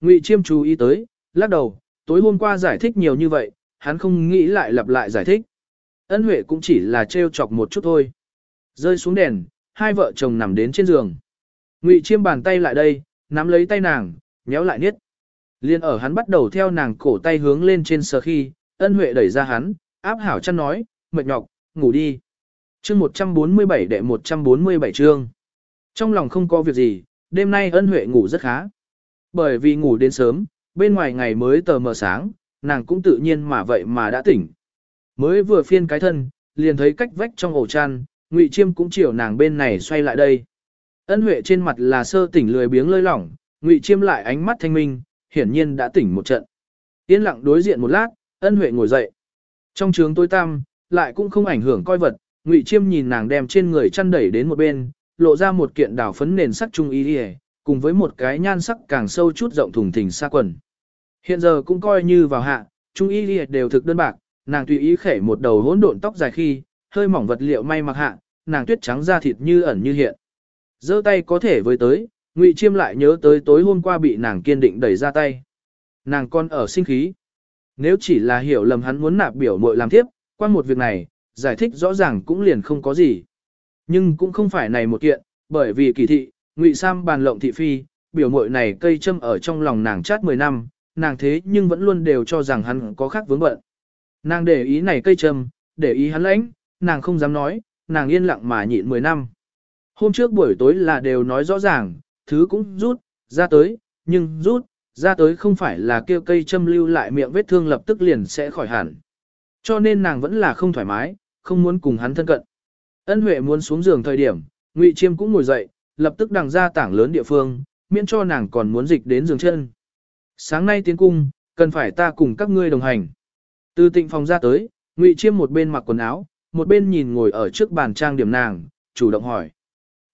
Ngụy Chiêm chú ý tới, lắc đầu, tối hôm qua giải thích nhiều như vậy, hắn không nghĩ lại lặp lại giải thích. Ân Huệ cũng chỉ là trêu chọc một chút thôi. Rơi xuống đèn, hai vợ chồng nằm đến trên giường. Ngụy Chiêm bàn tay lại đây, nắm lấy tay nàng, nhéo lại niết. Liên ở hắn bắt đầu theo nàng cổ tay hướng lên trên sờ khi, Ân Huệ đẩy ra hắn, áp hảo chăn nói, mệt nhọc, ngủ đi. Chương 147 đệ 147 chương. Trong lòng không có việc gì, đêm nay Ân Huệ ngủ rất khá. Bởi vì ngủ đến sớm, bên ngoài ngày mới tờ mờ sáng, nàng cũng tự nhiên mà vậy mà đã tỉnh. Mới vừa phiên cái thân, liền thấy cách vách trong ổ chăn, Ngụy Chiêm cũng chiều nàng bên này xoay lại đây. Ân Huệ trên mặt là sơ tỉnh lười biếng lơi lỏng, Ngụy Chiêm lại ánh mắt thanh minh, hiển nhiên đã tỉnh một trận. Yên lặng đối diện một lát, Ân Huệ ngồi dậy. Trong trường tối tăm, lại cũng không ảnh hưởng coi vật, Ngụy Chiêm nhìn nàng đem trên người chăn đẩy đến một bên, lộ ra một kiện đào phấn nền sắc trung y cùng với một cái nhan sắc càng sâu chút rộng thùng thình xa quần. Hiện giờ cũng coi như vào hạ, trung y liệt đều thực đơn bạc, nàng tùy ý khẻ một đầu hỗn độn tóc dài khi, hơi mỏng vật liệu may mặc hạ, nàng tuyết trắng da thịt như ẩn như hiện. giơ tay có thể với tới, Ngụy Chiêm lại nhớ tới tối hôm qua bị nàng kiên định đẩy ra tay. Nàng con ở sinh khí. Nếu chỉ là hiểu lầm hắn muốn nạp biểu muội làm tiếp, qua một việc này, giải thích rõ ràng cũng liền không có gì. Nhưng cũng không phải này một kiện, bởi vì kỳ thị, Ngụy Sam bàn lộng thị phi, biểu muội này cây châm ở trong lòng nàng chát 10 năm, nàng thế nhưng vẫn luôn đều cho rằng hắn có khác vướng bận. Nàng để ý này cây châm, để ý hắn lãnh, nàng không dám nói, nàng yên lặng mà nhịn 10 năm. Hôm trước buổi tối là đều nói rõ ràng, thứ cũng rút, ra tới, nhưng rút, ra tới không phải là kêu cây châm lưu lại miệng vết thương lập tức liền sẽ khỏi hẳn. Cho nên nàng vẫn là không thoải mái, không muốn cùng hắn thân cận. Ân Huệ muốn xuống giường thời điểm, Ngụy Chiêm cũng ngồi dậy, lập tức đằng ra tảng lớn địa phương, miễn cho nàng còn muốn dịch đến giường chân. Sáng nay tiến cung, cần phải ta cùng các ngươi đồng hành. Từ tịnh phòng ra tới, Ngụy Chiêm một bên mặc quần áo, một bên nhìn ngồi ở trước bàn trang điểm nàng, chủ động hỏi.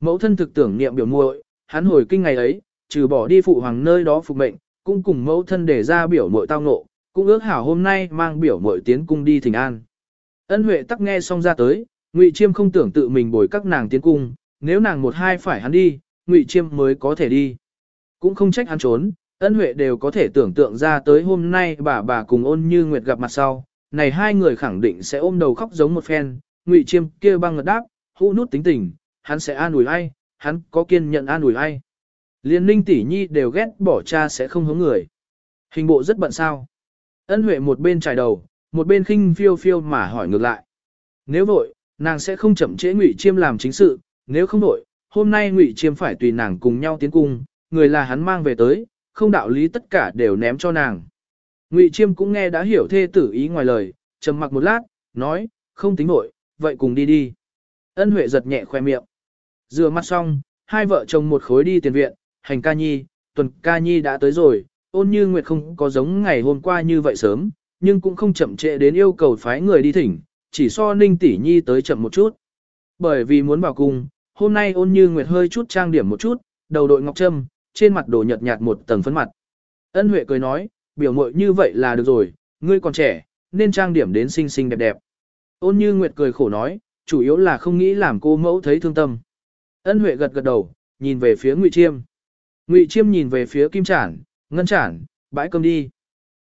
Mẫu thân thực tưởng niệm biểu muội, hắn hồi kinh ngày ấy, trừ bỏ đi phụ hoàng nơi đó phục mệnh, cũng cùng mẫu thân để ra biểu muội tao ngộ, cũng ước hảo hôm nay mang biểu muội tiến cung đi thỉnh an. Ân Huệ tắc nghe xong ra tới, Ngụy Chiêm không tưởng tự mình bồi các nàng tiến cung, nếu nàng một hai phải hắn đi, Ngụy Chiêm mới có thể đi. Cũng không trách hắn trốn, Ân Huệ đều có thể tưởng tượng ra tới hôm nay bà bà cùng ôn như Nguyệt gặp mặt sau, này hai người khẳng định sẽ ôm đầu khóc giống một phen, Ngụy Chiêm kia băng ngật đáp, hũ nút tính tình, hắn sẽ an ủi ai, hắn có kiên nhận an ủi ai. Liên ninh tỷ nhi đều ghét bỏ cha sẽ không hướng người. Hình bộ rất bận sao. Ân Huệ một bên trải đầu, một bên khinh phiêu phiêu mà hỏi ngược lại. Nếu vội, nàng sẽ không chậm trễ Ngụy Chiêm làm chính sự, nếu không đổi hôm nay Ngụy Chiêm phải tùy nàng cùng nhau tiến cung, người là hắn mang về tới, không đạo lý tất cả đều ném cho nàng. Ngụy Chiêm cũng nghe đã hiểu thê tử ý ngoài lời, trầm mặc một lát, nói, không tính vội, vậy cùng đi đi. Ân Huệ giật nhẹ khoe miệng. Rửa mặt xong, hai vợ chồng một khối đi tiền viện, hành ca nhi, tuần ca nhi đã tới rồi, ôn như Nguyệt không có giống ngày hôm qua như vậy sớm, nhưng cũng không chậm trễ đến yêu cầu phái người đi thỉnh, chỉ so ninh tỷ nhi tới chậm một chút. Bởi vì muốn vào cung, hôm nay ôn như Nguyệt hơi chút trang điểm một chút, đầu đội ngọc trâm, trên mặt đổ nhợt nhạt một tầng phấn mặt. Ân Huệ cười nói, biểu muội như vậy là được rồi, ngươi còn trẻ, nên trang điểm đến xinh xinh đẹp đẹp. Ôn như Nguyệt cười khổ nói, chủ yếu là không nghĩ làm cô mẫu thấy thương tâm. Ân Huệ gật gật đầu, nhìn về phía Ngụy Chiêm. Ngụy Chiêm nhìn về phía Kim Trản, Ngân Trản, bãi cơm đi.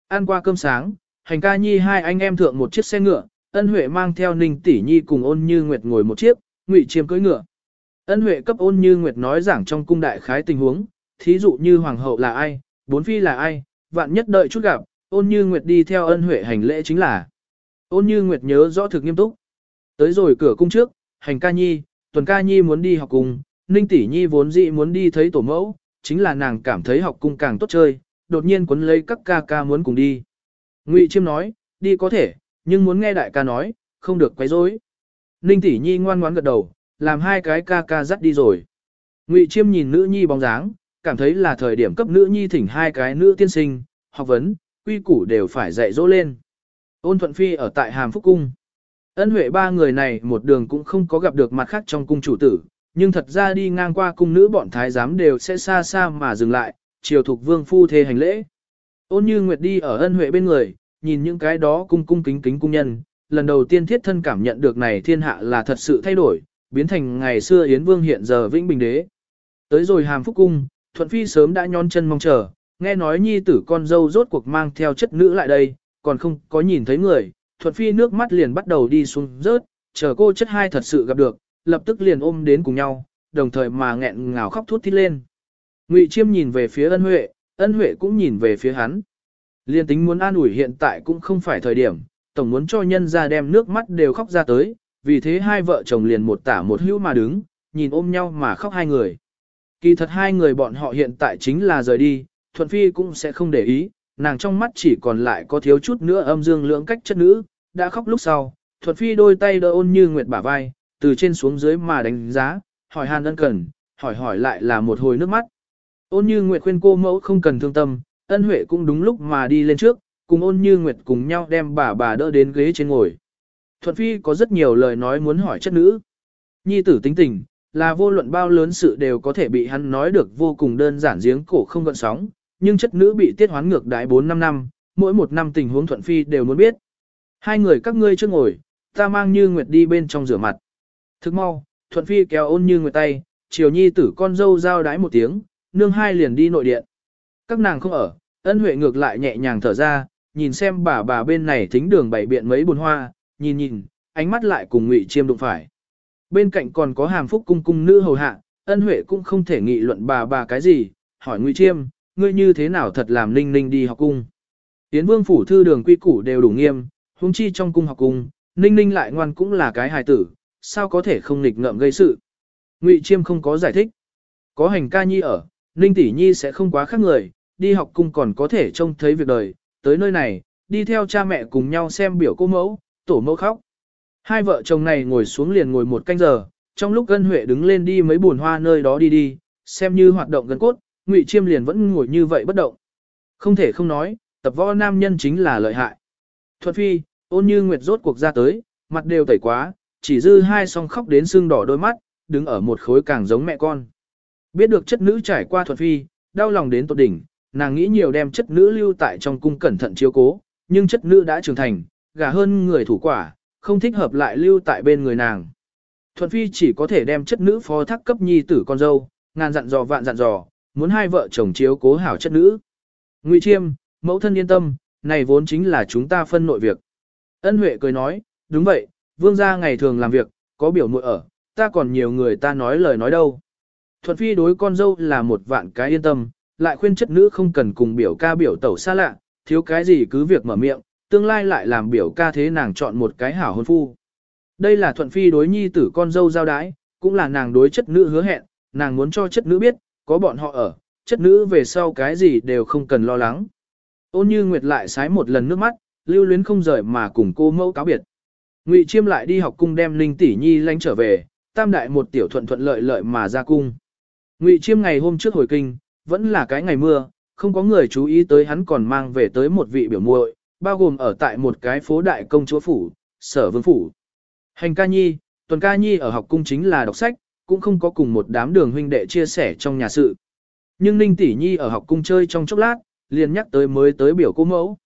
Ăn qua cơm sáng, hành ca nhi hai anh em thượng một chiếc xe ngựa, Ân Huệ mang theo Ninh Tỷ Nhi cùng ôn như Nguyệt ngồi một chiếc, Ngụy Chiêm cưỡi ngựa. Ân Huệ cấp ôn như Nguyệt nói giảng trong cung đại khái tình huống, thí dụ như hoàng hậu là ai, bốn phi là ai, vạn nhất đợi chút gặp, ôn như Nguyệt đi theo ân Huệ hành lễ chính là. Ôn như Nguyệt nhớ rõ thực nghiêm túc. Tới rồi cửa cung trước, hành ca nhi, tuần ca nhi muốn đi học cùng, ninh tỷ nhi vốn dị muốn đi thấy tổ mẫu, chính là nàng cảm thấy học cung càng tốt chơi, đột nhiên quấn lấy các ca ca muốn cùng đi. Ngụy Chiêm nói, đi có thể, nhưng muốn nghe đại ca nói, không được quấy rối. Ninh tỷ nhi ngoan ngoãn gật đầu, làm hai cái ca ca dắt đi rồi. Ngụy Chiêm nhìn nữ nhi bóng dáng, cảm thấy là thời điểm cấp nữ nhi thỉnh hai cái nữ tiên sinh, học vấn, quy củ đều phải dạy dỗ lên. Ôn Thuận Phi ở tại Hàm Phúc Cung. Ân Huệ ba người này một đường cũng không có gặp được mặt khác trong cung chủ tử, nhưng thật ra đi ngang qua cung nữ bọn thái giám đều sẽ xa xa mà dừng lại, chiều thuộc vương phu thê hành lễ. Ôn như Nguyệt đi ở Ân Huệ bên người, nhìn những cái đó cung cung kính kính cung nhân, lần đầu tiên thiết thân cảm nhận được này thiên hạ là thật sự thay đổi, biến thành ngày xưa Yến Vương hiện giờ Vĩnh Bình Đế. Tới rồi Hàm Phúc Cung, Thuận Phi sớm đã nhón chân mong chờ, nghe nói nhi tử con dâu rốt cuộc mang theo chất nữ lại đây, còn không có nhìn thấy người, Thuận Phi nước mắt liền bắt đầu đi xuống rớt, chờ cô chất hai thật sự gặp được, lập tức liền ôm đến cùng nhau, đồng thời mà nghẹn ngào khóc thút thít lên. Ngụy Chiêm nhìn về phía ân huệ, ân huệ cũng nhìn về phía hắn. Liên tính muốn an ủi hiện tại cũng không phải thời điểm, tổng muốn cho nhân ra đem nước mắt đều khóc ra tới, vì thế hai vợ chồng liền một tả một hữu mà đứng, nhìn ôm nhau mà khóc hai người. Kỳ thật hai người bọn họ hiện tại chính là rời đi, Thuận Phi cũng sẽ không để ý, nàng trong mắt chỉ còn lại có thiếu chút nữa âm dương lưỡng cách chất nữ, đã khóc lúc sau, Thuận Phi đôi tay đỡ ôn như nguyệt bả vai, từ trên xuống dưới mà đánh giá, hỏi hàn ân cần, hỏi hỏi lại là một hồi nước mắt. Ôn như nguyệt khuyên cô mẫu không cần thương tâm, ân huệ cũng đúng lúc mà đi lên trước, cùng ôn như nguyệt cùng nhau đem bà bà đỡ đến ghế trên ngồi. Thuận Phi có rất nhiều lời nói muốn hỏi chất nữ. Nhi tử tính tình, là vô luận bao lớn sự đều có thể bị hắn nói được vô cùng đơn giản giếng cổ không gợn sóng, nhưng chất nữ bị tiết hoán ngược đái 4 năm năm, mỗi một năm tình huống Thuận Phi đều muốn biết. Hai người các ngươi chưa ngồi, ta mang Như Nguyệt đi bên trong rửa mặt. Thức mau, Thuận Phi kéo ôn Như Nguyệt tay, chiều nhi tử con dâu giao đái một tiếng, nương hai liền đi nội điện. Các nàng không ở, ân huệ ngược lại nhẹ nhàng thở ra, nhìn xem bà bà bên này thính đường bày biện mấy bồn hoa, nhìn nhìn, ánh mắt lại cùng ngụy chiêm đụng phải. Bên cạnh còn có hàm phúc cung cung nữ hầu hạ, ân huệ cũng không thể nghị luận bà bà cái gì, hỏi ngụy chiêm, ngươi như thế nào thật làm ninh ninh đi học cung. Tiến vương phủ thư đường quy củ đều đủ nghiêm, huống chi trong cung học cung, ninh ninh lại ngoan cũng là cái hài tử, sao có thể không nghịch ngợm gây sự. Ngụy chiêm không có giải thích. Có hành ca nhi ở, ninh tỷ nhi sẽ không quá khác người, đi học cung còn có thể trông thấy việc đời, tới nơi này, đi theo cha mẹ cùng nhau xem biểu cô mẫu, tổ mẫu khóc. Hai vợ chồng này ngồi xuống liền ngồi một canh giờ, trong lúc Ân Huệ đứng lên đi mấy buồn hoa nơi đó đi đi, xem như hoạt động gần cốt, Ngụy Chiêm liền vẫn ngồi như vậy bất động. Không thể không nói, tập võ nam nhân chính là lợi hại. Thuận phi, ôn như Nguyệt rốt cuộc ra tới, mặt đều tẩy quá, chỉ dư hai song khóc đến sưng đỏ đôi mắt, đứng ở một khối càng giống mẹ con. Biết được chất nữ trải qua Thuận phi, đau lòng đến tột đỉnh, nàng nghĩ nhiều đem chất nữ lưu tại trong cung cẩn thận chiếu cố, nhưng chất nữ đã trưởng thành, gả hơn người thủ quả, không thích hợp lại lưu tại bên người nàng. Thuận Phi chỉ có thể đem chất nữ phó thác cấp nhi tử con dâu, ngàn dặn dò vạn dặn dò, muốn hai vợ chồng chiếu cố hảo chất nữ. Ngụy Chiêm, mẫu thân yên tâm, này vốn chính là chúng ta phân nội việc. Ân Huệ cười nói, đúng vậy, vương gia ngày thường làm việc, có biểu muội ở, ta còn nhiều người ta nói lời nói đâu. Thuận Phi đối con dâu là một vạn cái yên tâm, lại khuyên chất nữ không cần cùng biểu ca biểu tẩu xa lạ, thiếu cái gì cứ việc mở miệng, tương lai lại làm biểu ca thế nàng chọn một cái hảo hôn phu. Đây là thuận phi đối nhi tử con dâu giao đái, cũng là nàng đối chất nữ hứa hẹn, nàng muốn cho chất nữ biết, có bọn họ ở, chất nữ về sau cái gì đều không cần lo lắng. Ôn như Nguyệt lại sái một lần nước mắt, lưu luyến không rời mà cùng cô mẫu cáo biệt. Ngụy Chiêm lại đi học cung đem Linh tỷ nhi lánh trở về, tam đại một tiểu thuận thuận lợi lợi mà ra cung. Ngụy Chiêm ngày hôm trước hồi kinh, vẫn là cái ngày mưa, không có người chú ý tới hắn còn mang về tới một vị biểu muội, bao gồm ở tại một cái phố đại công chúa phủ, sở vương phủ. Hành ca nhi, tuần ca nhi ở học cung chính là đọc sách, cũng không có cùng một đám đường huynh đệ chia sẻ trong nhà sự. Nhưng Ninh tỷ nhi ở học cung chơi trong chốc lát, liền nhắc tới mới tới biểu cô mẫu.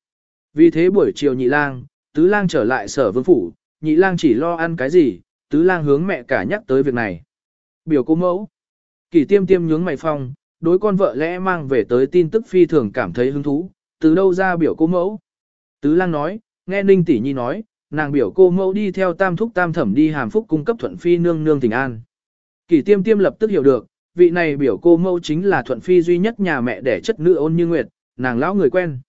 Vì thế buổi chiều nhị lang, tứ lang trở lại sở vương phủ, nhị lang chỉ lo ăn cái gì, tứ lang hướng mẹ cả nhắc tới việc này. Biểu cô mẫu. Kỳ tiêm tiêm nhướng mày phong, đối con vợ lẽ mang về tới tin tức phi thường cảm thấy hứng thú, từ đâu ra biểu cô mẫu. Tứ lang nói, nghe Ninh tỷ nhi nói, nàng biểu cô mẫu đi theo tam thúc tam thẩm đi hàm phúc cung cấp thuận phi nương nương tình an. Kỷ tiêm tiêm lập tức hiểu được, vị này biểu cô mẫu chính là thuận phi duy nhất nhà mẹ đẻ chất nữ ôn như nguyệt, nàng lão người quen.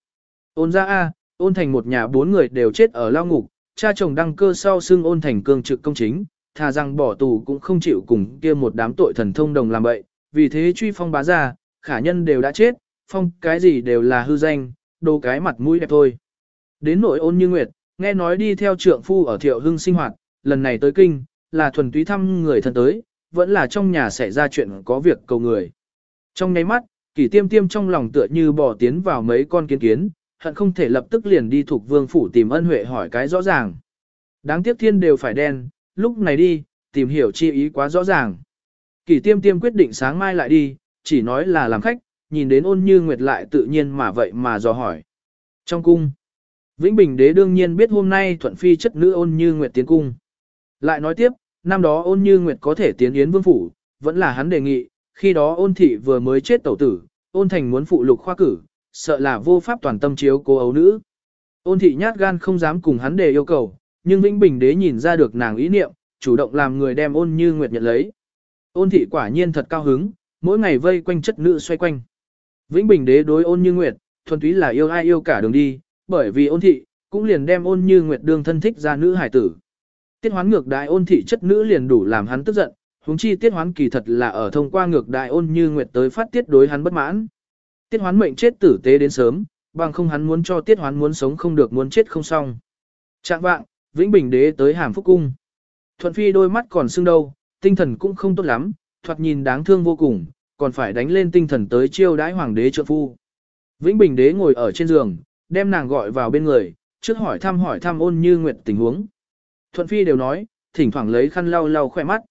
Ôn ra a, ôn thành một nhà bốn người đều chết ở lao ngục, cha chồng đăng cơ sau xưng ôn thành cương trực công chính, thà rằng bỏ tù cũng không chịu cùng kia một đám tội thần thông đồng làm bậy, vì thế truy phong bá ra, khả nhân đều đã chết, phong cái gì đều là hư danh, đồ cái mặt mũi đẹp thôi. Đến nội ôn như nguyệt, nghe nói đi theo trượng phu ở thiệu hưng sinh hoạt, lần này tới kinh, là thuần túy thăm người thân tới, vẫn là trong nhà xảy ra chuyện có việc cầu người. Trong nháy mắt, kỷ tiêm tiêm trong lòng tựa như bỏ tiến vào mấy con kiến kiến, hận không thể lập tức liền đi thuộc vương phủ tìm ân huệ hỏi cái rõ ràng. Đáng tiếc thiên đều phải đen, lúc này đi, tìm hiểu chi ý quá rõ ràng. Kỷ tiêm tiêm quyết định sáng mai lại đi, chỉ nói là làm khách, nhìn đến ôn như nguyệt lại tự nhiên mà vậy mà dò hỏi. Trong cung, Vĩnh Bình đế đương nhiên biết hôm nay thuận phi chất nữ ôn như nguyệt tiến cung. Lại nói tiếp, năm đó ôn như nguyệt có thể tiến yến vương phủ, vẫn là hắn đề nghị, khi đó ôn thị vừa mới chết tẩu tử, ôn thành muốn phụ lục khoa cử, sợ là vô pháp toàn tâm chiếu cô ấu nữ. Ôn thị nhát gan không dám cùng hắn đề yêu cầu, nhưng Vĩnh Bình đế nhìn ra được nàng ý niệm, chủ động làm người đem ôn như nguyệt nhận lấy. Ôn thị quả nhiên thật cao hứng, mỗi ngày vây quanh chất nữ xoay quanh. Vĩnh Bình đế đối ôn như nguyệt, thuần túy là yêu ai yêu cả đường đi, bởi vì ôn thị, cũng liền đem ôn như nguyệt đương thân thích ra nữ hải tử. Tiết hoán ngược đại ôn thị chất nữ liền đủ làm hắn tức giận, huống chi tiết hoán kỳ thật là ở thông qua ngược đại ôn như nguyệt tới phát tiết đối hắn bất mãn. Tiết hoán mệnh chết tử tế đến sớm, bằng không hắn muốn cho tiết hoán muốn sống không được muốn chết không xong. Trạng vạng, Vĩnh Bình đế tới hàm phúc cung. Thuận phi đôi mắt còn sưng đâu, tinh thần cũng không tốt lắm, thoạt nhìn đáng thương vô cùng, còn phải đánh lên tinh thần tới chiêu đãi hoàng đế trợ phu. Vĩnh Bình đế ngồi ở trên giường, đem nàng gọi vào bên người, trước hỏi thăm hỏi thăm ôn như nguyệt tình huống. Thuận phi đều nói, thỉnh thoảng lấy khăn lau lau khỏe mắt.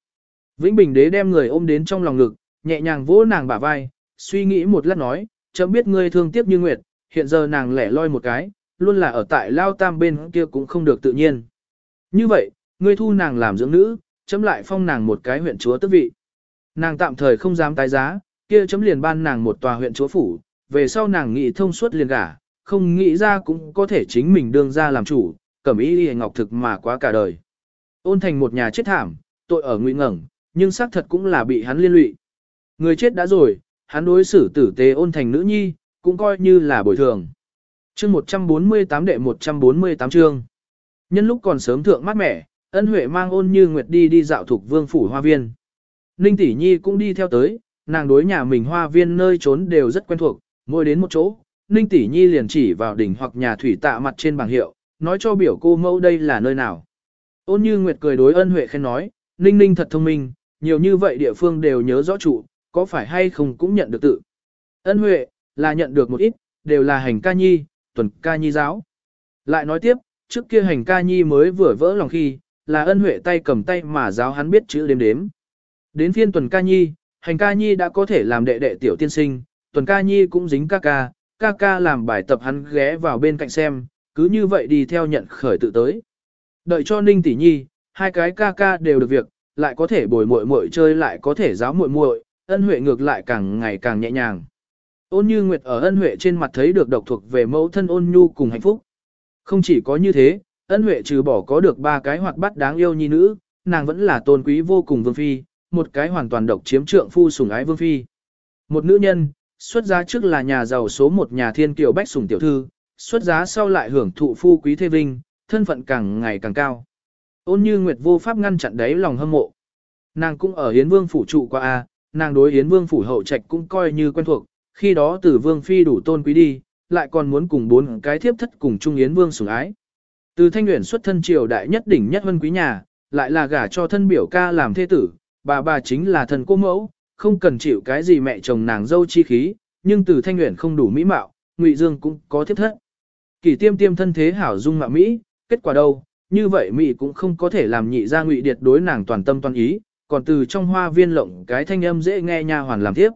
Vĩnh Bình đế đem người ôm đến trong lòng ngực, nhẹ nhàng vỗ nàng bả vai, suy nghĩ một lát nói, chấm biết ngươi thương tiếc như nguyệt, hiện giờ nàng lẻ loi một cái, luôn là ở tại lao tam bên kia cũng không được tự nhiên. Như vậy, ngươi thu nàng làm dưỡng nữ, chấm lại phong nàng một cái huyện chúa tước vị. Nàng tạm thời không dám tái giá, kia chấm liền ban nàng một tòa huyện chúa phủ, về sau nàng nghĩ thông suốt liền gả, không nghĩ ra cũng có thể chính mình đương ra làm chủ, cẩm ý đi ngọc thực mà quá cả đời. Ôn thành một nhà chết thảm, tội ở nguy ngẩn, nhưng xác thật cũng là bị hắn liên lụy. Người chết đã rồi, hắn đối xử tử tế ôn thành nữ nhi, cũng coi như là bồi thường. Chương 148 đệ 148 chương. Nhân lúc còn sớm thượng mát mẻ, ân huệ mang ôn như nguyệt đi đi dạo thuộc vương phủ hoa viên. Ninh tỷ nhi cũng đi theo tới, nàng đối nhà mình hoa viên nơi trốn đều rất quen thuộc, ngồi đến một chỗ, Ninh tỷ nhi liền chỉ vào đỉnh hoặc nhà thủy tạ mặt trên bảng hiệu, nói cho biểu cô mẫu đây là nơi nào. Ôn như nguyệt cười đối ân huệ khen nói, Ninh Ninh thật thông minh, nhiều như vậy địa phương đều nhớ rõ trụ, có phải hay không cũng nhận được tự. Ân huệ, là nhận được một ít, đều là hành ca nhi, tuần ca nhi giáo. Lại nói tiếp, trước kia hành ca nhi mới vừa vỡ lòng khi, là ân huệ tay cầm tay mà giáo hắn biết chữ đếm đếm. Đến phiên tuần ca nhi, hành ca nhi đã có thể làm đệ đệ tiểu tiên sinh, tuần ca nhi cũng dính ca ca, ca ca làm bài tập hắn ghé vào bên cạnh xem, cứ như vậy đi theo nhận khởi tự tới. Đợi cho ninh tỷ nhi, hai cái ca ca đều được việc, lại có thể bồi muội muội chơi lại có thể giáo muội muội, ân huệ ngược lại càng ngày càng nhẹ nhàng. Ôn như nguyệt ở ân huệ trên mặt thấy được độc thuộc về mẫu thân ôn nhu cùng hạnh phúc. Không chỉ có như thế, ân huệ trừ bỏ có được ba cái hoạt bát đáng yêu nhi nữ, nàng vẫn là tôn quý vô cùng vương phi, một cái hoàn toàn độc chiếm trượng phu sủng ái vương phi. Một nữ nhân, xuất giá trước là nhà giàu số một nhà thiên kiều bách sủng tiểu thư, xuất giá sau lại hưởng thụ phu quý thê vinh, thân phận càng ngày càng cao. Ôn như Nguyệt vô pháp ngăn chặn đấy lòng hâm mộ. Nàng cũng ở yến Vương phủ trụ qua a, nàng đối yến Vương phủ hậu trạch cũng coi như quen thuộc, khi đó tử Vương phi đủ tôn quý đi, lại còn muốn cùng bốn cái thiếp thất cùng Trung Yến Vương sủng ái. Từ Thanh nguyện xuất thân triều đại nhất đỉnh nhất vân quý nhà, lại là gả cho thân biểu ca làm thế tử, bà bà chính là thần cô mẫu, không cần chịu cái gì mẹ chồng nàng dâu chi khí, nhưng từ Thanh nguyện không đủ mỹ mạo, Ngụy Dương cũng có thiết thất. Kỳ tiêm tiêm thân thế hảo dung mạo mỹ, kết quả đâu, như vậy mỹ cũng không có thể làm nhị ra Ngụy Điệt đối nàng toàn tâm toàn ý, còn từ trong hoa viên lộng cái thanh âm dễ nghe nha hoàn làm tiếp.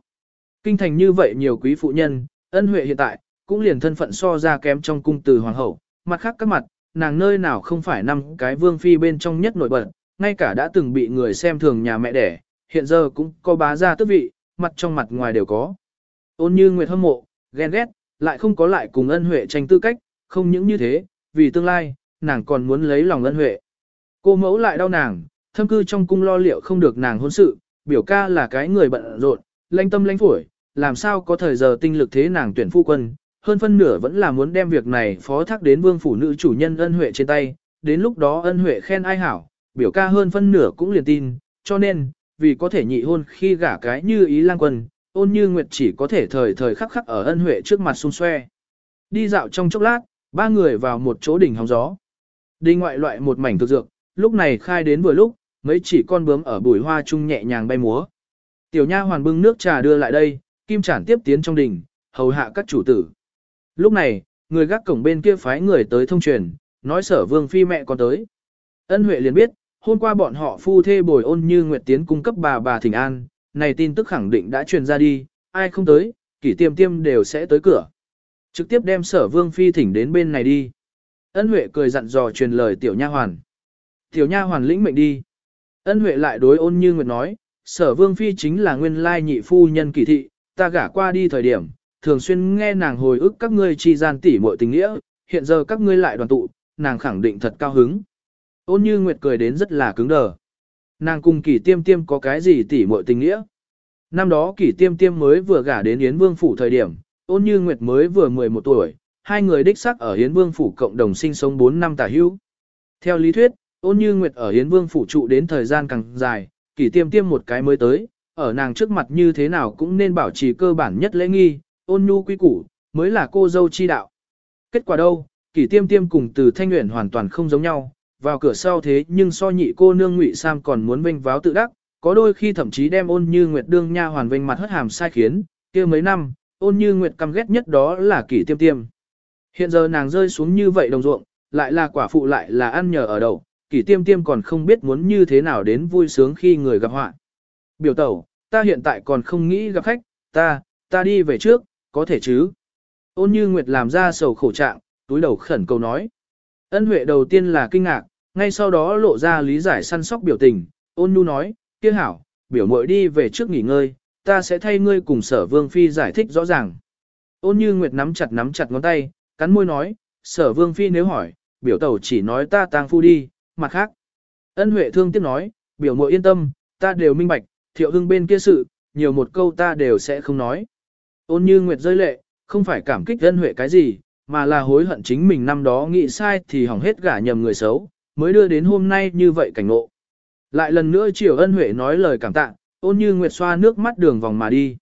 Kinh thành như vậy nhiều quý phụ nhân, ân huệ hiện tại, cũng liền thân phận so ra kém trong cung từ hoàng hậu, mặt khác các mặt, nàng nơi nào không phải năm cái vương phi bên trong nhất nổi bật, ngay cả đã từng bị người xem thường nhà mẹ đẻ, hiện giờ cũng có bá gia tước vị, mặt trong mặt ngoài đều có. Ôn như nguyệt hâm mộ, ghen ghét, lại không có lại cùng ân huệ tranh tư cách, không những như thế, vì tương lai, nàng còn muốn lấy lòng ân huệ. Cô mẫu lại đau nàng, thâm cư trong cung lo liệu không được nàng hôn sự, biểu ca là cái người bận rộn, lanh tâm lanh phổi, làm sao có thời giờ tinh lực thế nàng tuyển phu quân, hơn phân nửa vẫn là muốn đem việc này phó thác đến vương phủ nữ chủ nhân ân huệ trên tay, đến lúc đó ân huệ khen ai hảo, biểu ca hơn phân nửa cũng liền tin, cho nên, vì có thể nhị hôn khi gả cái như ý lang quân, ôn như nguyệt chỉ có thể thời thời khắc khắc ở ân huệ trước mặt xung xoe. Đi dạo trong chốc lát, ba người vào một chỗ đỉnh hóng gió. Đi ngoại loại một mảnh thực dược, lúc này khai đến vừa lúc, mấy chỉ con bướm ở bụi hoa chung nhẹ nhàng bay múa. Tiểu nha hoàn bưng nước trà đưa lại đây, kim chản tiếp tiến trong đỉnh, hầu hạ các chủ tử. Lúc này, người gác cổng bên kia phái người tới thông truyền, nói sở vương phi mẹ còn tới. Ân Huệ liền biết, hôm qua bọn họ phu thê bồi ôn như Nguyệt Tiến cung cấp bà bà Thịnh An, này tin tức khẳng định đã truyền ra đi, ai không tới, kỷ tiêm tiêm đều sẽ tới cửa. Trực tiếp đem sở vương phi thỉnh đến bên này đi. Ân Huệ cười dặn dò truyền lời tiểu nha hoàn. Tiểu nha hoàn lĩnh mệnh đi. Ân Huệ lại đối ôn như Nguyệt nói, sở vương phi chính là nguyên lai nhị phu nhân kỳ thị, ta gả qua đi thời điểm, thường xuyên nghe nàng hồi ức các ngươi chi gian tỉ muội tình nghĩa, hiện giờ các ngươi lại đoàn tụ, nàng khẳng định thật cao hứng. Ôn như Nguyệt cười đến rất là cứng đờ. Nàng cùng kỷ tiêm tiêm có cái gì tỉ muội tình nghĩa? Năm đó kỷ tiêm tiêm mới vừa gả đến Yến Vương Phủ thời điểm, ôn như Nguyệt mới vừa 11 tuổi, hai người đích sắc ở Yến Vương Phủ cộng đồng sinh sống 4 năm tả hữu. Theo lý thuyết, ôn như Nguyệt ở Yến Vương Phủ trụ đến thời gian càng dài, kỷ tiêm tiêm một cái mới tới, ở nàng trước mặt như thế nào cũng nên bảo trì cơ bản nhất lễ nghi, ôn nhu quý củ, mới là cô dâu chi đạo. Kết quả đâu, kỷ tiêm tiêm cùng từ thanh nguyện hoàn toàn không giống nhau, vào cửa sau thế nhưng so nhị cô nương ngụy Sam còn muốn vinh váo tự đắc, có đôi khi thậm chí đem ôn như nguyệt đương nha hoàn vinh mặt hất hàm sai khiến, kia mấy năm, ôn như nguyệt căm ghét nhất đó là kỷ tiêm tiêm. Hiện giờ nàng rơi xuống như vậy đồng ruộng, lại là quả phụ lại là ăn nhờ ở đậu, kỷ tiêm tiêm còn không biết muốn như thế nào đến vui sướng khi người gặp họa. Biểu tẩu, ta hiện tại còn không nghĩ gặp khách, ta, ta đi về trước, có thể chứ. Ôn như Nguyệt làm ra sầu khổ trạng, túi đầu khẩn cầu nói. Ân huệ đầu tiên là kinh ngạc, ngay sau đó lộ ra lý giải săn sóc biểu tình, ôn nhu nói, kia hảo, biểu mội đi về trước nghỉ ngơi, ta sẽ thay ngươi cùng sở vương phi giải thích rõ ràng. Ôn như Nguyệt nắm chặt nắm chặt ngón tay, cắn môi nói, sở vương phi nếu hỏi, biểu tẩu chỉ nói ta tang phu đi, mặt khác. Ân huệ thương tiếc nói, biểu mội yên tâm, ta đều minh bạch, thiệu hưng bên kia sự, nhiều một câu ta đều sẽ không nói. Ôn như Nguyệt rơi lệ, không phải cảm kích ân huệ cái gì, mà là hối hận chính mình năm đó nghĩ sai thì hỏng hết gả nhầm người xấu, mới đưa đến hôm nay như vậy cảnh ngộ. Lại lần nữa triều ân huệ nói lời cảm tạ, ôn như Nguyệt xoa nước mắt đường vòng mà đi.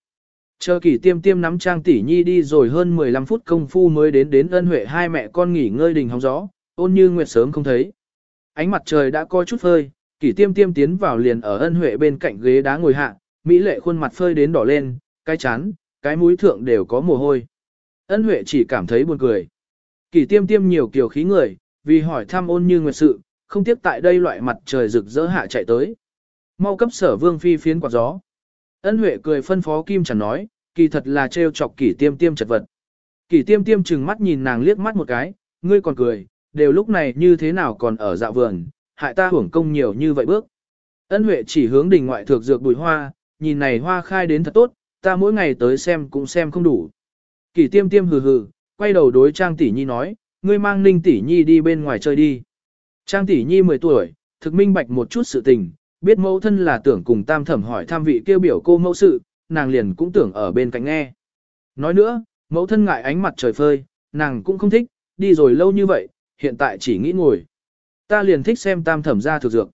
Chờ kỷ tiêm tiêm nắm trang tỷ nhi đi rồi hơn 15 phút công phu mới đến đến ân huệ hai mẹ con nghỉ ngơi đình hóng gió, ôn như Nguyệt sớm không thấy. Ánh mặt trời đã coi chút phơi, kỷ tiêm tiêm tiến vào liền ở ân huệ bên cạnh ghế đá ngồi hạ, mỹ lệ khuôn mặt phơi đến đỏ lên, cái chán, cái mũi thượng đều có mồ hôi. Ân huệ chỉ cảm thấy buồn cười. Kỷ tiêm tiêm nhiều kiểu khí người, vì hỏi thăm ôn như nguyệt sự, không tiếc tại đây loại mặt trời rực rỡ hạ chạy tới. Mau cấp sở vương phi phiến quạt gió. Ân huệ cười phân phó kim chẳng nói, kỳ thật là trêu chọc kỷ tiêm tiêm chật vật. Kỷ tiêm tiêm chừng mắt nhìn nàng liếc mắt một cái, ngươi còn cười, đều lúc này như thế nào còn ở dạ vườn, hại ta hưởng công nhiều như vậy bước. Ân Huệ chỉ hướng đỉnh ngoại thược dược bùi hoa, nhìn này hoa khai đến thật tốt, ta mỗi ngày tới xem cũng xem không đủ. Kỷ tiêm tiêm hừ hừ, quay đầu đối Trang Tỷ Nhi nói, ngươi mang Ninh Tỷ Nhi đi bên ngoài chơi đi. Trang Tỷ Nhi 10 tuổi, thực minh bạch một chút sự tình, biết mẫu thân là tưởng cùng tam thẩm hỏi tham vị kêu biểu cô mẫu sự, nàng liền cũng tưởng ở bên cạnh nghe. Nói nữa, mẫu thân ngại ánh mặt trời phơi, nàng cũng không thích, đi rồi lâu như vậy, hiện tại chỉ nghĩ ngồi. Ta liền thích xem tam thẩm ra thực dược.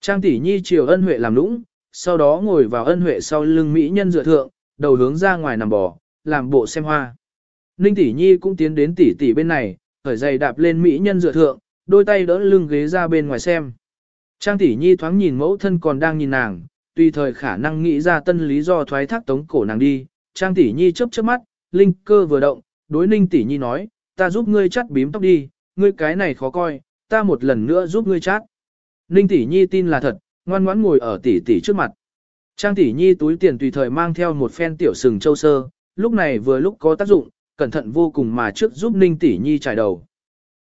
Trang tỷ nhi chiều ân huệ làm lũng, sau đó ngồi vào ân huệ sau lưng mỹ nhân dựa thượng, đầu hướng ra ngoài nằm bò, làm bộ xem hoa. Ninh tỷ nhi cũng tiến đến tỷ tỷ bên này, khởi giày đạp lên mỹ nhân dựa thượng, đôi tay đỡ lưng ghế ra bên ngoài xem. Trang tỷ nhi thoáng nhìn mẫu thân còn đang nhìn nàng, tùy thời khả năng nghĩ ra tân lý do thoái thác tống cổ nàng đi. Trang tỷ nhi chớp chớp mắt, linh cơ vừa động, đối ninh tỷ nhi nói, ta giúp ngươi chắt bím tóc đi, ngươi cái này khó coi, ta một lần nữa giúp ngươi chát. Ninh tỷ nhi tin là thật, ngoan ngoãn ngồi ở tỷ tỷ trước mặt. Trang tỷ nhi túi tiền tùy thời mang theo một phen tiểu sừng châu sơ, lúc này vừa lúc có tác dụng, cẩn thận vô cùng mà trước giúp Ninh tỷ nhi trải đầu.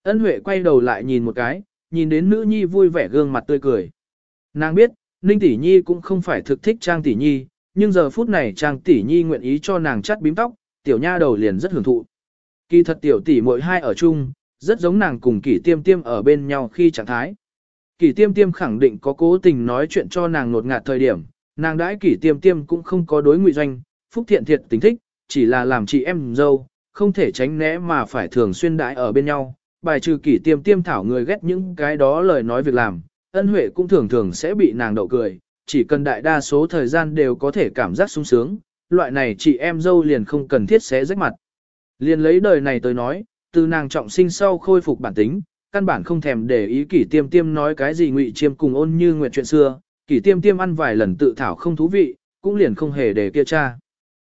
Ân Huệ quay đầu lại nhìn một cái, nhìn đến nữ nhi vui vẻ gương mặt tươi cười. Nàng biết, Ninh tỷ nhi cũng không phải thực thích Trang tỷ nhi, nhưng giờ phút này Trang tỷ nhi nguyện ý cho nàng chắt bím tóc, tiểu nha đầu liền rất hưởng thụ. Kỳ thật tiểu tỷ mỗi hai ở chung, rất giống nàng cùng kỷ tiêm tiêm ở bên nhau khi trạng thái. Kỷ tiêm tiêm khẳng định có cố tình nói chuyện cho nàng nột ngạt thời điểm, nàng đãi kỷ tiêm tiêm cũng không có đối ngụy doanh, phúc thiện thiệt tính thích, chỉ là làm chị em dâu, không thể tránh né mà phải thường xuyên đãi ở bên nhau, bài trừ kỷ tiêm tiêm thảo người ghét những cái đó lời nói việc làm, ân huệ cũng thường thường sẽ bị nàng đậu cười, chỉ cần đại đa số thời gian đều có thể cảm giác sung sướng, loại này chị em dâu liền không cần thiết xé rách mặt. Liền lấy đời này tới nói, từ nàng trọng sinh sau khôi phục bản tính, căn bản không thèm để ý kỷ tiêm tiêm nói cái gì ngụy chiêm cùng ôn như nguyện chuyện xưa, kỷ tiêm tiêm ăn vài lần tự thảo không thú vị, cũng liền không hề để kia cha.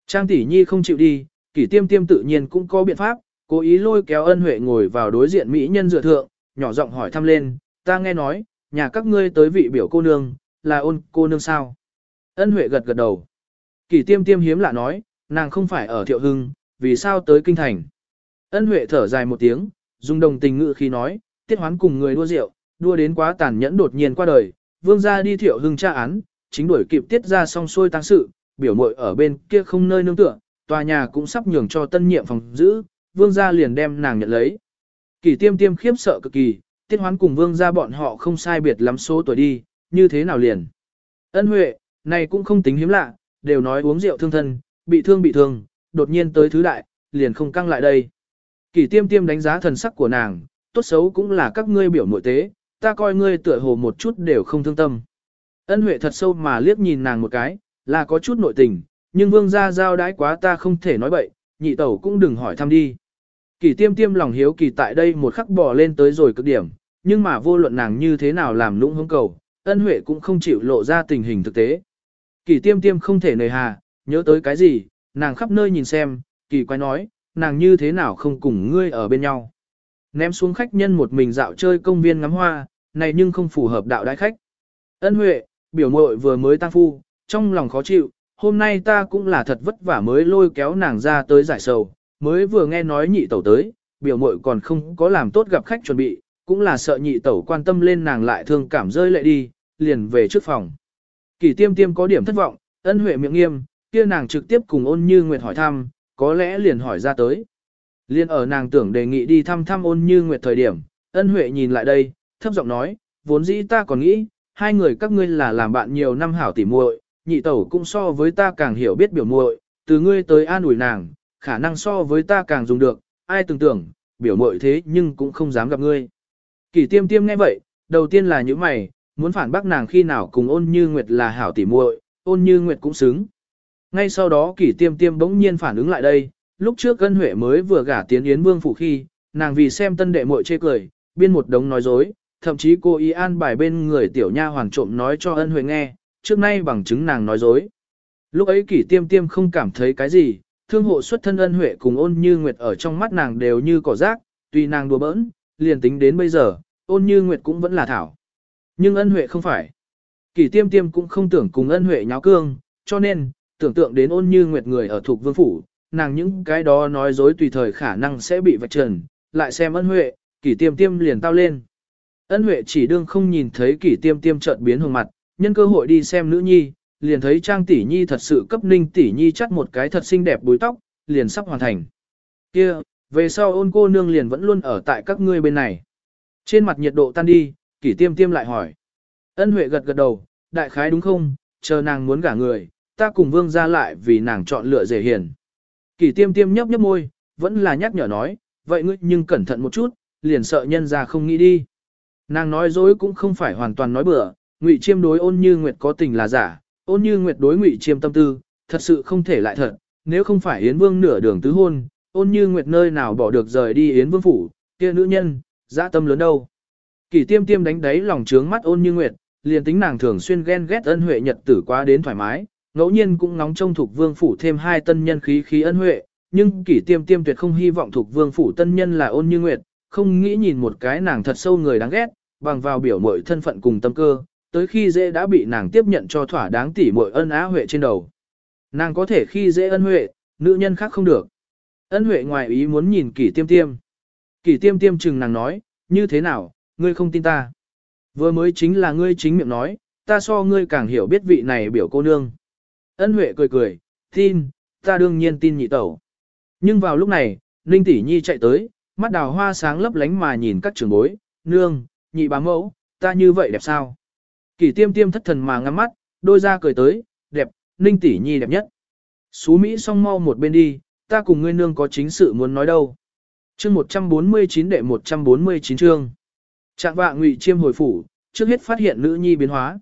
Trang tỷ nhi không chịu đi, kỷ tiêm tiêm tự nhiên cũng có biện pháp, cố ý lôi kéo ân huệ ngồi vào đối diện mỹ nhân dựa thượng, nhỏ giọng hỏi thăm lên, ta nghe nói, nhà các ngươi tới vị biểu cô nương, là ôn cô nương sao? Ân huệ gật gật đầu. Kỷ tiêm tiêm hiếm lạ nói, nàng không phải ở thiệu hưng, vì sao tới kinh thành? Ân Huệ thở dài một tiếng, dùng đồng tình ngữ khi nói, tiết hoán cùng người đua rượu, đua đến quá tàn nhẫn đột nhiên qua đời, vương gia đi thiệu hưng tra án, chính đuổi kịp tiết ra xong xuôi tăng sự, biểu mội ở bên kia không nơi nương tựa, tòa nhà cũng sắp nhường cho tân nhiệm phòng giữ, vương gia liền đem nàng nhận lấy. Kỳ tiêm tiêm khiếp sợ cực kỳ, tiết hoán cùng vương gia bọn họ không sai biệt lắm số tuổi đi, như thế nào liền. Ân huệ, này cũng không tính hiếm lạ, đều nói uống rượu thương thân, bị thương bị thương, đột nhiên tới thứ đại, liền không căng lại đây. Kỳ tiêm tiêm đánh giá thần sắc của nàng, tốt xấu cũng là các ngươi biểu nội tế, ta coi ngươi tựa hồ một chút đều không thương tâm. Ân huệ thật sâu mà liếc nhìn nàng một cái, là có chút nội tình, nhưng vương gia giao đái quá ta không thể nói bậy, nhị tẩu cũng đừng hỏi thăm đi. Kỳ tiêm tiêm lòng hiếu kỳ tại đây một khắc bỏ lên tới rồi cực điểm, nhưng mà vô luận nàng như thế nào làm lũng hống cầu, ân huệ cũng không chịu lộ ra tình hình thực tế. Kỳ tiêm tiêm không thể nề hà, nhớ tới cái gì, nàng khắp nơi nhìn xem, kỳ quái nói, nàng như thế nào không cùng ngươi ở bên nhau. Ném xuống khách nhân một mình dạo chơi công viên ngắm hoa, này nhưng không phù hợp đạo đại khách. Ân huệ, biểu muội vừa mới tăng phu, trong lòng khó chịu, hôm nay ta cũng là thật vất vả mới lôi kéo nàng ra tới giải sầu, mới vừa nghe nói nhị tẩu tới, biểu muội còn không có làm tốt gặp khách chuẩn bị, cũng là sợ nhị tẩu quan tâm lên nàng lại thương cảm rơi lệ đi, liền về trước phòng. Kỳ tiêm tiêm có điểm thất vọng, ân huệ miệng nghiêm, kia nàng trực tiếp cùng ôn như nguyệt hỏi thăm, có lẽ liền hỏi ra tới. Liên ở nàng tưởng đề nghị đi thăm thăm ôn như nguyệt thời điểm, ân huệ nhìn lại đây, thấp giọng nói, vốn dĩ ta còn nghĩ, hai người các ngươi là làm bạn nhiều năm hảo tỉ muội, nhị tẩu cũng so với ta càng hiểu biết biểu muội, từ ngươi tới an ủi nàng, khả năng so với ta càng dùng được, ai tưởng tưởng, biểu muội thế nhưng cũng không dám gặp ngươi. Kỷ tiêm tiêm nghe vậy, đầu tiên là những mày, muốn phản bác nàng khi nào cùng ôn như nguyệt là hảo tỉ muội, ôn như nguyệt cũng xứng. Ngay sau đó kỷ tiêm tiêm bỗng nhiên phản ứng lại đây, lúc trước ân huệ mới vừa gả tiến yến vương phủ khi, nàng vì xem tân đệ muội chê cười, biên một đống nói dối, thậm chí cô ý an bài bên người tiểu nha hoàng trộm nói cho ân huệ nghe, trước nay bằng chứng nàng nói dối. Lúc ấy kỷ tiêm tiêm không cảm thấy cái gì, thương hộ xuất thân ân huệ cùng ôn như nguyệt ở trong mắt nàng đều như cỏ rác, tuy nàng đùa bỡn, liền tính đến bây giờ, ôn như nguyệt cũng vẫn là thảo. Nhưng ân huệ không phải. Kỷ tiêm tiêm cũng không tưởng cùng ân huệ nháo cương, cho nên, tưởng tượng đến ôn như nguyệt người ở thuộc vương phủ, nàng những cái đó nói dối tùy thời khả năng sẽ bị vạch trần, lại xem ân huệ, kỷ tiêm tiêm liền tao lên. Ân huệ chỉ đương không nhìn thấy kỷ tiêm tiêm chợt biến hồng mặt, nhân cơ hội đi xem nữ nhi, liền thấy trang tỷ nhi thật sự cấp ninh tỷ nhi chắt một cái thật xinh đẹp búi tóc, liền sắp hoàn thành. kia về sau ôn cô nương liền vẫn luôn ở tại các ngươi bên này. Trên mặt nhiệt độ tan đi, kỷ tiêm tiêm lại hỏi. Ân huệ gật gật đầu, đại khái đúng không, chờ nàng muốn gả người, ta cùng vương ra lại vì nàng chọn lựa dễ hiền. Kỷ tiêm tiêm nhấp nhấp môi, vẫn là nhắc nhở nói, vậy ngươi nhưng cẩn thận một chút, liền sợ nhân ra không nghĩ đi. Nàng nói dối cũng không phải hoàn toàn nói bừa, ngụy chiêm đối ôn như nguyệt có tình là giả, ôn như nguyệt đối ngụy chiêm tâm tư, thật sự không thể lại thật, nếu không phải Yến Vương nửa đường tứ hôn, ôn như nguyệt nơi nào bỏ được rời đi Yến Vương phủ, kia nữ nhân, dã tâm lớn đâu. Kỷ tiêm tiêm đánh đáy lòng trướng mắt ôn như nguyệt, liền tính nàng thường xuyên ghen ghét ân huệ nhật tử quá đến thoải mái, ngẫu nhiên cũng nóng trong thuộc vương phủ thêm hai tân nhân khí khí ân huệ, nhưng kỷ tiêm tiêm tuyệt không hy vọng thuộc vương phủ tân nhân là ôn như nguyệt, không nghĩ nhìn một cái nàng thật sâu người đáng ghét, bằng vào biểu mội thân phận cùng tâm cơ, tới khi dễ đã bị nàng tiếp nhận cho thỏa đáng tỉ mội ân á huệ trên đầu. Nàng có thể khi dễ ân huệ, nữ nhân khác không được. Ân huệ ngoài ý muốn nhìn kỷ tiêm tiêm. Kỷ tiêm tiêm chừng nàng nói, như thế nào, ngươi không tin ta. Vừa mới chính là ngươi chính miệng nói, ta so ngươi càng hiểu biết vị này biểu cô nương. Ân Huệ cười cười, tin, ta đương nhiên tin nhị tẩu. Nhưng vào lúc này, Ninh Tỷ Nhi chạy tới, mắt đào hoa sáng lấp lánh mà nhìn các trường bối, nương, nhị bá mẫu, ta như vậy đẹp sao? Kỷ tiêm tiêm thất thần mà ngắm mắt, đôi ra cười tới, đẹp, Ninh Tỷ Nhi đẹp nhất. Xú Mỹ song mau một bên đi, ta cùng ngươi nương có chính sự muốn nói đâu. Chương 149 đệ 149 chương. Trạng vạ ngụy chiêm hồi phủ, trước hết phát hiện nữ nhi biến hóa.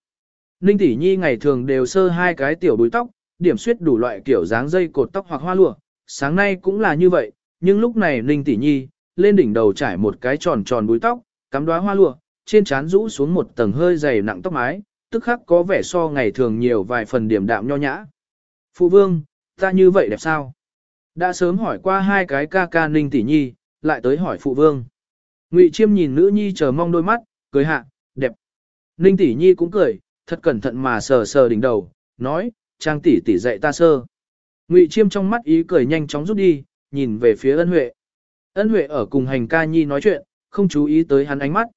Ninh tỷ nhi ngày thường đều sơ hai cái tiểu búi tóc, điểm suyết đủ loại kiểu dáng dây cột tóc hoặc hoa lụa, sáng nay cũng là như vậy, nhưng lúc này Ninh tỷ nhi, lên đỉnh đầu trải một cái tròn tròn búi tóc, cắm đóa hoa lụa, trên trán rũ xuống một tầng hơi dày nặng tóc mái, tức khắc có vẻ so ngày thường nhiều vài phần điểm đạm nho nhã. Phụ vương, ta như vậy đẹp sao? Đã sớm hỏi qua hai cái ca ca Ninh tỷ nhi, lại tới hỏi phụ vương. Ngụy Chiêm nhìn nữ nhi chờ mong đôi mắt, cười hạ, đẹp. Ninh tỷ nhi cũng cười, thật cẩn thận mà sờ sờ đỉnh đầu, nói, trang tỷ tỷ dạy ta sơ. Ngụy Chiêm trong mắt ý cười nhanh chóng rút đi, nhìn về phía ân huệ. Ân huệ ở cùng hành ca nhi nói chuyện, không chú ý tới hắn ánh mắt.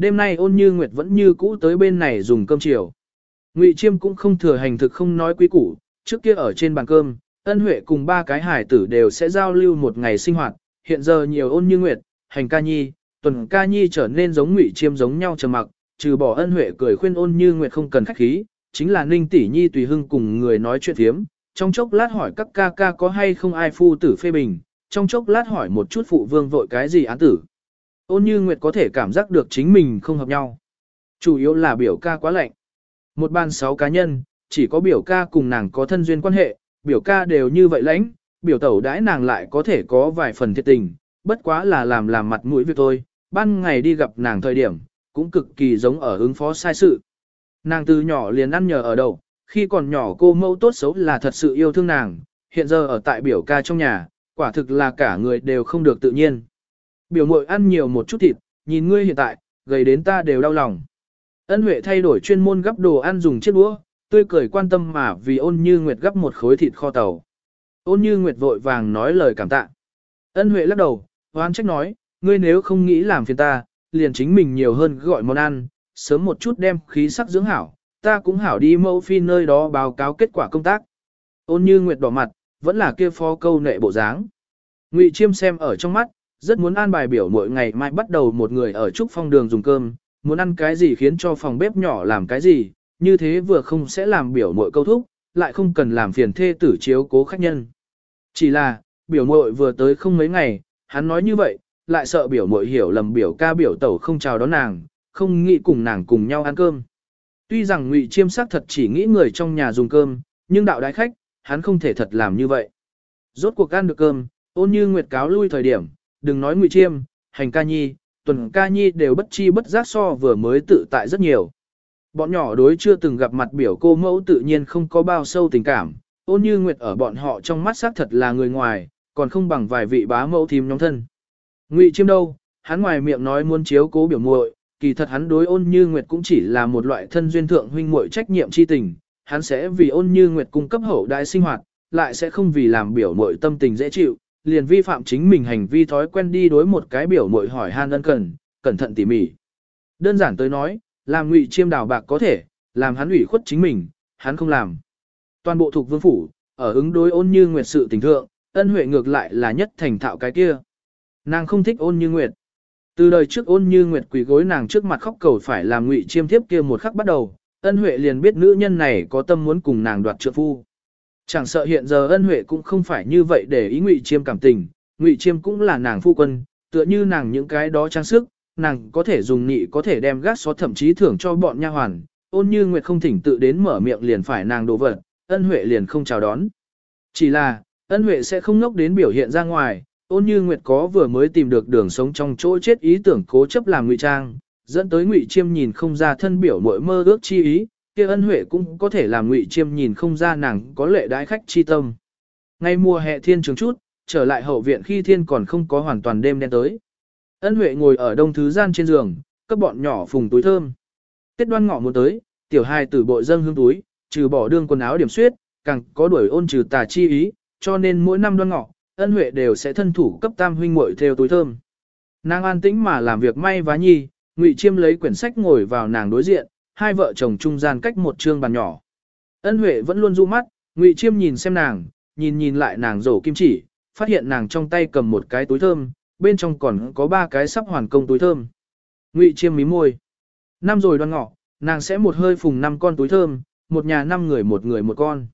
Đêm nay ôn như nguyệt vẫn như cũ tới bên này dùng cơm chiều. Ngụy Chiêm cũng không thừa hành thực không nói quý củ, trước kia ở trên bàn cơm, ân huệ cùng ba cái hải tử đều sẽ giao lưu một ngày sinh hoạt, hiện giờ nhiều ôn như nguyệt, hành ca nhi, tuần ca nhi trở nên giống ngụy chiêm giống nhau trầm mặc, trừ bỏ ân huệ cười khuyên ôn như nguyệt không cần khách khí, chính là ninh tỷ nhi tùy hưng cùng người nói chuyện thiếm, trong chốc lát hỏi các ca ca có hay không ai phu tử phê bình, trong chốc lát hỏi một chút phụ vương vội cái gì án tử. Ôn như nguyệt có thể cảm giác được chính mình không hợp nhau. Chủ yếu là biểu ca quá lạnh. Một ban sáu cá nhân, chỉ có biểu ca cùng nàng có thân duyên quan hệ, biểu ca đều như vậy lãnh, biểu tẩu đãi nàng lại có thể có vài phần thiệt tình, bất quá là làm làm mặt mũi việc thôi, ban ngày đi gặp nàng thời điểm, cũng cực kỳ giống ở ứng phó sai sự. Nàng từ nhỏ liền ăn nhờ ở đầu, khi còn nhỏ cô mẫu tốt xấu là thật sự yêu thương nàng, hiện giờ ở tại biểu ca trong nhà, quả thực là cả người đều không được tự nhiên. Biểu mội ăn nhiều một chút thịt, nhìn ngươi hiện tại, gầy đến ta đều đau lòng. Ân Huệ thay đổi chuyên môn gấp đồ ăn dùng chiếc đũa, tươi cười quan tâm mà vì ôn như nguyệt gấp một khối thịt kho tàu. Ôn như nguyệt vội vàng nói lời cảm tạ. Ân Huệ lắc đầu, hoan trách nói, ngươi nếu không nghĩ làm phiền ta, liền chính mình nhiều hơn gọi món ăn, sớm một chút đem khí sắc dưỡng hảo, ta cũng hảo đi mẫu phi nơi đó báo cáo kết quả công tác. Ôn như nguyệt đỏ mặt, vẫn là kia phó câu nệ bộ dáng. Ngụy Chiêm xem ở trong mắt, rất muốn an bài biểu mỗi ngày mai bắt đầu một người ở trúc phong đường dùng cơm, muốn ăn cái gì khiến cho phòng bếp nhỏ làm cái gì, như thế vừa không sẽ làm biểu muội câu thúc, lại không cần làm phiền thê tử chiếu cố khách nhân. Chỉ là, biểu muội vừa tới không mấy ngày, hắn nói như vậy, lại sợ biểu muội hiểu lầm biểu ca biểu tẩu không chào đón nàng, không nghĩ cùng nàng cùng nhau ăn cơm. Tuy rằng Ngụy Chiêm sắc thật chỉ nghĩ người trong nhà dùng cơm, nhưng đạo đại khách, hắn không thể thật làm như vậy. Rốt cuộc ăn được cơm, ôn như nguyệt cáo lui thời điểm, đừng nói Ngụy Chiêm, hành ca nhi, tuần ca nhi đều bất chi bất giác so vừa mới tự tại rất nhiều. Bọn nhỏ đối chưa từng gặp mặt biểu cô mẫu tự nhiên không có bao sâu tình cảm, ôn như nguyệt ở bọn họ trong mắt xác thật là người ngoài, còn không bằng vài vị bá mẫu thím nhóm thân. Ngụy chiêm đâu, hắn ngoài miệng nói muốn chiếu cố biểu muội, kỳ thật hắn đối ôn như nguyệt cũng chỉ là một loại thân duyên thượng huynh muội trách nhiệm chi tình, hắn sẽ vì ôn như nguyệt cung cấp hậu đại sinh hoạt, lại sẽ không vì làm biểu muội tâm tình dễ chịu, liền vi phạm chính mình hành vi thói quen đi đối một cái biểu mội hỏi han ân cần, cẩn thận tỉ mỉ. Đơn giản tới nói, làm ngụy chiêm đào bạc có thể, làm hắn ủy khuất chính mình, hắn không làm. Toàn bộ thuộc vương phủ, ở ứng đối ôn như nguyệt sự tình thượng, ân huệ ngược lại là nhất thành thạo cái kia. Nàng không thích ôn như nguyệt. Từ đời trước ôn như nguyệt quỳ gối nàng trước mặt khóc cầu phải làm ngụy chiêm tiếp kia một khắc bắt đầu, ân huệ liền biết nữ nhân này có tâm muốn cùng nàng đoạt trượng phu. Chẳng sợ hiện giờ ân huệ cũng không phải như vậy để ý ngụy chiêm cảm tình, ngụy chiêm cũng là nàng phu quân, tựa như nàng những cái đó trang sức, nàng có thể dùng nị có thể đem gác xó thậm chí thưởng cho bọn nha hoàn, ôn như nguyệt không thỉnh tự đến mở miệng liền phải nàng đổ vật, ân huệ liền không chào đón. Chỉ là, ân huệ sẽ không ngốc đến biểu hiện ra ngoài, ôn như nguyệt có vừa mới tìm được đường sống trong chỗ chết ý tưởng cố chấp làm ngụy trang, dẫn tới ngụy chiêm nhìn không ra thân biểu mỗi mơ ước chi ý, kia ân huệ cũng có thể làm ngụy chiêm nhìn không ra nàng có lệ đái khách chi tâm. Ngay mùa hè thiên trường chút, trở lại hậu viện khi thiên còn không có hoàn toàn đêm đen tới. Ân Huệ ngồi ở đông thứ gian trên giường, các bọn nhỏ phùng túi thơm. Tết đoan ngọ muốn tới, tiểu hai tử bộ dâng hương túi, trừ bỏ đương quần áo điểm suyết, càng có đuổi ôn trừ tà chi ý, cho nên mỗi năm đoan ngọ, ân huệ đều sẽ thân thủ cấp tam huynh muội theo túi thơm. Nàng an tĩnh mà làm việc may vá nhi, Ngụy Chiêm lấy quyển sách ngồi vào nàng đối diện, hai vợ chồng trung gian cách một trương bàn nhỏ. Ân Huệ vẫn luôn du mắt, Ngụy Chiêm nhìn xem nàng, nhìn nhìn lại nàng rổ kim chỉ, phát hiện nàng trong tay cầm một cái túi thơm, bên trong còn có ba cái sắp hoàn công túi thơm. Ngụy chiêm mí môi. Năm rồi đoan ngọ, nàng sẽ một hơi phùng năm con túi thơm, một nhà năm người một người một con.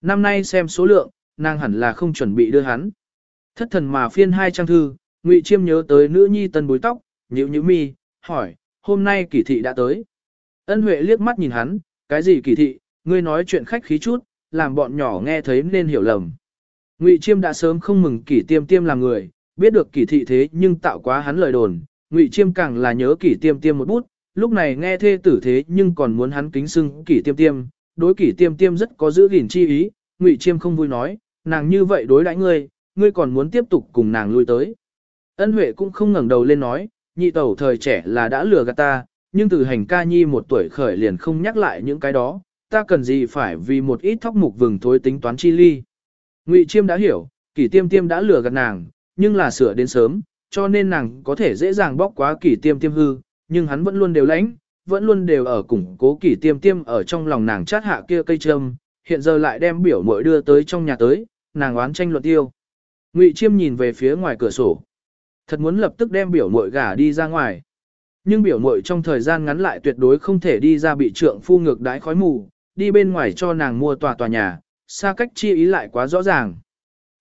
Năm nay xem số lượng, nàng hẳn là không chuẩn bị đưa hắn. Thất thần mà phiên hai trang thư, Ngụy chiêm nhớ tới nữ nhi tân bối tóc, nhíu nhíu mi, hỏi, hôm nay kỳ thị đã tới. Ân Huệ liếc mắt nhìn hắn, cái gì kỳ thị, ngươi nói chuyện khách khí chút, làm bọn nhỏ nghe thấy nên hiểu lầm. Ngụy Chiêm đã sớm không mừng kỷ tiêm tiêm làm người, biết được kỷ thị thế nhưng tạo quá hắn lời đồn, Ngụy Chiêm càng là nhớ kỷ tiêm tiêm một bút, lúc này nghe thê tử thế nhưng còn muốn hắn kính xưng kỷ tiêm tiêm, đối kỷ tiêm tiêm rất có giữ gìn chi ý, Ngụy Chiêm không vui nói, nàng như vậy đối đãi ngươi, ngươi còn muốn tiếp tục cùng nàng lui tới. Ân Huệ cũng không ngẩng đầu lên nói, nhị tẩu thời trẻ là đã lừa gạt ta, nhưng từ hành ca nhi một tuổi khởi liền không nhắc lại những cái đó, ta cần gì phải vì một ít thóc mục vừng thối tính toán chi ly. Ngụy Chiêm đã hiểu, kỷ tiêm tiêm đã lừa gạt nàng, nhưng là sửa đến sớm, cho nên nàng có thể dễ dàng bóc quá kỷ tiêm tiêm hư, nhưng hắn vẫn luôn đều lãnh, vẫn luôn đều ở củng cố kỷ tiêm tiêm ở trong lòng nàng chát hạ kia cây trâm, hiện giờ lại đem biểu muội đưa tới trong nhà tới, nàng oán tranh luận tiêu. Ngụy Chiêm nhìn về phía ngoài cửa sổ. Thật muốn lập tức đem biểu muội gả đi ra ngoài. Nhưng biểu muội trong thời gian ngắn lại tuyệt đối không thể đi ra bị trượng phu ngược đái khói mù, đi bên ngoài cho nàng mua tòa tòa nhà, xa cách chi ý lại quá rõ ràng.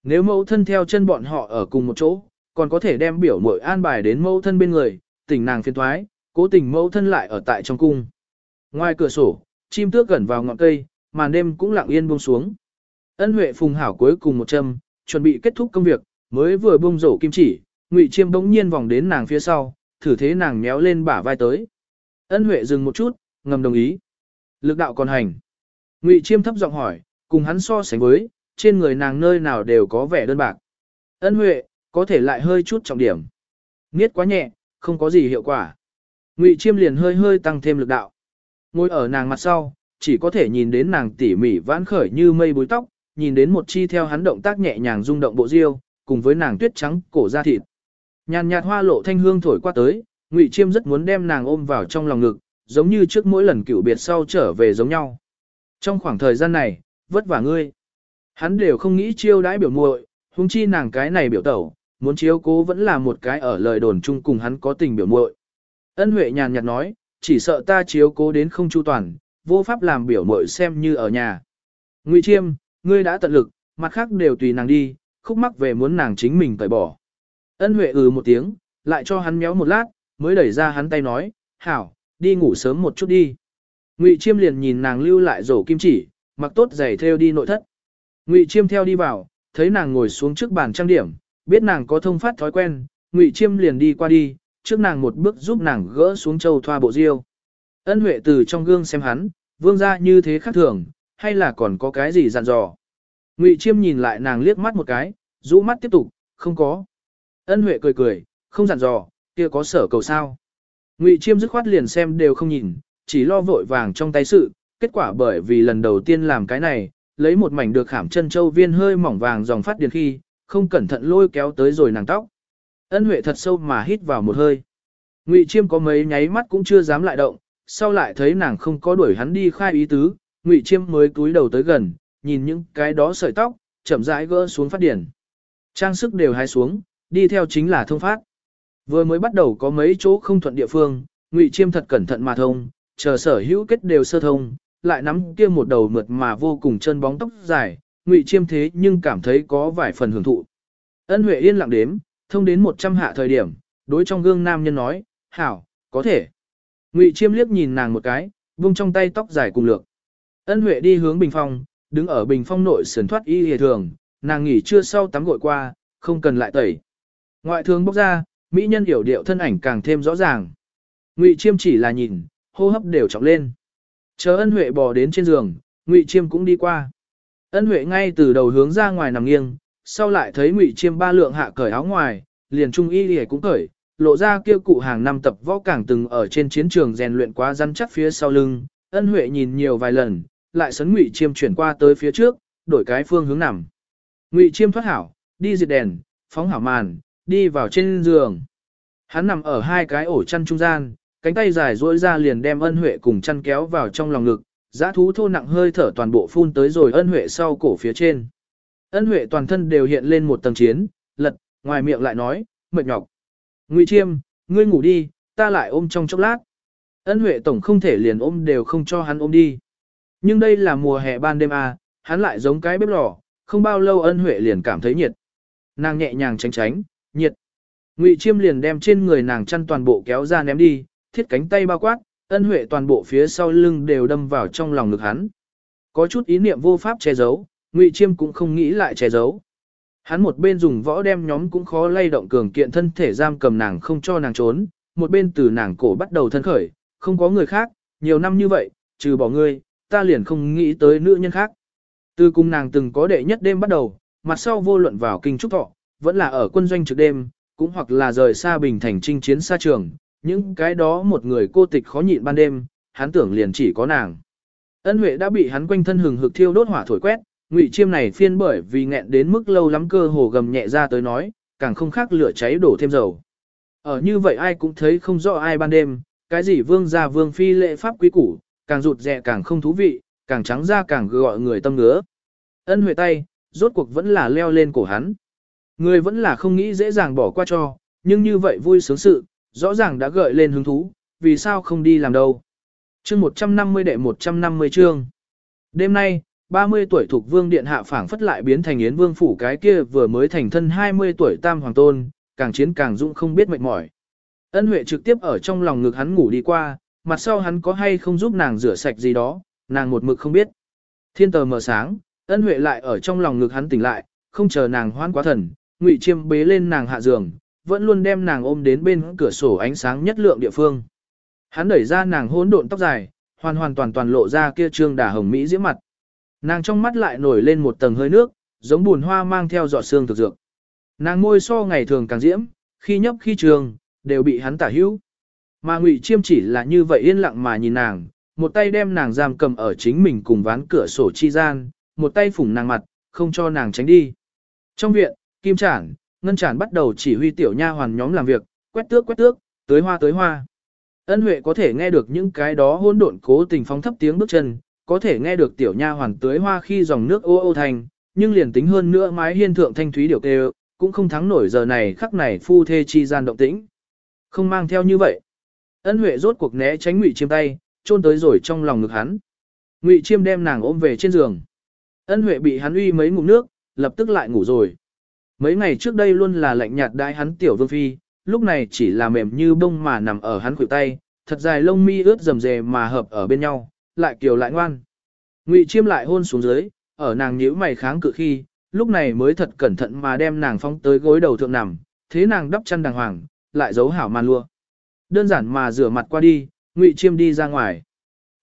Nếu mẫu thân theo chân bọn họ ở cùng một chỗ, còn có thể đem biểu muội an bài đến mẫu thân bên người, tỉnh nàng phiền thoái, cố tình mẫu thân lại ở tại trong cung. Ngoài cửa sổ, chim tước gần vào ngọn cây, màn đêm cũng lặng yên buông xuống. Ân Huệ phùng hảo cuối cùng một châm, chuẩn bị kết thúc công việc, mới vừa buông rổ kim chỉ, Ngụy Chiêm bỗng nhiên vòng đến nàng phía sau, thử thế nàng méo lên bả vai tới. Ân Huệ dừng một chút, ngầm đồng ý. Lực đạo còn hành. Ngụy Chiêm thấp giọng hỏi, cùng hắn so sánh với, trên người nàng nơi nào đều có vẻ đơn bạc. Ân Huệ, có thể lại hơi chút trọng điểm. Niết quá nhẹ, không có gì hiệu quả. Ngụy Chiêm liền hơi hơi tăng thêm lực đạo. Ngồi ở nàng mặt sau, chỉ có thể nhìn đến nàng tỉ mỉ vãn khởi như mây búi tóc, nhìn đến một chi theo hắn động tác nhẹ nhàng rung động bộ diêu, cùng với nàng tuyết trắng cổ da thịt. Nhàn nhạt hoa lộ thanh hương thổi qua tới, Ngụy Chiêm rất muốn đem nàng ôm vào trong lòng ngực, giống như trước mỗi lần cựu biệt sau trở về giống nhau. Trong khoảng thời gian này, vất vả ngươi. Hắn đều không nghĩ chiêu đãi biểu muội, huống chi nàng cái này biểu tẩu, muốn chiếu cố vẫn là một cái ở lời đồn chung cùng hắn có tình biểu muội. Ân Huệ nhàn nhạt nói, chỉ sợ ta chiếu cố đến không chu toàn, vô pháp làm biểu muội xem như ở nhà. Ngụy Chiêm, ngươi đã tận lực, mặt khác đều tùy nàng đi, khúc mắc về muốn nàng chính mình tẩy bỏ. Ân Huệ ừ một tiếng, lại cho hắn méo một lát, mới đẩy ra hắn tay nói, hảo, đi ngủ sớm một chút đi. Ngụy Chiêm liền nhìn nàng lưu lại rổ kim chỉ, mặc tốt giày theo đi nội thất. Ngụy Chiêm theo đi vào, thấy nàng ngồi xuống trước bàn trang điểm, biết nàng có thông phát thói quen, Ngụy Chiêm liền đi qua đi, trước nàng một bước giúp nàng gỡ xuống châu thoa bộ diêu. Ân Huệ từ trong gương xem hắn, vương ra như thế khác thường, hay là còn có cái gì dặn dò. Ngụy Chiêm nhìn lại nàng liếc mắt một cái, rũ mắt tiếp tục, không có. Ân Huệ cười cười, không dặn dò, kia có sở cầu sao. Ngụy Chiêm dứt khoát liền xem đều không nhìn, chỉ lo vội vàng trong tay sự, kết quả bởi vì lần đầu tiên làm cái này, lấy một mảnh được khảm chân châu viên hơi mỏng vàng dòng phát điền khi, không cẩn thận lôi kéo tới rồi nàng tóc. Ân Huệ thật sâu mà hít vào một hơi. Ngụy Chiêm có mấy nháy mắt cũng chưa dám lại động, sau lại thấy nàng không có đuổi hắn đi khai ý tứ, Ngụy Chiêm mới cúi đầu tới gần, nhìn những cái đó sợi tóc, chậm rãi gỡ xuống phát điển. Trang sức đều hái xuống, đi theo chính là thông phát. Vừa mới bắt đầu có mấy chỗ không thuận địa phương, Ngụy Chiêm thật cẩn thận mà thông, chờ sở hữu kết đều sơ thông, lại nắm kia một đầu mượt mà vô cùng chân bóng tóc dài, Ngụy Chiêm thế nhưng cảm thấy có vài phần hưởng thụ. Ân Huệ yên lặng đếm, thông đến 100 hạ thời điểm, đối trong gương nam nhân nói, hảo, có thể. Ngụy Chiêm liếc nhìn nàng một cái, vung trong tay tóc dài cùng lược. Ân Huệ đi hướng bình phong, đứng ở bình phong nội sườn thoát y hề thường, nàng nghỉ trưa sau tắm gội qua, không cần lại tẩy. Ngoại thương bốc ra, mỹ nhân hiểu điệu thân ảnh càng thêm rõ ràng. Ngụy Chiêm chỉ là nhìn, hô hấp đều trọng lên. Chờ Ân Huệ bò đến trên giường, Ngụy Chiêm cũng đi qua. Ân Huệ ngay từ đầu hướng ra ngoài nằm nghiêng, sau lại thấy Ngụy Chiêm ba lượng hạ cởi áo ngoài, liền trung y liễu cũng cởi, lộ ra kia cụ hàng năm tập võ cảng từng ở trên chiến trường rèn luyện quá rắn chắc phía sau lưng. Ân Huệ nhìn nhiều vài lần, lại sấn Ngụy Chiêm chuyển qua tới phía trước, đổi cái phương hướng nằm. Ngụy Chiêm thoát hảo, đi diệt đèn, phóng hảo màn, đi vào trên giường. Hắn nằm ở hai cái ổ chăn trung gian, cánh tay dài duỗi ra liền đem ân huệ cùng chăn kéo vào trong lòng ngực, giã thú thô nặng hơi thở toàn bộ phun tới rồi ân huệ sau cổ phía trên. Ân huệ toàn thân đều hiện lên một tầng chiến, lật, ngoài miệng lại nói, mệt nhọc. Ngụy chiêm, ngươi ngủ đi, ta lại ôm trong chốc lát. Ân huệ tổng không thể liền ôm đều không cho hắn ôm đi. Nhưng đây là mùa hè ban đêm à, hắn lại giống cái bếp lò, không bao lâu ân huệ liền cảm thấy nhiệt. Nàng nhẹ nhàng tránh tránh, nhiệt. Ngụy chiêm liền đem trên người nàng chăn toàn bộ kéo ra ném đi, thiết cánh tay bao quát, ân huệ toàn bộ phía sau lưng đều đâm vào trong lòng ngực hắn. Có chút ý niệm vô pháp che giấu, Ngụy Chiêm cũng không nghĩ lại che giấu. Hắn một bên dùng võ đem nhóm cũng khó lay động cường kiện thân thể giam cầm nàng không cho nàng trốn, một bên từ nàng cổ bắt đầu thân khởi, không có người khác, nhiều năm như vậy, trừ bỏ ngươi, ta liền không nghĩ tới nữ nhân khác. Từ cùng nàng từng có đệ nhất đêm bắt đầu, mặt sau vô luận vào kinh trúc thọ, vẫn là ở quân doanh trực đêm, cũng hoặc là rời xa bình thành chinh chiến xa trường, những cái đó một người cô tịch khó nhịn ban đêm, hắn tưởng liền chỉ có nàng. Ân Huệ đã bị hắn quanh thân hừng hực thiêu đốt hỏa thổi quét, Ngụy Chiêm này phiên bởi vì nghẹn đến mức lâu lắm cơ hồ gầm nhẹ ra tới nói, càng không khác lửa cháy đổ thêm dầu. Ở như vậy ai cũng thấy không rõ ai ban đêm, cái gì vương gia vương phi lệ pháp quý củ, càng rụt rè càng không thú vị, càng trắng ra càng gọi người tâm ngứa. Ân Huệ tay, rốt cuộc vẫn là leo lên cổ hắn. Người vẫn là không nghĩ dễ dàng bỏ qua cho, nhưng như vậy vui sướng sự, rõ ràng đã gợi lên hứng thú, vì sao không đi làm đâu. chương 150 đệ 150 chương. Đêm nay, 30 tuổi thuộc vương điện hạ phảng phất lại biến thành yến vương phủ cái kia vừa mới thành thân 20 tuổi tam hoàng tôn, càng chiến càng dũng không biết mệt mỏi. Ân Huệ trực tiếp ở trong lòng ngực hắn ngủ đi qua, mặt sau hắn có hay không giúp nàng rửa sạch gì đó, nàng một mực không biết. Thiên tờ mở sáng, Ân Huệ lại ở trong lòng ngực hắn tỉnh lại, không chờ nàng hoan quá thần, Ngụy Chiêm bế lên nàng hạ giường, vẫn luôn đem nàng ôm đến bên cửa sổ ánh sáng nhất lượng địa phương. Hắn đẩy ra nàng hỗn độn tóc dài, hoàn hoàn toàn toàn lộ ra kia trương đà hồng mỹ diễm mặt. Nàng trong mắt lại nổi lên một tầng hơi nước, giống buồn hoa mang theo giọt sương thực dược. Nàng môi so ngày thường càng diễm, khi nhấp khi trường, đều bị hắn tả hữu. Mà Ngụy Chiêm chỉ là như vậy yên lặng mà nhìn nàng, một tay đem nàng giam cầm ở chính mình cùng ván cửa sổ chi gian, một tay phủng nàng mặt, không cho nàng tránh đi. Trong viện, Kim Trản, Ngân Trản bắt đầu chỉ huy tiểu nha hoàn nhóm làm việc, quét tước quét tước, tới hoa tới hoa. Ân Huệ có thể nghe được những cái đó hỗn độn cố tình phóng thấp tiếng bước chân, có thể nghe được tiểu nha hoàn tưới hoa khi dòng nước ô ô thành, nhưng liền tính hơn nữa mái hiên thượng thanh thúy điều kêu, cũng không thắng nổi giờ này khắc này phu thê chi gian động tĩnh. Không mang theo như vậy. Ân Huệ rốt cuộc né tránh Ngụy Chiêm tay, chôn tới rồi trong lòng ngực hắn. Ngụy Chiêm đem nàng ôm về trên giường. Ân Huệ bị hắn uy mấy ngụm nước, lập tức lại ngủ rồi. Mấy ngày trước đây luôn là lạnh nhạt đãi hắn tiểu vương phi, lúc này chỉ là mềm như bông mà nằm ở hắn khuỷu tay, thật dài lông mi ướt rầm rề mà hợp ở bên nhau, lại kiều lại ngoan. Ngụy Chiêm lại hôn xuống dưới, ở nàng nhíu mày kháng cự khi, lúc này mới thật cẩn thận mà đem nàng phóng tới gối đầu thượng nằm, thế nàng đắp chăn đàng hoàng, lại giấu hảo màn lụa. Đơn giản mà rửa mặt qua đi, Ngụy Chiêm đi ra ngoài.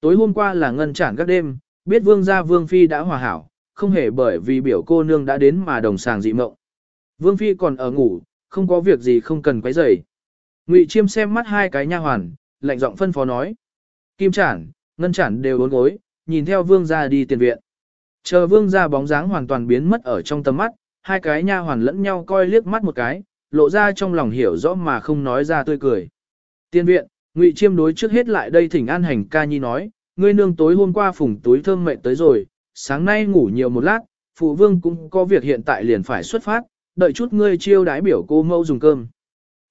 Tối hôm qua là ngân trản các đêm, biết vương gia vương phi đã hòa hảo, không hề bởi vì biểu cô nương đã đến mà đồng sàng dị mộng. Vương phi còn ở ngủ, không có việc gì không cần quấy rầy. Ngụy Chiêm xem mắt hai cái nha hoàn, lạnh giọng phân phó nói: "Kim Trản, Ngân Trản đều uốn gối, nhìn theo vương gia đi tiền viện." Chờ vương gia bóng dáng hoàn toàn biến mất ở trong tầm mắt, hai cái nha hoàn lẫn nhau coi liếc mắt một cái, lộ ra trong lòng hiểu rõ mà không nói ra tươi cười. Tiên viện, Ngụy Chiêm đối trước hết lại đây thỉnh an hành ca nhi nói, ngươi nương tối hôm qua phùng túi thơm mệt tới rồi, sáng nay ngủ nhiều một lát, phụ vương cũng có việc hiện tại liền phải xuất phát, đợi chút ngươi chiêu đái biểu cô mẫu dùng cơm.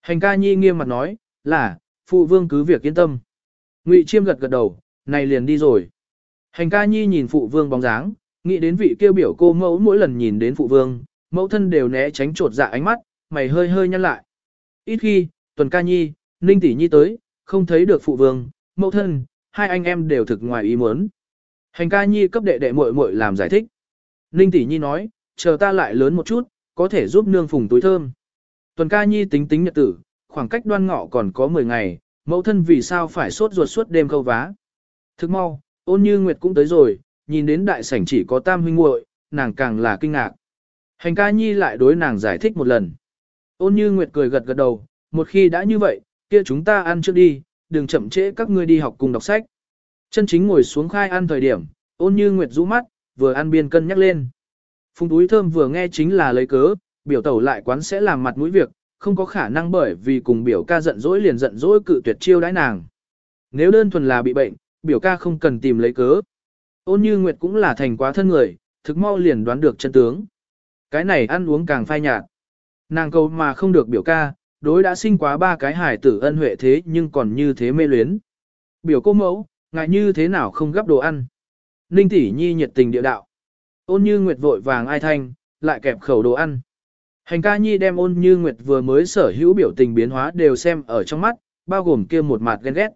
Hành ca nhi nghiêm mặt nói, là, phụ vương cứ việc yên tâm. Ngụy Chiêm gật gật đầu, này liền đi rồi. Hành ca nhi nhìn phụ vương bóng dáng, nghĩ đến vị kêu biểu cô mẫu mỗi lần nhìn đến phụ vương, mẫu thân đều né tránh trột dạ ánh mắt, mày hơi hơi nhăn lại. Ít khi, tuần ca nhi, ninh tỷ nhi tới, không thấy được phụ vương, mẫu thân, hai anh em đều thực ngoài ý muốn. Hành ca nhi cấp đệ đệ muội muội làm giải thích. Ninh tỷ nhi nói, chờ ta lại lớn một chút, có thể giúp nương phùng túi thơm. Tuần ca nhi tính tính nhật tử, khoảng cách đoan ngọ còn có 10 ngày, mẫu thân vì sao phải sốt ruột suốt đêm câu vá. Thức mau, ôn như nguyệt cũng tới rồi, nhìn đến đại sảnh chỉ có tam huynh muội, nàng càng là kinh ngạc. Hành ca nhi lại đối nàng giải thích một lần. Ôn như nguyệt cười gật gật đầu, một khi đã như vậy, kia chúng ta ăn trước đi, đừng chậm trễ các ngươi đi học cùng đọc sách. Chân chính ngồi xuống khai ăn thời điểm, ôn như nguyệt rũ mắt, vừa ăn biên cân nhắc lên. Phùng túi thơm vừa nghe chính là lấy cớ, biểu tẩu lại quán sẽ làm mặt mũi việc, không có khả năng bởi vì cùng biểu ca giận dỗi liền giận dỗi cự tuyệt chiêu đãi nàng. Nếu đơn thuần là bị bệnh, biểu ca không cần tìm lấy cớ. Ôn như nguyệt cũng là thành quá thân người, thực mau liền đoán được chân tướng. Cái này ăn uống càng phai nhạt. Nàng cầu mà không được biểu ca, đối đã sinh quá ba cái hải tử ân huệ thế nhưng còn như thế mê luyến. Biểu cô mẫu, ngại như thế nào không gấp đồ ăn. Ninh tỷ nhi nhiệt tình địa đạo. Ôn như nguyệt vội vàng ai thanh, lại kẹp khẩu đồ ăn. Hành ca nhi đem ôn như nguyệt vừa mới sở hữu biểu tình biến hóa đều xem ở trong mắt, bao gồm kia một mặt ghen ghét.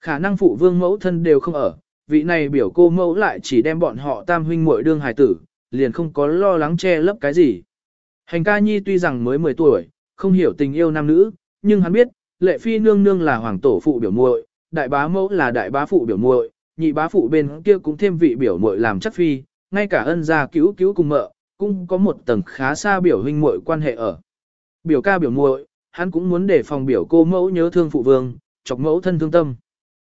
Khả năng phụ vương mẫu thân đều không ở, vị này biểu cô mẫu lại chỉ đem bọn họ tam huynh muội đương hài tử, liền không có lo lắng che lấp cái gì. Hành ca nhi tuy rằng mới 10 tuổi, không hiểu tình yêu nam nữ, nhưng hắn biết, lệ phi nương nương là hoàng tổ phụ biểu muội, đại bá mẫu là đại bá phụ biểu muội, nhị bá phụ bên kia cũng thêm vị biểu muội làm chất phi, ngay cả ân gia cứu cứu cùng mợ, cũng có một tầng khá xa biểu huynh muội quan hệ ở. Biểu ca biểu muội, hắn cũng muốn để phòng biểu cô mẫu nhớ thương phụ vương, chọc mẫu thân thương tâm.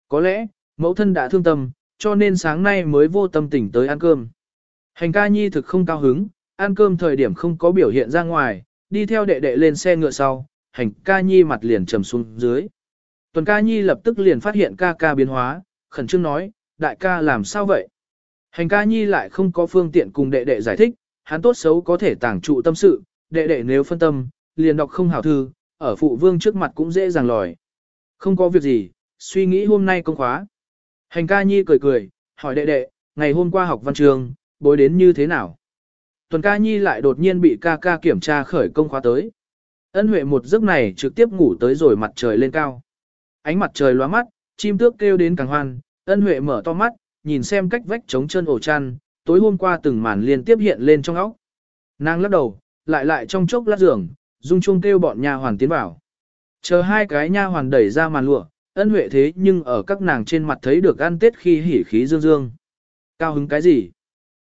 Có lẽ, mẫu thân đã thương tâm, cho nên sáng nay mới vô tâm tỉnh tới ăn cơm. Hành ca nhi thực không cao hứng, ăn cơm thời điểm không có biểu hiện ra ngoài, đi theo đệ đệ lên xe ngựa sau, hành ca nhi mặt liền trầm xuống dưới. Tuần ca nhi lập tức liền phát hiện ca ca biến hóa, khẩn trương nói, đại ca làm sao vậy? Hành ca nhi lại không có phương tiện cùng đệ đệ giải thích, hắn tốt xấu có thể tàng trụ tâm sự, đệ đệ nếu phân tâm, liền đọc không hảo thư, ở phụ vương trước mặt cũng dễ dàng lòi. Không có việc gì, suy nghĩ hôm nay công khóa. Hành ca nhi cười cười, hỏi đệ đệ, ngày hôm qua học văn trường, bối đến như thế nào? Tuần ca nhi lại đột nhiên bị ca ca kiểm tra khởi công khóa tới. Ân huệ một giấc này trực tiếp ngủ tới rồi mặt trời lên cao. Ánh mặt trời lóa mắt, chim tước kêu đến càng hoan, ân huệ mở to mắt, nhìn xem cách vách trống chân ổ chăn, tối hôm qua từng màn liên tiếp hiện lên trong óc. Nàng lắc đầu, lại lại trong chốc lát giường, dung chung kêu bọn nha hoàn tiến vào. Chờ hai cái nha hoàn đẩy ra màn lụa, ân huệ thế nhưng ở các nàng trên mặt thấy được ăn tết khi hỉ khí dương dương. Cao hứng cái gì?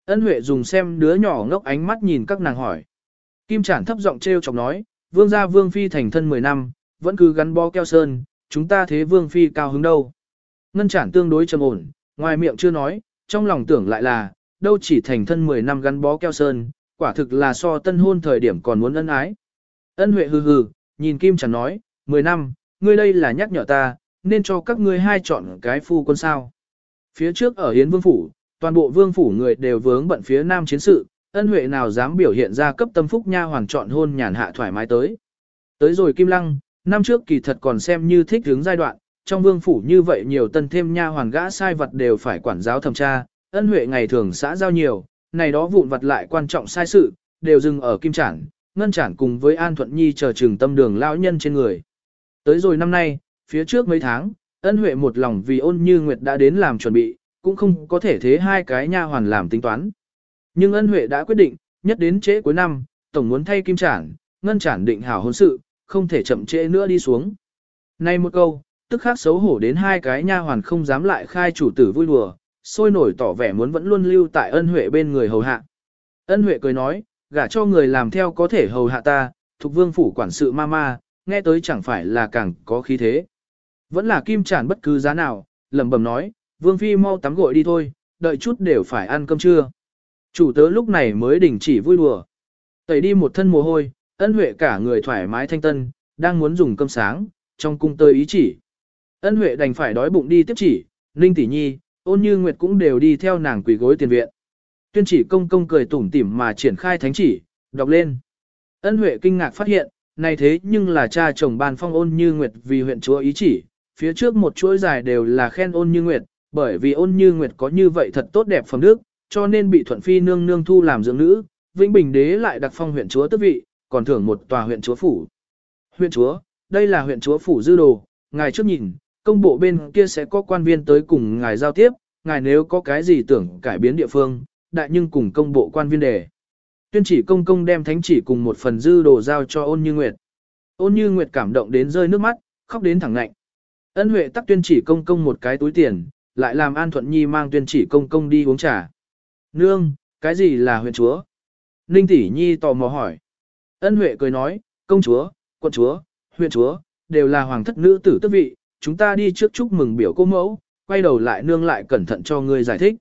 Ân huệ dùng xem đứa nhỏ ngốc ánh mắt nhìn các nàng hỏi. Kim trản thấp giọng treo chọc nói, vương gia vương phi thành thân 10 năm, vẫn cứ gắn bó keo sơn, chúng ta thế vương phi cao hứng đâu. Ngân trản tương đối trầm ổn, ngoài miệng chưa nói, trong lòng tưởng lại là, đâu chỉ thành thân 10 năm gắn bó keo sơn, quả thực là so tân hôn thời điểm còn muốn ân ái. Ân huệ hừ hừ, nhìn Kim chẳng nói, 10 năm, ngươi đây là nhắc nhở ta, nên cho các ngươi hai chọn cái phu quân sao. Phía trước ở Hiến Vương Phủ, toàn bộ Vương Phủ người đều vướng bận phía nam chiến sự, ân huệ nào dám biểu hiện ra cấp tâm phúc nha hoàng chọn hôn nhàn hạ thoải mái tới. Tới rồi Kim Lăng, năm trước kỳ thật còn xem như thích hướng giai đoạn, trong Vương Phủ như vậy nhiều tân thêm nha hoàng gã sai vật đều phải quản giáo thẩm tra, ân huệ ngày thường xã giao nhiều, này đó vụn vật lại quan trọng sai sự, đều dừng ở Kim Trản, Ngân Trản cùng với An Thuận Nhi chờ trường tâm đường lão nhân trên người. Tới rồi năm nay, phía trước mấy tháng, ân huệ một lòng vì ôn như nguyệt đã đến làm chuẩn bị, cũng không có thể thế hai cái nha hoàn làm tính toán. Nhưng ân huệ đã quyết định, nhất đến trễ cuối năm, tổng muốn thay kim trản, ngân trản định hảo hôn sự, không thể chậm trễ nữa đi xuống. Nay một câu, tức khắc xấu hổ đến hai cái nha hoàn không dám lại khai chủ tử vui đùa, sôi nổi tỏ vẻ muốn vẫn luôn lưu tại ân huệ bên người hầu hạ. Ân huệ cười nói, gả cho người làm theo có thể hầu hạ ta, thuộc vương phủ quản sự ma ma, nghe tới chẳng phải là càng có khí thế. Vẫn là kim tràn bất cứ giá nào, lẩm bẩm nói, vương phi mau tắm gội đi thôi, đợi chút đều phải ăn cơm trưa. Chủ tớ lúc này mới đình chỉ vui đùa. Tẩy đi một thân mồ hôi, ân huệ cả người thoải mái thanh tân, đang muốn dùng cơm sáng, trong cung tơi ý chỉ. Ân huệ đành phải đói bụng đi tiếp chỉ, Ninh tỷ nhi, ôn như nguyệt cũng đều đi theo nàng quỳ gối tiền viện. Tuyên chỉ công công cười tủm tỉm mà triển khai thánh chỉ, đọc lên. Ân huệ kinh ngạc phát hiện, này thế nhưng là cha chồng ban phong ôn như nguyệt vì huyện chúa ý chỉ, phía trước một chuỗi dài đều là khen ôn như nguyệt, bởi vì ôn như nguyệt có như vậy thật tốt đẹp phẩm đức, cho nên bị thuận phi nương nương thu làm dưỡng nữ, Vĩnh Bình đế lại đặc phong huyện chúa tước vị, còn thưởng một tòa huyện chúa phủ. Huyện chúa, đây là huyện chúa phủ dư đồ, ngài trước nhìn, công bộ bên kia sẽ có quan viên tới cùng ngài giao tiếp, ngài nếu có cái gì tưởng cải biến địa phương, đại nhưng cùng công bộ quan viên đề. Tuyên chỉ công công đem thánh chỉ cùng một phần dư đồ giao cho ôn như nguyệt. Ôn như nguyệt cảm động đến rơi nước mắt, khóc đến thẳng ngạnh. Ân huệ tắc tuyên chỉ công công một cái túi tiền, lại làm An Thuận Nhi mang tuyên chỉ công công đi uống trà. Nương, cái gì là huyện chúa? Ninh tỷ nhi tò mò hỏi. Ân huệ cười nói, công chúa, quận chúa, huyện chúa, đều là hoàng thất nữ tử tước vị, chúng ta đi trước chúc mừng biểu cô mẫu, quay đầu lại nương lại cẩn thận cho ngươi giải thích.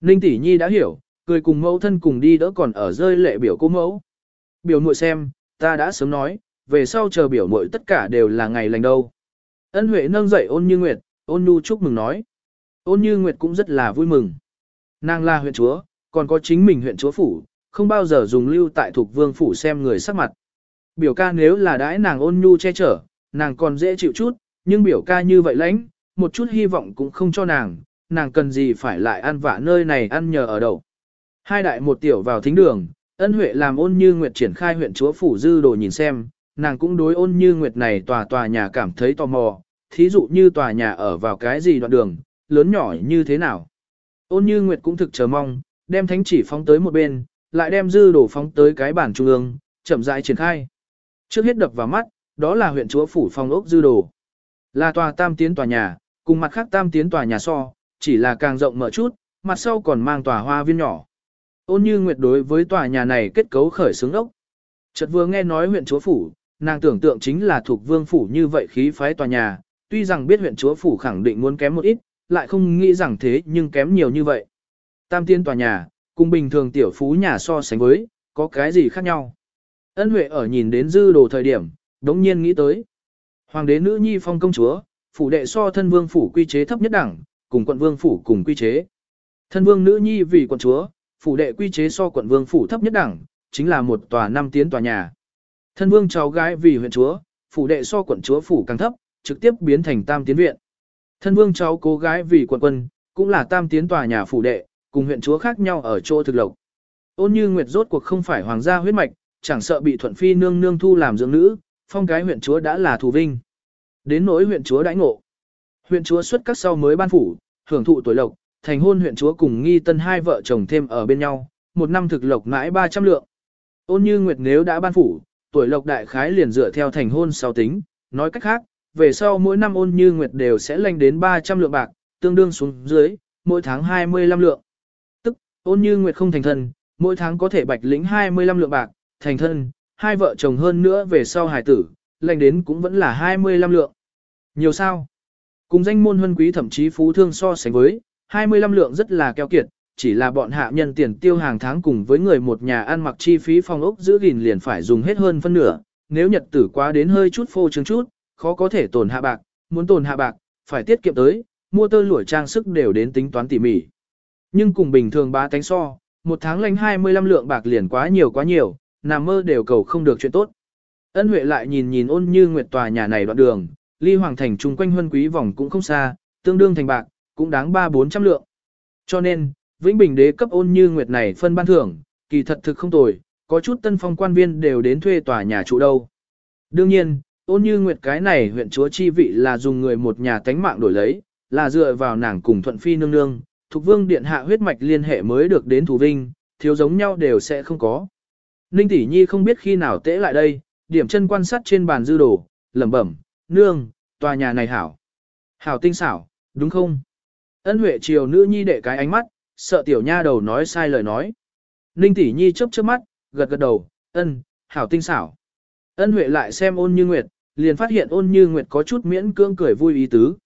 Ninh tỷ nhi đã hiểu, cười cùng mẫu thân cùng đi đỡ còn ở rơi lệ biểu cô mẫu. Biểu muội xem, ta đã sớm nói, về sau chờ biểu muội tất cả đều là ngày lành đâu. Ân Huệ nâng dậy ôn như nguyệt, ôn nhu chúc mừng nói. Ôn như nguyệt cũng rất là vui mừng. Nàng là huyện chúa, còn có chính mình huyện chúa phủ, không bao giờ dùng lưu tại thuộc vương phủ xem người sắc mặt. Biểu ca nếu là đãi nàng ôn nhu che chở, nàng còn dễ chịu chút, nhưng biểu ca như vậy lãnh, một chút hy vọng cũng không cho nàng, nàng cần gì phải lại ăn vạ nơi này ăn nhờ ở đâu. Hai đại một tiểu vào thính đường, ân huệ làm ôn như nguyệt triển khai huyện chúa phủ dư đồ nhìn xem, nàng cũng đối ôn như nguyệt này tòa tòa nhà cảm thấy tò mò, thí dụ như tòa nhà ở vào cái gì đoạn đường, lớn nhỏ như thế nào. Ôn như nguyệt cũng thực chờ mong, đem thánh chỉ phóng tới một bên, lại đem dư đồ phóng tới cái bản trung ương, chậm rãi triển khai. Trước hết đập vào mắt, đó là huyện chúa phủ phong ốc dư đồ. Là tòa tam tiến tòa nhà, cùng mặt khác tam tiến tòa nhà so, chỉ là càng rộng mở chút, mặt sau còn mang tòa hoa viên nhỏ. Ôn như nguyệt đối với tòa nhà này kết cấu khởi xướng ốc. Chợt vừa nghe nói huyện chúa phủ, nàng tưởng tượng chính là thuộc vương phủ như vậy khí phái tòa nhà, tuy rằng biết huyện chúa phủ khẳng định muốn kém một ít, lại không nghĩ rằng thế nhưng kém nhiều như vậy. Tam tiên tòa nhà, cùng bình thường tiểu phú nhà so sánh với, có cái gì khác nhau. Ân Huệ ở nhìn đến dư đồ thời điểm, đống nhiên nghĩ tới. Hoàng đế nữ nhi phong công chúa, phủ đệ so thân vương phủ quy chế thấp nhất đẳng, cùng quận vương phủ cùng quy chế. Thân vương nữ nhi vì quận chúa, phủ đệ quy chế so quận vương phủ thấp nhất đẳng, chính là một tòa năm tiến tòa nhà. Thân vương cháu gái vì huyện chúa, phủ đệ so quận chúa phủ càng thấp, trực tiếp biến thành tam tiến viện. Thân vương cháu cố gái vì quận quân, cũng là tam tiến tòa nhà phủ đệ, cùng huyện chúa khác nhau ở chỗ thực lộc. Ôn như Nguyệt rốt cuộc không phải hoàng gia huyết mạch, chẳng sợ bị thuận phi nương nương thu làm dưỡng nữ, phong cái huyện chúa đã là thù vinh. Đến nỗi huyện chúa đãi ngộ. Huyện chúa xuất các sau mới ban phủ, hưởng thụ tuổi lộc, thành hôn huyện chúa cùng nghi tân hai vợ chồng thêm ở bên nhau, một năm thực lộc mãi 300 lượng. Ôn như Nguyệt nếu đã ban phủ, tuổi lộc đại khái liền dựa theo thành hôn sau tính, nói cách khác, về sau mỗi năm ôn như Nguyệt đều sẽ lanh đến 300 lượng bạc, tương đương xuống dưới, mỗi tháng 25 lượng. Tức, ôn như Nguyệt không thành thân, mỗi tháng có thể bạch lĩnh 25 lượng bạc, thành thân, hai vợ chồng hơn nữa về sau hài tử, lành đến cũng vẫn là 25 lượng. Nhiều sao? Cùng danh môn huân quý thậm chí phú thương so sánh với, 25 lượng rất là keo kiệt, chỉ là bọn hạ nhân tiền tiêu hàng tháng cùng với người một nhà ăn mặc chi phí phòng ốc giữ gìn liền phải dùng hết hơn phân nửa, nếu nhật tử quá đến hơi chút phô trương chút, khó có thể tồn hạ bạc, muốn tồn hạ bạc, phải tiết kiệm tới, mua tơ lụa trang sức đều đến tính toán tỉ mỉ. Nhưng cùng bình thường ba tánh so, một tháng lãnh 25 lượng bạc liền quá nhiều quá nhiều, nằm mơ đều cầu không được chuyện tốt. Ân Huệ lại nhìn nhìn ôn như nguyệt tòa nhà này đoạn đường, ly hoàng thành chung quanh huân quý vòng cũng không xa, tương đương thành bạc, cũng đáng ba bốn trăm lượng. Cho nên, Vĩnh Bình đế cấp ôn như nguyệt này phân ban thưởng, kỳ thật thực không tồi, có chút tân phong quan viên đều đến thuê tòa nhà trụ đâu. Đương nhiên, ôn như nguyệt cái này huyện chúa chi vị là dùng người một nhà tánh mạng đổi lấy, là dựa vào nàng cùng thuận phi nương nương, thuộc vương điện hạ huyết mạch liên hệ mới được đến thủ vinh, thiếu giống nhau đều sẽ không có. Ninh tỷ nhi không biết khi nào tễ lại đây, điểm chân quan sát trên bàn dư đồ, lẩm bẩm, nương, tòa nhà này hảo. Hảo tinh xảo, đúng không? Ân huệ chiều nữ nhi đệ cái ánh mắt, sợ tiểu nha đầu nói sai lời nói. Ninh tỷ nhi chớp chớp mắt, gật gật đầu, ân, hảo tinh xảo. Ân huệ lại xem ôn như nguyệt, liền phát hiện ôn như nguyệt có chút miễn cưỡng cười vui ý tứ.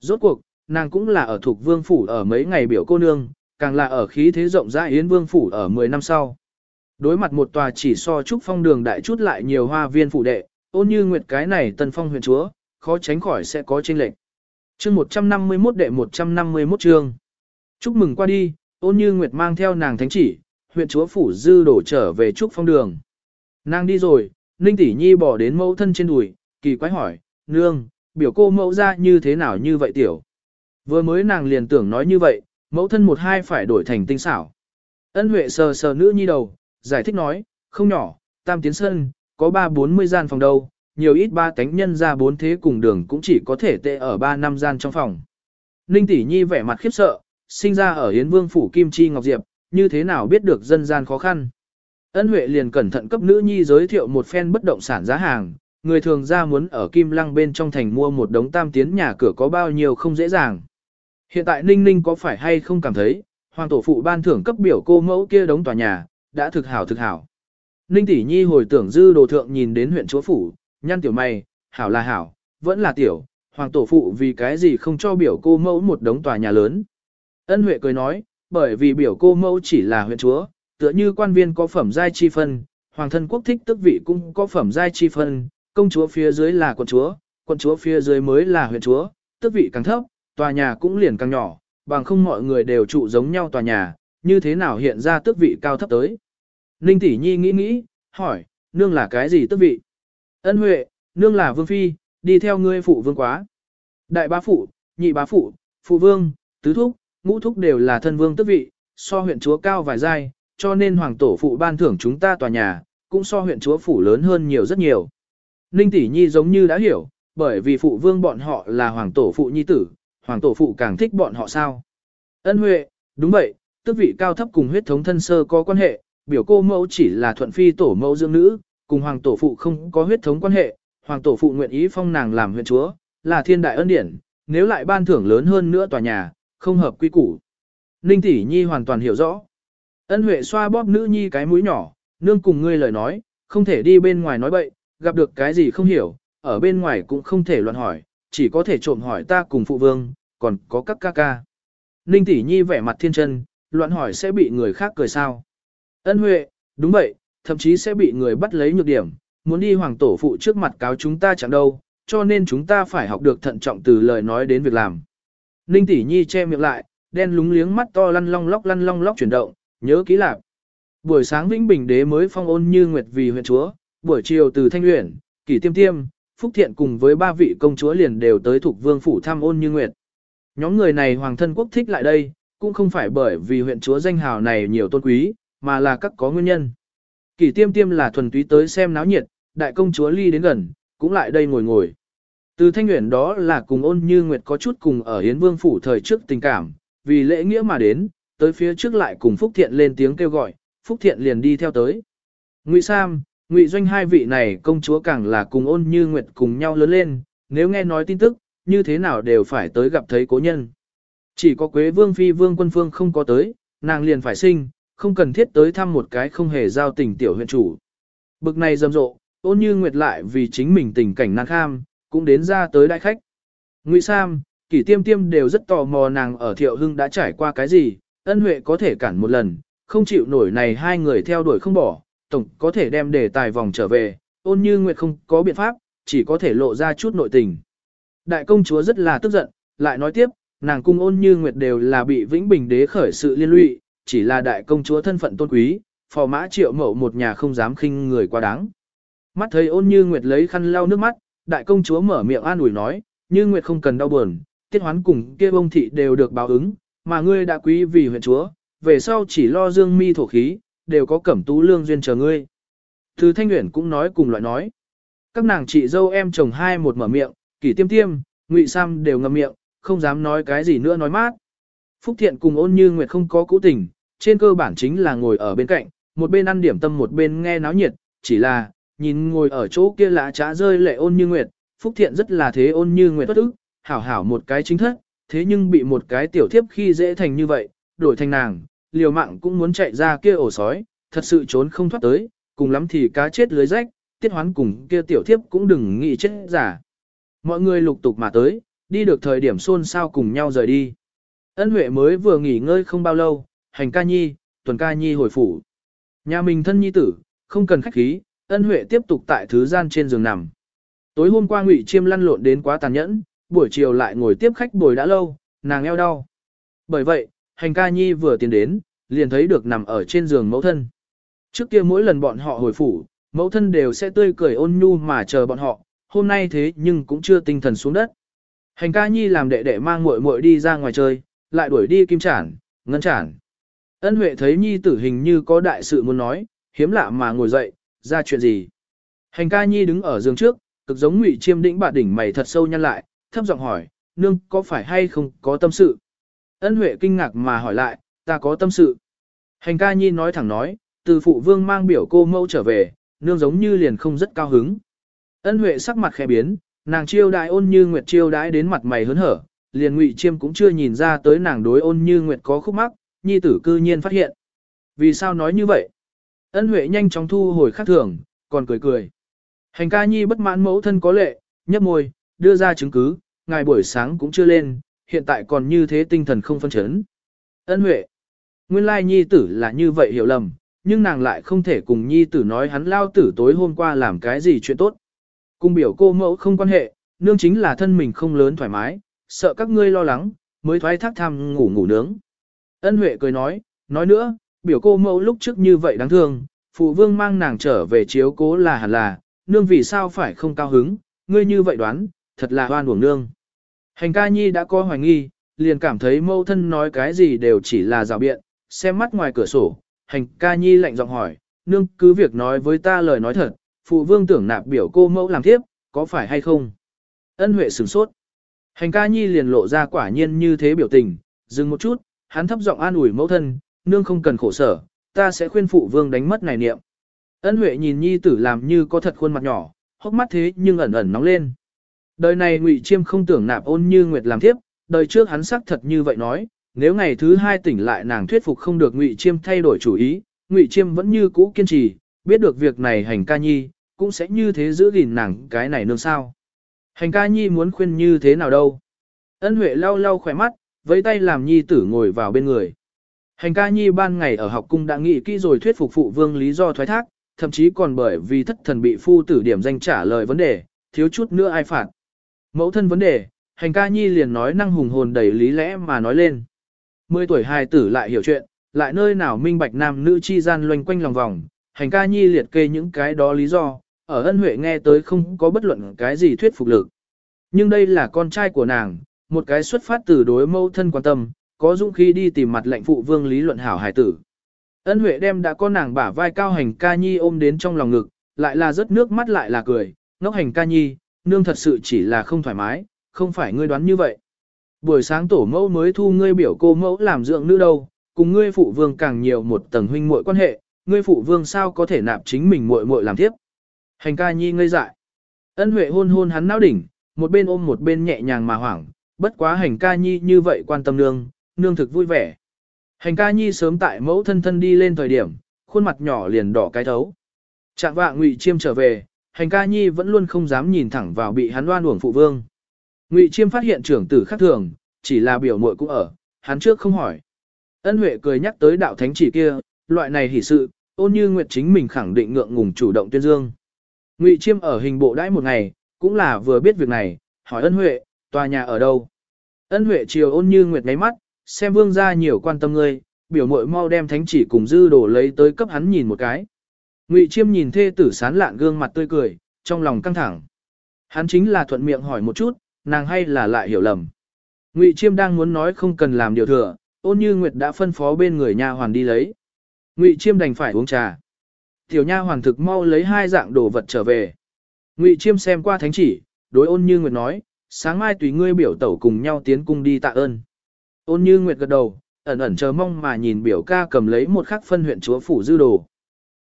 Rốt cuộc, nàng cũng là ở thuộc vương phủ ở mấy ngày biểu cô nương, càng là ở khí thế rộng rãi yến vương phủ ở 10 năm sau. Đối mặt một tòa chỉ so trúc phong đường đại chút lại nhiều hoa viên phụ đệ, ôn như nguyệt cái này tân phong huyền chúa, khó tránh khỏi sẽ có chênh lệch. Chương 151 đệ 151 chương. Chúc mừng qua đi, ôn như nguyệt mang theo nàng thánh chỉ, huyện chúa phủ dư đổ trở về trúc phong đường. Nàng đi rồi, Ninh tỷ nhi bỏ đến mẫu thân trên đùi, kỳ quái hỏi, nương, biểu cô mẫu ra như thế nào như vậy tiểu. Vừa mới nàng liền tưởng nói như vậy, mẫu thân một hai phải đổi thành tinh xảo. Ân Huệ sờ sờ nữ nhi đầu, giải thích nói, không nhỏ, tam tiến sân, có ba bốn mươi gian phòng đâu, nhiều ít ba tánh nhân ra bốn thế cùng đường cũng chỉ có thể tệ ở ba năm gian trong phòng. Ninh tỷ nhi vẻ mặt khiếp sợ, sinh ra ở Yến Vương phủ Kim Chi Ngọc Diệp, như thế nào biết được dân gian khó khăn. Ân Huệ liền cẩn thận cấp nữ nhi giới thiệu một phen bất động sản giá hàng, người thường ra muốn ở Kim Lăng bên trong thành mua một đống tam tiến nhà cửa có bao nhiêu không dễ dàng. Hiện tại Ninh Ninh có phải hay không cảm thấy, hoàng tổ phụ ban thưởng cấp biểu cô mẫu kia đống tòa nhà, đã thực hảo thực hảo. Ninh tỷ nhi hồi tưởng dư đồ thượng nhìn đến huyện chúa phủ, nhăn tiểu mày, hảo là hảo, vẫn là tiểu, hoàng tổ phụ vì cái gì không cho biểu cô mẫu một đống tòa nhà lớn. Ân Huệ cười nói, bởi vì biểu cô mẫu chỉ là huyện chúa, tựa như quan viên có phẩm giai chi phân, hoàng thân quốc thích tức vị cũng có phẩm giai chi phân, công chúa phía dưới là quận chúa, quận chúa phía dưới mới là huyện chúa, tức vị càng thấp, tòa nhà cũng liền càng nhỏ, bằng không mọi người đều trụ giống nhau tòa nhà, như thế nào hiện ra tước vị cao thấp tới. Ninh tỷ nhi nghĩ nghĩ, hỏi, nương là cái gì tước vị? Ân huệ, nương là vương phi, đi theo ngươi phụ vương quá. Đại bá phụ, nhị bá phụ, phụ vương, tứ thúc, ngũ thúc đều là thân vương tước vị, so huyện chúa cao vài giai, cho nên hoàng tổ phụ ban thưởng chúng ta tòa nhà, cũng so huyện chúa phủ lớn hơn nhiều rất nhiều. Ninh tỷ nhi giống như đã hiểu, bởi vì phụ vương bọn họ là hoàng tổ phụ nhi tử, hoàng tổ phụ càng thích bọn họ sao. Ân huệ, đúng vậy, tước vị cao thấp cùng huyết thống thân sơ có quan hệ, biểu cô mẫu chỉ là thuận phi tổ mẫu dương nữ, cùng hoàng tổ phụ không có huyết thống quan hệ, hoàng tổ phụ nguyện ý phong nàng làm huyện chúa, là thiên đại ân điển, nếu lại ban thưởng lớn hơn nữa tòa nhà, không hợp quy củ. Ninh tỷ nhi hoàn toàn hiểu rõ. Ân huệ xoa bóp nữ nhi cái mũi nhỏ, nương cùng ngươi lời nói, không thể đi bên ngoài nói bậy, gặp được cái gì không hiểu, ở bên ngoài cũng không thể luận hỏi, chỉ có thể trộm hỏi ta cùng phụ vương, còn có các ca ca. Ninh tỷ nhi vẻ mặt thiên chân, loạn hỏi sẽ bị người khác cười sao. Ân huệ, đúng vậy, thậm chí sẽ bị người bắt lấy nhược điểm, muốn đi hoàng tổ phụ trước mặt cáo chúng ta chẳng đâu, cho nên chúng ta phải học được thận trọng từ lời nói đến việc làm. Ninh tỷ nhi che miệng lại, đen lúng liếng mắt to lăn long lóc lăn long lóc chuyển động, Nhớ kỹ lạc. Buổi sáng Vĩnh Bình đế mới phong ôn như nguyệt vì huyện chúa, buổi chiều từ Thanh Uyển, Kỷ Tiêm Tiêm, Phúc Thiện cùng với ba vị công chúa liền đều tới thuộc vương phủ thăm ôn như nguyệt. Nhóm người này hoàng thân quốc thích lại đây, cũng không phải bởi vì huyện chúa danh hào này nhiều tôn quý, mà là các có nguyên nhân. Kỷ Tiêm Tiêm là thuần túy tới xem náo nhiệt, đại công chúa ly đến gần, cũng lại đây ngồi ngồi. Từ Thanh nguyện đó là cùng ôn như nguyệt có chút cùng ở Hiến Vương phủ thời trước tình cảm, vì lễ nghĩa mà đến, tới phía trước lại cùng Phúc Thiện lên tiếng kêu gọi, Phúc Thiện liền đi theo tới. Ngụy Sam, Ngụy Doanh hai vị này công chúa càng là cùng ôn như nguyệt cùng nhau lớn lên, nếu nghe nói tin tức, như thế nào đều phải tới gặp thấy cố nhân. Chỉ có Quế Vương Phi Vương Quân Phương không có tới, nàng liền phải sinh, không cần thiết tới thăm một cái không hề giao tình tiểu huyện chủ. Bực này rầm rộ, ôn như nguyệt lại vì chính mình tình cảnh nàng kham, cũng đến ra tới đại khách. Ngụy Sam, kỷ tiêm tiêm đều rất tò mò nàng ở thiệu hưng đã trải qua cái gì, ân huệ có thể cản một lần, không chịu nổi này hai người theo đuổi không bỏ, tổng có thể đem đề tài vòng trở về, ôn như nguyệt không có biện pháp, chỉ có thể lộ ra chút nội tình. Đại công chúa rất là tức giận, lại nói tiếp, nàng cung ôn như nguyệt đều là bị vĩnh bình đế khởi sự liên lụy, chỉ là đại công chúa thân phận tôn quý, phò mã triệu mẫu một nhà không dám khinh người quá đáng. Mắt thấy ôn như nguyệt lấy khăn lau nước mắt, đại công chúa mở miệng an ủi nói, như nguyệt không cần đau buồn, tiết hoán cùng kia bông thị đều được báo ứng, mà ngươi đã quý vì huyện chúa, về sau chỉ lo dương mi thổ khí, đều có cẩm tú lương duyên chờ ngươi. Từ thanh nguyện cũng nói cùng loại nói. Các nàng chị dâu em chồng hai một mở miệng, kỷ tiêm tiêm, ngụy sam đều ngậm miệng, không dám nói cái gì nữa nói mát. Phúc thiện cùng ôn như nguyệt không có cũ tình, trên cơ bản chính là ngồi ở bên cạnh, một bên ăn điểm tâm một bên nghe náo nhiệt, chỉ là, nhìn ngồi ở chỗ kia lạ trá rơi lệ ôn như nguyệt, Phúc thiện rất là thế ôn như nguyệt bất ức, hảo hảo một cái chính thất, thế nhưng bị một cái tiểu thiếp khi dễ thành như vậy, đổi thành nàng, liều mạng cũng muốn chạy ra kia ổ sói, thật sự trốn không thoát tới, cùng lắm thì cá chết lưới rách, tiết hoán cùng kia tiểu thiếp cũng đừng nghĩ chết giả. Mọi người lục tục mà tới, đi được thời điểm xôn xao cùng nhau rời đi. Ân Huệ mới vừa nghỉ ngơi không bao lâu, hành ca nhi, tuần ca nhi hồi phủ. Nhà mình thân nhi tử, không cần khách khí, ân Huệ tiếp tục tại thứ gian trên giường nằm. Tối hôm qua Ngụy Chiêm lăn lộn đến quá tàn nhẫn, buổi chiều lại ngồi tiếp khách bồi đã lâu, nàng eo đau. Bởi vậy, hành ca nhi vừa tiến đến, liền thấy được nằm ở trên giường mẫu thân. Trước kia mỗi lần bọn họ hồi phủ, mẫu thân đều sẽ tươi cười ôn nhu mà chờ bọn họ, hôm nay thế nhưng cũng chưa tinh thần xuống đất. Hành ca nhi làm đệ đệ mang muội muội đi ra ngoài chơi, lại đuổi đi kim chản, ngân chản. Ân Huệ thấy nhi tử hình như có đại sự muốn nói, hiếm lạ mà ngồi dậy, ra chuyện gì. Hành ca nhi đứng ở giường trước, cực giống ngụy chiêm đĩnh bạt đỉnh mày thật sâu nhăn lại, thấp giọng hỏi, nương có phải hay không có tâm sự. Ân Huệ kinh ngạc mà hỏi lại, ta có tâm sự. Hành ca nhi nói thẳng nói, từ phụ vương mang biểu cô mẫu trở về, nương giống như liền không rất cao hứng. Ân Huệ sắc mặt khẽ biến, nàng chiêu đại ôn như nguyệt chiêu đãi đến mặt mày hớn hở, liền ngụy chiêm cũng chưa nhìn ra tới nàng đối ôn như nguyệt có khúc mắc, nhi tử cư nhiên phát hiện. Vì sao nói như vậy? Ân Huệ nhanh chóng thu hồi khắc thường, còn cười cười. Hành ca nhi bất mãn mẫu thân có lệ, nhấp môi, đưa ra chứng cứ, ngày buổi sáng cũng chưa lên, hiện tại còn như thế tinh thần không phân chấn. Ân Huệ. Nguyên lai nhi tử là như vậy hiểu lầm, nhưng nàng lại không thể cùng nhi tử nói hắn lao tử tối hôm qua làm cái gì chuyện tốt. Cùng biểu cô mẫu không quan hệ, nương chính là thân mình không lớn thoải mái, sợ các ngươi lo lắng, mới thoái thác tham ngủ ngủ nướng. Ân Huệ cười nói, nói nữa, biểu cô mẫu lúc trước như vậy đáng thương, phụ vương mang nàng trở về chiếu cố là hẳn là, nương vì sao phải không cao hứng, ngươi như vậy đoán, thật là hoan uổng nương. Hành ca nhi đã có hoài nghi, liền cảm thấy mâu thân nói cái gì đều chỉ là rào biện, xem mắt ngoài cửa sổ, hành ca nhi lạnh giọng hỏi, nương cứ việc nói với ta lời nói thật, phụ vương tưởng nạp biểu cô mẫu làm thiếp, có phải hay không? Ân huệ sửng sốt. Hành ca nhi liền lộ ra quả nhiên như thế biểu tình, dừng một chút, hắn thấp giọng an ủi mẫu thân, nương không cần khổ sở, ta sẽ khuyên phụ vương đánh mất này niệm. Ân huệ nhìn nhi tử làm như có thật khuôn mặt nhỏ, hốc mắt thế nhưng ẩn ẩn nóng lên. Đời này Ngụy Chiêm không tưởng nạp ôn như nguyệt làm thiếp, đời trước hắn xác thật như vậy nói, nếu ngày thứ hai tỉnh lại nàng thuyết phục không được Ngụy Chiêm thay đổi chủ ý, Ngụy Chiêm vẫn như cũ kiên trì, biết được việc này hành ca nhi, cũng sẽ như thế giữ gìn nàng cái này nương sao. Hành ca nhi muốn khuyên như thế nào đâu. Ân Huệ lau lau khỏe mắt, với tay làm nhi tử ngồi vào bên người. Hành ca nhi ban ngày ở học cung đã nghĩ kỹ rồi thuyết phục phụ vương lý do thoái thác, thậm chí còn bởi vì thất thần bị phu tử điểm danh trả lời vấn đề, thiếu chút nữa ai phạt. Mẫu thân vấn đề, hành ca nhi liền nói năng hùng hồn đầy lý lẽ mà nói lên. Mười tuổi hài tử lại hiểu chuyện, lại nơi nào minh bạch nam nữ chi gian loanh quanh lòng vòng, hành ca nhi liệt kê những cái đó lý do, ở ân huệ nghe tới không có bất luận cái gì thuyết phục lực. Nhưng đây là con trai của nàng, một cái xuất phát từ đối mâu thân quan tâm, có dũng khí đi tìm mặt lệnh phụ vương lý luận hảo hải tử. Ân huệ đem đã có nàng bả vai cao hành ca nhi ôm đến trong lòng ngực, lại là rớt nước mắt lại là cười, ngốc hành ca nhi, nương thật sự chỉ là không thoải mái, không phải ngươi đoán như vậy. Buổi sáng tổ mẫu mới thu ngươi biểu cô mẫu làm dưỡng nữ đâu, cùng ngươi phụ vương càng nhiều một tầng huynh muội quan hệ, ngươi phụ vương sao có thể nạp chính mình muội muội làm tiếp. Hành ca nhi ngây dại. Ân huệ hôn hôn hắn não đỉnh, một bên ôm một bên nhẹ nhàng mà hoảng, bất quá hành ca nhi như vậy quan tâm nương, nương thực vui vẻ. Hành ca nhi sớm tại mẫu thân thân đi lên thời điểm, khuôn mặt nhỏ liền đỏ cái thấu. Trạng vạ ngụy chiêm trở về, hành ca nhi vẫn luôn không dám nhìn thẳng vào bị hắn đoan uổng phụ vương. Ngụy chiêm phát hiện trưởng tử khác thường, chỉ là biểu muội cũng ở, hắn trước không hỏi. Ân Huệ cười nhắc tới đạo thánh chỉ kia, loại này hỉ sự, ôn như nguyệt chính mình khẳng định ngượng ngùng chủ động tuyên dương. Ngụy chiêm ở hình bộ đãi một ngày, cũng là vừa biết việc này, hỏi ân Huệ, tòa nhà ở đâu? Ân Huệ chiều ôn như nguyệt ngáy mắt, xem vương gia nhiều quan tâm ngươi, biểu mội mau đem thánh chỉ cùng dư đổ lấy tới cấp hắn nhìn một cái. Ngụy Chiêm nhìn thê tử sán lạn gương mặt tươi cười, trong lòng căng thẳng. Hắn chính là thuận miệng hỏi một chút, nàng hay là lại hiểu lầm. Ngụy Chiêm đang muốn nói không cần làm điều thừa, ôn như Nguyệt đã phân phó bên người nhà hoàn đi lấy. Ngụy Chiêm đành phải uống trà. Tiểu nha hoàn thực mau lấy hai dạng đồ vật trở về. Ngụy Chiêm xem qua thánh chỉ, đối ôn như Nguyệt nói, sáng mai tùy ngươi biểu tẩu cùng nhau tiến cung đi tạ ơn. Ôn như Nguyệt gật đầu, ẩn ẩn chờ mong mà nhìn biểu ca cầm lấy một khắc phân huyện chúa phủ dư đồ.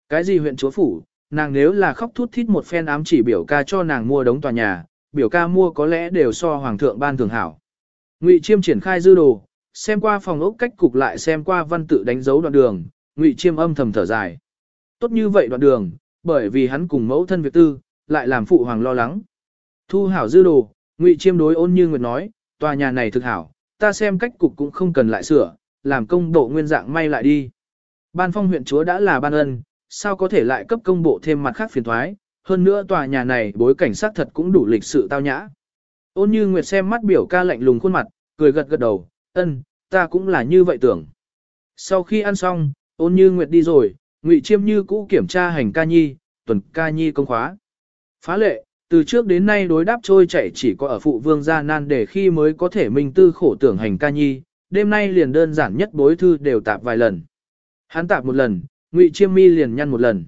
Cái gì huyện chúa phủ, nàng nếu là khóc thút thít một phen ám chỉ biểu ca cho nàng mua đống tòa nhà, biểu ca mua có lẽ đều so hoàng thượng ban thường hảo. Ngụy Chiêm triển khai dư đồ, xem qua phòng ốc cách cục lại xem qua văn tự đánh dấu đoạn đường, Ngụy Chiêm âm thầm thở dài. Tốt như vậy đoạn đường, bởi vì hắn cùng mẫu thân việc tư, lại làm phụ hoàng lo lắng. Thu hảo dư đồ, Ngụy Chiêm đối ôn như nguyệt nói, tòa nhà này thực hảo, ta xem cách cục cũng không cần lại sửa, làm công bộ nguyên dạng may lại đi. Ban phong huyện chúa đã là ban ân, sao có thể lại cấp công bộ thêm mặt khác phiền thoái, hơn nữa tòa nhà này bối cảnh sát thật cũng đủ lịch sự tao nhã. Ôn như Nguyệt xem mắt biểu ca lạnh lùng khuôn mặt, cười gật gật đầu, ân, ta cũng là như vậy tưởng. Sau khi ăn xong, ôn như Nguyệt đi rồi, ngụy chiêm như cũ kiểm tra hành ca nhi, tuần ca nhi công khóa. Phá lệ, từ trước đến nay đối đáp trôi chảy chỉ có ở phụ vương gia nan để khi mới có thể minh tư khổ tưởng hành ca nhi, đêm nay liền đơn giản nhất bối thư đều tạp vài lần. Hắn tạp một lần, Ngụy Chiêm Mi liền nhăn một lần.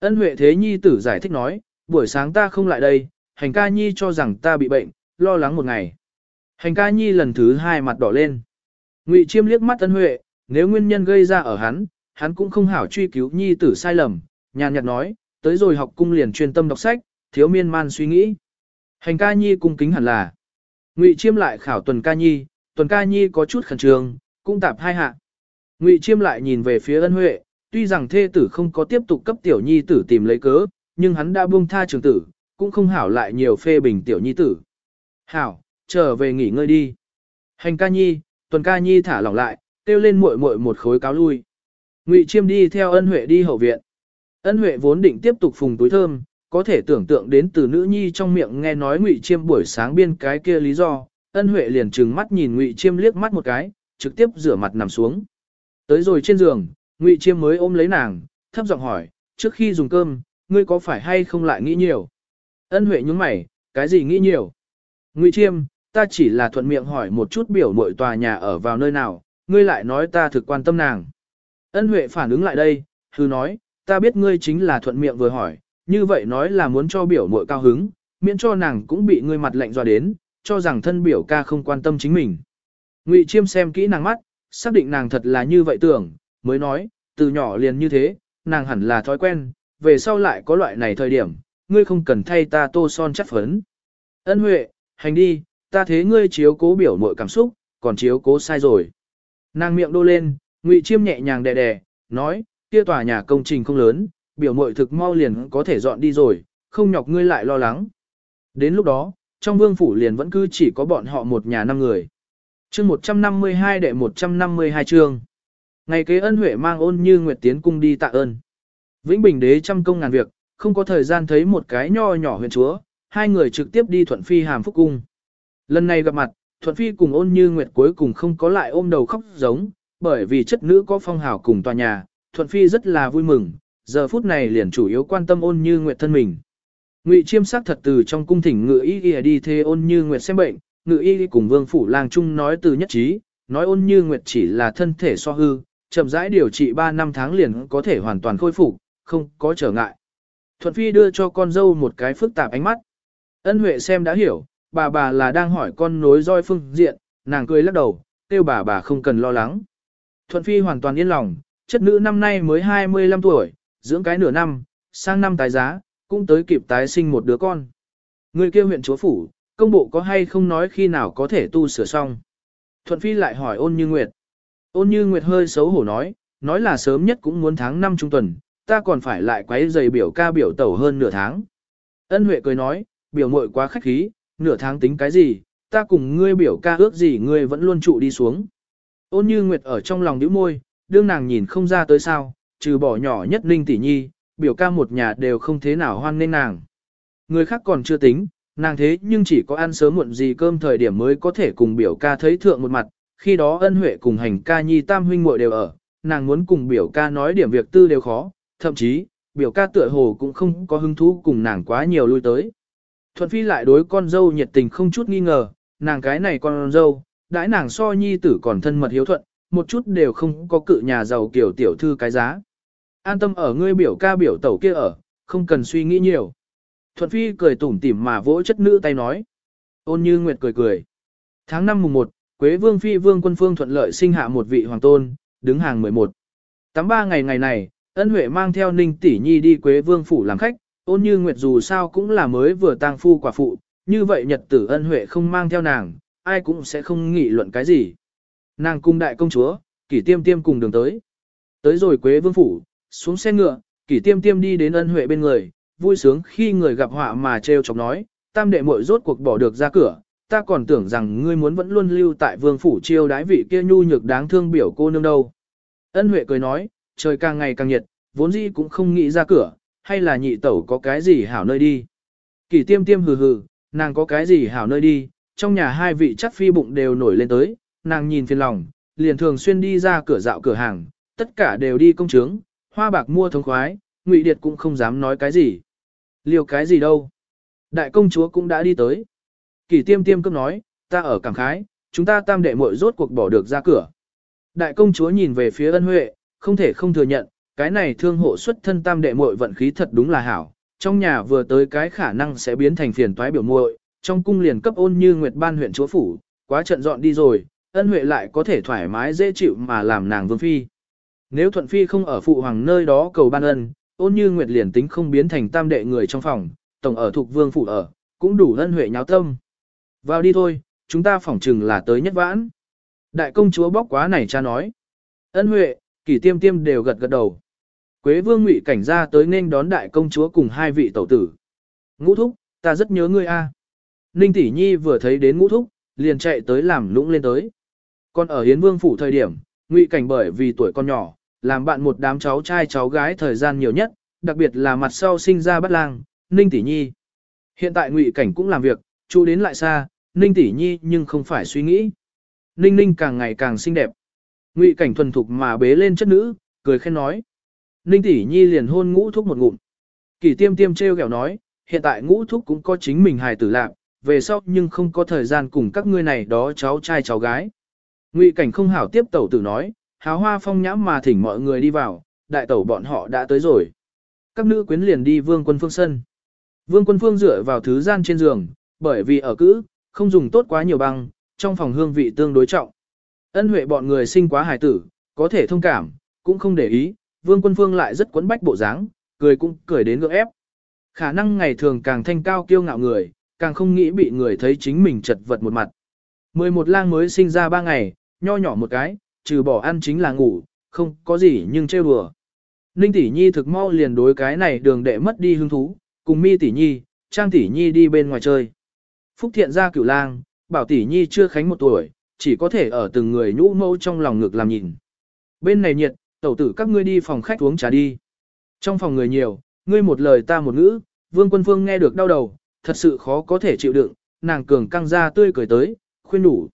Ân Huệ Thế Nhi tử giải thích nói, buổi sáng ta không lại đây, hành ca nhi cho rằng ta bị bệnh, lo lắng một ngày. Hành ca nhi lần thứ hai mặt đỏ lên. Ngụy Chiêm liếc mắt Ân Huệ, nếu nguyên nhân gây ra ở hắn, hắn cũng không hảo truy cứu nhi tử sai lầm, nhàn nhạt nói, tới rồi học cung liền chuyên tâm đọc sách, thiếu miên man suy nghĩ. Hành ca nhi cung kính hẳn là. Ngụy Chiêm lại khảo tuần ca nhi, tuần ca nhi có chút khẩn trương, cũng tạp hai hạ. Ngụy Chiêm lại nhìn về phía ân huệ, tuy rằng thê tử không có tiếp tục cấp tiểu nhi tử tìm lấy cớ, nhưng hắn đã buông tha trường tử, cũng không hảo lại nhiều phê bình tiểu nhi tử. Hảo, trở về nghỉ ngơi đi. Hành ca nhi, tuần ca nhi thả lỏng lại, kêu lên muội muội một khối cáo lui. Ngụy Chiêm đi theo ân huệ đi hậu viện. Ân huệ vốn định tiếp tục phùng túi thơm, có thể tưởng tượng đến từ nữ nhi trong miệng nghe nói Ngụy Chiêm buổi sáng biên cái kia lý do, ân huệ liền trừng mắt nhìn Ngụy Chiêm liếc mắt một cái, trực tiếp rửa mặt nằm xuống. Tới rồi trên giường, Ngụy Chiêm mới ôm lấy nàng, thấp giọng hỏi, trước khi dùng cơm, ngươi có phải hay không lại nghĩ nhiều? Ân Huệ nhún mày, cái gì nghĩ nhiều? Ngụy Chiêm, ta chỉ là thuận miệng hỏi một chút biểu mội tòa nhà ở vào nơi nào, ngươi lại nói ta thực quan tâm nàng. Ân Huệ phản ứng lại đây, hư nói, ta biết ngươi chính là thuận miệng vừa hỏi, như vậy nói là muốn cho biểu muội cao hứng, miễn cho nàng cũng bị ngươi mặt lạnh dọa đến, cho rằng thân biểu ca không quan tâm chính mình. Ngụy Chiêm xem kỹ nàng mắt, xác định nàng thật là như vậy tưởng, mới nói, từ nhỏ liền như thế, nàng hẳn là thói quen, về sau lại có loại này thời điểm, ngươi không cần thay ta tô son chất phấn. Ân Huệ, hành đi, ta thế ngươi chiếu cố biểu muội cảm xúc, còn chiếu cố sai rồi. Nàng miệng đô lên, Ngụy Chiêm nhẹ nhàng đè đè, nói, kia tòa nhà công trình không lớn, biểu mội thực mau liền có thể dọn đi rồi, không nhọc ngươi lại lo lắng. Đến lúc đó, trong vương phủ liền vẫn cứ chỉ có bọn họ một nhà năm người. chương 152 đệ 152 chương. Ngày kế ân huệ mang ôn như nguyệt tiến cung đi tạ ơn. Vĩnh Bình đế trăm công ngàn việc, không có thời gian thấy một cái nho nhỏ huyền chúa, hai người trực tiếp đi thuận phi hàm phúc cung. Lần này gặp mặt, thuận phi cùng ôn như nguyệt cuối cùng không có lại ôm đầu khóc giống, bởi vì chất nữ có phong hào cùng tòa nhà, Thuận Phi rất là vui mừng, giờ phút này liền chủ yếu quan tâm ôn như nguyệt thân mình. Ngụy chiêm sắc thật từ trong cung thỉnh ngự y y đi thế ôn như nguyệt xem bệnh, ngự y cùng vương phủ lang trung nói từ nhất trí, nói ôn như nguyệt chỉ là thân thể so hư, chậm rãi điều trị 3 năm tháng liền có thể hoàn toàn khôi phục, không có trở ngại. Thuận Phi đưa cho con dâu một cái phức tạp ánh mắt. Ân Huệ xem đã hiểu, bà bà là đang hỏi con nối roi phương diện, nàng cười lắc đầu, kêu bà bà không cần lo lắng. Thuận Phi hoàn toàn yên lòng, chất nữ năm nay mới 25 tuổi, dưỡng cái nửa năm, sang năm tái giá, cũng tới kịp tái sinh một đứa con. Người kia huyện chúa phủ, công bộ có hay không nói khi nào có thể tu sửa xong. Thuận Phi lại hỏi ôn như Nguyệt. Ôn như Nguyệt hơi xấu hổ nói, nói là sớm nhất cũng muốn tháng 5 trung tuần, ta còn phải lại quấy giày biểu ca biểu tẩu hơn nửa tháng. Ân Huệ cười nói, biểu muội quá khách khí, nửa tháng tính cái gì, ta cùng ngươi biểu ca ước gì ngươi vẫn luôn trụ đi xuống. Ôn như Nguyệt ở trong lòng nhíu môi, đương nàng nhìn không ra tới sao, trừ bỏ nhỏ nhất ninh tỷ nhi, biểu ca một nhà đều không thế nào hoan nên nàng. Người khác còn chưa tính, nàng thế nhưng chỉ có ăn sớm muộn gì cơm thời điểm mới có thể cùng biểu ca thấy thượng một mặt, khi đó ân huệ cùng hành ca nhi tam huynh muội đều ở, nàng muốn cùng biểu ca nói điểm việc tư đều khó, thậm chí, biểu ca tựa hồ cũng không có hứng thú cùng nàng quá nhiều lui tới. Thuận Phi lại đối con dâu nhiệt tình không chút nghi ngờ, nàng cái này con dâu, đãi nàng so nhi tử còn thân mật hiếu thuận, một chút đều không có cự nhà giàu kiểu tiểu thư cái giá. An tâm ở ngươi biểu ca biểu tẩu kia ở, không cần suy nghĩ nhiều. Thuận Phi cười tủm tỉm mà vỗ chất nữ tay nói. Ôn như Nguyệt cười cười. Tháng 5 mùng 1, Quế Vương Phi Vương quân phương thuận lợi sinh hạ một vị hoàng tôn, đứng hàng 11. Tám ba ngày ngày này, ân huệ mang theo Ninh Tỷ Nhi đi Quế Vương Phủ làm khách, ôn như Nguyệt dù sao cũng là mới vừa tang phu quả phụ, như vậy nhật tử ân huệ không mang theo nàng, ai cũng sẽ không nghị luận cái gì. Nàng cung đại công chúa, kỷ tiêm tiêm cùng đường tới. Tới rồi Quế Vương Phủ, xuống xe ngựa, kỷ tiêm tiêm đi đến ân huệ bên người, vui sướng khi người gặp họa mà treo chọc nói, tam đệ muội rốt cuộc bỏ được ra cửa, ta còn tưởng rằng ngươi muốn vẫn luôn lưu tại vương phủ chiêu đái vị kia nhu nhược đáng thương biểu cô nương đâu. Ân Huệ cười nói, trời càng ngày càng nhiệt, vốn dĩ cũng không nghĩ ra cửa, hay là nhị tẩu có cái gì hảo nơi đi. Kỷ tiêm tiêm hừ hừ, nàng có cái gì hảo nơi đi, trong nhà hai vị chắc phi bụng đều nổi lên tới, nàng nhìn phiền lòng, liền thường xuyên đi ra cửa dạo cửa hàng, tất cả đều đi công chứng, hoa bạc mua thống khoái, ngụy điệt cũng không dám nói cái gì. Liều cái gì đâu. Đại công chúa cũng đã đi tới. Kỳ tiêm tiêm cấp nói, ta ở cảm khái, chúng ta tam đệ muội rốt cuộc bỏ được ra cửa. Đại công chúa nhìn về phía ân huệ, không thể không thừa nhận, cái này thương hộ xuất thân tam đệ muội vận khí thật đúng là hảo. Trong nhà vừa tới cái khả năng sẽ biến thành phiền toái biểu muội, trong cung liền cấp ôn như nguyệt ban huyện chúa phủ, quá trận dọn đi rồi, ân huệ lại có thể thoải mái dễ chịu mà làm nàng vương phi. Nếu thuận phi không ở phụ hoàng nơi đó cầu ban ân, ôn như nguyệt liền tính không biến thành tam đệ người trong phòng, tổng ở thuộc vương phủ ở, cũng đủ ân huệ nháo tâm. Vào đi thôi, chúng ta phỏng chừng là tới nhất vãn. Đại công chúa bóc quá này cha nói. Ân huệ, kỷ tiêm tiêm đều gật gật đầu. Quế vương ngụy cảnh ra tới nên đón đại công chúa cùng hai vị tẩu tử. Ngũ thúc, ta rất nhớ ngươi a. Ninh tỷ nhi vừa thấy đến ngũ thúc, liền chạy tới làm lũng lên tới. Còn ở hiến vương phủ thời điểm, ngụy cảnh bởi vì tuổi con nhỏ, làm bạn một đám cháu trai cháu gái thời gian nhiều nhất, đặc biệt là mặt sau sinh ra bắt lang, Ninh tỷ nhi. Hiện tại ngụy cảnh cũng làm việc, chú đến lại xa, Ninh tỷ nhi nhưng không phải suy nghĩ. Ninh ninh càng ngày càng xinh đẹp. Ngụy cảnh thuần thục mà bế lên chất nữ, cười khen nói. Ninh tỷ nhi liền hôn ngũ thúc một ngụm. Kỳ tiêm tiêm treo kẹo nói, hiện tại ngũ thúc cũng có chính mình hài tử lạc, về sau nhưng không có thời gian cùng các ngươi này đó cháu trai cháu gái. Ngụy cảnh không hảo tiếp tẩu tử nói, háo hoa phong nhãm mà thỉnh mọi người đi vào, đại tẩu bọn họ đã tới rồi. Các nữ quyến liền đi vương quân phương sân. Vương quân phương dựa vào thứ gian trên giường, bởi vì ở cữ, không dùng tốt quá nhiều băng, trong phòng hương vị tương đối trọng. Ân huệ bọn người sinh quá hài tử, có thể thông cảm, cũng không để ý, vương quân phương lại rất quấn bách bộ dáng, cười cũng cười đến gượng ép. Khả năng ngày thường càng thanh cao kiêu ngạo người, càng không nghĩ bị người thấy chính mình chật vật một mặt. 11 lang mới sinh ra 3 ngày, nho nhỏ một cái, trừ bỏ ăn chính là ngủ, không có gì nhưng trêu đùa. Ninh tỷ nhi thực mau liền đối cái này đường đệ mất đi hứng thú, cùng mi tỷ nhi, trang tỷ nhi đi bên ngoài chơi. Phúc thiện ra cửu lang, bảo tỷ nhi chưa khánh một tuổi, chỉ có thể ở từng người nhũ mâu trong lòng ngực làm nhìn. Bên này nhiệt, tẩu tử các ngươi đi phòng khách uống trà đi. Trong phòng người nhiều, ngươi một lời ta một ngữ, vương quân phương nghe được đau đầu, thật sự khó có thể chịu đựng, nàng cường căng ra tươi cười tới, khuyên đủ.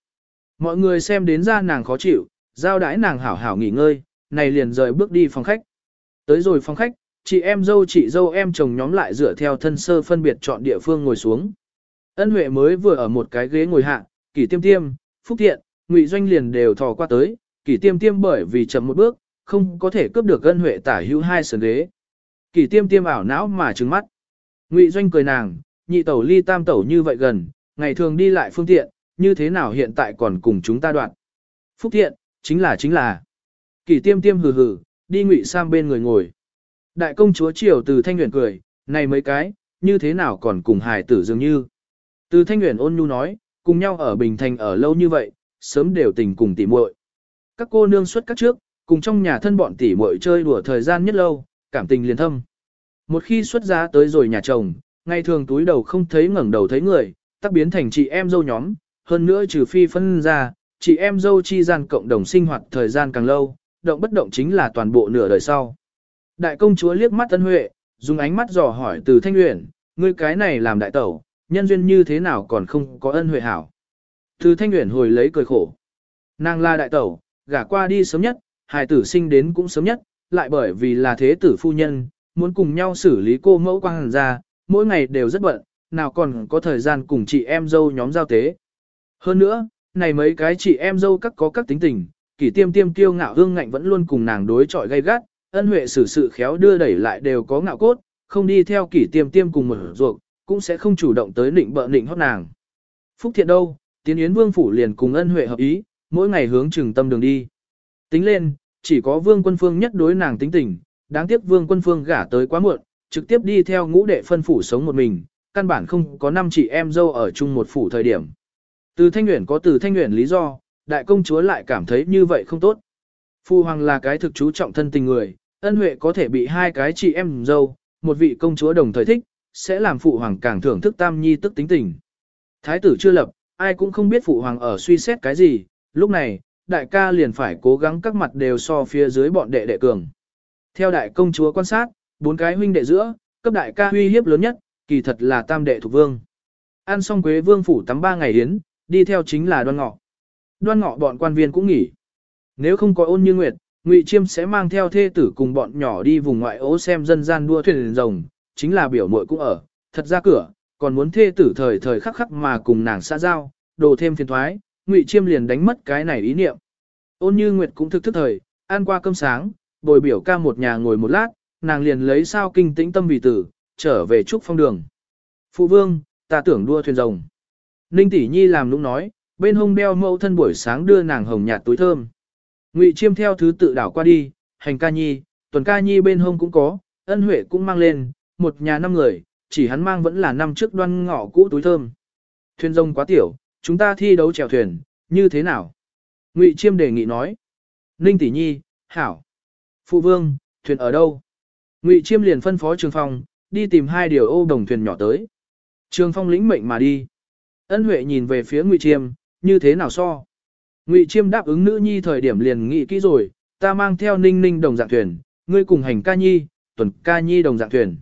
Mọi người xem đến ra nàng khó chịu, giao đãi nàng hảo hảo nghỉ ngơi, này liền rời bước đi phòng khách. Tới rồi phòng khách, chị em dâu chị dâu em chồng nhóm lại dựa theo thân sơ phân biệt chọn địa phương ngồi xuống. Ân Huệ mới vừa ở một cái ghế ngồi hạ, kỷ tiêm tiêm, phúc thiện, ngụy doanh liền đều thò qua tới, kỷ tiêm tiêm bởi vì chậm một bước, không có thể cướp được ân Huệ tả hữu hai sườn ghế. Kỷ tiêm tiêm ảo não mà trừng mắt. Ngụy doanh cười nàng, nhị tẩu ly tam tẩu như vậy gần, ngày thường đi lại phương tiện, như thế nào hiện tại còn cùng chúng ta đoạn. Phúc thiện, chính là chính là. Kỷ tiêm tiêm hừ hừ, đi ngụy sang bên người ngồi. Đại công chúa triều từ thanh nguyện cười, này mấy cái, như thế nào còn cùng hài tử dường như. Từ thanh nguyện ôn nhu nói, cùng nhau ở Bình Thành ở lâu như vậy, sớm đều tình cùng tỉ muội. Các cô nương xuất các trước, cùng trong nhà thân bọn tỉ muội chơi đùa thời gian nhất lâu, cảm tình liền thâm. Một khi xuất giá tới rồi nhà chồng, ngày thường túi đầu không thấy ngẩng đầu thấy người, tắc biến thành chị em dâu nhóm, hơn nữa trừ phi phân ra, chị em dâu chi gian cộng đồng sinh hoạt thời gian càng lâu, động bất động chính là toàn bộ nửa đời sau. Đại công chúa liếc mắt Tân Huệ, dùng ánh mắt dò hỏi từ Thanh Uyển, ngươi cái này làm đại tẩu, nhân duyên như thế nào còn không có ân huệ hảo. Từ Thanh Uyển hồi lấy cười khổ. Nàng là đại tẩu, gả qua đi sớm nhất, hài tử sinh đến cũng sớm nhất, lại bởi vì là thế tử phu nhân, muốn cùng nhau xử lý cô mẫu quang hàn ra, mỗi ngày đều rất bận, nào còn có thời gian cùng chị em dâu nhóm giao tế. Hơn nữa, này mấy cái chị em dâu các có các tính tình, kỷ tiêm tiêm kiêu ngạo hương ngạnh vẫn luôn cùng nàng đối chọi gay gắt, ân huệ xử sự khéo đưa đẩy lại đều có ngạo cốt, không đi theo kỷ tiêm tiêm cùng mở ruột, cũng sẽ không chủ động tới định bợ định hót nàng. Phúc thiện đâu, tiến yến vương phủ liền cùng ân huệ hợp ý, mỗi ngày hướng trừng tâm đường đi. Tính lên, chỉ có vương quân phương nhất đối nàng tính tình, đáng tiếc vương quân phương gả tới quá muộn, trực tiếp đi theo ngũ đệ phân phủ sống một mình, căn bản không có năm chị em dâu ở chung một phủ thời điểm. Từ thanh nguyện có từ thanh nguyện lý do, đại công chúa lại cảm thấy như vậy không tốt. Phu hoàng là cái thực chú trọng thân tình người, ân huệ có thể bị hai cái chị em dâu, một vị công chúa đồng thời thích, sẽ làm phụ hoàng càng thưởng thức tam nhi tức tính tình. Thái tử chưa lập, ai cũng không biết phụ hoàng ở suy xét cái gì, lúc này, đại ca liền phải cố gắng các mặt đều so phía dưới bọn đệ đệ cường. Theo đại công chúa quan sát, bốn cái huynh đệ giữa, cấp đại ca huy hiếp lớn nhất, kỳ thật là tam đệ thuộc vương. Ăn xong quế vương phủ tắm ba ngày yến, đi theo chính là đoan ngọ. Đoan ngọ bọn quan viên cũng nghỉ. Nếu không có ôn như nguyệt, Ngụy Chiêm sẽ mang theo thê tử cùng bọn nhỏ đi vùng ngoại ố xem dân gian đua thuyền rồng, chính là biểu muội cũng ở, thật ra cửa, còn muốn thê tử thời thời khắc khắc mà cùng nàng xã giao, đồ thêm phiền thoái, Ngụy Chiêm liền đánh mất cái này ý niệm. Ôn Như Nguyệt cũng thực thức thời, ăn qua cơm sáng, bồi biểu ca một nhà ngồi một lát, nàng liền lấy sao kinh tĩnh tâm vì tử, trở về trúc phong đường. Phụ vương, ta tưởng đua thuyền rồng. Ninh tỷ nhi làm lúc nói, bên hông đeo mẫu thân buổi sáng đưa nàng hồng nhạt túi thơm. Ngụy Chiêm theo thứ tự đảo qua đi, hành ca nhi, tuần ca nhi bên hông cũng có, ân huệ cũng mang lên, một nhà năm người, chỉ hắn mang vẫn là năm trước đoan ngọ cũ túi thơm. Thuyền rồng quá tiểu, chúng ta thi đấu chèo thuyền, như thế nào? Ngụy Chiêm đề nghị nói. Ninh tỷ nhi, hảo. Phụ vương, thuyền ở đâu? Ngụy Chiêm liền phân phó Trường Phong, đi tìm hai điều ô đồng thuyền nhỏ tới. Trường Phong lĩnh mệnh mà đi. Ân Huệ nhìn về phía Ngụy Chiêm, như thế nào so? Ngụy Chiêm đáp ứng nữ nhi thời điểm liền nghĩ kỹ rồi, ta mang theo ninh ninh đồng dạng thuyền, ngươi cùng hành ca nhi, tuần ca nhi đồng dạng thuyền.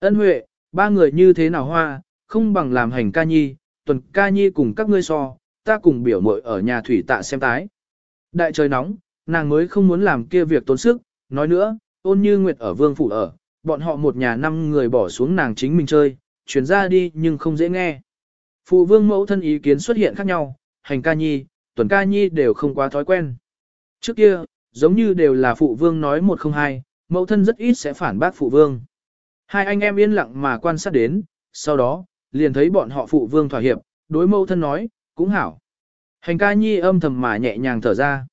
Ân Huệ, ba người như thế nào hoa, không bằng làm hành ca nhi, tuần ca nhi cùng các ngươi so, ta cùng biểu muội ở nhà thủy tạ xem tái. Đại trời nóng, nàng mới không muốn làm kia việc tốn sức, nói nữa, ôn như nguyệt ở vương phủ ở, bọn họ một nhà năm người bỏ xuống nàng chính mình chơi, chuyển ra đi nhưng không dễ nghe. Phụ vương mẫu thân ý kiến xuất hiện khác nhau, hành ca nhi, tuần ca nhi đều không quá thói quen. Trước kia, giống như đều là phụ vương nói một không hai, mẫu thân rất ít sẽ phản bác phụ vương. Hai anh em yên lặng mà quan sát đến, sau đó, liền thấy bọn họ phụ vương thỏa hiệp, đối mẫu thân nói, cũng hảo. Hành ca nhi âm thầm mà nhẹ nhàng thở ra.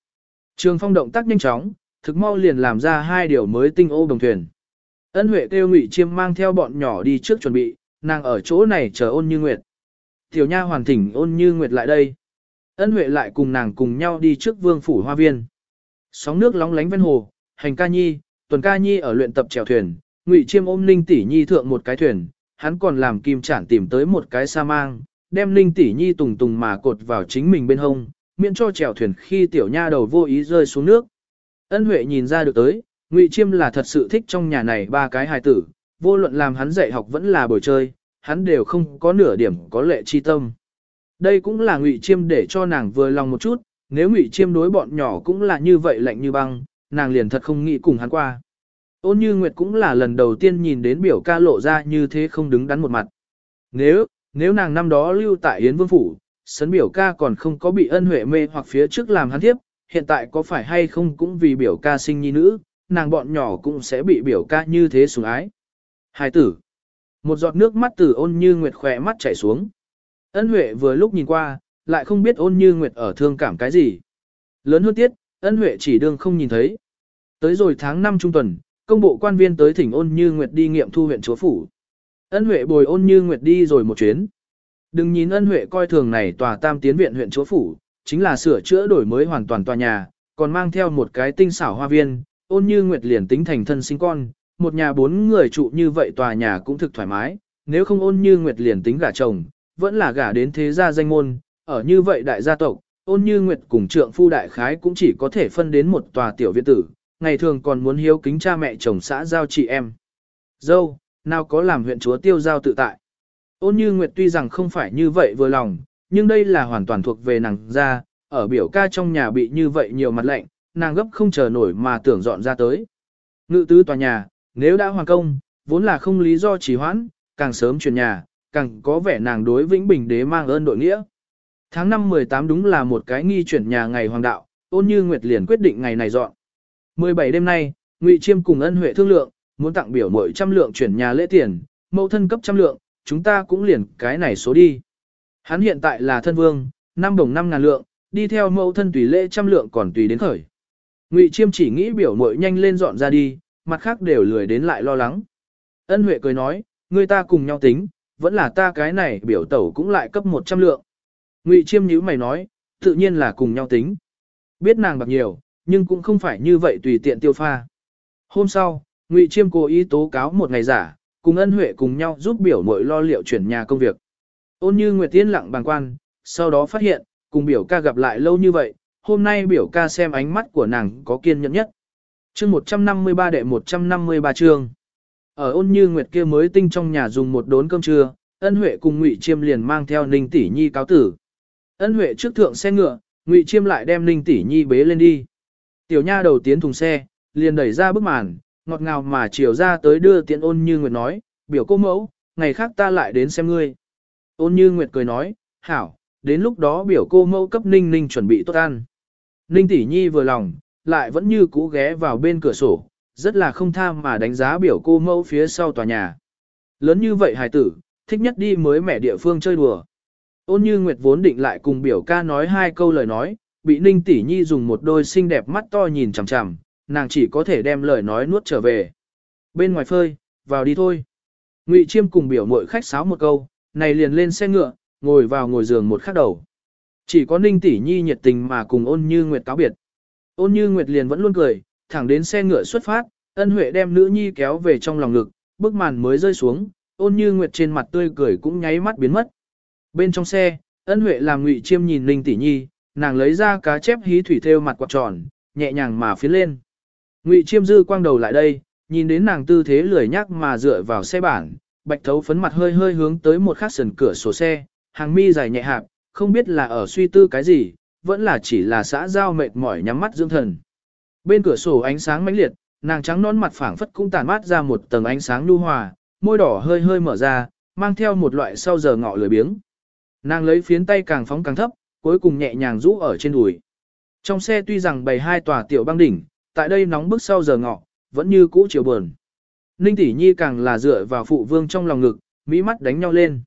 Trường phong động tác nhanh chóng, thực mau liền làm ra hai điều mới tinh ô đồng thuyền. Ân Huệ kêu Ngụy Chiêm mang theo bọn nhỏ đi trước chuẩn bị, nàng ở chỗ này chờ ôn như nguyệt. Tiểu nha hoàn thỉnh ôn như nguyệt lại đây. Ân Huệ lại cùng nàng cùng nhau đi trước vương phủ hoa viên. Sóng nước lóng lánh ven hồ, hành ca nhi, tuần ca nhi ở luyện tập chèo thuyền, ngụy chiêm ôm ninh tỷ nhi thượng một cái thuyền, hắn còn làm kim Trản tìm tới một cái sa mang, đem ninh tỷ nhi tùng tùng mà cột vào chính mình bên hông, miễn cho chèo thuyền khi tiểu nha đầu vô ý rơi xuống nước. Ân Huệ nhìn ra được tới, ngụy chiêm là thật sự thích trong nhà này ba cái hài tử, vô luận làm hắn dạy học vẫn là buổi chơi, hắn đều không có nửa điểm có lệ chi tâm. Đây cũng là ngụy chiêm để cho nàng vừa lòng một chút, nếu Ngụy Chiêm đối bọn nhỏ cũng là như vậy lạnh như băng, nàng liền thật không nghĩ cùng hắn qua. Ôn Như Nguyệt cũng là lần đầu tiên nhìn đến biểu ca lộ ra như thế không đứng đắn một mặt. Nếu, nếu nàng năm đó lưu tại Yến Vương Phủ, sấn biểu ca còn không có bị ân huệ mê hoặc phía trước làm hắn tiếp, hiện tại có phải hay không cũng vì biểu ca sinh nhi nữ, nàng bọn nhỏ cũng sẽ bị biểu ca như thế sủng ái. Hai tử. Một giọt nước mắt từ ôn như nguyệt khỏe mắt chảy xuống. Ân huệ vừa lúc nhìn qua, lại không biết ôn như nguyệt ở thương cảm cái gì. Lớn hơn tiết, ân huệ chỉ đương không nhìn thấy. Tới rồi tháng 5 trung tuần, công bộ quan viên tới thỉnh ôn như nguyệt đi nghiệm thu huyện chúa phủ. Ân huệ bồi ôn như nguyệt đi rồi một chuyến. Đừng nhìn ân huệ coi thường này tòa tam tiến viện huyện chúa phủ, chính là sửa chữa đổi mới hoàn toàn tòa nhà, còn mang theo một cái tinh xảo hoa viên, ôn như nguyệt liền tính thành thân sinh con, một nhà bốn người trụ như vậy tòa nhà cũng thực thoải mái, nếu không ôn như nguyệt liền tính gả chồng, vẫn là gả đến thế gia danh môn, ở như vậy đại gia tộc, ôn như nguyệt cùng trượng phu đại khái cũng chỉ có thể phân đến một tòa tiểu viện tử, ngày thường còn muốn hiếu kính cha mẹ chồng xã giao chị em. Dâu, nào có làm huyện chúa tiêu giao tự tại. Ôn như nguyệt tuy rằng không phải như vậy vừa lòng, nhưng đây là hoàn toàn thuộc về nàng ra, ở biểu ca trong nhà bị như vậy nhiều mặt lạnh, nàng gấp không chờ nổi mà tưởng dọn ra tới. Ngự tứ tòa nhà, nếu đã hoàn công, vốn là không lý do trì hoãn, càng sớm chuyển nhà, càng có vẻ nàng đối Vĩnh Bình đế mang ơn đội nghĩa. Tháng 5 18 đúng là một cái nghi chuyển nhà ngày hoàng đạo, ôn như Nguyệt liền quyết định ngày này dọn. 17 đêm nay, Ngụy Chiêm cùng ân huệ thương lượng, muốn tặng biểu mỗi trăm lượng chuyển nhà lễ tiền, mẫu thân cấp trăm lượng, chúng ta cũng liền cái này số đi. Hắn hiện tại là thân vương, năm đồng năm ngàn lượng, đi theo mẫu thân tùy lễ trăm lượng còn tùy đến khởi. Ngụy Chiêm chỉ nghĩ biểu muội nhanh lên dọn ra đi, mặt khác đều lười đến lại lo lắng. Ân Huệ cười nói, người ta cùng nhau tính, vẫn là ta cái này biểu tẩu cũng lại cấp 100 lượng. Ngụy Chiêm nhíu mày nói, tự nhiên là cùng nhau tính. Biết nàng bạc nhiều, nhưng cũng không phải như vậy tùy tiện tiêu pha. Hôm sau, Ngụy Chiêm cố ý tố cáo một ngày giả, cùng Ân Huệ cùng nhau giúp biểu muội lo liệu chuyển nhà công việc. Ôn Như Nguyệt Tiên lặng bàng quan, sau đó phát hiện, cùng biểu ca gặp lại lâu như vậy, hôm nay biểu ca xem ánh mắt của nàng có kiên nhẫn nhất. chương 153 đệ 153 chương. Ở ôn như nguyệt kia mới tinh trong nhà dùng một đốn cơm trưa, ân huệ cùng ngụy chiêm liền mang theo ninh tỷ nhi cáo tử. Ân huệ trước thượng xe ngựa, ngụy chiêm lại đem ninh tỷ nhi bế lên đi. Tiểu nha đầu tiến thùng xe, liền đẩy ra bức màn, ngọt ngào mà chiều ra tới đưa tiện ôn như nguyệt nói, biểu cô mẫu, ngày khác ta lại đến xem ngươi. Ôn như nguyệt cười nói, hảo, đến lúc đó biểu cô mẫu cấp ninh ninh chuẩn bị tốt ăn. Ninh tỷ nhi vừa lòng, lại vẫn như cũ ghé vào bên cửa sổ, rất là không tham mà đánh giá biểu cô mẫu phía sau tòa nhà. Lớn như vậy hài tử, thích nhất đi mới mẻ địa phương chơi đùa. Ôn như Nguyệt vốn định lại cùng biểu ca nói hai câu lời nói, bị Ninh tỷ nhi dùng một đôi xinh đẹp mắt to nhìn chằm chằm, nàng chỉ có thể đem lời nói nuốt trở về. Bên ngoài phơi, vào đi thôi. Ngụy Chiêm cùng biểu muội khách sáo một câu, này liền lên xe ngựa, ngồi vào ngồi giường một khắc đầu. Chỉ có Ninh Tỷ Nhi nhiệt tình mà cùng ôn như Nguyệt cáo biệt. Ôn như Nguyệt liền vẫn luôn cười, thẳng đến xe ngựa xuất phát, ân huệ đem nữ nhi kéo về trong lòng ngực, bức màn mới rơi xuống, ôn như Nguyệt trên mặt tươi cười cũng nháy mắt biến mất. Bên trong xe, ân huệ làm ngụy chiêm nhìn Ninh Tỷ Nhi, nàng lấy ra cá chép hí thủy theo mặt quạt tròn, nhẹ nhàng mà phiến lên. Ngụy chiêm dư quang đầu lại đây, nhìn đến nàng tư thế lười nhắc mà dựa vào xe bản, bạch thấu phấn mặt hơi hơi hướng tới một khắc sườn cửa sổ xe, hàng mi dài nhẹ hạp, không biết là ở suy tư cái gì, vẫn là chỉ là xã giao mệt mỏi nhắm mắt dưỡng thần. Bên cửa sổ ánh sáng mãnh liệt, nàng trắng non mặt phẳng phất cũng tàn mát ra một tầng ánh sáng nhu hòa, môi đỏ hơi hơi mở ra, mang theo một loại sau giờ ngọ lười biếng. Nàng lấy phiến tay càng phóng càng thấp, cuối cùng nhẹ nhàng rũ ở trên đùi. Trong xe tuy rằng bày hai tòa tiểu băng đỉnh, tại đây nóng bức sau giờ ngọ, vẫn như cũ chiều buồn. Ninh tỷ nhi càng là dựa vào phụ vương trong lòng ngực, mỹ mắt đánh nhau lên.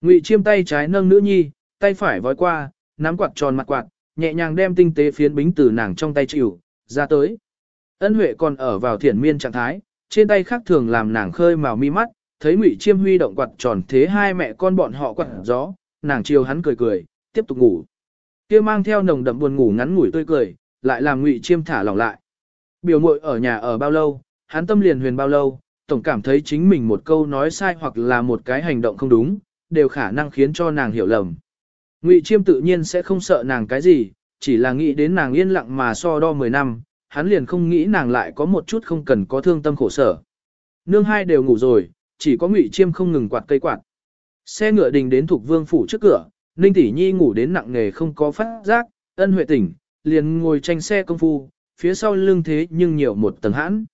Ngụy chiêm tay trái nâng nữ nhi, tay phải vói qua, nắm quạt tròn mặt quạt, nhẹ nhàng đem tinh tế phiến bính từ nàng trong tay chịu, ra tới. Ân Huệ còn ở vào thiển miên trạng thái, trên tay khác thường làm nàng khơi màu mi mắt, thấy Ngụy Chiêm huy động quạt tròn thế hai mẹ con bọn họ quạt gió, nàng chiều hắn cười cười, tiếp tục ngủ. Kia mang theo nồng đậm buồn ngủ ngắn ngủi tươi cười, lại làm Ngụy Chiêm thả lỏng lại. Biểu muội ở nhà ở bao lâu, hắn tâm liền huyền bao lâu, tổng cảm thấy chính mình một câu nói sai hoặc là một cái hành động không đúng, đều khả năng khiến cho nàng hiểu lầm. Ngụy Chiêm tự nhiên sẽ không sợ nàng cái gì, chỉ là nghĩ đến nàng yên lặng mà so đo 10 năm, hắn liền không nghĩ nàng lại có một chút không cần có thương tâm khổ sở. Nương hai đều ngủ rồi, chỉ có Ngụy Chiêm không ngừng quạt cây quạt. Xe ngựa đình đến thuộc vương phủ trước cửa, Ninh Tỷ Nhi ngủ đến nặng nghề không có phát giác, ân huệ tỉnh, liền ngồi tranh xe công phu, phía sau lưng thế nhưng nhiều một tầng hãn.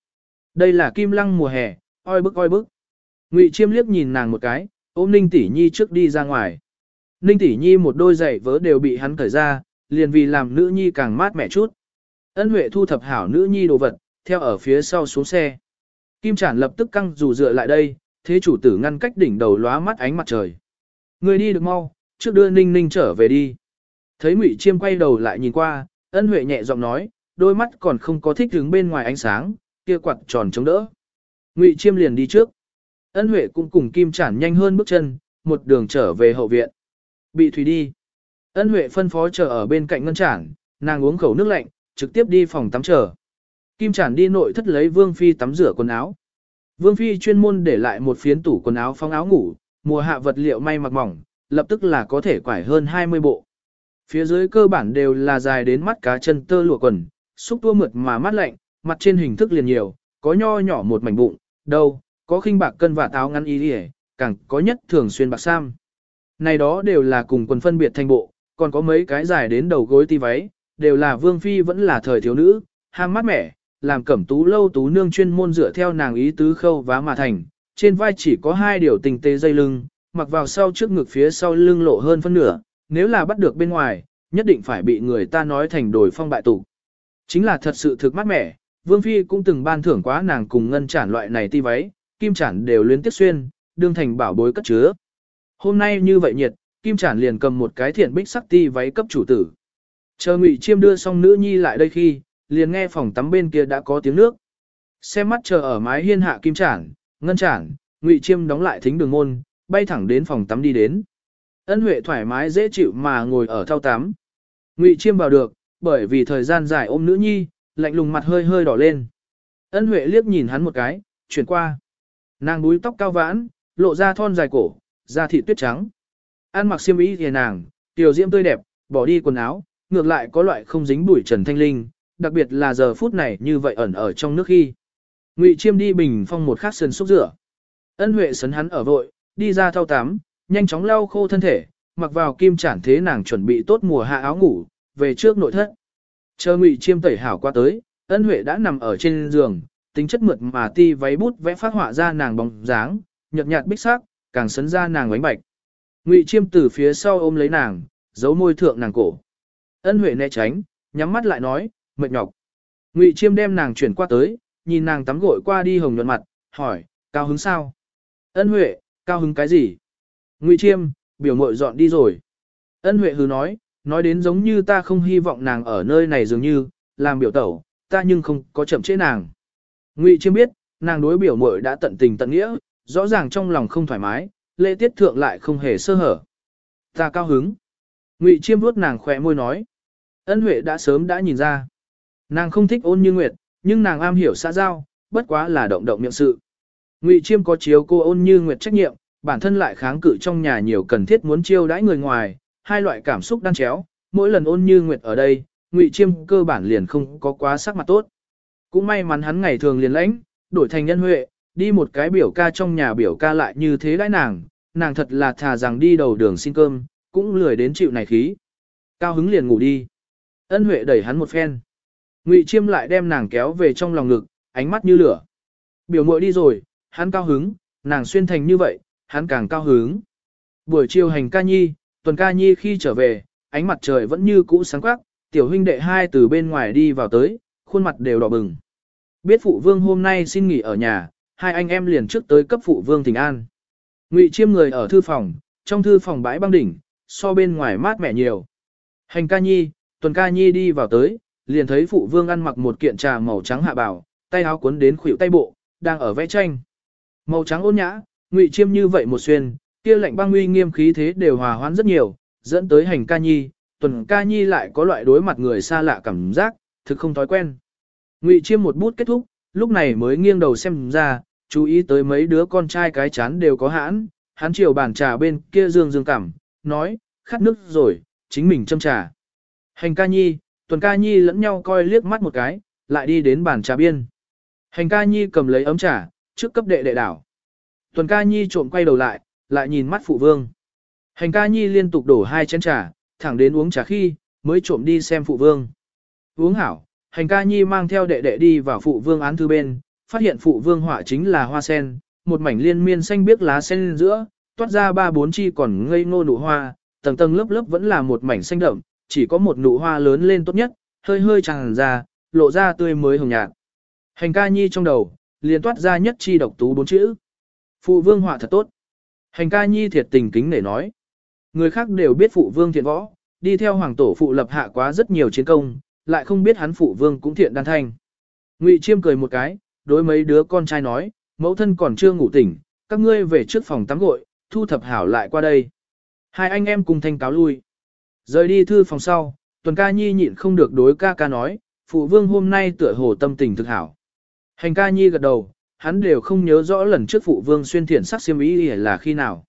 Đây là kim lăng mùa hè, oi bức oi bức. Ngụy Chiêm liếc nhìn nàng một cái, ôm Ninh Tỷ Nhi trước đi ra ngoài. Ninh Tỷ Nhi một đôi giày vớ đều bị hắn cởi ra, liền vì làm nữ nhi càng mát mẻ chút. Ân Huệ thu thập hảo nữ nhi đồ vật, theo ở phía sau xuống xe. Kim Trản lập tức căng dù dựa lại đây, thế chủ tử ngăn cách đỉnh đầu lóa mắt ánh mặt trời. Người đi được mau, trước đưa Ninh Ninh trở về đi. Thấy Ngụy Chiêm quay đầu lại nhìn qua, Ân Huệ nhẹ giọng nói, đôi mắt còn không có thích đứng bên ngoài ánh sáng, kia quạt tròn chống đỡ. Ngụy Chiêm liền đi trước. Ân Huệ cũng cùng Kim Trản nhanh hơn bước chân, một đường trở về hậu viện. Bị thủy đi. Ân Huệ phân phó chờ ở bên cạnh Ngân Trản, nàng uống khẩu nước lạnh, trực tiếp đi phòng tắm chờ. Kim Trản đi nội thất lấy Vương Phi tắm rửa quần áo. Vương Phi chuyên môn để lại một phiến tủ quần áo phong áo ngủ, mùa hạ vật liệu may mặc mỏng, lập tức là có thể quải hơn 20 bộ. Phía dưới cơ bản đều là dài đến mắt cá chân tơ lụa quần, xúc tua mượt mà mát lạnh, mặt trên hình thức liền nhiều, có nho nhỏ một mảnh bụng, đâu, có khinh bạc cân và táo ngắn y đi càng có nhất thường xuyên bạc sam. Này đó đều là cùng quần phân biệt thành bộ, còn có mấy cái dài đến đầu gối ti váy, đều là vương phi vẫn là thời thiếu nữ, ham mát mẻ, làm cẩm tú lâu tú nương chuyên môn dựa theo nàng ý tứ khâu vá mà thành, trên vai chỉ có hai điều tình tế dây lưng, mặc vào sau trước ngực phía sau lưng lộ hơn phân nửa, nếu là bắt được bên ngoài, nhất định phải bị người ta nói thành đổi phong bại tụ. Chính là thật sự thực mát mẻ, Vương Phi cũng từng ban thưởng quá nàng cùng ngân chản loại này ti váy, kim chản đều liên tiếp xuyên, đương thành bảo bối cất chứa. Hôm nay như vậy nhiệt, kim chản liền cầm một cái thiện bích sắc ti váy cấp chủ tử. Chờ Ngụy Chiêm đưa xong nữ nhi lại đây khi, liền nghe phòng tắm bên kia đã có tiếng nước. Xem mắt chờ ở mái hiên hạ kim chản, ngân chản, Ngụy Chiêm đóng lại thính đường môn, bay thẳng đến phòng tắm đi đến. Ân Huệ thoải mái dễ chịu mà ngồi ở thao tắm. Ngụy Chiêm vào được, bởi vì thời gian dài ôm nữ nhi, lạnh lùng mặt hơi hơi đỏ lên. Ân Huệ liếc nhìn hắn một cái, chuyển qua. Nàng búi tóc cao vãn, lộ ra thon dài cổ, da thịt tuyết trắng. Ăn mặc xiêm y thì nàng, tiểu diễm tươi đẹp, bỏ đi quần áo, ngược lại có loại không dính bụi trần thanh linh, đặc biệt là giờ phút này như vậy ẩn ở trong nước khi. Ngụy Chiêm đi bình phong một khắc sườn xúc rửa. Ân Huệ sấn hắn ở vội, đi ra thao tắm, nhanh chóng lau khô thân thể, mặc vào kim chản thế nàng chuẩn bị tốt mùa hạ áo ngủ, về trước nội thất. Chờ Ngụy Chiêm tẩy hảo qua tới, Ân Huệ đã nằm ở trên giường, tính chất mượt mà ti váy bút vẽ phát họa ra nàng bóng dáng, nhợt nhạt bích sắc, càng sấn ra nàng bánh bạch. Ngụy Chiêm từ phía sau ôm lấy nàng, giấu môi thượng nàng cổ. Ân Huệ né tránh, nhắm mắt lại nói, mệt nhọc. Ngụy Chiêm đem nàng chuyển qua tới, nhìn nàng tắm gội qua đi hồng nhuận mặt, hỏi, cao hứng sao? Ân Huệ, cao hứng cái gì? Ngụy Chiêm, biểu mội dọn đi rồi. Ân Huệ hừ nói, nói đến giống như ta không hy vọng nàng ở nơi này dường như, làm biểu tẩu, ta nhưng không có chậm chế nàng. Ngụy Chiêm biết, nàng đối biểu muội đã tận tình tận nghĩa, rõ ràng trong lòng không thoải mái, lễ tiết thượng lại không hề sơ hở. Ta cao hứng. Ngụy Chiêm vuốt nàng khỏe môi nói. Ân Huệ đã sớm đã nhìn ra. Nàng không thích ôn như nguyệt, nhưng nàng am hiểu xã giao, bất quá là động động miệng sự. Ngụy Chiêm có chiếu cô ôn như nguyệt trách nhiệm, bản thân lại kháng cự trong nhà nhiều cần thiết muốn chiêu đãi người ngoài, hai loại cảm xúc đan chéo, mỗi lần ôn như nguyệt ở đây, Ngụy Chiêm cơ bản liền không có quá sắc mặt tốt. Cũng may mắn hắn ngày thường liền lãnh, đổi thành nhân huệ, đi một cái biểu ca trong nhà biểu ca lại như thế đãi nàng, nàng thật là thà rằng đi đầu đường xin cơm, cũng lười đến chịu này khí. Cao hứng liền ngủ đi. Ân huệ đẩy hắn một phen. Ngụy Chiêm lại đem nàng kéo về trong lòng ngực, ánh mắt như lửa. Biểu muội đi rồi, hắn cao hứng, nàng xuyên thành như vậy, hắn càng cao hứng. Buổi chiều hành ca nhi, tuần ca nhi khi trở về, ánh mặt trời vẫn như cũ sáng quắc, tiểu huynh đệ hai từ bên ngoài đi vào tới, khuôn mặt đều đỏ bừng. Biết phụ vương hôm nay xin nghỉ ở nhà, hai anh em liền trước tới cấp phụ vương thỉnh an. Ngụy chiêm người ở thư phòng, trong thư phòng bãi băng đỉnh, so bên ngoài mát mẻ nhiều. Hành ca nhi, tuần ca nhi đi vào tới, liền thấy phụ vương ăn mặc một kiện trà màu trắng hạ bảo, tay áo cuốn đến khuỷu tay bộ, đang ở vẽ tranh. Màu trắng ôn nhã, ngụy chiêm như vậy một xuyên, kia lạnh băng uy nghiêm khí thế đều hòa hoãn rất nhiều, dẫn tới hành ca nhi, tuần ca nhi lại có loại đối mặt người xa lạ cảm giác, thực không thói quen. Ngụy chiêm một bút kết thúc, lúc này mới nghiêng đầu xem ra, chú ý tới mấy đứa con trai cái chán đều có hãn, hắn chiều bàn trà bên kia dương dương cảm, nói, khát nước rồi, chính mình châm trà. Hành ca nhi, tuần ca nhi lẫn nhau coi liếc mắt một cái, lại đi đến bàn trà biên. Hành ca nhi cầm lấy ấm trà, trước cấp đệ đệ đảo. Tuần ca nhi trộm quay đầu lại, lại nhìn mắt phụ vương. Hành ca nhi liên tục đổ hai chén trà, thẳng đến uống trà khi, mới trộm đi xem phụ vương. Uống hảo, hành ca nhi mang theo đệ đệ đi vào phụ vương án thư bên, phát hiện phụ vương họa chính là hoa sen, một mảnh liên miên xanh biếc lá sen giữa, toát ra ba bốn chi còn ngây ngô nụ hoa, tầng tầng lớp lớp vẫn là một mảnh xanh đậm, chỉ có một nụ hoa lớn lên tốt nhất, hơi hơi tràn ra, lộ ra tươi mới hồng nhạt. Hành ca nhi trong đầu, liền toát ra nhất chi độc tú bốn chữ. Phụ vương họa thật tốt. Hành ca nhi thiệt tình kính để nói. Người khác đều biết phụ vương thiện võ, đi theo hoàng tổ phụ lập hạ quá rất nhiều chiến công, lại không biết hắn phụ vương cũng thiện đan thanh. Ngụy Chiêm cười một cái, đối mấy đứa con trai nói, mẫu thân còn chưa ngủ tỉnh, các ngươi về trước phòng tắm gội, thu thập hảo lại qua đây. Hai anh em cùng thanh cáo lui. Rời đi thư phòng sau, tuần ca nhi nhịn không được đối ca ca nói, phụ vương hôm nay tựa hồ tâm tình thực hảo. Hành ca nhi gật đầu, hắn đều không nhớ rõ lần trước phụ vương xuyên thiển sắc xiêm ý là khi nào.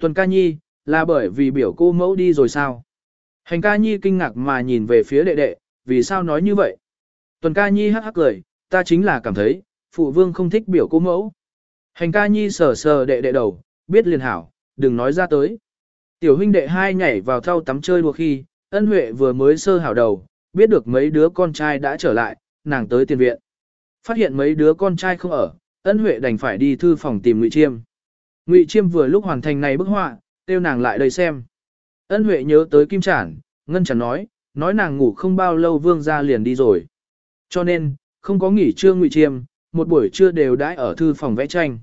Tuần ca nhi, là bởi vì biểu cô mẫu đi rồi sao? Hành ca nhi kinh ngạc mà nhìn về phía đệ đệ, vì sao nói như vậy? Tuần ca nhi hắc hắc cười, ta chính là cảm thấy, phụ vương không thích biểu cô mẫu. Hành ca nhi sờ sờ đệ đệ đầu, biết liền hảo, đừng nói ra tới. Tiểu huynh đệ hai nhảy vào thau tắm chơi đùa khi, ân huệ vừa mới sơ hảo đầu, biết được mấy đứa con trai đã trở lại, nàng tới tiền viện. Phát hiện mấy đứa con trai không ở, ân huệ đành phải đi thư phòng tìm ngụy chiêm. Ngụy chiêm vừa lúc hoàn thành này bức họa, tiêu nàng lại đây xem. Ân huệ nhớ tới kim chản, ngân trản nói, nói nàng ngủ không bao lâu vương ra liền đi rồi. Cho nên, không có nghỉ trưa ngụy chiêm, một buổi trưa đều đãi ở thư phòng vẽ tranh.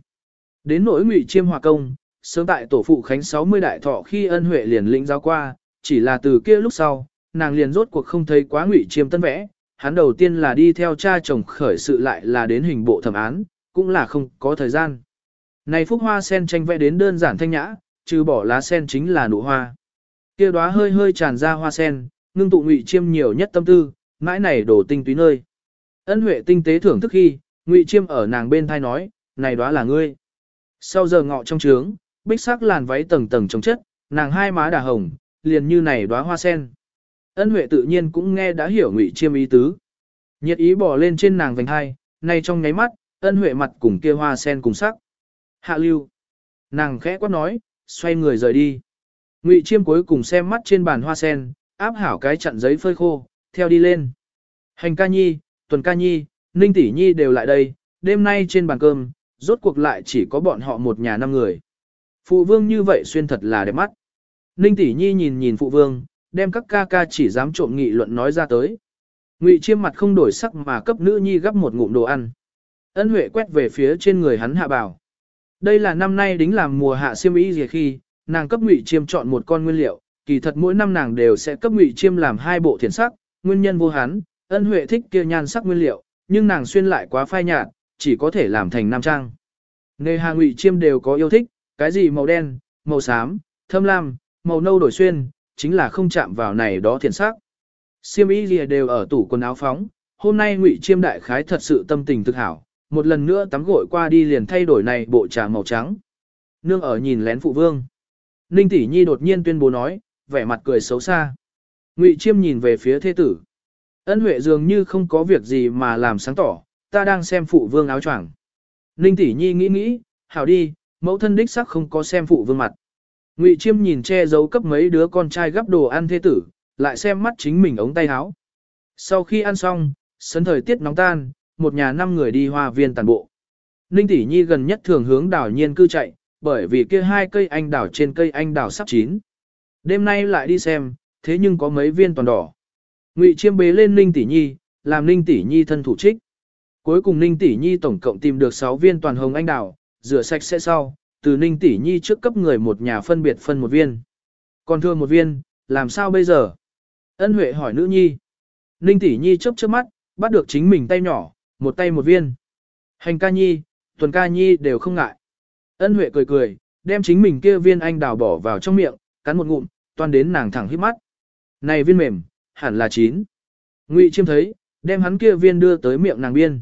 Đến nỗi ngụy chiêm hòa công, sớm tại tổ phụ khánh 60 đại thọ khi ân huệ liền lĩnh giáo qua, chỉ là từ kia lúc sau, nàng liền rốt cuộc không thấy quá ngụy chiêm tân vẽ, hắn đầu tiên là đi theo cha chồng khởi sự lại là đến hình bộ thẩm án, cũng là không có thời gian. Này phúc hoa sen tranh vẽ đến đơn giản thanh nhã, trừ bỏ lá sen chính là nụ hoa. Kia đóa hơi hơi tràn ra hoa sen, ngưng tụ ngụy chiêm nhiều nhất tâm tư, mãi này đổ tinh túy nơi. Ân Huệ tinh tế thưởng thức khi, Ngụy Chiêm ở nàng bên thai nói, này đóa là ngươi. Sau giờ ngọ trong trướng, bích sắc làn váy tầng tầng trong chất, nàng hai má đà hồng, liền như này đóa hoa sen. Ân Huệ tự nhiên cũng nghe đã hiểu Ngụy Chiêm ý tứ. Nhiệt ý bỏ lên trên nàng vành hai, nay trong nháy mắt, Ân Huệ mặt cùng kia hoa sen cùng sắc. Hạ lưu. Nàng khẽ quát nói, xoay người rời đi. Ngụy Chiêm cuối cùng xem mắt trên bàn hoa sen, áp hảo cái chặn giấy phơi khô, theo đi lên. Hành ca nhi, tuần ca nhi, ninh tỷ nhi đều lại đây, đêm nay trên bàn cơm, rốt cuộc lại chỉ có bọn họ một nhà năm người. Phụ vương như vậy xuyên thật là đẹp mắt. Ninh tỷ nhi nhìn nhìn phụ vương, đem các ca ca chỉ dám trộm nghị luận nói ra tới. Ngụy chiêm mặt không đổi sắc mà cấp nữ nhi gấp một ngụm đồ ăn. Ân huệ quét về phía trên người hắn hạ bảo. Đây là năm nay đính làm mùa hạ siêm ý gì khi, nàng cấp ngụy chiêm chọn một con nguyên liệu, kỳ thật mỗi năm nàng đều sẽ cấp ngụy chiêm làm hai bộ thiền sắc, nguyên nhân vô hắn, ân huệ thích kia nhan sắc nguyên liệu, nhưng nàng xuyên lại quá phai nhạt, chỉ có thể làm thành nam trang. Nề hà ngụy chiêm đều có yêu thích, cái gì màu đen, màu xám, thâm lam, màu nâu đổi xuyên, chính là không chạm vào này đó thiền sắc. Siêm y lìa đều ở tủ quần áo phóng, hôm nay ngụy chiêm đại khái thật sự tâm tình thực hảo, một lần nữa tắm gội qua đi liền thay đổi này bộ trà màu trắng. Nương ở nhìn lén phụ vương. Ninh tỷ nhi đột nhiên tuyên bố nói, vẻ mặt cười xấu xa. Ngụy chiêm nhìn về phía thế tử. Ân Huệ dường như không có việc gì mà làm sáng tỏ, ta đang xem phụ vương áo choàng. Ninh tỷ nhi nghĩ nghĩ, hảo đi, mẫu thân đích sắc không có xem phụ vương mặt. Ngụy Chiêm nhìn che giấu cấp mấy đứa con trai gấp đồ ăn thế tử, lại xem mắt chính mình ống tay áo. Sau khi ăn xong, sân thời tiết nóng tan, một nhà năm người đi hoa viên tàn bộ. Ninh tỷ nhi gần nhất thường hướng đảo nhiên cư chạy, bởi vì kia hai cây anh đảo trên cây anh đảo sắp chín. Đêm nay lại đi xem, thế nhưng có mấy viên toàn đỏ. Ngụy Chiêm bế lên Ninh Tỷ Nhi, làm Ninh Tỷ Nhi thân thủ trích. Cuối cùng Ninh Tỷ Nhi tổng cộng tìm được 6 viên toàn hồng anh đào, rửa sạch sẽ sau, từ Ninh Tỷ Nhi trước cấp người một nhà phân biệt phân một viên. Còn thưa một viên, làm sao bây giờ? Ân Huệ hỏi nữ nhi. Ninh Tỷ Nhi chớp chớp mắt, bắt được chính mình tay nhỏ, một tay một viên. Hành ca nhi, tuần ca nhi đều không ngại. Ân Huệ cười cười, đem chính mình kia viên anh đào bỏ vào trong miệng, cắn một ngụm, toan đến nàng thẳng hít mắt. Này viên mềm, hẳn là chín. Ngụy Chiêm thấy, đem hắn kia viên đưa tới miệng nàng biên.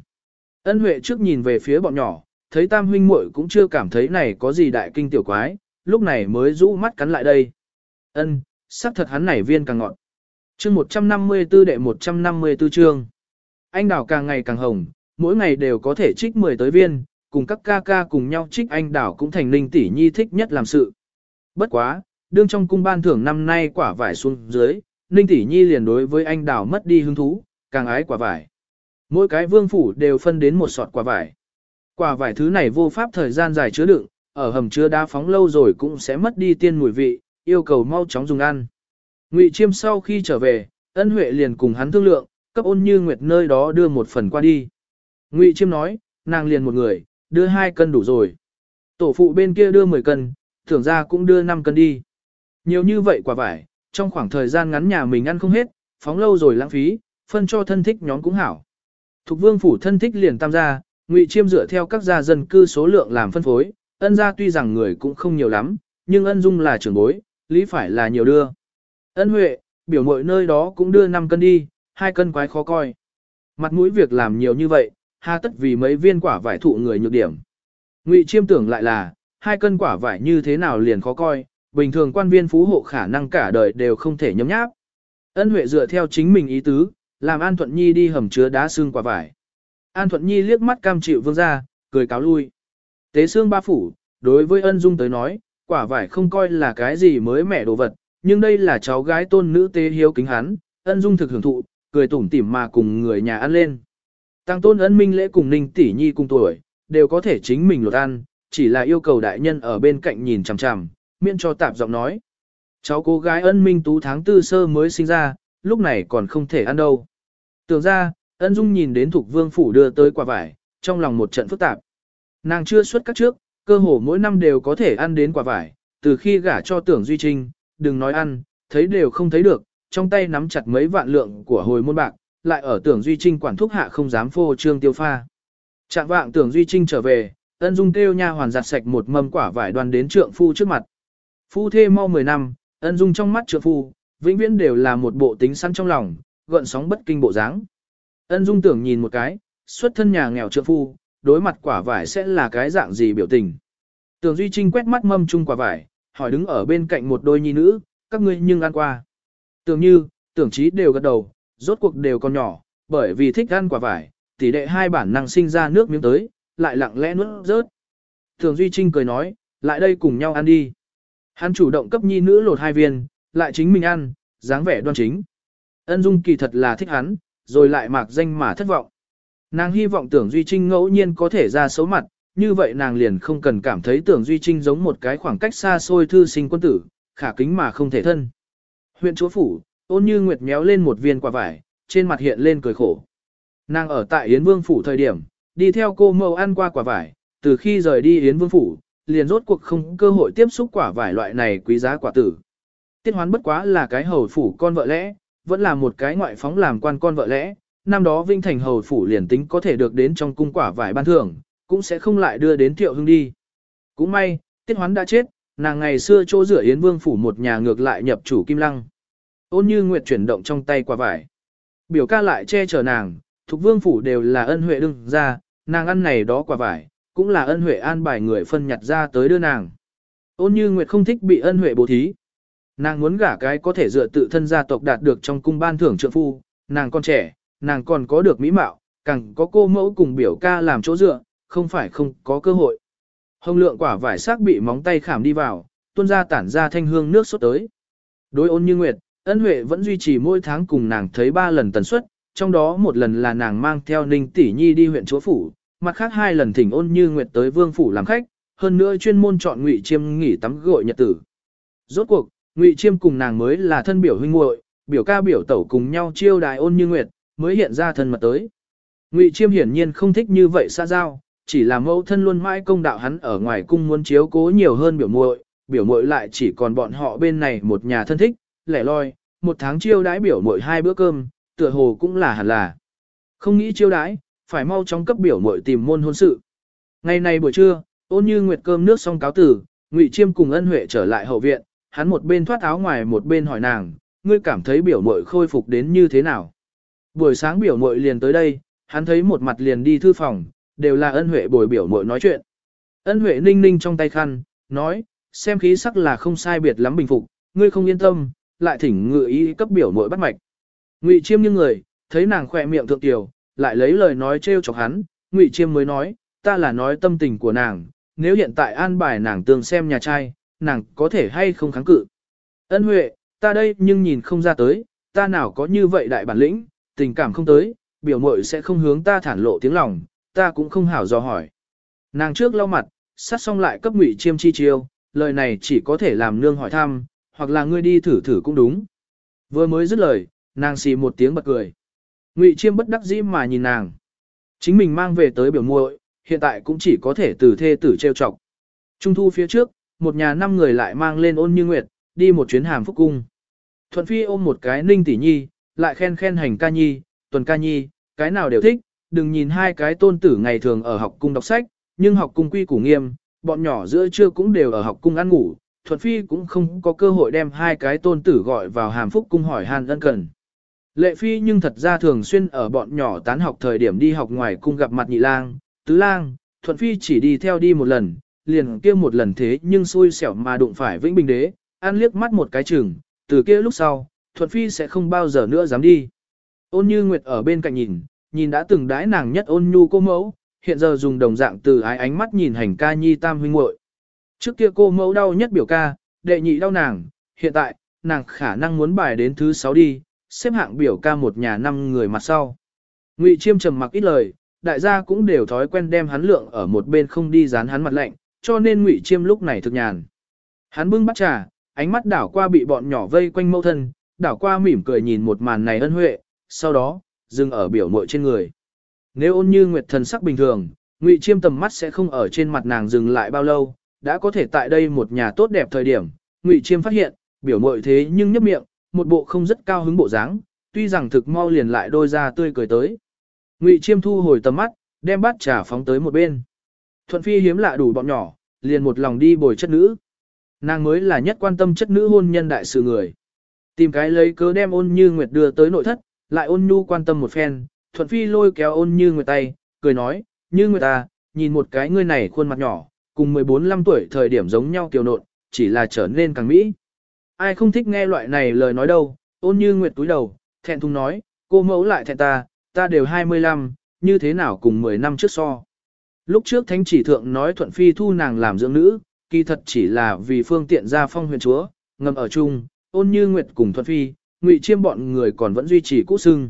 Ân Huệ trước nhìn về phía bọn nhỏ, thấy Tam huynh muội cũng chưa cảm thấy này có gì đại kinh tiểu quái, lúc này mới rũ mắt cắn lại đây. Ân, sắc thật hắn này viên càng ngọn. Chương 154 đệ 154 chương. Anh đào càng ngày càng hồng, mỗi ngày đều có thể trích 10 tới viên, cùng các ca ca cùng nhau trích anh đào cũng thành linh tỷ nhi thích nhất làm sự. Bất quá, đương trong cung ban thưởng năm nay quả vải xuống dưới, Ninh Tỷ Nhi liền đối với anh đào mất đi hứng thú, càng ái quả vải. Mỗi cái vương phủ đều phân đến một sọt quả vải. Quả vải thứ này vô pháp thời gian dài chứa đựng, ở hầm chứa đá phóng lâu rồi cũng sẽ mất đi tiên mùi vị, yêu cầu mau chóng dùng ăn. Ngụy Chiêm sau khi trở về, ân huệ liền cùng hắn thương lượng, cấp ôn như nguyệt nơi đó đưa một phần qua đi. Ngụy Chiêm nói, nàng liền một người, đưa hai cân đủ rồi. Tổ phụ bên kia đưa 10 cân, thưởng ra cũng đưa 5 cân đi. Nhiều như vậy quả vải, trong khoảng thời gian ngắn nhà mình ăn không hết, phóng lâu rồi lãng phí, phân cho thân thích nhóm cũng hảo. Thục vương phủ thân thích liền tam gia, ngụy chiêm dựa theo các gia dân cư số lượng làm phân phối, ân gia tuy rằng người cũng không nhiều lắm, nhưng ân dung là trưởng bối, lý phải là nhiều đưa. Ân huệ, biểu mội nơi đó cũng đưa 5 cân đi, hai cân quái khó coi. Mặt mũi việc làm nhiều như vậy, hà tất vì mấy viên quả vải thụ người nhược điểm. Ngụy chiêm tưởng lại là, hai cân quả vải như thế nào liền khó coi, bình thường quan viên phú hộ khả năng cả đời đều không thể nhấm nháp. Ân Huệ dựa theo chính mình ý tứ, làm An Thuận Nhi đi hầm chứa đá xương quả vải. An Thuận Nhi liếc mắt cam chịu vương ra, cười cáo lui. Tế xương ba phủ, đối với ân dung tới nói, quả vải không coi là cái gì mới mẻ đồ vật, nhưng đây là cháu gái tôn nữ tế hiếu kính hắn, ân dung thực hưởng thụ, cười tủm tỉm mà cùng người nhà ăn lên. Tăng tôn ân minh lễ cùng ninh tỷ nhi cùng tuổi, đều có thể chính mình lột ăn, chỉ là yêu cầu đại nhân ở bên cạnh nhìn chằm chằm, miễn cho tạp giọng nói. Cháu cô gái ân minh tú tháng tư sơ mới sinh ra, lúc này còn không thể ăn đâu. Tưởng ra, ân dung nhìn đến thuộc vương phủ đưa tới quả vải, trong lòng một trận phức tạp. Nàng chưa xuất các trước, cơ hồ mỗi năm đều có thể ăn đến quả vải, từ khi gả cho tưởng duy trinh, đừng nói ăn, thấy đều không thấy được, trong tay nắm chặt mấy vạn lượng của hồi môn bạc, lại ở tưởng duy trinh quản thúc hạ không dám phô trương tiêu pha. Trạng vạng tưởng duy trinh trở về, ân dung kêu nha hoàn giặt sạch một mâm quả vải đoàn đến trượng phu trước mặt. Phu thê mau 10 năm, ân dung trong mắt trượng phu, vĩnh viễn đều là một bộ tính săn trong lòng, gợn sóng bất kinh bộ dáng. Ân dung tưởng nhìn một cái, xuất thân nhà nghèo trượng phu, đối mặt quả vải sẽ là cái dạng gì biểu tình. Tưởng Duy Trinh quét mắt mâm chung quả vải, hỏi đứng ở bên cạnh một đôi nhi nữ, các ngươi nhưng ăn qua. Tưởng như, tưởng trí đều gật đầu, rốt cuộc đều còn nhỏ, bởi vì thích ăn quả vải, tỷ đệ hai bản năng sinh ra nước miếng tới, lại lặng lẽ nuốt rớt. Tưởng Duy Trinh cười nói, lại đây cùng nhau ăn đi. Hắn chủ động cấp nhi nữ lột hai viên, lại chính mình ăn, dáng vẻ đoan chính. Ân Dung kỳ thật là thích hắn, rồi lại mạc danh mà thất vọng. Nàng hy vọng tưởng Duy Trinh ngẫu nhiên có thể ra xấu mặt, như vậy nàng liền không cần cảm thấy tưởng Duy Trinh giống một cái khoảng cách xa xôi thư sinh quân tử, khả kính mà không thể thân. Huyện chúa phủ, ôn như nguyệt méo lên một viên quả vải, trên mặt hiện lên cười khổ. Nàng ở tại Yến Vương phủ thời điểm, đi theo cô mâu ăn qua quả vải, từ khi rời đi Yến Vương phủ, liền rốt cuộc không cơ hội tiếp xúc quả vải loại này quý giá quả tử. Tiết hoán bất quá là cái hầu phủ con vợ lẽ, vẫn là một cái ngoại phóng làm quan con vợ lẽ, năm đó Vinh Thành hầu phủ liền tính có thể được đến trong cung quả vải ban thưởng, cũng sẽ không lại đưa đến Thiệu Hưng đi. Cũng may, Tiết hoán đã chết, nàng ngày xưa chỗ rửa Yến Vương phủ một nhà ngược lại nhập chủ Kim Lăng. Ôn như nguyệt chuyển động trong tay quả vải. Biểu ca lại che chở nàng, thuộc vương phủ đều là ân huệ đương ra, nàng ăn này đó quả vải, cũng là ân huệ an bài người phân nhặt ra tới đưa nàng. Ôn như nguyệt không thích bị ân huệ bố thí. Nàng muốn gả cái có thể dựa tự thân gia tộc đạt được trong cung ban thưởng trượng phu, nàng còn trẻ, nàng còn có được mỹ mạo, càng có cô mẫu cùng biểu ca làm chỗ dựa, không phải không có cơ hội. Hồng lượng quả vải xác bị móng tay khảm đi vào, tuôn ra tản ra thanh hương nước sốt tới. Đối ôn như nguyệt, ân huệ vẫn duy trì mỗi tháng cùng nàng thấy ba lần tần suất, trong đó một lần là nàng mang theo ninh tỷ nhi đi huyện chúa phủ, mặt khác hai lần thỉnh ôn như nguyệt tới vương phủ làm khách, hơn nữa chuyên môn chọn ngụy chiêm nghỉ tắm gội nhật tử. Rốt cuộc, ngụy chiêm cùng nàng mới là thân biểu huynh muội, biểu ca biểu tẩu cùng nhau chiêu đài ôn như nguyệt, mới hiện ra thân mật tới. Ngụy chiêm hiển nhiên không thích như vậy xa giao, chỉ là mẫu thân luôn mãi công đạo hắn ở ngoài cung muốn chiếu cố nhiều hơn biểu muội, biểu muội lại chỉ còn bọn họ bên này một nhà thân thích, lẻ loi, một tháng chiêu đãi biểu muội hai bữa cơm, tựa hồ cũng là hẳn là. Không nghĩ chiêu đãi, phải mau chóng cấp biểu muội tìm môn hôn sự. Ngày này buổi trưa, ôn như nguyệt cơm nước xong cáo tử, Ngụy Chiêm cùng ân huệ trở lại hậu viện, hắn một bên thoát áo ngoài một bên hỏi nàng, ngươi cảm thấy biểu mội khôi phục đến như thế nào? Buổi sáng biểu mội liền tới đây, hắn thấy một mặt liền đi thư phòng, đều là ân huệ bồi biểu mội nói chuyện. Ân huệ ninh ninh trong tay khăn, nói, xem khí sắc là không sai biệt lắm bình phục, ngươi không yên tâm, lại thỉnh ngự ý cấp biểu mội bắt mạch. Ngụy Chiêm như người, thấy nàng khỏe miệng thượng tiểu, lại lấy lời nói trêu chọc hắn, Ngụy Chiêm mới nói, ta là nói tâm tình của nàng, nếu hiện tại an bài nàng tương xem nhà trai, nàng có thể hay không kháng cự. Ân Huệ, ta đây nhưng nhìn không ra tới, ta nào có như vậy đại bản lĩnh, tình cảm không tới, biểu muội sẽ không hướng ta thản lộ tiếng lòng, ta cũng không hảo do hỏi. Nàng trước lau mặt, sát xong lại cấp ngụy chiêm chi chiêu, lời này chỉ có thể làm nương hỏi thăm, hoặc là ngươi đi thử thử cũng đúng. Vừa mới dứt lời, nàng xì một tiếng bật cười. Ngụy chiêm bất đắc dĩ mà nhìn nàng. Chính mình mang về tới biểu muội, hiện tại cũng chỉ có thể từ thê tử trêu chọc. Trung thu phía trước, một nhà năm người lại mang lên ôn như nguyệt, đi một chuyến hàm phúc cung. Thuận phi ôm một cái ninh tỷ nhi, lại khen khen hành ca nhi, tuần ca nhi, cái nào đều thích, đừng nhìn hai cái tôn tử ngày thường ở học cung đọc sách, nhưng học cung quy củ nghiêm, bọn nhỏ giữa trưa cũng đều ở học cung ăn ngủ, Thuận Phi cũng không có cơ hội đem hai cái tôn tử gọi vào hàm phúc cung hỏi han ân cần. Lệ Phi nhưng thật ra thường xuyên ở bọn nhỏ tán học thời điểm đi học ngoài cung gặp mặt nhị lang, tứ lang, Thuận Phi chỉ đi theo đi một lần, liền kia một lần thế nhưng xui xẻo mà đụng phải Vĩnh Bình Đế, ăn liếc mắt một cái chừng, từ kia lúc sau, Thuận Phi sẽ không bao giờ nữa dám đi. Ôn như Nguyệt ở bên cạnh nhìn, nhìn đã từng đái nàng nhất ôn nhu cô mẫu, hiện giờ dùng đồng dạng từ ái ánh mắt nhìn hành ca nhi tam huynh muội. Trước kia cô mẫu đau nhất biểu ca, đệ nhị đau nàng, hiện tại, nàng khả năng muốn bài đến thứ sáu đi, xếp hạng biểu ca một nhà năm người mặt sau. Ngụy Chiêm trầm mặc ít lời, đại gia cũng đều thói quen đem hắn lượng ở một bên không đi dán hắn mặt lạnh, cho nên Ngụy Chiêm lúc này thực nhàn. Hắn bưng bắt trà, ánh mắt đảo qua bị bọn nhỏ vây quanh mâu thân, đảo qua mỉm cười nhìn một màn này ân huệ, sau đó, dừng ở biểu mội trên người. Nếu ôn như nguyệt thần sắc bình thường, Ngụy Chiêm tầm mắt sẽ không ở trên mặt nàng dừng lại bao lâu, đã có thể tại đây một nhà tốt đẹp thời điểm, Ngụy Chiêm phát hiện, biểu mội thế nhưng nhấp miệng, một bộ không rất cao hứng bộ dáng, tuy rằng thực mau liền lại đôi ra tươi cười tới. Ngụy Chiêm thu hồi tầm mắt, đem bát trà phóng tới một bên. Thuận Phi hiếm lạ đủ bọn nhỏ, liền một lòng đi bồi chất nữ. Nàng mới là nhất quan tâm chất nữ hôn nhân đại sự người. Tìm cái lấy cớ đem ôn như nguyệt đưa tới nội thất, lại ôn nhu quan tâm một phen, Thuận Phi lôi kéo ôn như nguyệt tay, cười nói, như nguyệt ta, nhìn một cái ngươi này khuôn mặt nhỏ, cùng 14-15 tuổi thời điểm giống nhau kiều nộn, chỉ là trở nên càng mỹ. Ai không thích nghe loại này lời nói đâu, ôn như nguyệt túi đầu, thẹn thùng nói, cô mẫu lại thẹn ta, ta đều 25, như thế nào cùng 10 năm trước so. Lúc trước thánh chỉ thượng nói thuận phi thu nàng làm dưỡng nữ, kỳ thật chỉ là vì phương tiện ra phong huyền chúa, ngầm ở chung, ôn như nguyệt cùng thuận phi, ngụy chiêm bọn người còn vẫn duy trì cũ sưng.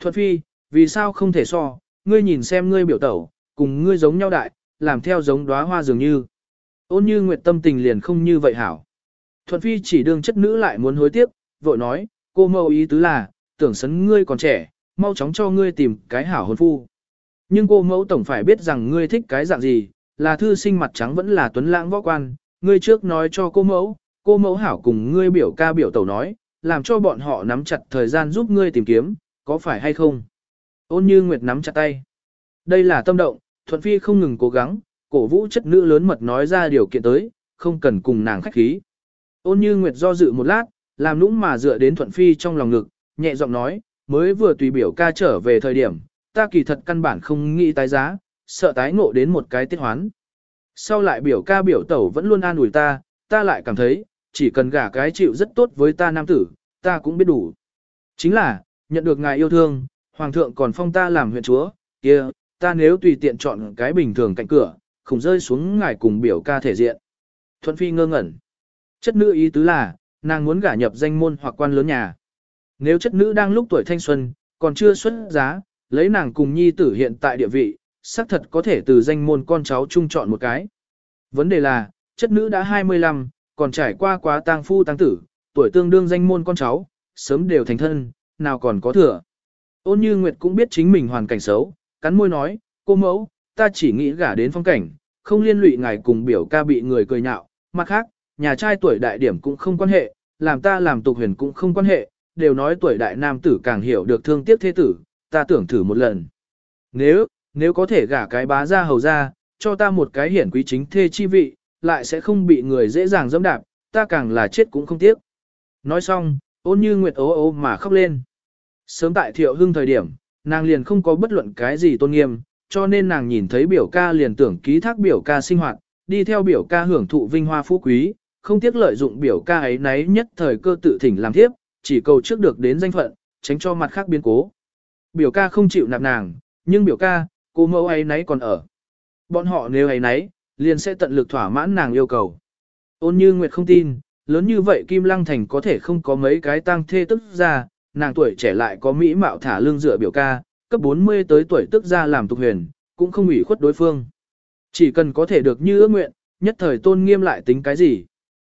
Thuận phi, vì sao không thể so, ngươi nhìn xem ngươi biểu tẩu, cùng ngươi giống nhau đại, làm theo giống đóa hoa dường như. Ôn như nguyệt tâm tình liền không như vậy hảo. Thuận phi chỉ đương chất nữ lại muốn hối tiếc, vội nói, cô mâu ý tứ là, tưởng sấn ngươi còn trẻ, mau chóng cho ngươi tìm cái hảo hôn phu. Nhưng cô mẫu tổng phải biết rằng ngươi thích cái dạng gì, là thư sinh mặt trắng vẫn là tuấn lãng võ quan, ngươi trước nói cho cô mẫu, cô mẫu hảo cùng ngươi biểu ca biểu tẩu nói, làm cho bọn họ nắm chặt thời gian giúp ngươi tìm kiếm, có phải hay không? Ôn như Nguyệt nắm chặt tay. Đây là tâm động, Thuận Phi không ngừng cố gắng, cổ vũ chất nữ lớn mật nói ra điều kiện tới, không cần cùng nàng khách khí. Ôn như Nguyệt do dự một lát, làm nũng mà dựa đến Thuận Phi trong lòng ngực, nhẹ giọng nói, mới vừa tùy biểu ca trở về thời điểm, ta kỳ thật căn bản không nghĩ tái giá, sợ tái ngộ đến một cái tiết hoán. Sau lại biểu ca biểu tẩu vẫn luôn an ủi ta, ta lại cảm thấy, chỉ cần gả cái chịu rất tốt với ta nam tử, ta cũng biết đủ. Chính là, nhận được ngài yêu thương, hoàng thượng còn phong ta làm huyện chúa, kia, ta nếu tùy tiện chọn cái bình thường cạnh cửa, không rơi xuống ngài cùng biểu ca thể diện. Thuận phi ngơ ngẩn. Chất nữ ý tứ là, nàng muốn gả nhập danh môn hoặc quan lớn nhà. Nếu chất nữ đang lúc tuổi thanh xuân, còn chưa xuất giá, lấy nàng cùng nhi tử hiện tại địa vị, xác thật có thể từ danh môn con cháu chung chọn một cái. Vấn đề là, chất nữ đã 25, còn trải qua quá tang phu tang tử, tuổi tương đương danh môn con cháu, sớm đều thành thân, nào còn có thừa. Ôn như Nguyệt cũng biết chính mình hoàn cảnh xấu, cắn môi nói, cô mẫu, ta chỉ nghĩ gả đến phong cảnh, không liên lụy ngài cùng biểu ca bị người cười nhạo, mặt khác, nhà trai tuổi đại điểm cũng không quan hệ, làm ta làm tục huyền cũng không quan hệ, đều nói tuổi đại nam tử càng hiểu được thương tiếc thế tử, ta tưởng thử một lần. Nếu, nếu có thể gả cái bá ra hầu ra, cho ta một cái hiển quý chính thê chi vị, lại sẽ không bị người dễ dàng dẫm đạp, ta càng là chết cũng không tiếc. Nói xong, ôn như nguyệt ố ố mà khóc lên. Sớm tại thiệu hưng thời điểm, nàng liền không có bất luận cái gì tôn nghiêm, cho nên nàng nhìn thấy biểu ca liền tưởng ký thác biểu ca sinh hoạt, đi theo biểu ca hưởng thụ vinh hoa phú quý, không tiếc lợi dụng biểu ca ấy nấy nhất thời cơ tự thỉnh làm thiếp, chỉ cầu trước được đến danh phận, tránh cho mặt khác biến cố. Biểu ca không chịu nạp nàng, nhưng biểu ca, cô mẫu ấy nấy còn ở. Bọn họ nếu ấy nấy, liền sẽ tận lực thỏa mãn nàng yêu cầu. Ôn như Nguyệt không tin, lớn như vậy Kim Lăng Thành có thể không có mấy cái tang thê tức ra, nàng tuổi trẻ lại có mỹ mạo thả lương dựa biểu ca, cấp 40 tới tuổi tức ra làm tục huyền, cũng không ủy khuất đối phương. Chỉ cần có thể được như ước nguyện, nhất thời tôn nghiêm lại tính cái gì.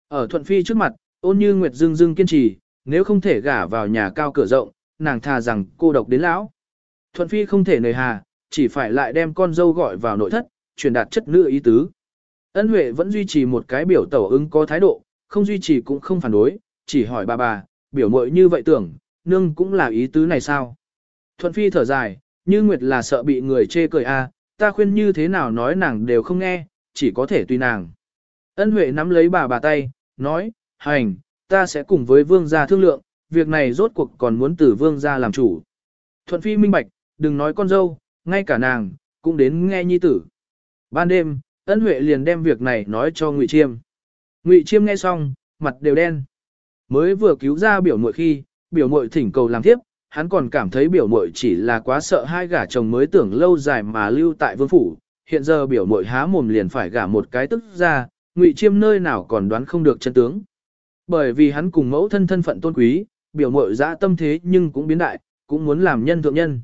Ở Thuận Phi trước mặt, ôn như Nguyệt Dương Dương kiên trì, nếu không thể gả vào nhà cao cửa rộng, nàng thà rằng cô độc đến lão. Thuận Phi không thể nề hà, chỉ phải lại đem con dâu gọi vào nội thất, truyền đạt chất nữ ý tứ. Ân Huệ vẫn duy trì một cái biểu tẩu ứng có thái độ, không duy trì cũng không phản đối, chỉ hỏi bà bà, biểu mội như vậy tưởng, nương cũng là ý tứ này sao? Thuận Phi thở dài, như Nguyệt là sợ bị người chê cười a, à, ta khuyên như thế nào nói nàng đều không nghe, chỉ có thể tùy nàng. Ân Huệ nắm lấy bà bà tay, nói, hành, ta sẽ cùng với vương gia thương lượng, việc này rốt cuộc còn muốn từ vương gia làm chủ. Thuận Phi minh bạch, đừng nói con dâu, ngay cả nàng, cũng đến nghe nhi tử. Ban đêm, Ân Huệ liền đem việc này nói cho Ngụy Chiêm. Ngụy Chiêm nghe xong, mặt đều đen. Mới vừa cứu ra biểu muội khi, biểu muội thỉnh cầu làm tiếp, hắn còn cảm thấy biểu muội chỉ là quá sợ hai gả chồng mới tưởng lâu dài mà lưu tại vương phủ. Hiện giờ biểu muội há mồm liền phải gả một cái tức ra, Ngụy Chiêm nơi nào còn đoán không được chân tướng. Bởi vì hắn cùng mẫu thân thân phận tôn quý, biểu muội dã tâm thế nhưng cũng biến đại, cũng muốn làm nhân thượng nhân.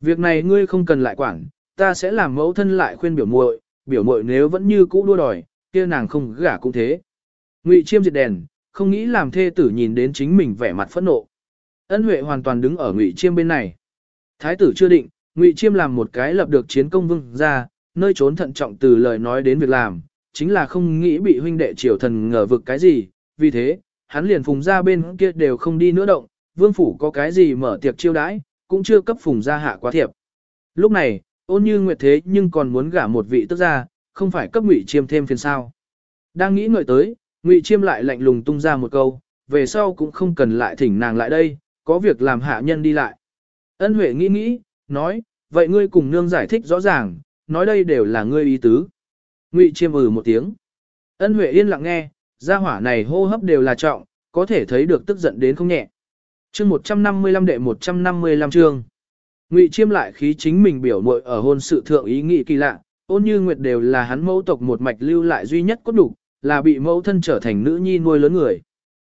Việc này ngươi không cần lại quản, ta sẽ làm mẫu thân lại khuyên biểu muội, biểu muội nếu vẫn như cũ đua đòi, kia nàng không gả cũng thế. Ngụy Chiêm diệt đèn, không nghĩ làm thê tử nhìn đến chính mình vẻ mặt phẫn nộ. Ân Huệ hoàn toàn đứng ở Ngụy Chiêm bên này. Thái tử chưa định, Ngụy Chiêm làm một cái lập được chiến công vương ra, nơi trốn thận trọng từ lời nói đến việc làm, chính là không nghĩ bị huynh đệ triều thần ngờ vực cái gì, vì thế, hắn liền phùng ra bên kia đều không đi nữa động, vương phủ có cái gì mở tiệc chiêu đãi, cũng chưa cấp phùng ra hạ quá thiệp. Lúc này, ôn như nguyệt thế nhưng còn muốn gả một vị tức ra, không phải cấp ngụy chiêm thêm phiền sao. Đang nghĩ ngợi tới, ngụy chiêm lại lạnh lùng tung ra một câu, về sau cũng không cần lại thỉnh nàng lại đây, có việc làm hạ nhân đi lại. Ân Huệ nghĩ nghĩ, nói, vậy ngươi cùng nương giải thích rõ ràng, nói đây đều là ngươi ý tứ. Ngụy chiêm ừ một tiếng. Ân Huệ yên lặng nghe, gia hỏa này hô hấp đều là trọng, có thể thấy được tức giận đến không nhẹ. Chương 155 đệ 155 chương. Ngụy Chiêm lại khí chính mình biểu muội ở hôn sự thượng ý nghĩ kỳ lạ, ôn như nguyệt đều là hắn mẫu tộc một mạch lưu lại duy nhất cốt đủ, là bị mẫu thân trở thành nữ nhi nuôi lớn người.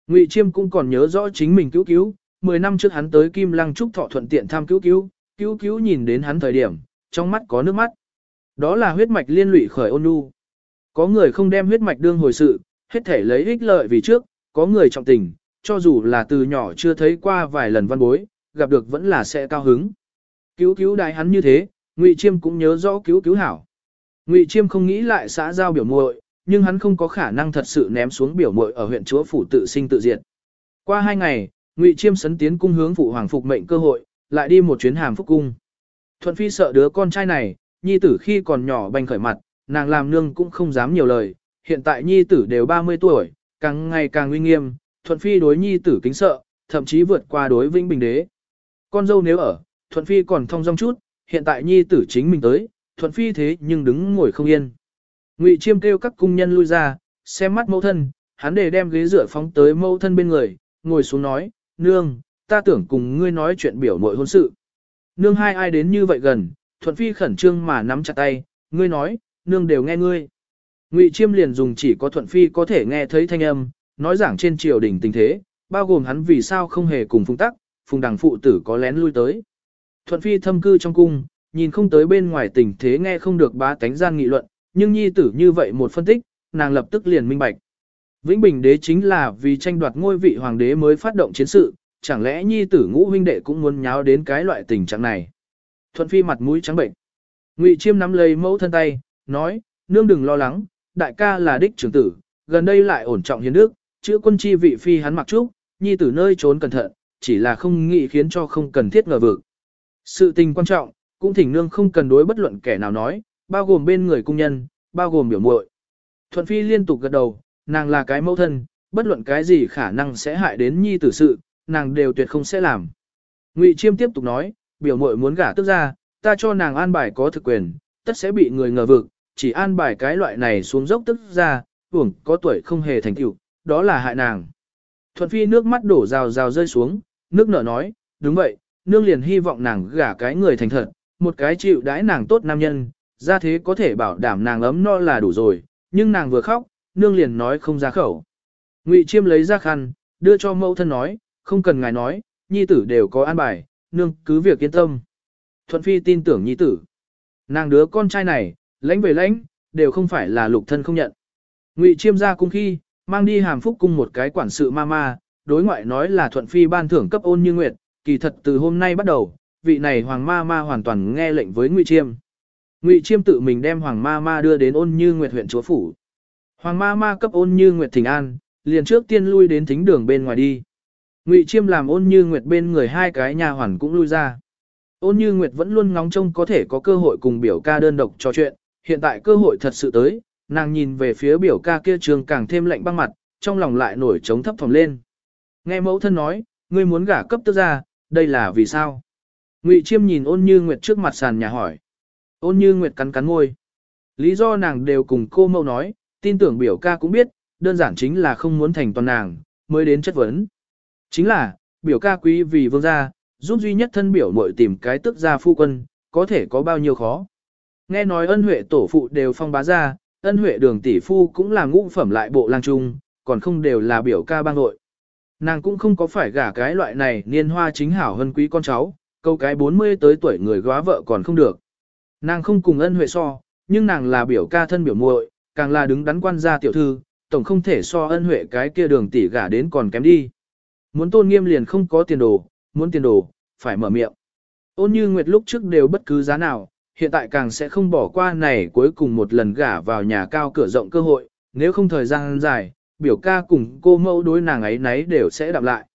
Ngụy Chiêm cũng còn nhớ rõ chính mình cứu cứu, 10 năm trước hắn tới Kim Lăng Trúc Thọ thuận tiện thăm cứu cứu, cứu cứu nhìn đến hắn thời điểm, trong mắt có nước mắt. Đó là huyết mạch liên lụy khởi ôn nhu. Có người không đem huyết mạch đương hồi sự, hết thể lấy ích lợi vì trước, có người trọng tình, cho dù là từ nhỏ chưa thấy qua vài lần văn bối, gặp được vẫn là sẽ cao hứng. Cứu cứu đại hắn như thế, Ngụy Chiêm cũng nhớ rõ cứu cứu hảo. Ngụy Chiêm không nghĩ lại xã giao biểu muội, nhưng hắn không có khả năng thật sự ném xuống biểu muội ở huyện chúa phủ tự sinh tự diệt. Qua hai ngày, Ngụy Chiêm sấn tiến cung hướng phụ hoàng phục mệnh cơ hội, lại đi một chuyến hàm phúc cung. Thuận Phi sợ đứa con trai này, nhi tử khi còn nhỏ bành khởi mặt, nàng làm nương cũng không dám nhiều lời, hiện tại nhi tử đều 30 tuổi, càng ngày càng uy nghiêm, Thuận Phi đối nhi tử kính sợ, thậm chí vượt qua đối Vĩnh Bình đế. Con dâu nếu ở, Thuận Phi còn thông dong chút, hiện tại nhi tử chính mình tới, Thuận Phi thế nhưng đứng ngồi không yên. Ngụy Chiêm kêu các cung nhân lui ra, xem mắt mẫu thân, hắn để đem ghế rửa phóng tới mẫu thân bên người, ngồi xuống nói, nương, ta tưởng cùng ngươi nói chuyện biểu mội hôn sự. Nương hai ai đến như vậy gần, Thuận Phi khẩn trương mà nắm chặt tay, ngươi nói, nương đều nghe ngươi. Ngụy Chiêm liền dùng chỉ có Thuận Phi có thể nghe thấy thanh âm, nói giảng trên triều đình tình thế, bao gồm hắn vì sao không hề cùng Phùng Tắc, Phùng Đằng phụ tử có lén lui tới. Thuận Phi thâm cư trong cung, nhìn không tới bên ngoài tình thế nghe không được bá tánh gian nghị luận, nhưng nhi tử như vậy một phân tích, nàng lập tức liền minh bạch. Vĩnh Bình đế chính là vì tranh đoạt ngôi vị hoàng đế mới phát động chiến sự, chẳng lẽ nhi tử ngũ huynh đệ cũng muốn nháo đến cái loại tình trạng này. Thuận Phi mặt mũi trắng bệnh. Ngụy Chiêm nắm lấy mẫu thân tay, nói, nương đừng lo lắng, đại ca là đích trưởng tử, gần đây lại ổn trọng hiến đức, chữ quân chi vị phi hắn mặc trúc, nhi tử nơi trốn cẩn thận, chỉ là không nghĩ khiến cho không cần thiết ngờ vực. Sự tình quan trọng, cũng thỉnh nương không cần đối bất luận kẻ nào nói, bao gồm bên người cung nhân, bao gồm biểu muội. Thuận phi liên tục gật đầu, nàng là cái mẫu thân, bất luận cái gì khả năng sẽ hại đến nhi tử sự, nàng đều tuyệt không sẽ làm. Ngụy Chiêm tiếp tục nói, biểu muội muốn gả tức ra, ta cho nàng an bài có thực quyền, tất sẽ bị người ngờ vực, chỉ an bài cái loại này xuống dốc tức ra, hưởng có tuổi không hề thành tựu, đó là hại nàng. Thuận phi nước mắt đổ rào rào rơi xuống, nước nở nói, đúng vậy, nương liền hy vọng nàng gả cái người thành thật, một cái chịu đãi nàng tốt nam nhân, ra thế có thể bảo đảm nàng ấm no là đủ rồi, nhưng nàng vừa khóc, nương liền nói không ra khẩu. Ngụy Chiêm lấy ra khăn, đưa cho mẫu thân nói, không cần ngài nói, nhi tử đều có an bài, nương cứ việc yên tâm. Thuận Phi tin tưởng nhi tử. Nàng đứa con trai này, lãnh về lãnh, đều không phải là lục thân không nhận. Ngụy Chiêm ra cung khi, mang đi hàm phúc cung một cái quản sự ma ma, đối ngoại nói là Thuận Phi ban thưởng cấp ôn như nguyệt, kỳ thật từ hôm nay bắt đầu, vị này hoàng ma ma hoàn toàn nghe lệnh với Ngụy Chiêm. Ngụy Chiêm tự mình đem hoàng ma ma đưa đến ôn như nguyệt huyện chúa phủ. Hoàng ma ma cấp ôn như nguyệt thỉnh an, liền trước tiên lui đến thính đường bên ngoài đi. Ngụy Chiêm làm ôn như nguyệt bên người hai cái nhà hoàn cũng lui ra. Ôn như nguyệt vẫn luôn ngóng trông có thể có cơ hội cùng biểu ca đơn độc trò chuyện, hiện tại cơ hội thật sự tới, nàng nhìn về phía biểu ca kia trường càng thêm lạnh băng mặt, trong lòng lại nổi trống thấp phòng lên. Nghe mẫu thân nói, ngươi muốn gả cấp tức ra, đây là vì sao? Ngụy Chiêm nhìn ôn như nguyệt trước mặt sàn nhà hỏi. Ôn như nguyệt cắn cắn ngôi. Lý do nàng đều cùng cô mẫu nói, tin tưởng biểu ca cũng biết, đơn giản chính là không muốn thành toàn nàng, mới đến chất vấn. Chính là, biểu ca quý vì vương gia, giúp duy nhất thân biểu muội tìm cái tức gia phu quân, có thể có bao nhiêu khó. Nghe nói ân huệ tổ phụ đều phong bá ra, ân huệ đường tỷ phu cũng là ngũ phẩm lại bộ lang trung, còn không đều là biểu ca bang nội. Nàng cũng không có phải gả cái loại này niên hoa chính hảo hơn quý con cháu, câu cái 40 tới tuổi người góa vợ còn không được. Nàng không cùng ân huệ so, nhưng nàng là biểu ca thân biểu muội, càng là đứng đắn quan gia tiểu thư, tổng không thể so ân huệ cái kia đường tỷ gả đến còn kém đi. Muốn tôn nghiêm liền không có tiền đồ, muốn tiền đồ, phải mở miệng. Ôn như nguyệt lúc trước đều bất cứ giá nào, hiện tại càng sẽ không bỏ qua này cuối cùng một lần gả vào nhà cao cửa rộng cơ hội, nếu không thời gian dài, biểu ca cùng cô mẫu đối nàng ấy nấy đều sẽ đạp lại.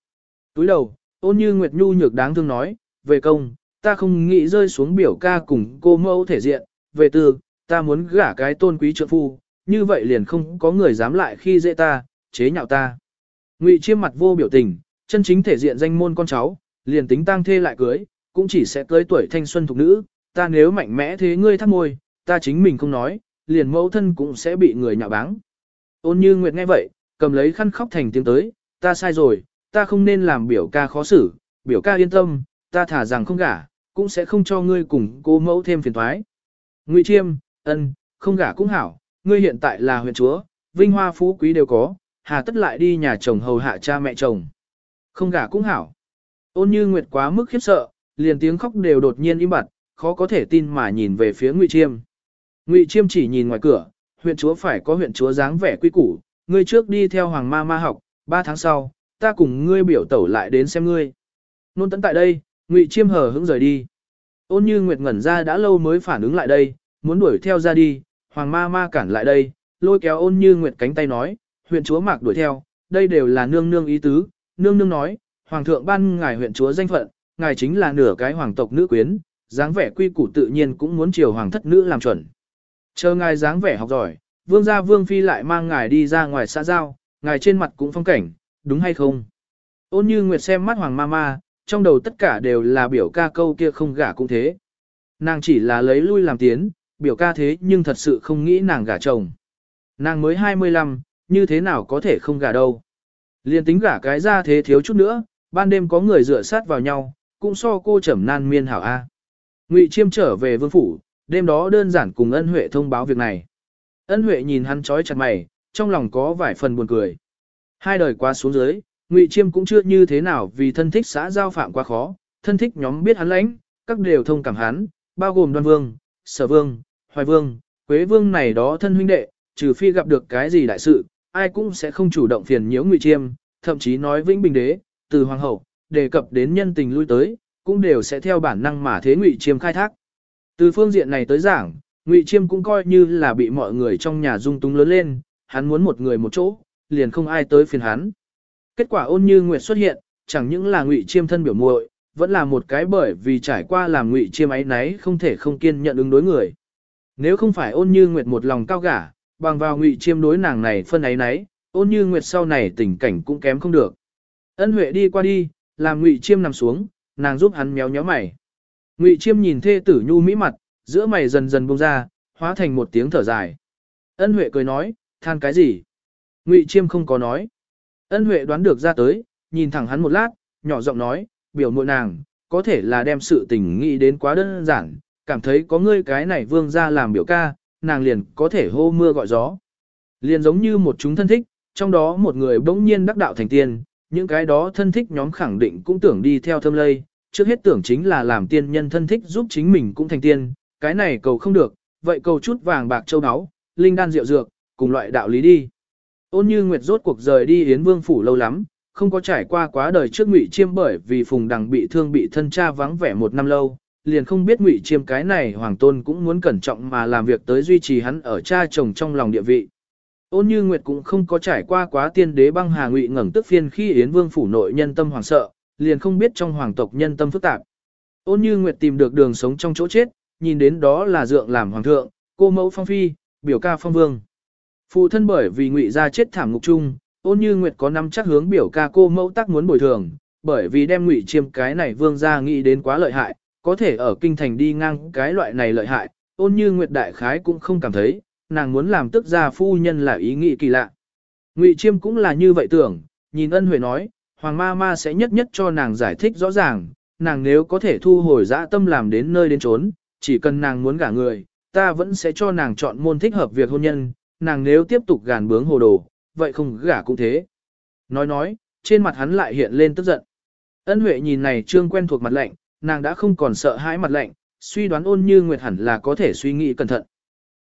Túi đầu, ôn như nguyệt nhu nhược đáng thương nói, về công, ta không nghĩ rơi xuống biểu ca cùng cô mẫu thể diện, về tư, ta muốn gả cái tôn quý trượng phu, như vậy liền không có người dám lại khi dễ ta, chế nhạo ta. Ngụy chiêm mặt vô biểu tình, chân chính thể diện danh môn con cháu, liền tính tang thê lại cưới, cũng chỉ sẽ cưới tuổi thanh xuân thục nữ, ta nếu mạnh mẽ thế ngươi thắt môi, ta chính mình không nói, liền mẫu thân cũng sẽ bị người nhạo báng. Ôn như Nguyệt nghe vậy, cầm lấy khăn khóc thành tiếng tới, ta sai rồi, ta không nên làm biểu ca khó xử, biểu ca yên tâm, ta thả rằng không gả, cũng sẽ không cho ngươi cùng cô mẫu thêm phiền thoái. Ngụy Chiêm, ân, không gả cũng hảo, ngươi hiện tại là huyện chúa, vinh hoa phú quý đều có, hà tất lại đi nhà chồng hầu hạ cha mẹ chồng. Không gả cũng hảo. Ôn như Nguyệt quá mức khiếp sợ, liền tiếng khóc đều đột nhiên im bặt, khó có thể tin mà nhìn về phía Ngụy Chiêm. Ngụy Chiêm chỉ nhìn ngoài cửa, huyện chúa phải có huyện chúa dáng vẻ quy củ, ngươi trước đi theo hoàng ma ma học, ba tháng sau, ta cùng ngươi biểu tẩu lại đến xem ngươi. Nôn tấn tại đây, Ngụy Chiêm hờ hững rời đi. Ôn như Nguyệt ngẩn ra đã lâu mới phản ứng lại đây, muốn đuổi theo ra đi, hoàng ma ma cản lại đây, lôi kéo ôn như Nguyệt cánh tay nói, huyện chúa mạc đuổi theo, đây đều là nương nương ý tứ, nương nương nói, hoàng thượng ban ngài huyện chúa danh phận, ngài chính là nửa cái hoàng tộc nữ quyến, dáng vẻ quy củ tự nhiên cũng muốn chiều hoàng thất nữ làm chuẩn. Chờ ngài dáng vẻ học giỏi, vương gia vương phi lại mang ngài đi ra ngoài xã giao, ngài trên mặt cũng phong cảnh, đúng hay không? Ôn như Nguyệt xem mắt hoàng ma ma, trong đầu tất cả đều là biểu ca câu kia không gả cũng thế. Nàng chỉ là lấy lui làm tiến, biểu ca thế nhưng thật sự không nghĩ nàng gả chồng. Nàng mới 25, như thế nào có thể không gả đâu. Liên tính gả cái ra thế thiếu chút nữa, ban đêm có người dựa sát vào nhau, cũng so cô trầm nan miên hảo A. Ngụy Chiêm trở về vương phủ, đêm đó đơn giản cùng ân huệ thông báo việc này. Ân huệ nhìn hắn trói chặt mày, trong lòng có vài phần buồn cười. Hai đời qua xuống dưới, Ngụy Chiêm cũng chưa như thế nào vì thân thích xã giao phạm quá khó, thân thích nhóm biết hắn lãnh, các đều thông cảm hắn, bao gồm đoan vương, sở vương, hoài vương, quế vương này đó thân huynh đệ, trừ phi gặp được cái gì đại sự, ai cũng sẽ không chủ động phiền nhiễu Ngụy Chiêm, thậm chí nói vĩnh bình đế, từ hoàng hậu, đề cập đến nhân tình lui tới, cũng đều sẽ theo bản năng mà thế Ngụy Chiêm khai thác. Từ phương diện này tới giảng, Ngụy Chiêm cũng coi như là bị mọi người trong nhà dung túng lớn lên, hắn muốn một người một chỗ, liền không ai tới phiền hắn. Kết quả ôn như Nguyệt xuất hiện, chẳng những là Ngụy Chiêm thân biểu muội, vẫn là một cái bởi vì trải qua làm Ngụy Chiêm ấy nấy không thể không kiên nhận ứng đối người. Nếu không phải ôn như Nguyệt một lòng cao gả, bằng vào Ngụy Chiêm đối nàng này phân ấy nấy, ôn như Nguyệt sau này tình cảnh cũng kém không được. Ân Huệ đi qua đi, làm Ngụy Chiêm nằm xuống, nàng giúp hắn méo nhó mày. Ngụy Chiêm nhìn thê tử nhu mỹ mặt, giữa mày dần dần bông ra, hóa thành một tiếng thở dài. Ân Huệ cười nói, than cái gì? Ngụy Chiêm không có nói. Ân Huệ đoán được ra tới, nhìn thẳng hắn một lát, nhỏ giọng nói, biểu muội nàng, có thể là đem sự tình nghĩ đến quá đơn giản, cảm thấy có ngươi cái này vương ra làm biểu ca, nàng liền có thể hô mưa gọi gió. Liền giống như một chúng thân thích, trong đó một người bỗng nhiên đắc đạo thành tiên, những cái đó thân thích nhóm khẳng định cũng tưởng đi theo thâm lây, trước hết tưởng chính là làm tiên nhân thân thích giúp chính mình cũng thành tiên, cái này cầu không được, vậy cầu chút vàng bạc châu áo, linh đan rượu dược, cùng loại đạo lý đi. Ôn như Nguyệt rốt cuộc rời đi Yến Vương Phủ lâu lắm, không có trải qua quá đời trước ngụy chiêm bởi vì phùng đằng bị thương bị thân cha vắng vẻ một năm lâu, liền không biết ngụy chiêm cái này hoàng tôn cũng muốn cẩn trọng mà làm việc tới duy trì hắn ở cha chồng trong lòng địa vị. Ôn như Nguyệt cũng không có trải qua quá tiên đế băng hà ngụy ngẩng tức phiên khi Yến Vương Phủ nội nhân tâm hoàng sợ, liền không biết trong hoàng tộc nhân tâm phức tạp. Ôn như Nguyệt tìm được đường sống trong chỗ chết, nhìn đến đó là dượng làm hoàng thượng, cô mẫu phong phi, biểu ca phong vương. Phụ thân bởi vì ngụy ra chết thảm ngục chung, ôn như Nguyệt có năm chắc hướng biểu ca cô mẫu tác muốn bồi thường, bởi vì đem ngụy chiêm cái này vương ra nghĩ đến quá lợi hại, có thể ở kinh thành đi ngang cái loại này lợi hại, ôn như Nguyệt đại khái cũng không cảm thấy, nàng muốn làm tức gia phu nhân là ý nghĩ kỳ lạ. Ngụy chiêm cũng là như vậy tưởng, nhìn ân huệ nói, hoàng ma ma sẽ nhất nhất cho nàng giải thích rõ ràng, nàng nếu có thể thu hồi dã tâm làm đến nơi đến trốn, chỉ cần nàng muốn gả người, ta vẫn sẽ cho nàng chọn môn thích hợp việc hôn nhân, nàng nếu tiếp tục gàn bướng hồ đồ, vậy không gả cũng thế. Nói nói, trên mặt hắn lại hiện lên tức giận. Ân Huệ nhìn này trương quen thuộc mặt lạnh, nàng đã không còn sợ hãi mặt lạnh, suy đoán ôn như Nguyệt hẳn là có thể suy nghĩ cẩn thận.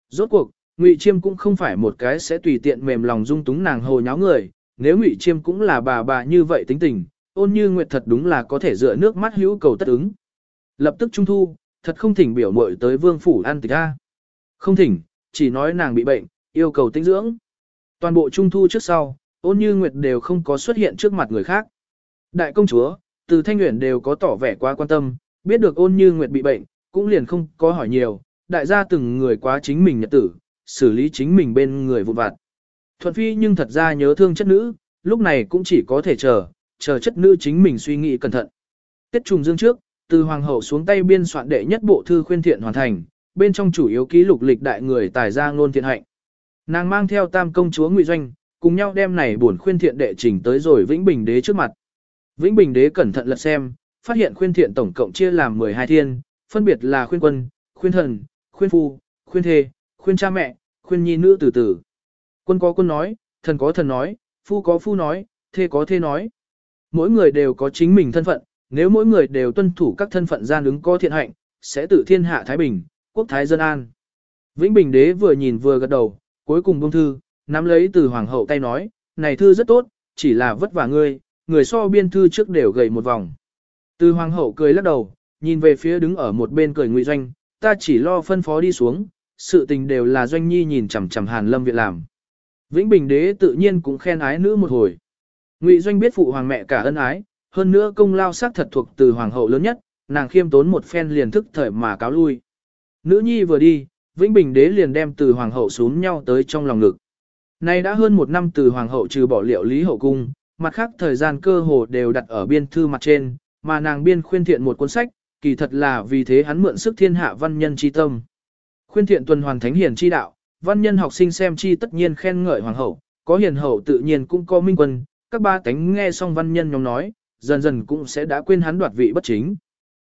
Rốt cuộc, Ngụy Chiêm cũng không phải một cái sẽ tùy tiện mềm lòng dung túng nàng hồ nháo người, nếu Ngụy Chiêm cũng là bà bà như vậy tính tình, ôn như Nguyệt thật đúng là có thể dựa nước mắt hữu cầu tất ứng. Lập tức trung thu, thật không thỉnh biểu muội tới vương phủ ăn tịch a. Không thỉnh, chỉ nói nàng bị bệnh, yêu cầu tinh dưỡng. Toàn bộ trung thu trước sau, ôn như nguyệt đều không có xuất hiện trước mặt người khác. Đại công chúa, từ thanh nguyện đều có tỏ vẻ quá quan tâm, biết được ôn như nguyệt bị bệnh, cũng liền không có hỏi nhiều, đại gia từng người quá chính mình nhật tử, xử lý chính mình bên người vụn vặt. Thuận phi nhưng thật ra nhớ thương chất nữ, lúc này cũng chỉ có thể chờ, chờ chất nữ chính mình suy nghĩ cẩn thận. Tiết trùng dương trước, từ hoàng hậu xuống tay biên soạn đệ nhất bộ thư khuyên thiện hoàn thành, bên trong chủ yếu ký lục lịch đại người tài gia ngôn thiện hạnh. Nàng mang theo tam công chúa Ngụy Doanh, cùng nhau đem này buồn khuyên thiện đệ trình tới rồi Vĩnh Bình đế trước mặt. Vĩnh Bình đế cẩn thận lật xem, phát hiện khuyên thiện tổng cộng chia làm 12 thiên, phân biệt là khuyên quân, khuyên thần, khuyên phu, khuyên thê, khuyên cha mẹ, khuyên nhi nữ từ từ Quân có quân nói, thần có thần nói, phu có phu nói, thê có thê nói. Mỗi người đều có chính mình thân phận, nếu mỗi người đều tuân thủ các thân phận gian ứng có thiện hạnh, sẽ tự thiên hạ Thái Bình, quốc thái dân an. Vĩnh Bình đế vừa nhìn vừa gật đầu, cuối cùng buông thư, nắm lấy từ hoàng hậu tay nói, này thư rất tốt, chỉ là vất vả ngươi, người so biên thư trước đều gầy một vòng. Từ hoàng hậu cười lắc đầu, nhìn về phía đứng ở một bên cười ngụy doanh, ta chỉ lo phân phó đi xuống, sự tình đều là doanh nhi nhìn chằm chằm hàn lâm viện làm. Vĩnh Bình đế tự nhiên cũng khen ái nữ một hồi. Ngụy doanh biết phụ hoàng mẹ cả ân ái, hơn nữa công lao sắc thật thuộc từ hoàng hậu lớn nhất, nàng khiêm tốn một phen liền thức thời mà cáo lui. Nữ nhi vừa đi, Vĩnh Bình đế liền đem từ hoàng hậu xuống nhau tới trong lòng ngực. Nay đã hơn một năm từ hoàng hậu trừ bỏ liệu lý hậu cung, mặt khác thời gian cơ hồ đều đặt ở biên thư mặt trên, mà nàng biên khuyên thiện một cuốn sách, kỳ thật là vì thế hắn mượn sức thiên hạ văn nhân chi tâm. Khuyên thiện tuần hoàn thánh hiền chi đạo, văn nhân học sinh xem chi tất nhiên khen ngợi hoàng hậu, có hiền hậu tự nhiên cũng có minh quân, các ba tánh nghe xong văn nhân nhóm nói, dần dần cũng sẽ đã quên hắn đoạt vị bất chính.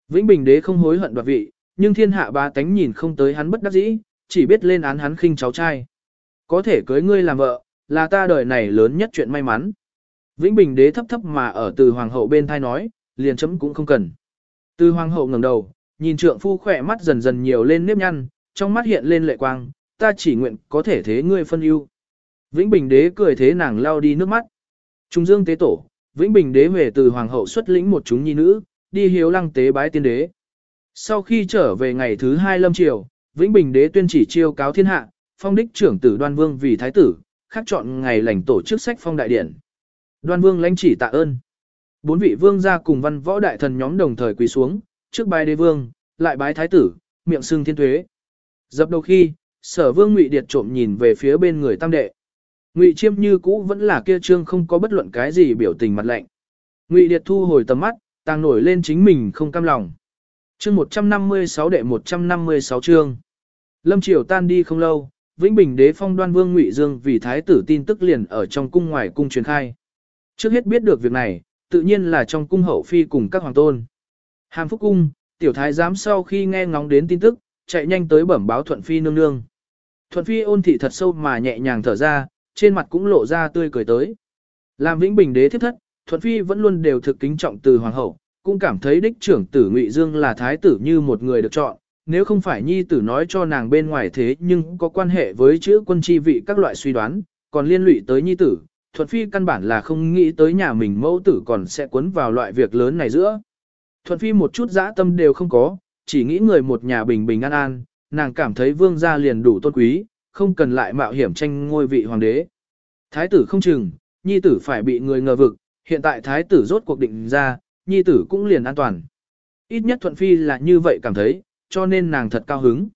Vĩnh Bình đế không hối hận đoạt vị, nhưng thiên hạ ba tánh nhìn không tới hắn bất đắc dĩ, chỉ biết lên án hắn khinh cháu trai. Có thể cưới ngươi làm vợ, là ta đời này lớn nhất chuyện may mắn. Vĩnh Bình đế thấp thấp mà ở từ hoàng hậu bên thai nói, liền chấm cũng không cần. Từ hoàng hậu ngẩng đầu, nhìn trượng phu khỏe mắt dần dần nhiều lên nếp nhăn, trong mắt hiện lên lệ quang, ta chỉ nguyện có thể thế ngươi phân ưu. Vĩnh Bình đế cười thế nàng lao đi nước mắt. Trung dương tế tổ, Vĩnh Bình đế về từ hoàng hậu xuất lĩnh một chúng nhi nữ, đi hiếu lăng tế bái tiên đế. Sau khi trở về ngày thứ hai lâm triều, Vĩnh Bình đế tuyên chỉ chiêu cáo thiên hạ, phong đích trưởng tử đoan vương vì thái tử, khắc chọn ngày lành tổ chức sách phong đại điển. Đoan vương lãnh chỉ tạ ơn. Bốn vị vương gia cùng văn võ đại thần nhóm đồng thời quỳ xuống, trước bái đế vương, lại bái thái tử, miệng xưng thiên tuế. Dập đầu khi, sở vương ngụy điệt trộm nhìn về phía bên người tam đệ. Ngụy chiêm như cũ vẫn là kia trương không có bất luận cái gì biểu tình mặt lạnh. Ngụy điệt thu hồi tầm mắt, tàng nổi lên chính mình không cam lòng. Chương 156 đệ 156 chương. Lâm Triều tan đi không lâu, Vĩnh Bình đế phong đoan vương Ngụy Dương vì thái tử tin tức liền ở trong cung ngoài cung truyền khai. Trước hết biết được việc này, tự nhiên là trong cung hậu phi cùng các hoàng tôn. Hàm Phúc cung, tiểu thái giám sau khi nghe ngóng đến tin tức, chạy nhanh tới bẩm báo Thuận phi nương nương. Thuận phi ôn thị thật sâu mà nhẹ nhàng thở ra, trên mặt cũng lộ ra tươi cười tới. Làm Vĩnh Bình đế thiết thất, Thuận Phi vẫn luôn đều thực kính trọng từ hoàng hậu, cũng cảm thấy đích trưởng tử Ngụy Dương là thái tử như một người được chọn, nếu không phải nhi tử nói cho nàng bên ngoài thế nhưng có quan hệ với chữ quân chi vị các loại suy đoán, còn liên lụy tới nhi tử, Thuận Phi căn bản là không nghĩ tới nhà mình mẫu tử còn sẽ cuốn vào loại việc lớn này giữa. Thuận Phi một chút dã tâm đều không có, chỉ nghĩ người một nhà bình bình an an, nàng cảm thấy vương gia liền đủ tôn quý, không cần lại mạo hiểm tranh ngôi vị hoàng đế. Thái tử không chừng, nhi tử phải bị người ngờ vực, hiện tại thái tử rốt cuộc định ra, nhi tử cũng liền an toàn. Ít nhất Thuận Phi là như vậy cảm thấy, cho nên nàng thật cao hứng.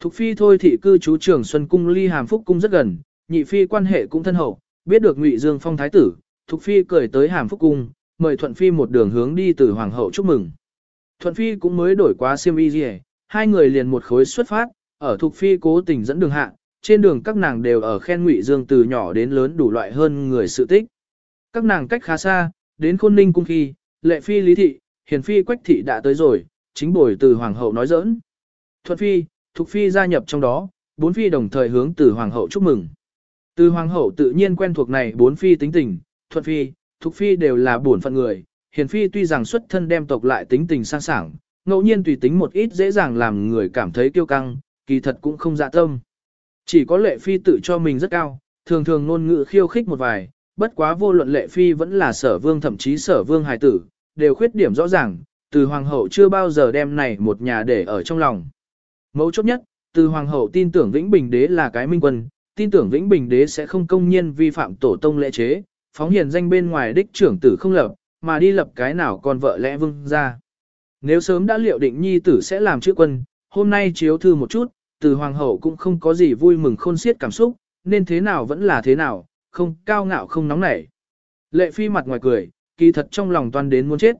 Thục Phi thôi thị cư trú trường Xuân Cung ly hàm phúc cung rất gần, nhị Phi quan hệ cũng thân hậu, biết được Ngụy Dương phong thái tử, Thục Phi cười tới hàm phúc cung, mời Thuận Phi một đường hướng đi từ Hoàng hậu chúc mừng. Thuận Phi cũng mới đổi qua siêm y gì hai người liền một khối xuất phát, ở Thục Phi cố tình dẫn đường hạ, trên đường các nàng đều ở khen Ngụy Dương từ nhỏ đến lớn đủ loại hơn người sự tích. Các nàng cách khá xa, đến khôn ninh cung khi, lệ phi lý thị, hiền phi quách thị đã tới rồi, chính bồi từ hoàng hậu nói giỡn. Thuận phi, thục phi gia nhập trong đó, bốn phi đồng thời hướng từ hoàng hậu chúc mừng. Từ hoàng hậu tự nhiên quen thuộc này bốn phi tính tình, thuận phi, thục phi đều là bổn phận người, hiền phi tuy rằng xuất thân đem tộc lại tính tình sang sảng, ngẫu nhiên tùy tính một ít dễ dàng làm người cảm thấy kiêu căng, kỳ thật cũng không dạ tâm. Chỉ có lệ phi tự cho mình rất cao, thường thường ngôn ngữ khiêu khích một vài, bất quá vô luận lệ phi vẫn là sở vương thậm chí sở vương hài tử, đều khuyết điểm rõ ràng, từ hoàng hậu chưa bao giờ đem này một nhà để ở trong lòng. Mấu chốt nhất, từ hoàng hậu tin tưởng Vĩnh Bình đế là cái minh quân, tin tưởng Vĩnh Bình đế sẽ không công nhiên vi phạm tổ tông lễ chế, phóng hiền danh bên ngoài đích trưởng tử không lập, mà đi lập cái nào con vợ lẽ vương ra. Nếu sớm đã liệu định nhi tử sẽ làm chữ quân, hôm nay chiếu thư một chút, từ hoàng hậu cũng không có gì vui mừng khôn xiết cảm xúc, nên thế nào vẫn là thế nào, không cao ngạo không nóng nảy. Lệ phi mặt ngoài cười, kỳ thật trong lòng toan đến muốn chết.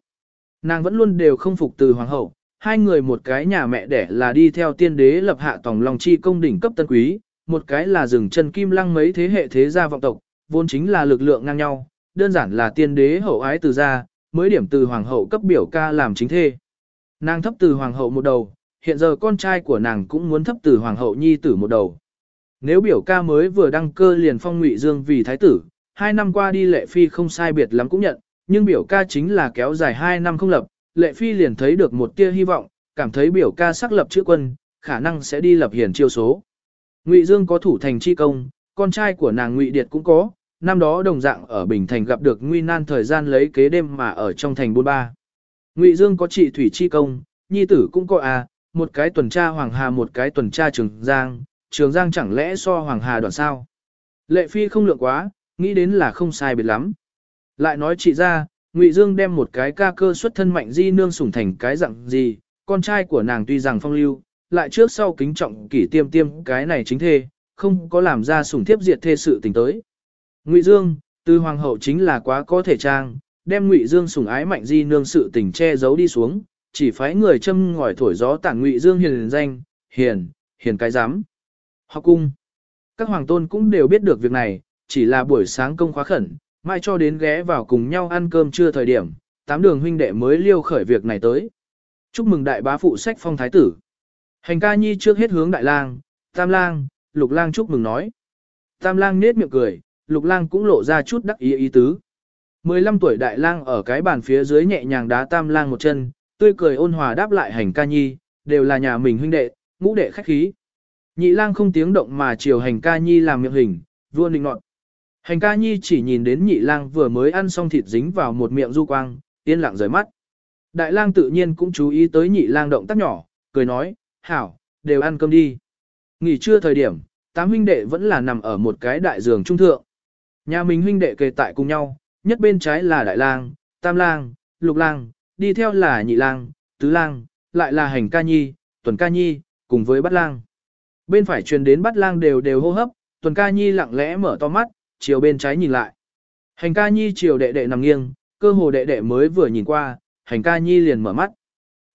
Nàng vẫn luôn đều không phục từ hoàng hậu, hai người một cái nhà mẹ đẻ là đi theo tiên đế lập hạ tổng lòng chi công đỉnh cấp tân quý, một cái là rừng chân kim lăng mấy thế hệ thế gia vọng tộc, vốn chính là lực lượng ngang nhau, đơn giản là tiên đế hậu ái từ gia, mới điểm từ hoàng hậu cấp biểu ca làm chính thê. Nàng thấp từ hoàng hậu một đầu, hiện giờ con trai của nàng cũng muốn thấp từ hoàng hậu nhi tử một đầu. Nếu biểu ca mới vừa đăng cơ liền phong ngụy dương vì thái tử, hai năm qua đi lệ phi không sai biệt lắm cũng nhận, nhưng biểu ca chính là kéo dài hai năm không lập, lệ phi liền thấy được một tia hy vọng, cảm thấy biểu ca xác lập chữ quân, khả năng sẽ đi lập hiển chiêu số. Ngụy Dương có thủ thành chi công, con trai của nàng Ngụy Điệt cũng có, năm đó đồng dạng ở Bình Thành gặp được nguy nan thời gian lấy kế đêm mà ở trong thành buôn ba. Ngụy Dương có trị thủy chi công, nhi tử cũng có à, một cái tuần tra Hoàng Hà một cái tuần tra Trường Giang, Trường Giang chẳng lẽ so Hoàng Hà đoạn sao? Lệ Phi không lượng quá, nghĩ đến là không sai biệt lắm. Lại nói chị ra, Ngụy Dương đem một cái ca cơ xuất thân mạnh di nương sủng thành cái dạng gì, con trai của nàng tuy rằng phong lưu, lại trước sau kính trọng kỷ tiêm tiêm cái này chính thê, không có làm ra sủng thiếp diệt thê sự tình tới. Ngụy Dương, từ hoàng hậu chính là quá có thể trang, đem Ngụy Dương sủng ái mạnh di nương sự tình che giấu đi xuống, chỉ phái người châm ngòi thổi gió tản Ngụy Dương hiền danh, hiền, hiền cái dám. Học cung. Các hoàng tôn cũng đều biết được việc này, chỉ là buổi sáng công khóa khẩn, mai cho đến ghé vào cùng nhau ăn cơm trưa thời điểm, tám đường huynh đệ mới liêu khởi việc này tới. Chúc mừng đại bá phụ sách phong thái tử. Hành ca nhi trước hết hướng đại lang, tam lang, lục lang chúc mừng nói. Tam lang nết miệng cười, lục lang cũng lộ ra chút đắc ý ý tứ. 15 tuổi đại lang ở cái bàn phía dưới nhẹ nhàng đá tam lang một chân, tươi cười ôn hòa đáp lại hành ca nhi, đều là nhà mình huynh đệ, ngũ đệ khách khí. Nhị lang không tiếng động mà chiều hành ca nhi làm miệng hình, vua nịnh nọt. Hành ca nhi chỉ nhìn đến nhị lang vừa mới ăn xong thịt dính vào một miệng du quang, yên lặng rời mắt. Đại lang tự nhiên cũng chú ý tới nhị lang động tác nhỏ, cười nói, hảo, đều ăn cơm đi. Nghỉ trưa thời điểm, tám huynh đệ vẫn là nằm ở một cái đại giường trung thượng. Nhà mình huynh đệ kề tại cùng nhau, nhất bên trái là đại lang, tam lang, lục lang, đi theo là nhị lang, tứ lang, lại là hành ca nhi, tuần ca nhi, cùng với bắt lang. Bên phải truyền đến bắt lang đều đều hô hấp, tuần ca nhi lặng lẽ mở to mắt, chiều bên trái nhìn lại. Hành ca nhi chiều đệ đệ nằm nghiêng, cơ hồ đệ đệ mới vừa nhìn qua, hành ca nhi liền mở mắt.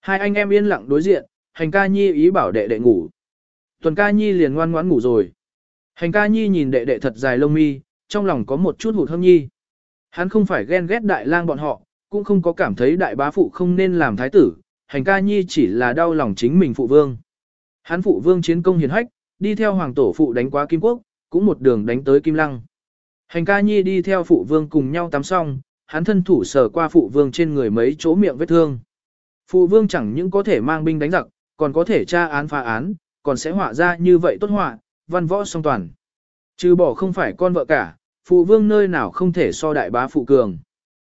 Hai anh em yên lặng đối diện, hành ca nhi ý bảo đệ đệ ngủ. Tuần ca nhi liền ngoan ngoãn ngủ rồi. Hành ca nhi nhìn đệ đệ thật dài lông mi, trong lòng có một chút hụt hâm nhi. Hắn không phải ghen ghét đại lang bọn họ, cũng không có cảm thấy đại bá phụ không nên làm thái tử, hành ca nhi chỉ là đau lòng chính mình phụ vương. Hắn phụ vương chiến công hiền hách, đi theo hoàng tổ phụ đánh quá kim quốc, cũng một đường đánh tới kim lăng. Hành ca nhi đi theo phụ vương cùng nhau tắm xong, hắn thân thủ sờ qua phụ vương trên người mấy chỗ miệng vết thương. Phụ vương chẳng những có thể mang binh đánh giặc, còn có thể tra án phá án, còn sẽ họa ra như vậy tốt họa, văn võ song toàn. Trừ bỏ không phải con vợ cả, phụ vương nơi nào không thể so đại bá phụ cường.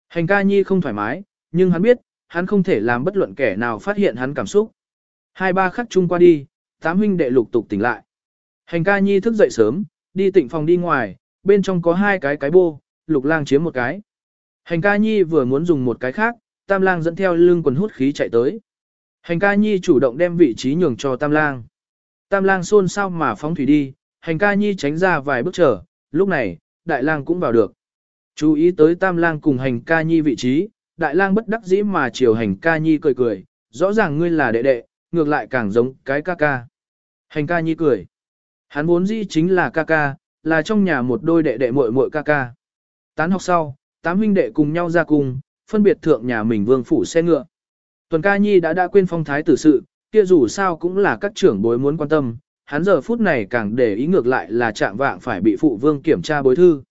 Hành ca nhi không thoải mái, nhưng hắn biết, hắn không thể làm bất luận kẻ nào phát hiện hắn cảm xúc. Hai ba khắc chung qua đi, tám huynh đệ lục tục tỉnh lại. Hành ca nhi thức dậy sớm, đi tịnh phòng đi ngoài, bên trong có hai cái cái bô, lục lang chiếm một cái. Hành ca nhi vừa muốn dùng một cái khác, tam lang dẫn theo lưng quần hút khí chạy tới. Hành ca nhi chủ động đem vị trí nhường cho tam lang. Tam lang xôn xao mà phóng thủy đi, hành ca nhi tránh ra vài bước trở, lúc này, đại lang cũng vào được. Chú ý tới tam lang cùng hành ca nhi vị trí, đại lang bất đắc dĩ mà chiều hành ca nhi cười cười, rõ ràng ngươi là đệ đệ, ngược lại càng giống cái ca ca. Hành ca nhi cười. Hắn vốn dĩ chính là ca ca, là trong nhà một đôi đệ đệ muội muội ca ca. Tán học sau, tám huynh đệ cùng nhau ra cùng, phân biệt thượng nhà mình vương phủ xe ngựa. Tuần ca nhi đã đã quên phong thái tử sự, kia dù sao cũng là các trưởng bối muốn quan tâm, hắn giờ phút này càng để ý ngược lại là trạng vạng phải bị phụ vương kiểm tra bối thư.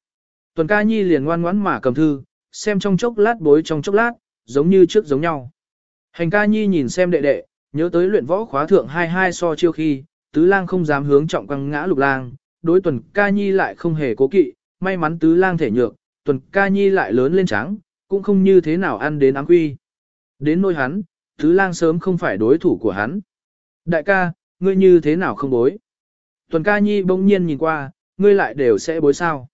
Tuần ca nhi liền ngoan ngoãn mà cầm thư, xem trong chốc lát bối trong chốc lát, giống như trước giống nhau. Hành ca nhi nhìn xem đệ đệ, nhớ tới luyện võ khóa thượng hai hai so chiêu khi, tứ lang không dám hướng trọng quăng ngã lục lang, đối tuần ca nhi lại không hề cố kỵ, may mắn tứ lang thể nhược, tuần ca nhi lại lớn lên trắng, cũng không như thế nào ăn đến áng quy. Đến nôi hắn, tứ lang sớm không phải đối thủ của hắn. Đại ca, ngươi như thế nào không bối? Tuần ca nhi bỗng nhiên nhìn qua, ngươi lại đều sẽ bối sao.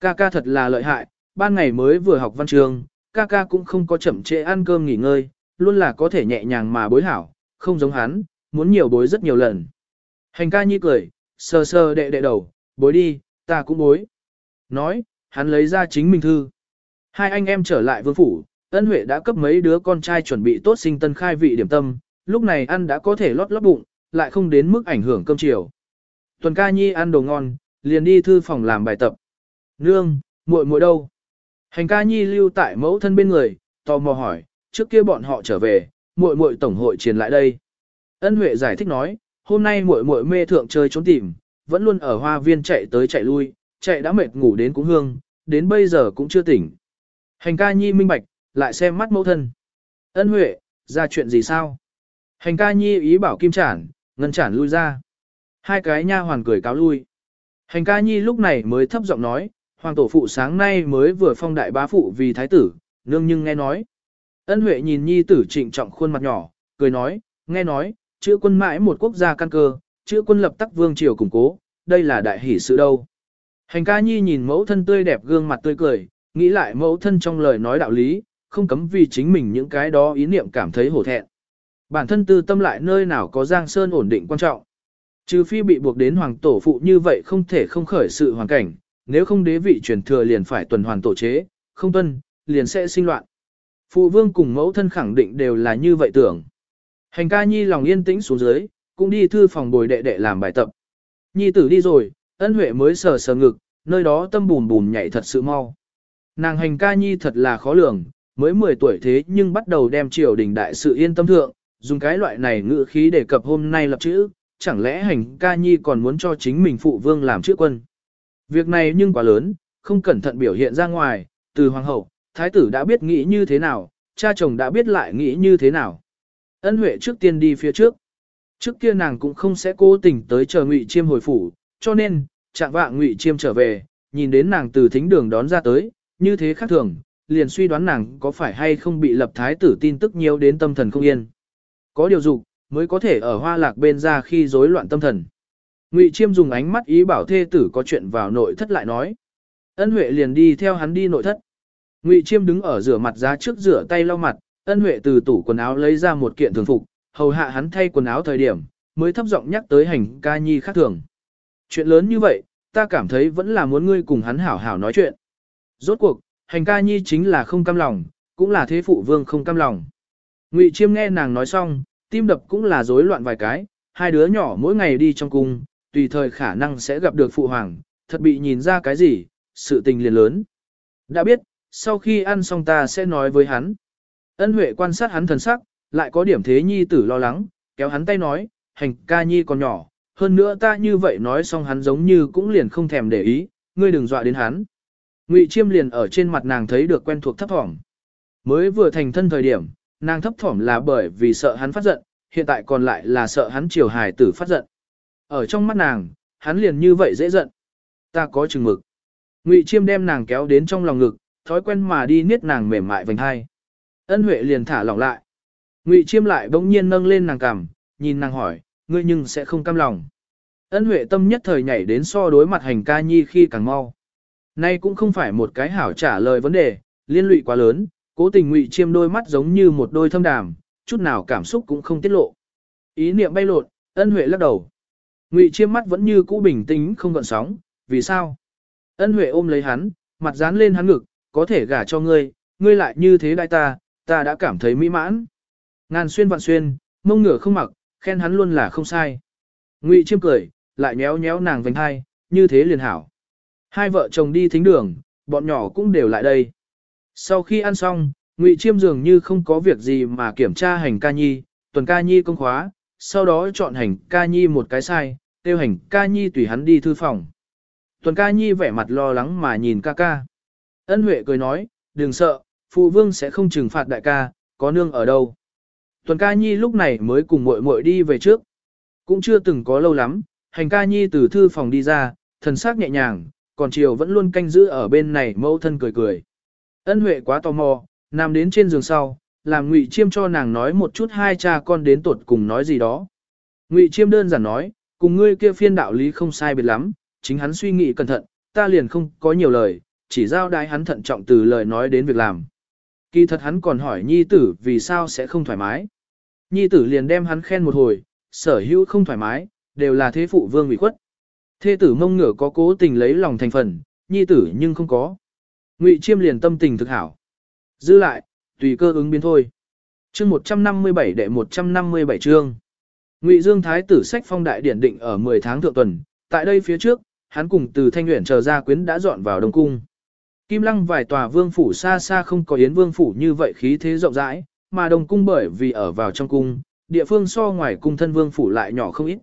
Ca ca thật là lợi hại, ban ngày mới vừa học văn trường, ca ca cũng không có chậm trễ ăn cơm nghỉ ngơi, luôn là có thể nhẹ nhàng mà bối hảo, không giống hắn, muốn nhiều bối rất nhiều lần. Hành ca nhi cười, sờ sờ đệ đệ đầu, bối đi, ta cũng bối. Nói, hắn lấy ra chính mình thư. Hai anh em trở lại vương phủ, ân huệ đã cấp mấy đứa con trai chuẩn bị tốt sinh tân khai vị điểm tâm, lúc này ăn đã có thể lót lót bụng, lại không đến mức ảnh hưởng cơm chiều. Tuần ca nhi ăn đồ ngon, liền đi thư phòng làm bài tập. Nương, muội muội đâu? Hành ca nhi lưu tại mẫu thân bên người, tò mò hỏi, trước kia bọn họ trở về, muội muội tổng hội truyền lại đây. Ân Huệ giải thích nói, hôm nay muội muội mê thượng chơi trốn tìm, vẫn luôn ở hoa viên chạy tới chạy lui, chạy đã mệt ngủ đến cũng hương, đến bây giờ cũng chưa tỉnh. Hành ca nhi minh bạch, lại xem mắt mẫu thân. Ân Huệ, ra chuyện gì sao? Hành ca nhi ý bảo kim chản, ngân chản lui ra. Hai cái nha hoàn cười cáo lui. Hành ca nhi lúc này mới thấp giọng nói, hoàng tổ phụ sáng nay mới vừa phong đại bá phụ vì thái tử, nương nhưng nghe nói. Ân Huệ nhìn nhi tử trịnh trọng khuôn mặt nhỏ, cười nói, nghe nói, chữ quân mãi một quốc gia căn cơ, chữ quân lập tắc vương triều củng cố, đây là đại hỷ sự đâu. Hành ca nhi nhìn mẫu thân tươi đẹp gương mặt tươi cười, nghĩ lại mẫu thân trong lời nói đạo lý, không cấm vì chính mình những cái đó ý niệm cảm thấy hổ thẹn. Bản thân tư tâm lại nơi nào có giang sơn ổn định quan trọng. Trừ phi bị buộc đến hoàng tổ phụ như vậy không thể không khởi sự hoàn cảnh, nếu không đế vị truyền thừa liền phải tuần hoàn tổ chế, không tuân, liền sẽ sinh loạn. Phụ vương cùng mẫu thân khẳng định đều là như vậy tưởng. Hành ca nhi lòng yên tĩnh xuống dưới, cũng đi thư phòng bồi đệ đệ làm bài tập. Nhi tử đi rồi, ân huệ mới sờ sờ ngực, nơi đó tâm bùn bùn nhảy thật sự mau. Nàng hành ca nhi thật là khó lường, mới 10 tuổi thế nhưng bắt đầu đem triều đình đại sự yên tâm thượng, dùng cái loại này ngữ khí để cập hôm nay lập chữ, chẳng lẽ hành ca nhi còn muốn cho chính mình phụ vương làm chữ quân. Việc này nhưng quá lớn, không cẩn thận biểu hiện ra ngoài, từ hoàng hậu, thái tử đã biết nghĩ như thế nào, cha chồng đã biết lại nghĩ như thế nào. Ân Huệ trước tiên đi phía trước. Trước kia nàng cũng không sẽ cố tình tới chờ Ngụy Chiêm hồi phủ, cho nên, chạm vạng Ngụy Chiêm trở về, nhìn đến nàng từ thính đường đón ra tới, như thế khác thường, liền suy đoán nàng có phải hay không bị lập thái tử tin tức nhiều đến tâm thần không yên. Có điều dục mới có thể ở hoa lạc bên ra khi rối loạn tâm thần. Ngụy Chiêm dùng ánh mắt ý bảo thê tử có chuyện vào nội thất lại nói. Ân Huệ liền đi theo hắn đi nội thất. Ngụy Chiêm đứng ở rửa mặt giá trước rửa tay lau mặt, Ân Huệ từ tủ quần áo lấy ra một kiện thường phục, hầu hạ hắn thay quần áo thời điểm, mới thấp giọng nhắc tới hành ca nhi khác thường. Chuyện lớn như vậy, ta cảm thấy vẫn là muốn ngươi cùng hắn hảo hảo nói chuyện. Rốt cuộc, hành ca nhi chính là không cam lòng, cũng là thế phụ vương không cam lòng. Ngụy Chiêm nghe nàng nói xong, tim đập cũng là rối loạn vài cái, hai đứa nhỏ mỗi ngày đi trong cung, tùy thời khả năng sẽ gặp được phụ hoàng, thật bị nhìn ra cái gì, sự tình liền lớn. Đã biết, sau khi ăn xong ta sẽ nói với hắn. Ân Huệ quan sát hắn thần sắc, lại có điểm thế nhi tử lo lắng, kéo hắn tay nói, hành ca nhi còn nhỏ, hơn nữa ta như vậy nói xong hắn giống như cũng liền không thèm để ý, ngươi đừng dọa đến hắn. Ngụy Chiêm liền ở trên mặt nàng thấy được quen thuộc thấp thỏm. Mới vừa thành thân thời điểm, nàng thấp thỏm là bởi vì sợ hắn phát giận, hiện tại còn lại là sợ hắn chiều hài tử phát giận. Ở trong mắt nàng, hắn liền như vậy dễ giận. Ta có chừng mực. Ngụy Chiêm đem nàng kéo đến trong lòng ngực, thói quen mà đi niết nàng mềm mại vành hai. Ân Huệ liền thả lỏng lại. Ngụy Chiêm lại bỗng nhiên nâng lên nàng cằm, nhìn nàng hỏi, ngươi nhưng sẽ không cam lòng. Ân Huệ tâm nhất thời nhảy đến so đối mặt hành ca nhi khi càng mau. Nay cũng không phải một cái hảo trả lời vấn đề, liên lụy quá lớn, cố tình Ngụy Chiêm đôi mắt giống như một đôi thâm đàm, chút nào cảm xúc cũng không tiết lộ. Ý niệm bay lộn, Ân Huệ lắc đầu. Ngụy Chiêm mắt vẫn như cũ bình tĩnh không gợn sóng, vì sao? Ân Huệ ôm lấy hắn, mặt dán lên hắn ngực, có thể gả cho ngươi, ngươi lại như thế đại ta, ta đã cảm thấy mỹ mãn. Ngàn xuyên vạn xuyên, mông ngửa không mặc, khen hắn luôn là không sai. Ngụy Chiêm cười, lại nhéo nhéo nàng vành hai, như thế liền hảo. Hai vợ chồng đi thính đường, bọn nhỏ cũng đều lại đây. Sau khi ăn xong, Ngụy Chiêm dường như không có việc gì mà kiểm tra hành ca nhi, tuần ca nhi công khóa, sau đó chọn hành ca nhi một cái sai, tiêu hành ca nhi tùy hắn đi thư phòng. Tuần ca nhi vẻ mặt lo lắng mà nhìn ca ca. Ân Huệ cười nói, đừng sợ, phụ vương sẽ không trừng phạt đại ca, có nương ở đâu. Tuần ca nhi lúc này mới cùng muội muội đi về trước. Cũng chưa từng có lâu lắm, hành ca nhi từ thư phòng đi ra, thần sắc nhẹ nhàng, còn chiều vẫn luôn canh giữ ở bên này mẫu thân cười cười. Ân Huệ quá tò mò, nằm đến trên giường sau, làm Ngụy Chiêm cho nàng nói một chút hai cha con đến tuột cùng nói gì đó. Ngụy Chiêm đơn giản nói, cùng ngươi kia phiên đạo lý không sai biệt lắm, chính hắn suy nghĩ cẩn thận, ta liền không có nhiều lời, chỉ giao đái hắn thận trọng từ lời nói đến việc làm. Kỳ thật hắn còn hỏi nhi tử vì sao sẽ không thoải mái. Nhi tử liền đem hắn khen một hồi, sở hữu không thoải mái, đều là thế phụ vương bị khuất. Thê tử mông ngửa có cố tình lấy lòng thành phần, nhi tử nhưng không có. Ngụy Chiêm liền tâm tình thực hảo. giữ lại, tùy cơ ứng biến thôi. Chương 157 đệ 157 chương. Ngụy Dương Thái tử sách phong đại điển định ở 10 tháng thượng tuần, tại đây phía trước, hắn cùng từ Thanh Uyển chờ ra quyến đã dọn vào Đông cung. Kim Lăng vài tòa vương phủ xa xa không có yến vương phủ như vậy khí thế rộng rãi, mà Đông cung bởi vì ở vào trong cung, địa phương so ngoài cung thân vương phủ lại nhỏ không ít.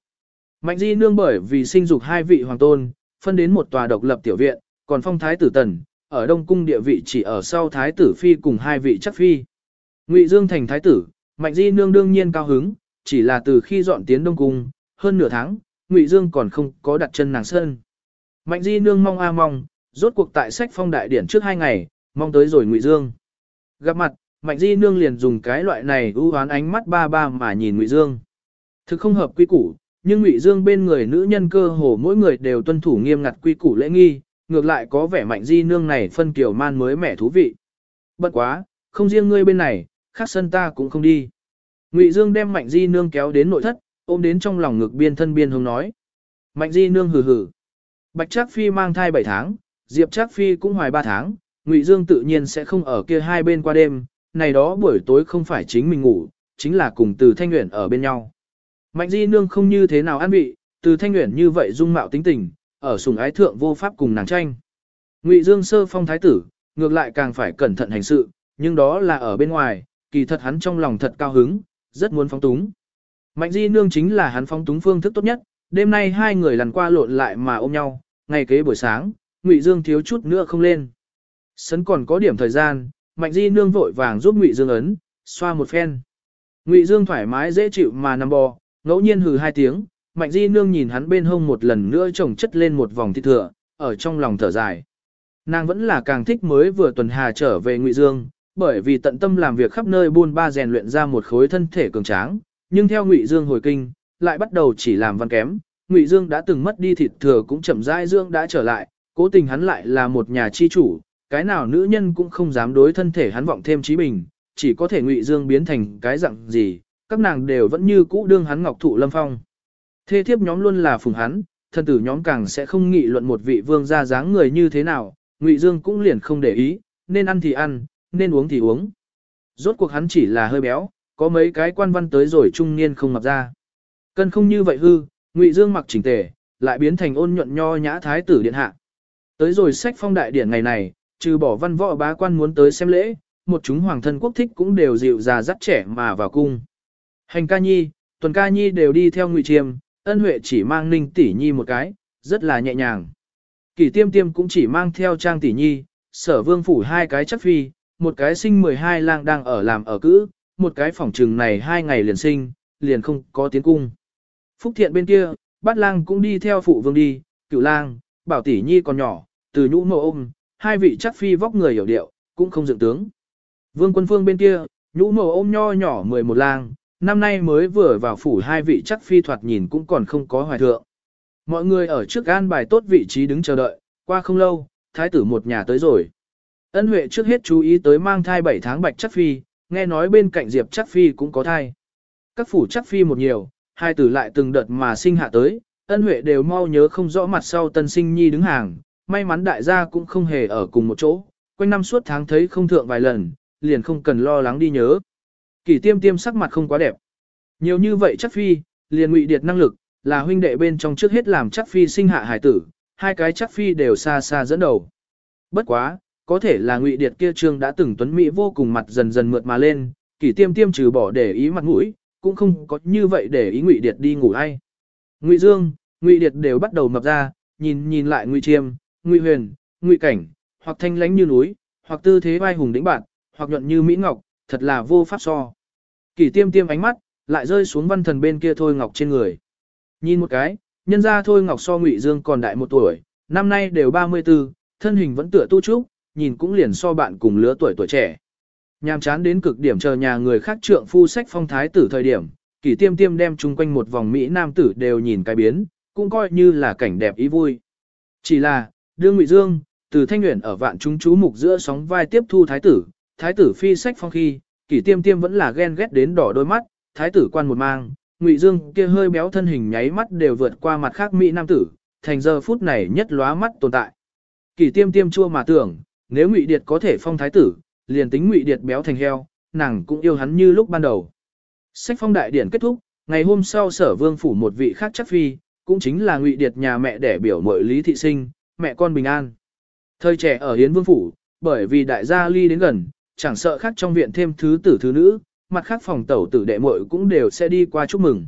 Mạnh Di nương bởi vì sinh dục hai vị hoàng tôn, phân đến một tòa độc lập tiểu viện, còn phong thái tử tần, ở Đông cung địa vị chỉ ở sau thái tử phi cùng hai vị chắc phi. Ngụy Dương thành thái tử, Mạnh Di nương đương nhiên cao hứng, chỉ là từ khi dọn tiến Đông cung, hơn nửa tháng, Ngụy Dương còn không có đặt chân nàng sơn. Mạnh Di nương mong a mong, rốt cuộc tại sách phong đại điển trước hai ngày, mong tới rồi Ngụy Dương. Gặp mặt, Mạnh Di nương liền dùng cái loại này ưu oán ánh mắt ba ba mà nhìn Ngụy Dương. Thực không hợp quy củ, nhưng Ngụy Dương bên người nữ nhân cơ hồ mỗi người đều tuân thủ nghiêm ngặt quy củ lễ nghi, ngược lại có vẻ Mạnh Di nương này phân kiểu man mới mẻ thú vị. Bất quá, không riêng ngươi bên này, khác sân ta cũng không đi. Ngụy Dương đem Mạnh Di nương kéo đến nội thất, ôm đến trong lòng ngực biên thân biên hùng nói. Mạnh Di nương hừ hừ. Bạch Trác Phi mang thai 7 tháng, Diệp Trác Phi cũng hoài 3 tháng, Ngụy Dương tự nhiên sẽ không ở kia hai bên qua đêm, này đó buổi tối không phải chính mình ngủ, chính là cùng Từ Thanh Uyển ở bên nhau. Mạnh Di nương không như thế nào ăn vị, Từ Thanh Uyển như vậy dung mạo tính tình, ở sùng ái thượng vô pháp cùng nàng tranh. Ngụy Dương sơ phong thái tử, ngược lại càng phải cẩn thận hành sự, nhưng đó là ở bên ngoài, kỳ thật hắn trong lòng thật cao hứng, rất muốn phóng túng. Mạnh Di nương chính là hắn phóng túng phương thức tốt nhất, đêm nay hai người lần qua lộn lại mà ôm nhau, ngày kế buổi sáng, Ngụy Dương thiếu chút nữa không lên. Sấn còn có điểm thời gian, Mạnh Di nương vội vàng giúp Ngụy Dương ấn, xoa một phen. Ngụy Dương thoải mái dễ chịu mà nằm bò, ngẫu nhiên hừ hai tiếng, Mạnh Di nương nhìn hắn bên hông một lần nữa chồng chất lên một vòng thịt thừa, ở trong lòng thở dài. Nàng vẫn là càng thích mới vừa tuần hà trở về Ngụy Dương, bởi vì tận tâm làm việc khắp nơi buôn ba rèn luyện ra một khối thân thể cường tráng, nhưng theo Ngụy Dương hồi kinh, lại bắt đầu chỉ làm văn kém. Ngụy Dương đã từng mất đi thịt thừa cũng chậm rãi Dương đã trở lại, cố tình hắn lại là một nhà chi chủ, cái nào nữ nhân cũng không dám đối thân thể hắn vọng thêm trí bình, chỉ có thể Ngụy Dương biến thành cái dạng gì, các nàng đều vẫn như cũ đương hắn ngọc thụ lâm phong. Thê thiếp nhóm luôn là phùng hắn, thân tử nhóm càng sẽ không nghị luận một vị vương gia dáng người như thế nào, Ngụy Dương cũng liền không để ý, nên ăn thì ăn, nên uống thì uống. Rốt cuộc hắn chỉ là hơi béo, có mấy cái quan văn tới rồi trung niên không mập ra. Cân không như vậy hư, Ngụy Dương mặc chỉnh tề, lại biến thành ôn nhuận nho nhã thái tử điện hạ. Tới rồi sách phong đại điển ngày này, trừ bỏ văn võ bá quan muốn tới xem lễ, một chúng hoàng thân quốc thích cũng đều dịu già dắt trẻ mà vào cung. Hành ca nhi, tuần ca nhi đều đi theo Ngụy Chiêm, ân huệ chỉ mang ninh tỷ nhi một cái, rất là nhẹ nhàng. Kỷ tiêm tiêm cũng chỉ mang theo trang tỷ nhi, sở vương phủ hai cái chắc phi, một cái sinh 12 lang đang ở làm ở cữ, một cái phòng trừng này hai ngày liền sinh, liền không có tiến cung. Phúc thiện bên kia, bát lang cũng đi theo phụ vương đi, cựu lang, bảo tỷ nhi còn nhỏ, từ nhũ mộ ôm, hai vị chắc phi vóc người hiểu điệu, cũng không dựng tướng. Vương quân phương bên kia, nhũ mộ ôm nho nhỏ 11 lang, năm nay mới vừa vào phủ hai vị chắc phi thoạt nhìn cũng còn không có hoài thượng. Mọi người ở trước an bài tốt vị trí đứng chờ đợi, qua không lâu, thái tử một nhà tới rồi. Ân Huệ trước hết chú ý tới mang thai 7 tháng bạch chắc phi, nghe nói bên cạnh Diệp chắc phi cũng có thai. Các phủ chắc phi một nhiều, hai tử lại từng đợt mà sinh hạ tới, ân Huệ đều mau nhớ không rõ mặt sau tân sinh nhi đứng hàng, may mắn đại gia cũng không hề ở cùng một chỗ, quanh năm suốt tháng thấy không thượng vài lần, liền không cần lo lắng đi nhớ. Kỷ tiêm tiêm sắc mặt không quá đẹp. Nhiều như vậy chắc phi, liền ngụy điệt năng lực, là huynh đệ bên trong trước hết làm chắc phi sinh hạ hải tử, hai cái chắc phi đều xa xa dẫn đầu. Bất quá, có thể là ngụy điệt kia trương đã từng tuấn mỹ vô cùng mặt dần dần mượt mà lên, kỷ tiêm tiêm trừ bỏ để ý mặt mũi, cũng không có như vậy để ý ngụy điệt đi ngủ hay. Ngụy Dương, ngụy điệt đều bắt đầu mập ra, nhìn nhìn lại ngụy chiêm, ngụy huyền, ngụy cảnh, hoặc thanh lánh như núi, hoặc tư thế vai hùng đĩnh bạn, hoặc nhuận như mỹ ngọc, thật là vô pháp so. Kỷ tiêm tiêm ánh mắt, lại rơi xuống văn thần bên kia thôi ngọc trên người. Nhìn một cái, nhân ra thôi ngọc so ngụy Dương còn đại một tuổi, năm nay đều 34, thân hình vẫn tựa tu trúc, nhìn cũng liền so bạn cùng lứa tuổi tuổi trẻ. Nhàm chán đến cực điểm chờ nhà người khác trượng phu sách phong thái tử thời điểm, kỷ tiêm tiêm đem chung quanh một vòng Mỹ nam tử đều nhìn cái biến, cũng coi như là cảnh đẹp ý vui. Chỉ là, đương Ngụy Dương, từ thanh nguyện ở vạn chúng chú mục giữa sóng vai tiếp thu thái tử, thái tử phi sách phong khi, kỷ tiêm tiêm vẫn là ghen ghét đến đỏ đôi mắt, thái tử quan một mang, Ngụy Dương kia hơi béo thân hình nháy mắt đều vượt qua mặt khác Mỹ nam tử, thành giờ phút này nhất lóa mắt tồn tại. Kỷ tiêm tiêm chua mà tưởng, nếu Ngụy Điệt có thể phong thái tử, liền tính Ngụy Điệt béo thành heo, nàng cũng yêu hắn như lúc ban đầu. Sách phong đại điển kết thúc, ngày hôm sau sở vương phủ một vị khác chắc phi, cũng chính là Ngụy Điệt nhà mẹ đẻ biểu mội Lý Thị Sinh, mẹ con bình an. Thời trẻ ở Hiến Vương phủ, bởi vì đại gia ly đến gần, chẳng sợ khác trong viện thêm thứ tử thứ nữ, mặt khác phòng tẩu tử đệ muội cũng đều sẽ đi qua chúc mừng.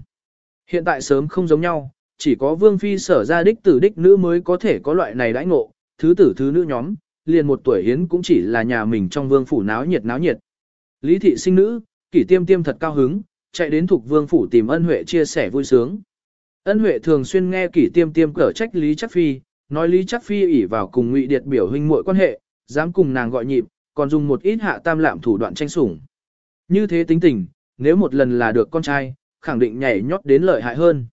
Hiện tại sớm không giống nhau, chỉ có vương phi sở ra đích tử đích nữ mới có thể có loại này đãi ngộ, thứ tử thứ nữ nhóm, liền một tuổi hiến cũng chỉ là nhà mình trong vương phủ náo nhiệt náo nhiệt. Lý thị sinh nữ, kỷ tiêm tiêm thật cao hứng, chạy đến thuộc vương phủ tìm ân huệ chia sẻ vui sướng. Ân huệ thường xuyên nghe kỷ tiêm tiêm cở trách Lý Chắc Phi, nói Lý Chắc Phi ỉ vào cùng ngụy điệt biểu huynh muội quan hệ, dám cùng nàng gọi nhịp, còn dùng một ít hạ tam lạm thủ đoạn tranh sủng. Như thế tính tình, nếu một lần là được con trai, khẳng định nhảy nhót đến lợi hại hơn.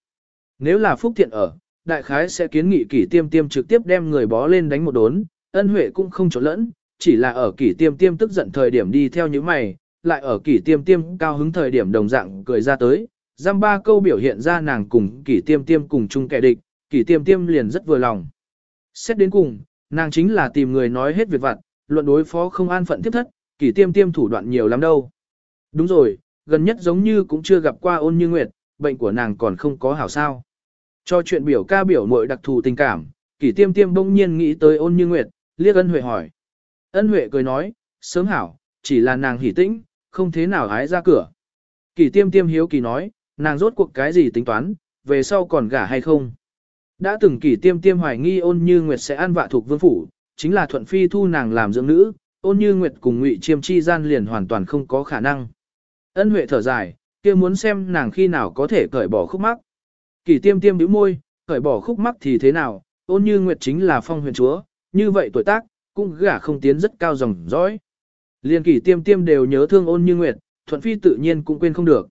Nếu là phúc thiện ở, đại khái sẽ kiến nghị kỷ tiêm tiêm trực tiếp đem người bó lên đánh một đốn, ân huệ cũng không trộn lẫn, chỉ là ở kỷ tiêm tiêm tức giận thời điểm đi theo những mày, lại ở kỷ tiêm tiêm cao hứng thời điểm đồng dạng cười ra tới. Giam ba câu biểu hiện ra nàng cùng kỷ tiêm tiêm cùng chung kẻ địch, kỷ tiêm tiêm liền rất vừa lòng. Xét đến cùng, nàng chính là tìm người nói hết việc vặt, luận đối phó không an phận tiếp thất, kỷ tiêm tiêm thủ đoạn nhiều lắm đâu. Đúng rồi, gần nhất giống như cũng chưa gặp qua ôn như nguyệt, bệnh của nàng còn không có hảo sao. Cho chuyện biểu ca biểu mội đặc thù tình cảm, kỷ tiêm tiêm bỗng nhiên nghĩ tới ôn như nguyệt, liếc ân huệ hỏi. Ân huệ cười nói, sớm hảo, chỉ là nàng hỉ tĩnh, không thế nào hái ra cửa. Kỷ tiêm tiêm hiếu kỳ nói, nàng rốt cuộc cái gì tính toán, về sau còn gả hay không. Đã từng kỷ tiêm tiêm hoài nghi ôn như nguyệt sẽ ăn vạ thuộc vương phủ, chính là thuận phi thu nàng làm dưỡng nữ, ôn như nguyệt cùng ngụy chiêm chi gian liền hoàn toàn không có khả năng. Ân huệ thở dài, kia muốn xem nàng khi nào có thể cởi bỏ khúc mắc. Kỷ tiêm tiêm bĩu môi, cởi bỏ khúc mắc thì thế nào, ôn như nguyệt chính là phong huyền chúa, như vậy tuổi tác, cũng gả không tiến rất cao dòng dõi. Liên kỷ tiêm tiêm đều nhớ thương ôn như nguyệt, thuận phi tự nhiên cũng quên không được.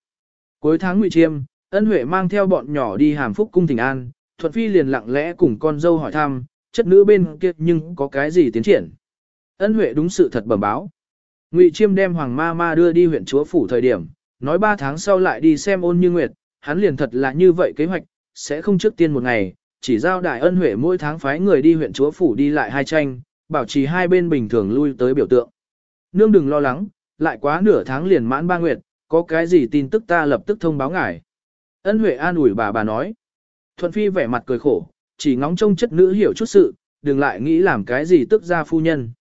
Cuối tháng ngụy chiêm, ân huệ mang theo bọn nhỏ đi hàm phúc cung thỉnh an, thuận phi liền lặng lẽ cùng con dâu hỏi thăm, chất nữ bên kia nhưng có cái gì tiến triển. Ân huệ đúng sự thật bẩm báo. Ngụy chiêm đem hoàng ma ma đưa đi huyện chúa phủ thời điểm, nói ba tháng sau lại đi xem ôn như nguyệt, hắn liền thật là như vậy kế hoạch, sẽ không trước tiên một ngày, chỉ giao đại ân huệ mỗi tháng phái người đi huyện chúa phủ đi lại hai tranh, bảo trì hai bên bình thường lui tới biểu tượng. Nương đừng lo lắng, lại quá nửa tháng liền mãn ba nguyệt, có cái gì tin tức ta lập tức thông báo ngài. Ân huệ an ủi bà bà nói. Thuận phi vẻ mặt cười khổ, chỉ ngóng trông chất nữ hiểu chút sự, đừng lại nghĩ làm cái gì tức ra phu nhân.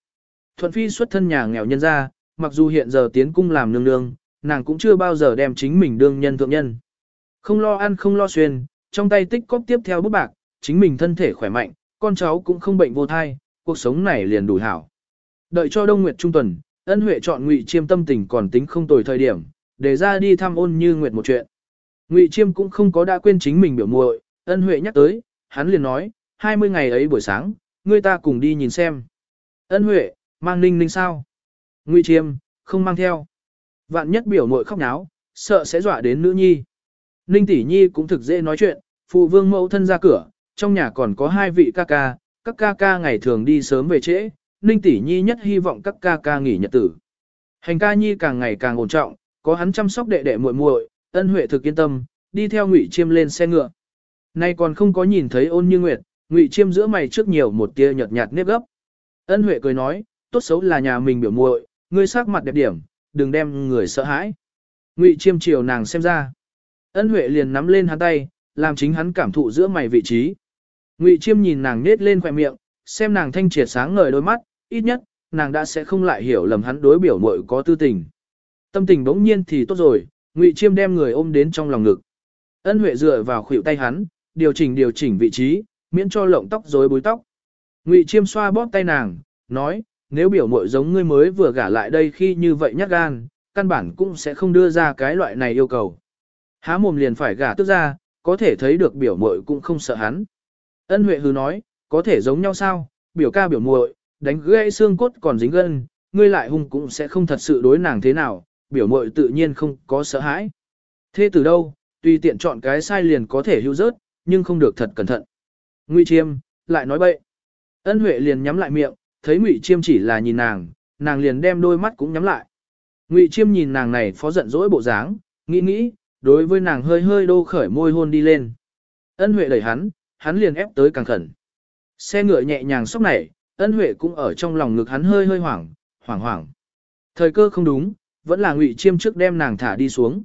Thuận phi xuất thân nhà nghèo nhân ra, mặc dù hiện giờ tiến cung làm nương nương, nàng cũng chưa bao giờ đem chính mình đương nhân thượng nhân. Không lo ăn không lo xuyên, trong tay tích cóp tiếp theo bút bạc, chính mình thân thể khỏe mạnh, con cháu cũng không bệnh vô thai, cuộc sống này liền đủ hảo. Đợi cho Đông Nguyệt Trung tuần, ân huệ chọn Ngụy Chiêm tâm tình còn tính không tồi thời điểm, để ra đi thăm ôn như Nguyệt một chuyện. Ngụy Chiêm cũng không có đã quên chính mình biểu muội, ân huệ nhắc tới, hắn liền nói, 20 ngày ấy buổi sáng, ngươi ta cùng đi nhìn xem. Ân huệ, mang ninh ninh sao? Ngụy Chiêm, không mang theo. Vạn nhất biểu muội khóc náo, sợ sẽ dọa đến nữ nhi. Ninh tỷ nhi cũng thực dễ nói chuyện, phụ vương mẫu thân ra cửa, trong nhà còn có hai vị ca ca, các ca ca ngày thường đi sớm về trễ, Ninh tỷ nhi nhất hy vọng các ca ca nghỉ nhật tử. Hành ca nhi càng ngày càng ổn trọng, có hắn chăm sóc đệ đệ muội muội, ân huệ thực yên tâm, đi theo Ngụy Chiêm lên xe ngựa. Nay còn không có nhìn thấy ôn như nguyệt, Ngụy Chiêm giữa mày trước nhiều một tia nhợt nhạt nếp gấp. Ân huệ cười nói, tốt xấu là nhà mình biểu muội, ngươi sắc mặt đẹp điểm, đừng đem người sợ hãi. Ngụy Chiêm chiều nàng xem ra. Ân huệ liền nắm lên hắn tay, làm chính hắn cảm thụ giữa mày vị trí. Ngụy Chiêm nhìn nàng nết lên khỏe miệng, xem nàng thanh triệt sáng ngời đôi mắt, ít nhất, nàng đã sẽ không lại hiểu lầm hắn đối biểu muội có tư tình. Tâm tình bỗng nhiên thì tốt rồi, Ngụy Chiêm đem người ôm đến trong lòng ngực. Ân Huệ dựa vào khuỷu tay hắn, điều chỉnh điều chỉnh vị trí, miễn cho lộng tóc rối búi tóc. Ngụy Chiêm xoa bóp tay nàng, nói, nếu biểu muội giống ngươi mới vừa gả lại đây khi như vậy nhát gan, căn bản cũng sẽ không đưa ra cái loại này yêu cầu. Há mồm liền phải gả tức ra, có thể thấy được biểu muội cũng không sợ hắn. Ân Huệ hứ nói, có thể giống nhau sao, biểu ca biểu muội, đánh gãy xương cốt còn dính gân, ngươi lại hung cũng sẽ không thật sự đối nàng thế nào, biểu muội tự nhiên không có sợ hãi. Thế từ đâu, tùy tiện chọn cái sai liền có thể hữu rớt, nhưng không được thật cẩn thận. Ngụy Chiêm, lại nói bậy. Ân Huệ liền nhắm lại miệng, thấy Ngụy Chiêm chỉ là nhìn nàng, nàng liền đem đôi mắt cũng nhắm lại. Ngụy Chiêm nhìn nàng này phó giận dỗi bộ dáng, nghĩ nghĩ, đối với nàng hơi hơi đô khởi môi hôn đi lên. Ân Huệ đẩy hắn, hắn liền ép tới càng khẩn. Xe ngựa nhẹ nhàng sốc nảy, ân huệ cũng ở trong lòng ngực hắn hơi hơi hoảng, hoảng hoảng. Thời cơ không đúng, vẫn là ngụy chiêm trước đem nàng thả đi xuống.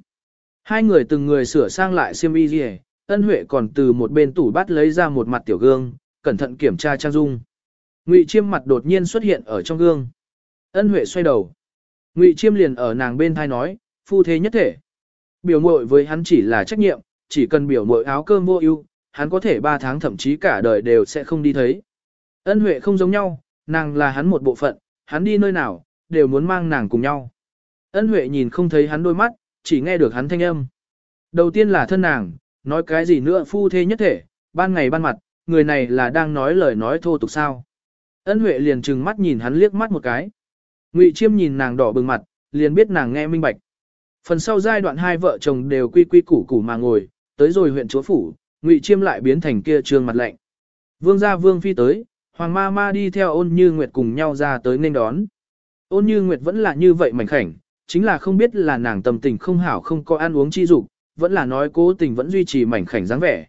Hai người từng người sửa sang lại xiêm y ân huệ còn từ một bên tủ bắt lấy ra một mặt tiểu gương, cẩn thận kiểm tra trang dung. Ngụy chiêm mặt đột nhiên xuất hiện ở trong gương. Ân huệ xoay đầu. Ngụy chiêm liền ở nàng bên thai nói, phu thế nhất thể. Biểu muội với hắn chỉ là trách nhiệm, chỉ cần biểu muội áo cơm vô ưu, hắn có thể 3 tháng thậm chí cả đời đều sẽ không đi thấy. Ân Huệ không giống nhau, nàng là hắn một bộ phận, hắn đi nơi nào, đều muốn mang nàng cùng nhau. Ân Huệ nhìn không thấy hắn đôi mắt, chỉ nghe được hắn thanh âm. Đầu tiên là thân nàng, nói cái gì nữa phu thê nhất thể, ban ngày ban mặt, người này là đang nói lời nói thô tục sao. Ân Huệ liền trừng mắt nhìn hắn liếc mắt một cái. Ngụy Chiêm nhìn nàng đỏ bừng mặt, liền biết nàng nghe minh bạch. Phần sau giai đoạn hai vợ chồng đều quy quy củ củ mà ngồi, tới rồi huyện chúa phủ, Ngụy Chiêm lại biến thành kia trương mặt lạnh. Vương gia Vương phi tới, Hoàng ma ma đi theo ôn như Nguyệt cùng nhau ra tới nên đón. Ôn như Nguyệt vẫn là như vậy mảnh khảnh, chính là không biết là nàng tâm tình không hảo không có ăn uống chi dục, vẫn là nói cố tình vẫn duy trì mảnh khảnh dáng vẻ.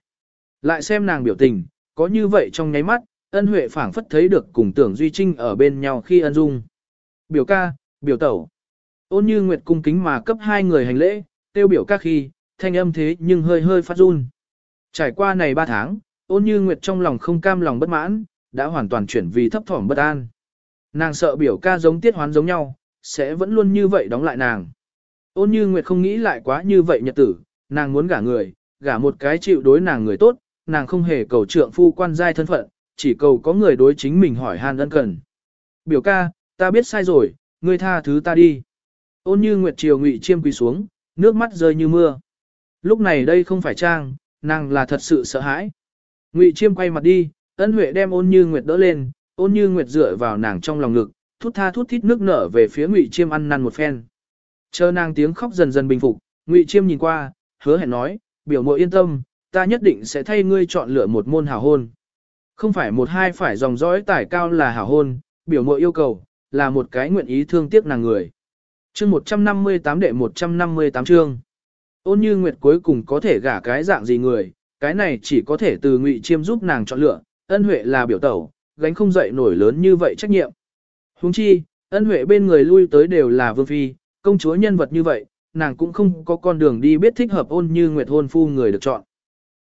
Lại xem nàng biểu tình, có như vậy trong nháy mắt, ân huệ phảng phất thấy được cùng tưởng duy trinh ở bên nhau khi ân dung. Biểu ca, biểu tẩu. Ôn như Nguyệt cung kính mà cấp hai người hành lễ, tiêu biểu ca khi, thanh âm thế nhưng hơi hơi phát run. Trải qua này ba tháng, ôn như Nguyệt trong lòng không cam lòng bất mãn, đã hoàn toàn chuyển vì thấp thỏm bất an. Nàng sợ biểu ca giống tiết hoán giống nhau, sẽ vẫn luôn như vậy đóng lại nàng. Ôn như Nguyệt không nghĩ lại quá như vậy nhật tử, nàng muốn gả người, gả một cái chịu đối nàng người tốt, nàng không hề cầu trượng phu quan giai thân phận, chỉ cầu có người đối chính mình hỏi han ân cần. Biểu ca, ta biết sai rồi, ngươi tha thứ ta đi. Ôn như Nguyệt chiều ngụy chiêm quỳ xuống, nước mắt rơi như mưa. Lúc này đây không phải trang, nàng là thật sự sợ hãi. Ngụy chiêm quay mặt đi, ân huệ đem ôn như nguyệt đỡ lên, ôn như nguyệt dựa vào nàng trong lòng ngực, thút tha thút thít nước nở về phía ngụy chiêm ăn năn một phen. Chờ nàng tiếng khóc dần dần bình phục, ngụy chiêm nhìn qua, hứa hẹn nói, biểu muội yên tâm, ta nhất định sẽ thay ngươi chọn lựa một môn hảo hôn. Không phải một hai phải dòng dõi tài cao là hảo hôn, biểu muội yêu cầu, là một cái nguyện ý thương tiếc nàng người. Chương 158 đệ 158 chương. Ôn như nguyệt cuối cùng có thể gả cái dạng gì người, cái này chỉ có thể từ ngụy chiêm giúp nàng chọn lựa, ân huệ là biểu tẩu, gánh không dậy nổi lớn như vậy trách nhiệm. Huống chi, ân huệ bên người lui tới đều là vương phi, công chúa nhân vật như vậy, nàng cũng không có con đường đi biết thích hợp ôn như nguyệt hôn phu người được chọn.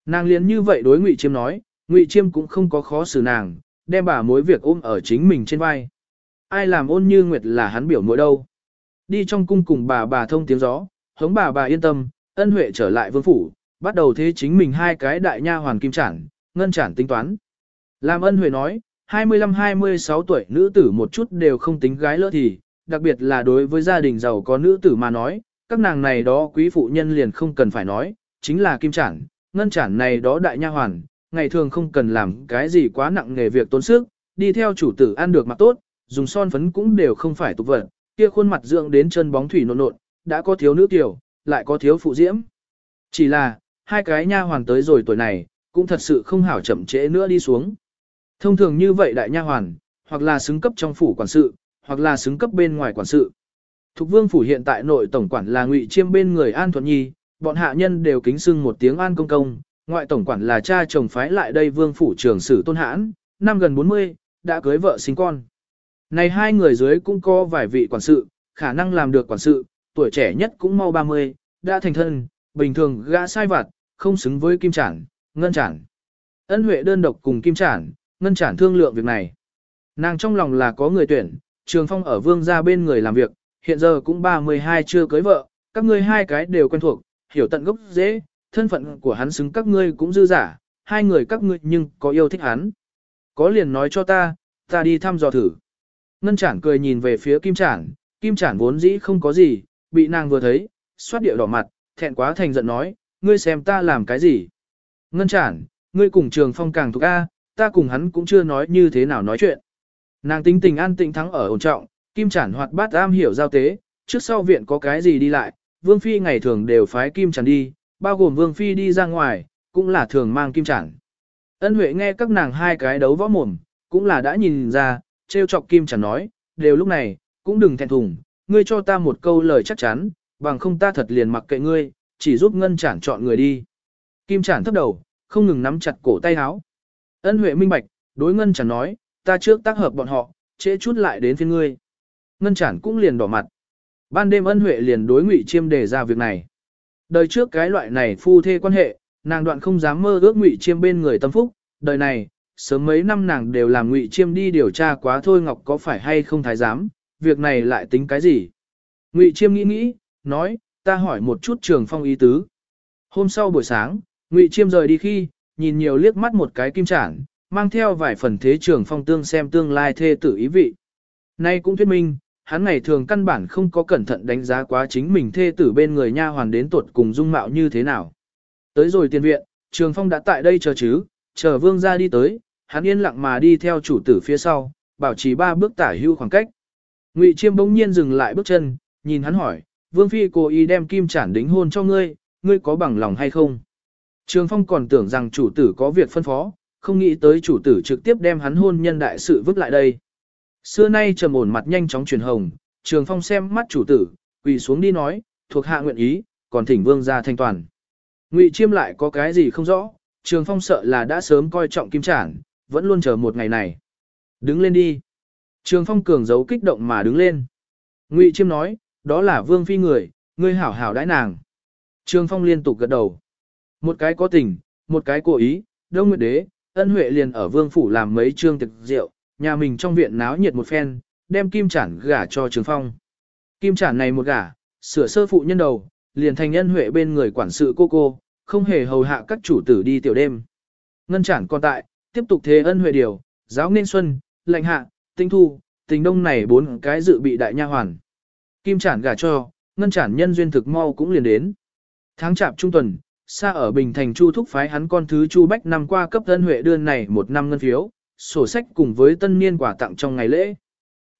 Nàng liền như vậy đối ngụy chiêm nói, ngụy chiêm cũng không có khó xử nàng, đem bà mối việc ôm ở chính mình trên vai. Ai làm ôn như nguyệt là hắn biểu mỗi đâu. Đi trong cung cùng bà bà thông tiếng gió, hống bà bà yên tâm, ân huệ trở lại vương phủ, bắt đầu thế chính mình hai cái đại nha hoàn kim chản, ngân chản tính toán. Làm ân huệ nói, 25-26 tuổi nữ tử một chút đều không tính gái lỡ thì, đặc biệt là đối với gia đình giàu có nữ tử mà nói, các nàng này đó quý phụ nhân liền không cần phải nói, chính là kim chản, ngân chản này đó đại nha hoàn, ngày thường không cần làm cái gì quá nặng nghề việc tốn sức, đi theo chủ tử ăn được mặc tốt, dùng son phấn cũng đều không phải tục vật, kia khuôn mặt dưỡng đến chân bóng thủy nộn nộn, đã có thiếu nữ tiểu, lại có thiếu phụ diễm. Chỉ là, hai cái nha hoàn tới rồi tuổi này, cũng thật sự không hảo chậm trễ nữa đi xuống. Thông thường như vậy đại nha hoàn, hoặc là xứng cấp trong phủ quản sự, hoặc là xứng cấp bên ngoài quản sự. Thục vương phủ hiện tại nội tổng quản là ngụy chiêm bên người An Thuận Nhi, bọn hạ nhân đều kính sưng một tiếng An Công Công, ngoại tổng quản là cha chồng phái lại đây vương phủ trưởng sử tôn hãn, năm gần 40, đã cưới vợ sinh con. Này hai người dưới cũng có vài vị quản sự, khả năng làm được quản sự, tuổi trẻ nhất cũng mau 30, đã thành thân, bình thường gã sai vặt, không xứng với kim trản, ngân trản. Ân Huệ đơn độc cùng kim trản, ngân trản thương lượng việc này. Nàng trong lòng là có người tuyển, Trường Phong ở vương gia bên người làm việc, hiện giờ cũng 32 chưa cưới vợ, các ngươi hai cái đều quen thuộc, hiểu tận gốc dễ, thân phận của hắn xứng các ngươi cũng dư giả, hai người các ngươi nhưng có yêu thích hắn. Có liền nói cho ta, ta đi thăm dò thử. Ngân chản cười nhìn về phía kim chản, kim chản vốn dĩ không có gì, bị nàng vừa thấy, xoát điệu đỏ mặt, thẹn quá thành giận nói, ngươi xem ta làm cái gì. Ngân chản, ngươi cùng trường phong càng thuộc A, ta cùng hắn cũng chưa nói như thế nào nói chuyện. Nàng tính tình an tĩnh thắng ở ổn trọng, kim chản hoạt bát am hiểu giao tế, trước sau viện có cái gì đi lại, vương phi ngày thường đều phái kim chản đi, bao gồm vương phi đi ra ngoài, cũng là thường mang kim chản. Ân Huệ nghe các nàng hai cái đấu võ mồm, cũng là đã nhìn ra, trêu chọc kim chản nói, đều lúc này, cũng đừng thẹn thùng, ngươi cho ta một câu lời chắc chắn, bằng không ta thật liền mặc kệ ngươi, chỉ giúp ngân chản chọn người đi. Kim chản thấp đầu, không ngừng nắm chặt cổ tay áo. Ân Huệ minh bạch, đối ngân chản nói, ta trước tác hợp bọn họ, trễ chút lại đến phiên ngươi. Ngân chản cũng liền đỏ mặt. Ban đêm ân huệ liền đối ngụy chiêm đề ra việc này. Đời trước cái loại này phu thê quan hệ, nàng đoạn không dám mơ ước ngụy chiêm bên người tâm phúc. Đời này, sớm mấy năm nàng đều làm ngụy chiêm đi điều tra quá thôi ngọc có phải hay không thái giám, việc này lại tính cái gì. Ngụy chiêm nghĩ nghĩ, nói, ta hỏi một chút trường phong ý tứ. Hôm sau buổi sáng, ngụy chiêm rời đi khi, nhìn nhiều liếc mắt một cái kim chản, mang theo vài phần thế trường phong tương xem tương lai thê tử ý vị. Nay cũng thuyết minh, hắn ngày thường căn bản không có cẩn thận đánh giá quá chính mình thê tử bên người nha hoàn đến tuột cùng dung mạo như thế nào. Tới rồi tiền viện, trường phong đã tại đây chờ chứ, chờ vương ra đi tới, hắn yên lặng mà đi theo chủ tử phía sau, bảo trì ba bước tả hưu khoảng cách. Ngụy chiêm bỗng nhiên dừng lại bước chân, nhìn hắn hỏi, vương phi cố ý đem kim chản đính hôn cho ngươi, ngươi có bằng lòng hay không? Trường phong còn tưởng rằng chủ tử có việc phân phó, không nghĩ tới chủ tử trực tiếp đem hắn hôn nhân đại sự vứt lại đây. Xưa nay trầm ổn mặt nhanh chóng chuyển hồng, Trường Phong xem mắt chủ tử, quỳ xuống đi nói, thuộc hạ nguyện ý, còn thỉnh vương ra thanh toàn. Ngụy Chiêm lại có cái gì không rõ, Trường Phong sợ là đã sớm coi trọng kim trản, vẫn luôn chờ một ngày này. Đứng lên đi. Trường Phong cường giấu kích động mà đứng lên. Ngụy Chiêm nói, đó là vương phi người, ngươi hảo hảo đãi nàng. Trường Phong liên tục gật đầu. Một cái có tình, một cái cố ý, Đông Nguyệt Đế, ân huệ liền ở vương phủ làm mấy trương thực rượu, nhà mình trong viện náo nhiệt một phen, đem kim chản gả cho trường phong. Kim chản này một gả, sửa sơ phụ nhân đầu, liền thành ân huệ bên người quản sự cô cô, không hề hầu hạ các chủ tử đi tiểu đêm. Ngân chản còn tại, tiếp tục thế ân huệ điều, giáo nên xuân, lạnh hạ, tinh thu, tình đông này bốn cái dự bị đại nha hoàn. Kim chản gả cho, ngân chản nhân duyên thực mau cũng liền đến. Tháng chạp trung tuần, xa ở Bình Thành Chu thúc phái hắn con thứ Chu Bách năm qua cấp Ân huệ đơn này một năm ngân phiếu, sổ sách cùng với tân niên quà tặng trong ngày lễ.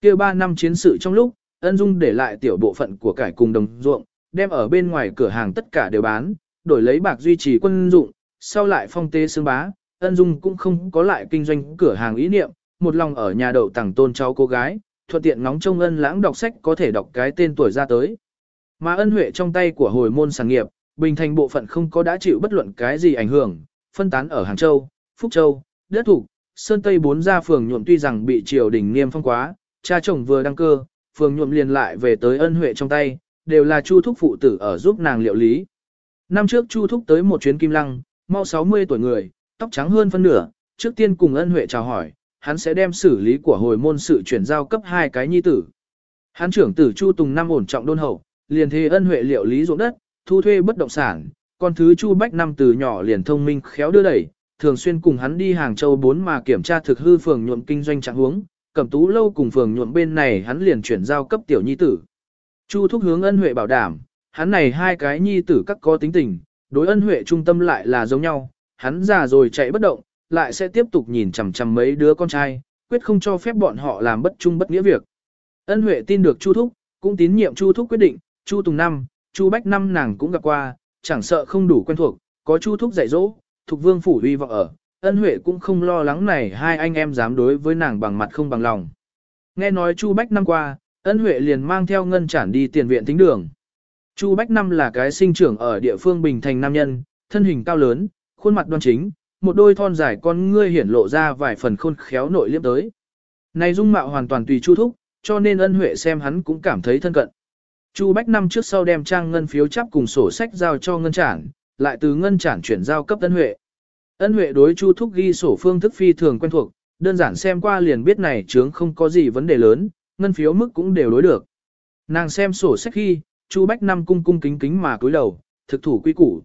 kia ba năm chiến sự trong lúc, ân dung để lại tiểu bộ phận của cải cùng đồng ruộng, đem ở bên ngoài cửa hàng tất cả đều bán, đổi lấy bạc duy trì quân dụng, sau lại phong tế xương bá, ân dung cũng không có lại kinh doanh cửa hàng ý niệm, một lòng ở nhà đậu tặng tôn cháu cô gái, thuận tiện ngóng trông ân lãng đọc sách có thể đọc cái tên tuổi ra tới. Mà ân huệ trong tay của hồi môn sản nghiệp, Bình Thành bộ phận không có đã chịu bất luận cái gì ảnh hưởng, phân tán ở Hàng Châu, Phúc Châu, Đất Thủ, Sơn Tây bốn gia phường nhuộm tuy rằng bị triều đình niêm phong quá, cha chồng vừa đăng cơ, phường nhuộm liền lại về tới ân huệ trong tay, đều là Chu Thúc phụ tử ở giúp nàng liệu lý. Năm trước Chu Thúc tới một chuyến kim lăng, mau 60 tuổi người, tóc trắng hơn phân nửa, trước tiên cùng ân huệ chào hỏi, hắn sẽ đem xử lý của hồi môn sự chuyển giao cấp hai cái nhi tử. Hắn trưởng tử Chu Tùng năm ổn trọng đôn hậu, liền thế ân huệ liệu lý ruộng đất, thu thuê bất động sản, con thứ Chu Bách năm từ nhỏ liền thông minh khéo đưa đẩy, thường xuyên cùng hắn đi Hàng Châu 4 mà kiểm tra thực hư phường nhuộm kinh doanh trạng huống, cẩm tú lâu cùng phường nhuộm bên này hắn liền chuyển giao cấp tiểu nhi tử. Chu thúc hướng ân huệ bảo đảm, hắn này hai cái nhi tử các có tính tình, đối ân huệ trung tâm lại là giống nhau, hắn già rồi chạy bất động, lại sẽ tiếp tục nhìn chằm chằm mấy đứa con trai, quyết không cho phép bọn họ làm bất trung bất nghĩa việc. Ân huệ tin được Chu thúc, cũng tín nhiệm Chu thúc quyết định, Chu Tùng năm, Chu Bách năm nàng cũng gặp qua, chẳng sợ không đủ quen thuộc, có Chu thúc dạy dỗ, thuộc vương phủ uy vọng ở, ân huệ cũng không lo lắng này hai anh em dám đối với nàng bằng mặt không bằng lòng. Nghe nói Chu Bách năm qua, ân huệ liền mang theo ngân chản đi tiền viện tính đường. Chu Bách năm là cái sinh trưởng ở địa phương Bình Thành nam nhân, thân hình cao lớn, khuôn mặt đoan chính, một đôi thon dài con ngươi hiển lộ ra vài phần khôn khéo nội liếm tới. Này dung mạo hoàn toàn tùy Chu thúc, cho nên ân huệ xem hắn cũng cảm thấy thân cận. Chu Bách năm trước sau đem trang ngân phiếu chắp cùng sổ sách giao cho ngân trảng, lại từ ngân trản chuyển giao cấp ân huệ. Ân huệ đối Chu thúc ghi sổ phương thức phi thường quen thuộc, đơn giản xem qua liền biết này chướng không có gì vấn đề lớn, ngân phiếu mức cũng đều đối được. Nàng xem sổ sách khi, Chu Bách năm cung cung kính kính mà cúi đầu, thực thủ quy củ.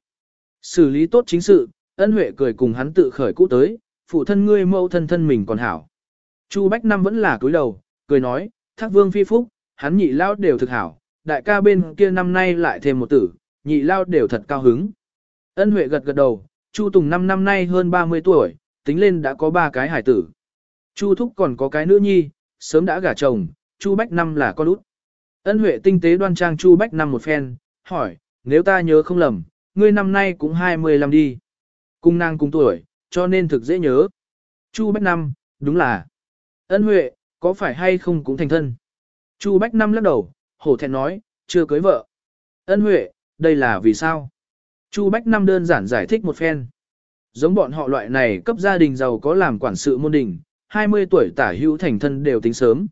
Xử lý tốt chính sự, ân huệ cười cùng hắn tự khởi cũ tới, phụ thân ngươi mẫu thân thân mình còn hảo. Chu Bách năm vẫn là cúi đầu, cười nói, thác vương phi phúc, hắn nhị lao đều thực hảo, đại ca bên kia năm nay lại thêm một tử, nhị lao đều thật cao hứng. Ân Huệ gật gật đầu, Chu Tùng năm năm nay hơn 30 tuổi, tính lên đã có ba cái hải tử. Chu Thúc còn có cái nữ nhi, sớm đã gả chồng, Chu Bách năm là con út. Ân Huệ tinh tế đoan trang Chu Bách năm một phen, hỏi, nếu ta nhớ không lầm, ngươi năm nay cũng 25 đi. Cung nàng cùng tuổi, cho nên thực dễ nhớ. Chu Bách năm, đúng là. Ân Huệ, có phải hay không cũng thành thân? Chu Bách năm lắc đầu, hổ thẹn nói, chưa cưới vợ. Ân Huệ, đây là vì sao? Chu Bách năm đơn giản giải thích một phen. Giống bọn họ loại này cấp gia đình giàu có làm quản sự môn đình, 20 tuổi tả hữu thành thân đều tính sớm.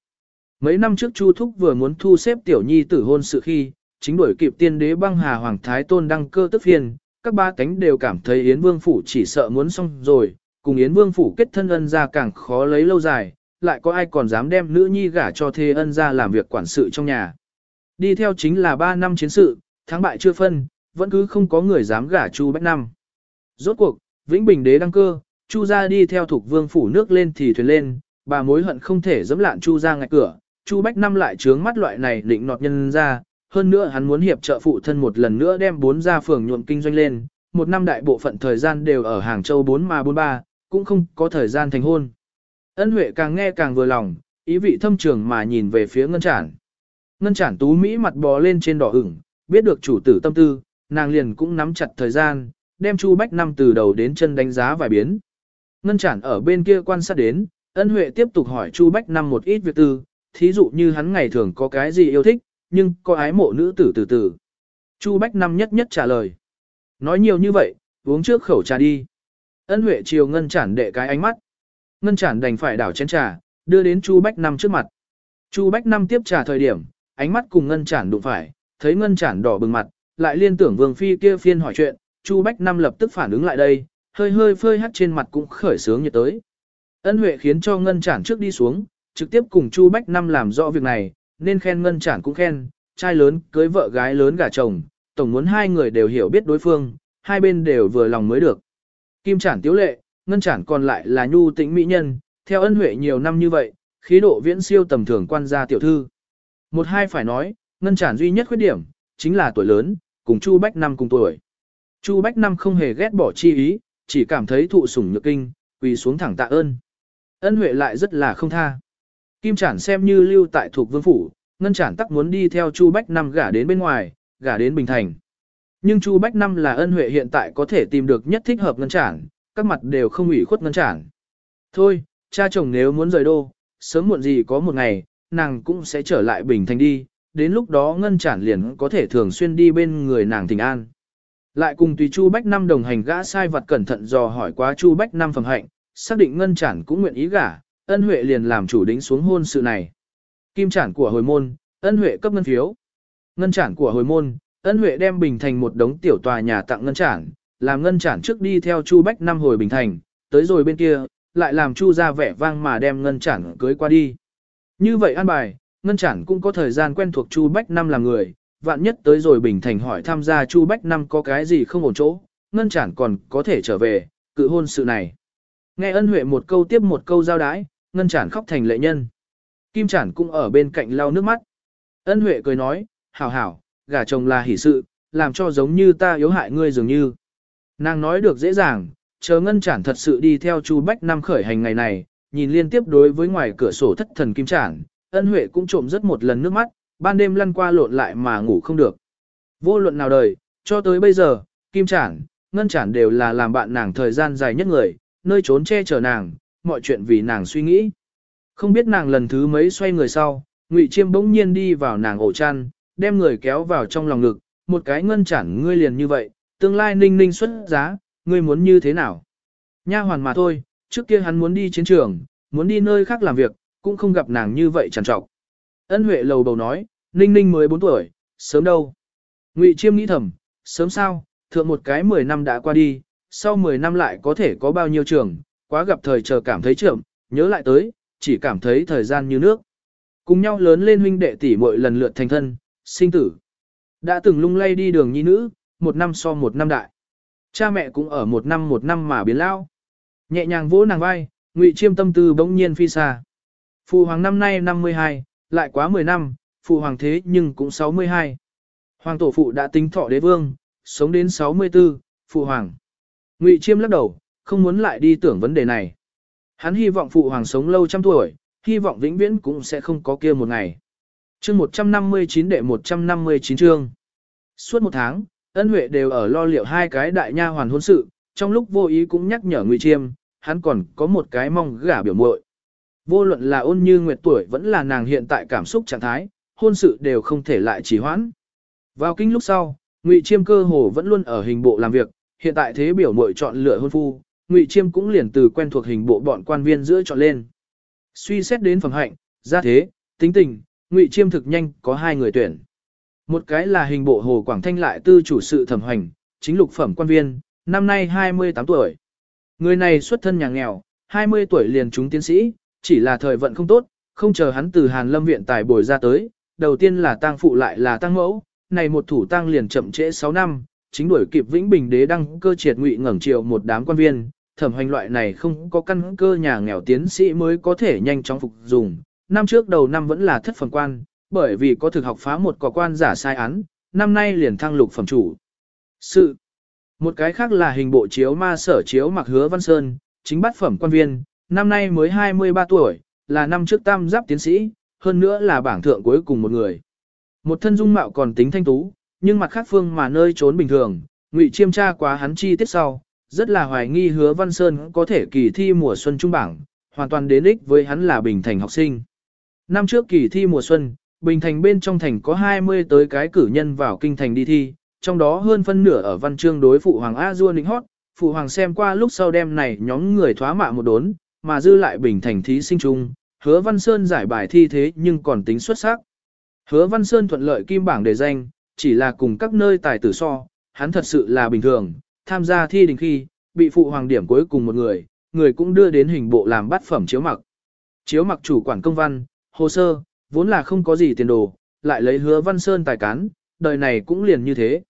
Mấy năm trước Chu Thúc vừa muốn thu xếp tiểu nhi tử hôn sự khi, chính đuổi kịp tiên đế băng hà hoàng thái tôn đăng cơ tức phiền, các ba cánh đều cảm thấy Yến Vương Phủ chỉ sợ muốn xong rồi, cùng Yến Vương Phủ kết thân ân ra càng khó lấy lâu dài, lại có ai còn dám đem nữ nhi gả cho thê ân ra làm việc quản sự trong nhà. Đi theo chính là 3 năm chiến sự, thắng bại chưa phân, vẫn cứ không có người dám gả Chu Bách Năm. Rốt cuộc, Vĩnh Bình đế đăng cơ, Chu gia đi theo thuộc vương phủ nước lên thì thuyền lên, bà mối hận không thể dẫm lạn Chu gia ngạch cửa, Chu Bách Năm lại trướng mắt loại này định nọt nhân ra, hơn nữa hắn muốn hiệp trợ phụ thân một lần nữa đem bốn gia phường nhuộm kinh doanh lên, một năm đại bộ phận thời gian đều ở Hàng Châu 4 mà 43, cũng không có thời gian thành hôn. Ân Huệ càng nghe càng vừa lòng, ý vị thâm trường mà nhìn về phía Ngân Trản. Ngân Trản tú Mỹ mặt bò lên trên đỏ ửng, biết được chủ tử tâm tư, nàng liền cũng nắm chặt thời gian, đem Chu Bách Năm từ đầu đến chân đánh giá vài biến. Ngân Trản ở bên kia quan sát đến, Ân Huệ tiếp tục hỏi Chu Bách Năm một ít việc tư, thí dụ như hắn ngày thường có cái gì yêu thích, nhưng có ái mộ nữ tử từ từ. Chu Bách Năm nhất nhất trả lời. Nói nhiều như vậy, uống trước khẩu trà đi. Ân Huệ chiều Ngân Trản đệ cái ánh mắt. Ngân Trản đành phải đảo chén trà, đưa đến Chu Bách Năm trước mặt. Chu Bách Năm tiếp trà thời điểm, ánh mắt cùng Ngân Trản đụng phải, thấy Ngân Trản đỏ bừng mặt, lại liên tưởng Vương Phi kia phiên hỏi chuyện, Chu Bách Năm lập tức phản ứng lại đây, hơi hơi phơi hắt trên mặt cũng khởi sướng như tới. Ân Huệ khiến cho Ngân Trản trước đi xuống, trực tiếp cùng Chu Bách Năm làm rõ việc này, nên khen Ngân Trản cũng khen, trai lớn cưới vợ gái lớn gả chồng, tổng muốn hai người đều hiểu biết đối phương, hai bên đều vừa lòng mới được. Kim Trản tiếu lệ, Ngân Trản còn lại là nhu tĩnh mỹ nhân, theo ân huệ nhiều năm như vậy, khí độ viễn siêu tầm thường quan gia tiểu thư. Một hai phải nói, Ngân Trản duy nhất khuyết điểm, chính là tuổi lớn, cùng Chu Bách Năm cùng tuổi. Chu Bách Năm không hề ghét bỏ chi ý, chỉ cảm thấy thụ sủng nhược kinh, quỳ xuống thẳng tạ ơn. Ân Huệ lại rất là không tha. Kim Trản xem như lưu tại thuộc vương phủ, Ngân Trản tắc muốn đi theo Chu Bách Năm gả đến bên ngoài, gả đến Bình Thành. Nhưng Chu Bách Năm là ân huệ hiện tại có thể tìm được nhất thích hợp Ngân Trản, các mặt đều không ủy khuất Ngân Trản. Thôi, cha chồng nếu muốn rời đô, sớm muộn gì có một ngày, nàng cũng sẽ trở lại Bình Thành đi, đến lúc đó Ngân Trản liền có thể thường xuyên đi bên người nàng tình an. Lại cùng tùy Chu Bách Năm đồng hành gã sai vật cẩn thận dò hỏi quá Chu Bách Năm phẩm hạnh, xác định Ngân Trản cũng nguyện ý gả, ân huệ liền làm chủ đính xuống hôn sự này. Kim Trản của hồi môn, ân huệ cấp ngân phiếu. Ngân Trản của hồi môn, ân huệ đem Bình Thành một đống tiểu tòa nhà tặng Ngân Trản, làm Ngân Trản trước đi theo Chu Bách Năm hồi Bình Thành, tới rồi bên kia, lại làm Chu ra vẻ vang mà đem Ngân Trản cưới qua đi. Như vậy an bài, Ngân Trản cũng có thời gian quen thuộc Chu Bách Năm là người, vạn nhất tới rồi Bình Thành hỏi tham gia Chu Bách Năm có cái gì không ổn chỗ, Ngân Trản còn có thể trở về, cự hôn sự này. Nghe ân huệ một câu tiếp một câu giao đái, ngân chản khóc thành lệ nhân. Kim chản cũng ở bên cạnh lau nước mắt. Ân huệ cười nói, hảo hảo, gả chồng là hỷ sự, làm cho giống như ta yếu hại ngươi dường như. Nàng nói được dễ dàng, chờ ngân chản thật sự đi theo Chu Bách Năm khởi hành ngày này, nhìn liên tiếp đối với ngoài cửa sổ thất thần kim chản, ân huệ cũng trộm rất một lần nước mắt, ban đêm lăn qua lộn lại mà ngủ không được. Vô luận nào đời, cho tới bây giờ, kim chản, ngân chản đều là làm bạn nàng thời gian dài nhất người, nơi trốn che chở nàng, mọi chuyện vì nàng suy nghĩ. Không biết nàng lần thứ mấy xoay người sau, Ngụy Chiêm bỗng nhiên đi vào nàng ổ chăn, đem người kéo vào trong lòng ngực, một cái ngân chản ngươi liền như vậy, tương lai ninh ninh xuất giá, ngươi muốn như thế nào? Nha hoàn mà thôi, trước kia hắn muốn đi chiến trường, muốn đi nơi khác làm việc, cũng không gặp nàng như vậy trằn trọc. Ân Huệ lầu bầu nói, ninh ninh mới 4 tuổi, sớm đâu? Ngụy Chiêm nghĩ thầm, sớm sao, thượng một cái 10 năm đã qua đi, sau 10 năm lại có thể có bao nhiêu trường, quá gặp thời chờ cảm thấy trưởng, nhớ lại tới, chỉ cảm thấy thời gian như nước. Cùng nhau lớn lên huynh đệ tỷ muội lần lượt thành thân, sinh tử. Đã từng lung lay đi đường nhi nữ, một năm so một năm đại. Cha mẹ cũng ở một năm một năm mà biến lao. Nhẹ nhàng vỗ nàng vai, ngụy chiêm tâm tư bỗng nhiên phi xa. Phụ hoàng năm nay 52, lại quá 10 năm, phụ hoàng thế nhưng cũng 62. Hoàng tổ phụ đã tính thọ đế vương, sống đến 64, phụ hoàng. Ngụy chiêm lắc đầu, không muốn lại đi tưởng vấn đề này. Hắn hy vọng phụ hoàng sống lâu trăm tuổi, hy vọng vĩnh viễn cũng sẽ không có kia một ngày. Chương 159 đệ 159 chương. Suốt một tháng, ân huệ đều ở lo liệu hai cái đại nha hoàn hôn sự, trong lúc vô ý cũng nhắc nhở Ngụy Chiêm, hắn còn có một cái mong gả biểu muội. Vô luận là ôn như nguyệt tuổi vẫn là nàng hiện tại cảm xúc trạng thái, hôn sự đều không thể lại trì hoãn. Vào kinh lúc sau, Ngụy Chiêm cơ hồ vẫn luôn ở hình bộ làm việc, hiện tại thế biểu muội chọn lựa hôn phu, Ngụy Chiêm cũng liền từ quen thuộc hình bộ bọn quan viên giữa chọn lên. Suy xét đến phẩm hạnh, gia thế, tính tình, Ngụy Chiêm thực nhanh có hai người tuyển. Một cái là hình bộ Hồ Quảng Thanh lại tư chủ sự thẩm hành, chính lục phẩm quan viên, năm nay 28 tuổi. Người này xuất thân nhà nghèo, 20 tuổi liền trúng tiến sĩ, chỉ là thời vận không tốt, không chờ hắn từ Hàn Lâm viện tài bồi ra tới, đầu tiên là tang phụ lại là tang mẫu, này một thủ tang liền chậm trễ 6 năm, chính đuổi kịp Vĩnh Bình đế đăng cơ triệt ngụy ngẩng triều một đám quan viên, thẩm hành loại này không có căn cơ nhà nghèo tiến sĩ mới có thể nhanh chóng phục dùng. Năm trước đầu năm vẫn là thất phẩm quan, bởi vì có thực học phá một cỏ quan giả sai án, năm nay liền thăng lục phẩm chủ. Sự Một cái khác là hình bộ chiếu ma sở chiếu mặc hứa văn sơn, chính bát phẩm quan viên, năm nay mới 23 tuổi, là năm trước tam giáp tiến sĩ, hơn nữa là bảng thượng cuối cùng một người. Một thân dung mạo còn tính thanh tú, nhưng mặt khác phương mà nơi trốn bình thường, ngụy chiêm tra quá hắn chi tiết sau, rất là hoài nghi hứa Văn Sơn có thể kỳ thi mùa xuân trung bảng, hoàn toàn đến ích với hắn là Bình Thành học sinh. Năm trước kỳ thi mùa xuân, Bình Thành bên trong thành có 20 tới cái cử nhân vào kinh thành đi thi, trong đó hơn phân nửa ở văn chương đối phụ hoàng A Du Ninh Hót, phụ hoàng xem qua lúc sau đêm này nhóm người thoá mạ một đốn, mà dư lại Bình Thành thí sinh chung, hứa Văn Sơn giải bài thi thế nhưng còn tính xuất sắc. Hứa Văn Sơn thuận lợi kim bảng đề danh, chỉ là cùng các nơi tài tử so, hắn thật sự là bình thường, tham gia thi đình khi, bị phụ hoàng điểm cuối cùng một người, người cũng đưa đến hình bộ làm bắt phẩm chiếu mặc. Chiếu mặc chủ quản công văn, hồ sơ, vốn là không có gì tiền đồ, lại lấy hứa văn sơn tài cán, đời này cũng liền như thế.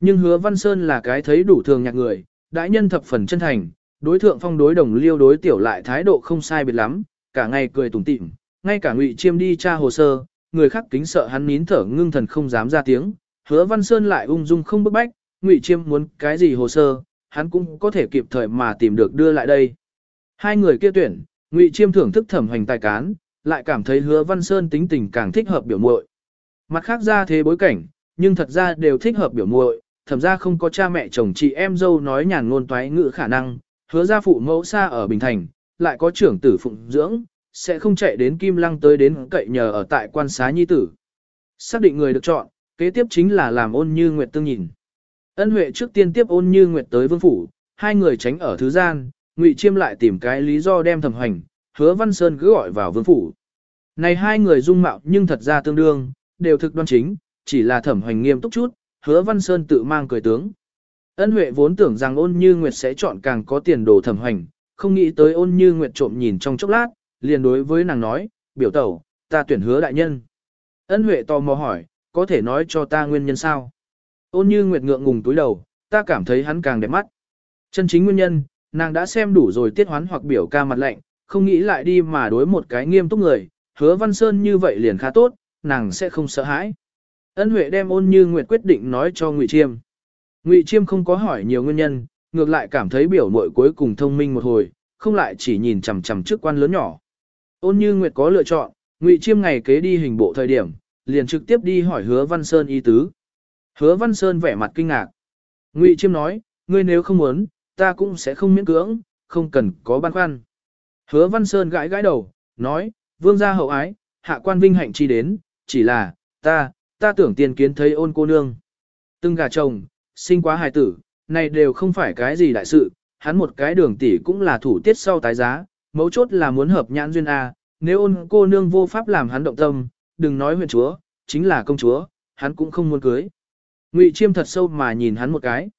Nhưng hứa văn sơn là cái thấy đủ thường nhạc người, đại nhân thập phần chân thành, đối thượng phong đối đồng liêu đối tiểu lại thái độ không sai biệt lắm, cả ngày cười tủm tỉm, ngay cả ngụy chiêm đi tra hồ sơ, người khác kính sợ hắn nín thở ngưng thần không dám ra tiếng, hứa văn sơn lại ung dung không bức bách, Ngụy Chiêm muốn cái gì hồ sơ, hắn cũng có thể kịp thời mà tìm được đưa lại đây. Hai người kia tuyển, Ngụy Chiêm thưởng thức thẩm hành tài cán, lại cảm thấy Hứa Văn Sơn tính tình càng thích hợp biểu muội. Mặt khác ra thế bối cảnh, nhưng thật ra đều thích hợp biểu muội, thẩm ra không có cha mẹ chồng chị em dâu nói nhàn ngôn toái ngữ khả năng, hứa ra phụ mẫu xa ở Bình Thành, lại có trưởng tử phụng dưỡng, sẽ không chạy đến Kim Lăng tới đến cậy nhờ ở tại quan xá nhi tử. Xác định người được chọn, kế tiếp chính là làm ôn như nguyệt tương nhìn. Ân Huệ trước tiên tiếp ôn như nguyệt tới vương phủ, hai người tránh ở thứ gian, Ngụy Chiêm lại tìm cái lý do đem thẩm hành, hứa Văn Sơn cứ gọi vào vương phủ. Này hai người dung mạo nhưng thật ra tương đương, đều thực đoan chính, chỉ là thẩm hành nghiêm túc chút, hứa Văn Sơn tự mang cười tướng. Ân Huệ vốn tưởng rằng ôn như nguyệt sẽ chọn càng có tiền đồ thẩm hành, không nghĩ tới ôn như nguyệt trộm nhìn trong chốc lát, liền đối với nàng nói, biểu tẩu, ta tuyển hứa đại nhân. Ân Huệ tò mò hỏi, có thể nói cho ta nguyên nhân sao? Ôn như nguyệt ngượng ngùng túi đầu, ta cảm thấy hắn càng đẹp mắt. Chân chính nguyên nhân, nàng đã xem đủ rồi tiết hoán hoặc biểu ca mặt lạnh, không nghĩ lại đi mà đối một cái nghiêm túc người, hứa văn sơn như vậy liền khá tốt, nàng sẽ không sợ hãi. Ân Huệ đem ôn như nguyệt quyết định nói cho Ngụy Chiêm. Ngụy Chiêm không có hỏi nhiều nguyên nhân, ngược lại cảm thấy biểu muội cuối cùng thông minh một hồi, không lại chỉ nhìn chằm chằm trước quan lớn nhỏ. Ôn như nguyệt có lựa chọn, Ngụy Chiêm ngày kế đi hình bộ thời điểm, liền trực tiếp đi hỏi Hứa Văn Sơn ý tứ. Hứa Văn Sơn vẻ mặt kinh ngạc. Ngụy Chiêm nói, ngươi nếu không muốn, ta cũng sẽ không miễn cưỡng, không cần có băn khoăn. Hứa Văn Sơn gãi gãi đầu, nói, vương gia hậu ái, hạ quan vinh hạnh chi đến, chỉ là, ta, ta tưởng tiền kiến thấy ôn cô nương. Từng gà chồng, sinh quá hài tử, này đều không phải cái gì đại sự, hắn một cái đường tỷ cũng là thủ tiết sau tái giá, mấu chốt là muốn hợp nhãn duyên A, nếu ôn cô nương vô pháp làm hắn động tâm, đừng nói huyện chúa, chính là công chúa, hắn cũng không muốn cưới. Ngụy Chiêm thật sâu mà nhìn hắn một cái.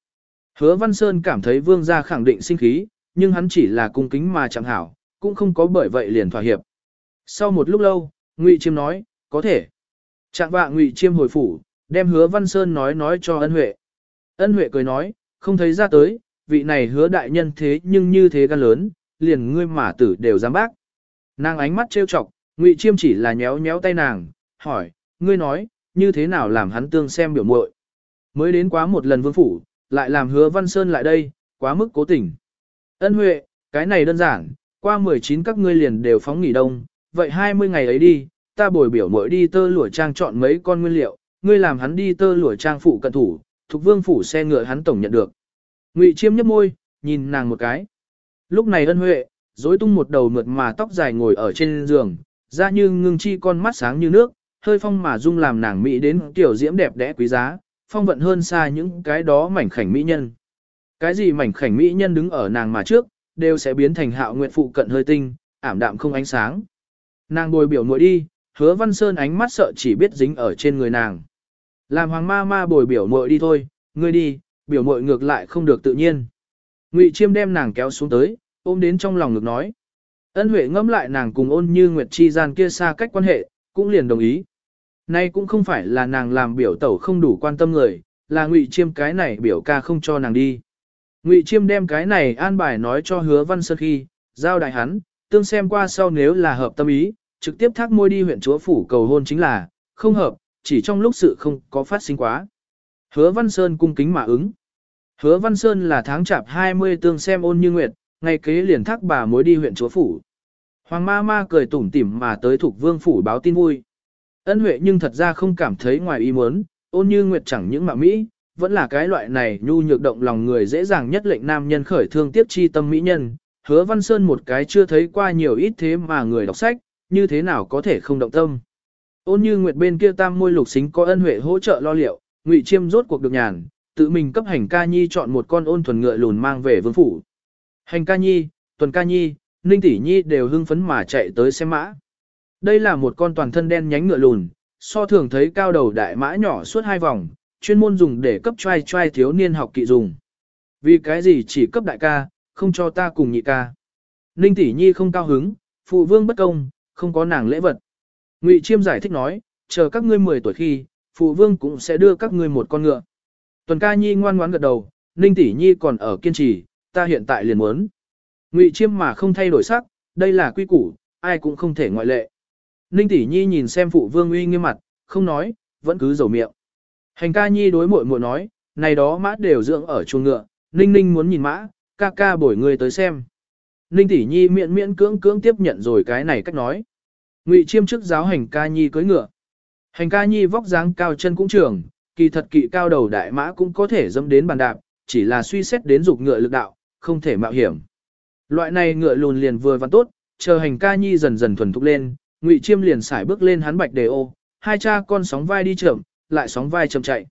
Hứa Văn Sơn cảm thấy vương gia khẳng định sinh khí, nhưng hắn chỉ là cung kính mà chẳng hảo, cũng không có bởi vậy liền thỏa hiệp. Sau một lúc lâu, Ngụy Chiêm nói, có thể. Trạng vạ Ngụy Chiêm hồi phủ, đem hứa Văn Sơn nói nói cho ân huệ. Ân huệ cười nói, không thấy ra tới, vị này hứa đại nhân thế nhưng như thế gan lớn, liền ngươi mà tử đều dám bác. Nàng ánh mắt trêu chọc, Ngụy Chiêm chỉ là nhéo nhéo tay nàng, hỏi, ngươi nói, như thế nào làm hắn tương xem biểu muội. Mới đến quá một lần vương phủ, lại làm hứa Văn Sơn lại đây, quá mức cố tình. Ân Huệ, cái này đơn giản, qua 19 các ngươi liền đều phóng nghỉ đông, vậy 20 ngày ấy đi, ta bồi biểu muội đi tơ lụa trang chọn mấy con nguyên liệu, ngươi làm hắn đi tơ lụa trang phụ cận thủ, thuộc vương phủ xe ngựa hắn tổng nhận được. Ngụy Chiêm nhấp môi, nhìn nàng một cái. Lúc này ân huệ, rối tung một đầu mượt mà tóc dài ngồi ở trên giường, da như ngưng chi con mắt sáng như nước, hơi phong mà dung làm nàng mỹ đến tiểu diễm đẹp đẽ quý giá, phong vận hơn xa những cái đó mảnh khảnh mỹ nhân. Cái gì mảnh khảnh mỹ nhân đứng ở nàng mà trước, đều sẽ biến thành hạo nguyện phụ cận hơi tinh, ảm đạm không ánh sáng. Nàng bồi biểu muội đi, hứa văn sơn ánh mắt sợ chỉ biết dính ở trên người nàng. Làm hoàng ma ma bồi biểu muội đi thôi, ngươi đi, biểu muội ngược lại không được tự nhiên. Ngụy chiêm đem nàng kéo xuống tới, ôm đến trong lòng ngực nói. Ân huệ ngẫm lại nàng cùng ôn như nguyệt chi gian kia xa cách quan hệ, cũng liền đồng ý. Nay cũng không phải là nàng làm biểu tẩu không đủ quan tâm người, là ngụy chiêm cái này biểu ca không cho nàng đi. Ngụy chiêm đem cái này an bài nói cho hứa văn sơn khi, giao đại hắn, tương xem qua sau nếu là hợp tâm ý, trực tiếp thác môi đi huyện chúa phủ cầu hôn chính là, không hợp, chỉ trong lúc sự không có phát sinh quá. Hứa văn sơn cung kính mà ứng. Hứa văn sơn là tháng chạp 20 tương xem ôn như nguyệt, ngày kế liền thác bà mối đi huyện chúa phủ. Hoàng ma ma cười tủm tỉm mà tới thuộc vương phủ báo tin vui. Ân Huệ nhưng thật ra không cảm thấy ngoài ý muốn, ôn như nguyệt chẳng những mà Mỹ, vẫn là cái loại này nhu nhược động lòng người dễ dàng nhất lệnh nam nhân khởi thương tiếp chi tâm mỹ nhân. Hứa Văn Sơn một cái chưa thấy qua nhiều ít thế mà người đọc sách, như thế nào có thể không động tâm. Ôn như nguyệt bên kia tam môi lục xính có ân huệ hỗ trợ lo liệu, ngụy chiêm rốt cuộc được nhàn, tự mình cấp hành ca nhi chọn một con ôn thuần ngựa lùn mang về vương phủ. Hành ca nhi, tuần ca nhi, ninh tỷ nhi đều hưng phấn mà chạy tới xem mã. Đây là một con toàn thân đen nhánh ngựa lùn, so thường thấy cao đầu đại mã nhỏ suốt hai vòng, chuyên môn dùng để cấp trai trai thiếu niên học kỵ dùng. Vì cái gì chỉ cấp đại ca, không cho ta cùng nhị ca. Ninh tỷ nhi không cao hứng, phụ vương bất công, không có nàng lễ vật. Ngụy Chiêm giải thích nói, chờ các ngươi 10 tuổi khi, phụ vương cũng sẽ đưa các ngươi một con ngựa. Tuần ca nhi ngoan ngoãn gật đầu, Ninh tỷ nhi còn ở kiên trì, ta hiện tại liền muốn. Ngụy Chiêm mà không thay đổi sắc, đây là quy củ, ai cũng không thể ngoại lệ. Ninh tỷ nhi nhìn xem phụ vương uy nghiêm mặt, không nói, vẫn cứ dầu miệng. Hành ca nhi đối muội muội nói, này đó mã đều dưỡng ở chuồng ngựa, Ninh Ninh muốn nhìn mã, ca ca bổi người tới xem. Ninh tỷ nhi miễn miễn cưỡng cưỡng tiếp nhận rồi cái này cách nói. Ngụy chiêm trước giáo hành ca nhi cưỡi ngựa. Hành ca nhi vóc dáng cao chân cũng trường, kỳ thật kỵ cao đầu đại mã cũng có thể dâm đến bàn đạp, chỉ là suy xét đến dục ngựa lực đạo, không thể mạo hiểm. Loại này ngựa lùn liền vừa và tốt, chờ hành ca nhi dần dần thuần thục lên, Ngụy Chiêm liền xải bước lên hắn bạch đề ô, hai cha con sóng vai đi chậm, lại sóng vai chậm chạy.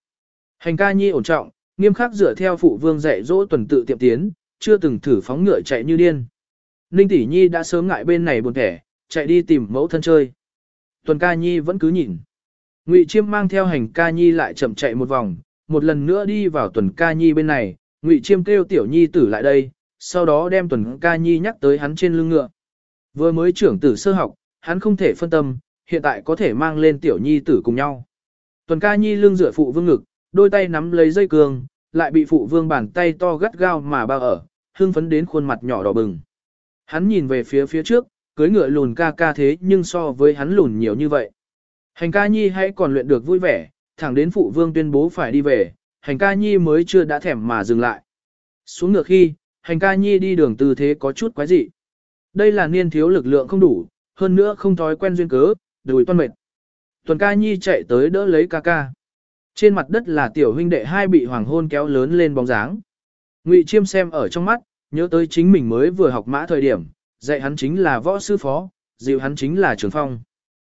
Hành ca nhi ổn trọng, nghiêm khắc dựa theo phụ vương dạy dỗ tuần tự tiệm tiến, chưa từng thử phóng ngựa chạy như điên. Ninh tỷ nhi đã sớm ngại bên này buồn thẻ, chạy đi tìm mẫu thân chơi. Tuần ca nhi vẫn cứ nhìn. Ngụy Chiêm mang theo hành ca nhi lại chậm chạy một vòng, một lần nữa đi vào tuần ca nhi bên này, Ngụy Chiêm kêu tiểu nhi tử lại đây, sau đó đem tuần ca nhi nhắc tới hắn trên lưng ngựa. Vừa mới trưởng tử sơ học, hắn không thể phân tâm, hiện tại có thể mang lên tiểu nhi tử cùng nhau. Tuần ca nhi lưng dựa phụ vương ngực, đôi tay nắm lấy dây cương, lại bị phụ vương bàn tay to gắt gao mà bao ở, hương phấn đến khuôn mặt nhỏ đỏ bừng. Hắn nhìn về phía phía trước, cưới ngựa lùn ca ca thế nhưng so với hắn lùn nhiều như vậy. Hành ca nhi hãy còn luyện được vui vẻ, thẳng đến phụ vương tuyên bố phải đi về, hành ca nhi mới chưa đã thèm mà dừng lại. Xuống ngựa khi, hành ca nhi đi đường tư thế có chút quái dị. Đây là niên thiếu lực lượng không đủ, hơn nữa không thói quen duyên cớ, đùi toan mệt. Tuần ca nhi chạy tới đỡ lấy ca ca. Trên mặt đất là tiểu huynh đệ hai bị hoàng hôn kéo lớn lên bóng dáng. Ngụy chiêm xem ở trong mắt, nhớ tới chính mình mới vừa học mã thời điểm, dạy hắn chính là võ sư phó, dịu hắn chính là trường phong.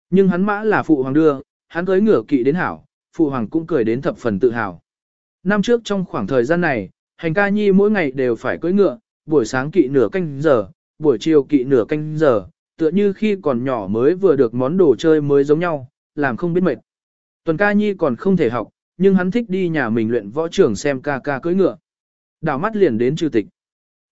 Nhưng hắn mã là phụ hoàng đưa, hắn cưới ngửa kỵ đến hảo, phụ hoàng cũng cười đến thập phần tự hào. Năm trước trong khoảng thời gian này, hành ca nhi mỗi ngày đều phải cưỡi ngựa, buổi sáng kỵ nửa canh giờ, buổi chiều kỵ nửa canh giờ, tựa như khi còn nhỏ mới vừa được món đồ chơi mới giống nhau, làm không biết mệt. Tuần ca nhi còn không thể học, nhưng hắn thích đi nhà mình luyện võ trưởng xem ca ca cưỡi ngựa. Đảo mắt liền đến trừ tịch.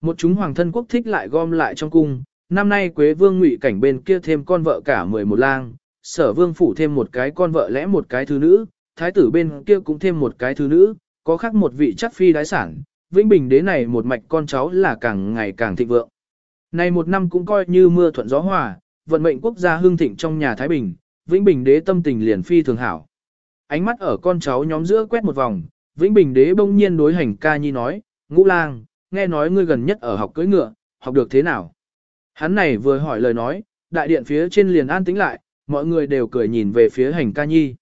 Một chúng hoàng thân quốc thích lại gom lại trong cung, năm nay Quế Vương ngụy cảnh bên kia thêm con vợ cả 11 lang, sở vương phủ thêm một cái con vợ lẽ một cái thứ nữ, thái tử bên kia cũng thêm một cái thứ nữ, có khác một vị chắc phi đái sản, Vĩnh Bình đế này một mạch con cháu là càng ngày càng thịnh vượng. Này một năm cũng coi như mưa thuận gió hòa, vận mệnh quốc gia hương thịnh trong nhà Thái Bình, Vĩnh Bình đế tâm tình liền phi thường hảo. Ánh mắt ở con cháu nhóm giữa quét một vòng, Vĩnh Bình đế bỗng nhiên đối hành ca nhi nói, ngũ lang, nghe nói ngươi gần nhất ở học cưỡi ngựa, học được thế nào? Hắn này vừa hỏi lời nói, đại điện phía trên liền an tĩnh lại, mọi người đều cười nhìn về phía hành ca nhi.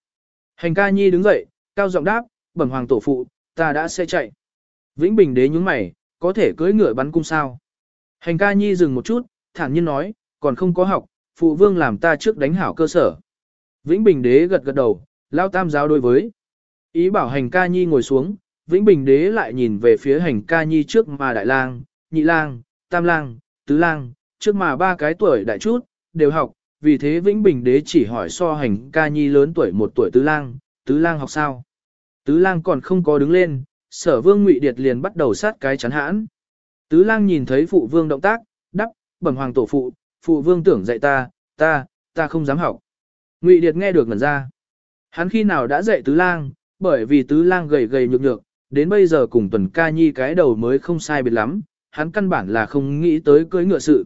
Hành ca nhi đứng dậy, cao giọng đáp, bẩm hoàng tổ phụ, ta đã sẽ chạy. Vĩnh Bình đế nhúng mày, có thể cưỡi ngựa bắn cung sao? Hành ca nhi dừng một chút, thản nhiên nói, còn không có học, phụ vương làm ta trước đánh hảo cơ sở. Vĩnh Bình đế gật gật đầu, lao tam giáo đối với. Ý bảo hành ca nhi ngồi xuống, Vĩnh Bình đế lại nhìn về phía hành ca nhi trước mà đại lang, nhị lang, tam lang, tứ lang, trước mà ba cái tuổi đại chút, đều học, vì thế Vĩnh Bình đế chỉ hỏi so hành ca nhi lớn tuổi một tuổi tứ lang, tứ lang học sao. Tứ lang còn không có đứng lên, sở vương ngụy điệt liền bắt đầu sát cái chắn hãn. Tứ lang nhìn thấy phụ vương động tác, đắp, bẩm hoàng tổ phụ, phụ vương tưởng dạy ta, ta, ta không dám học. Ngụy điệt nghe được ngẩn ra. Hắn khi nào đã dạy tứ lang, bởi vì tứ lang gầy gầy nhược nhược, đến bây giờ cùng tuần ca nhi cái đầu mới không sai biệt lắm, hắn căn bản là không nghĩ tới cưới ngựa sự.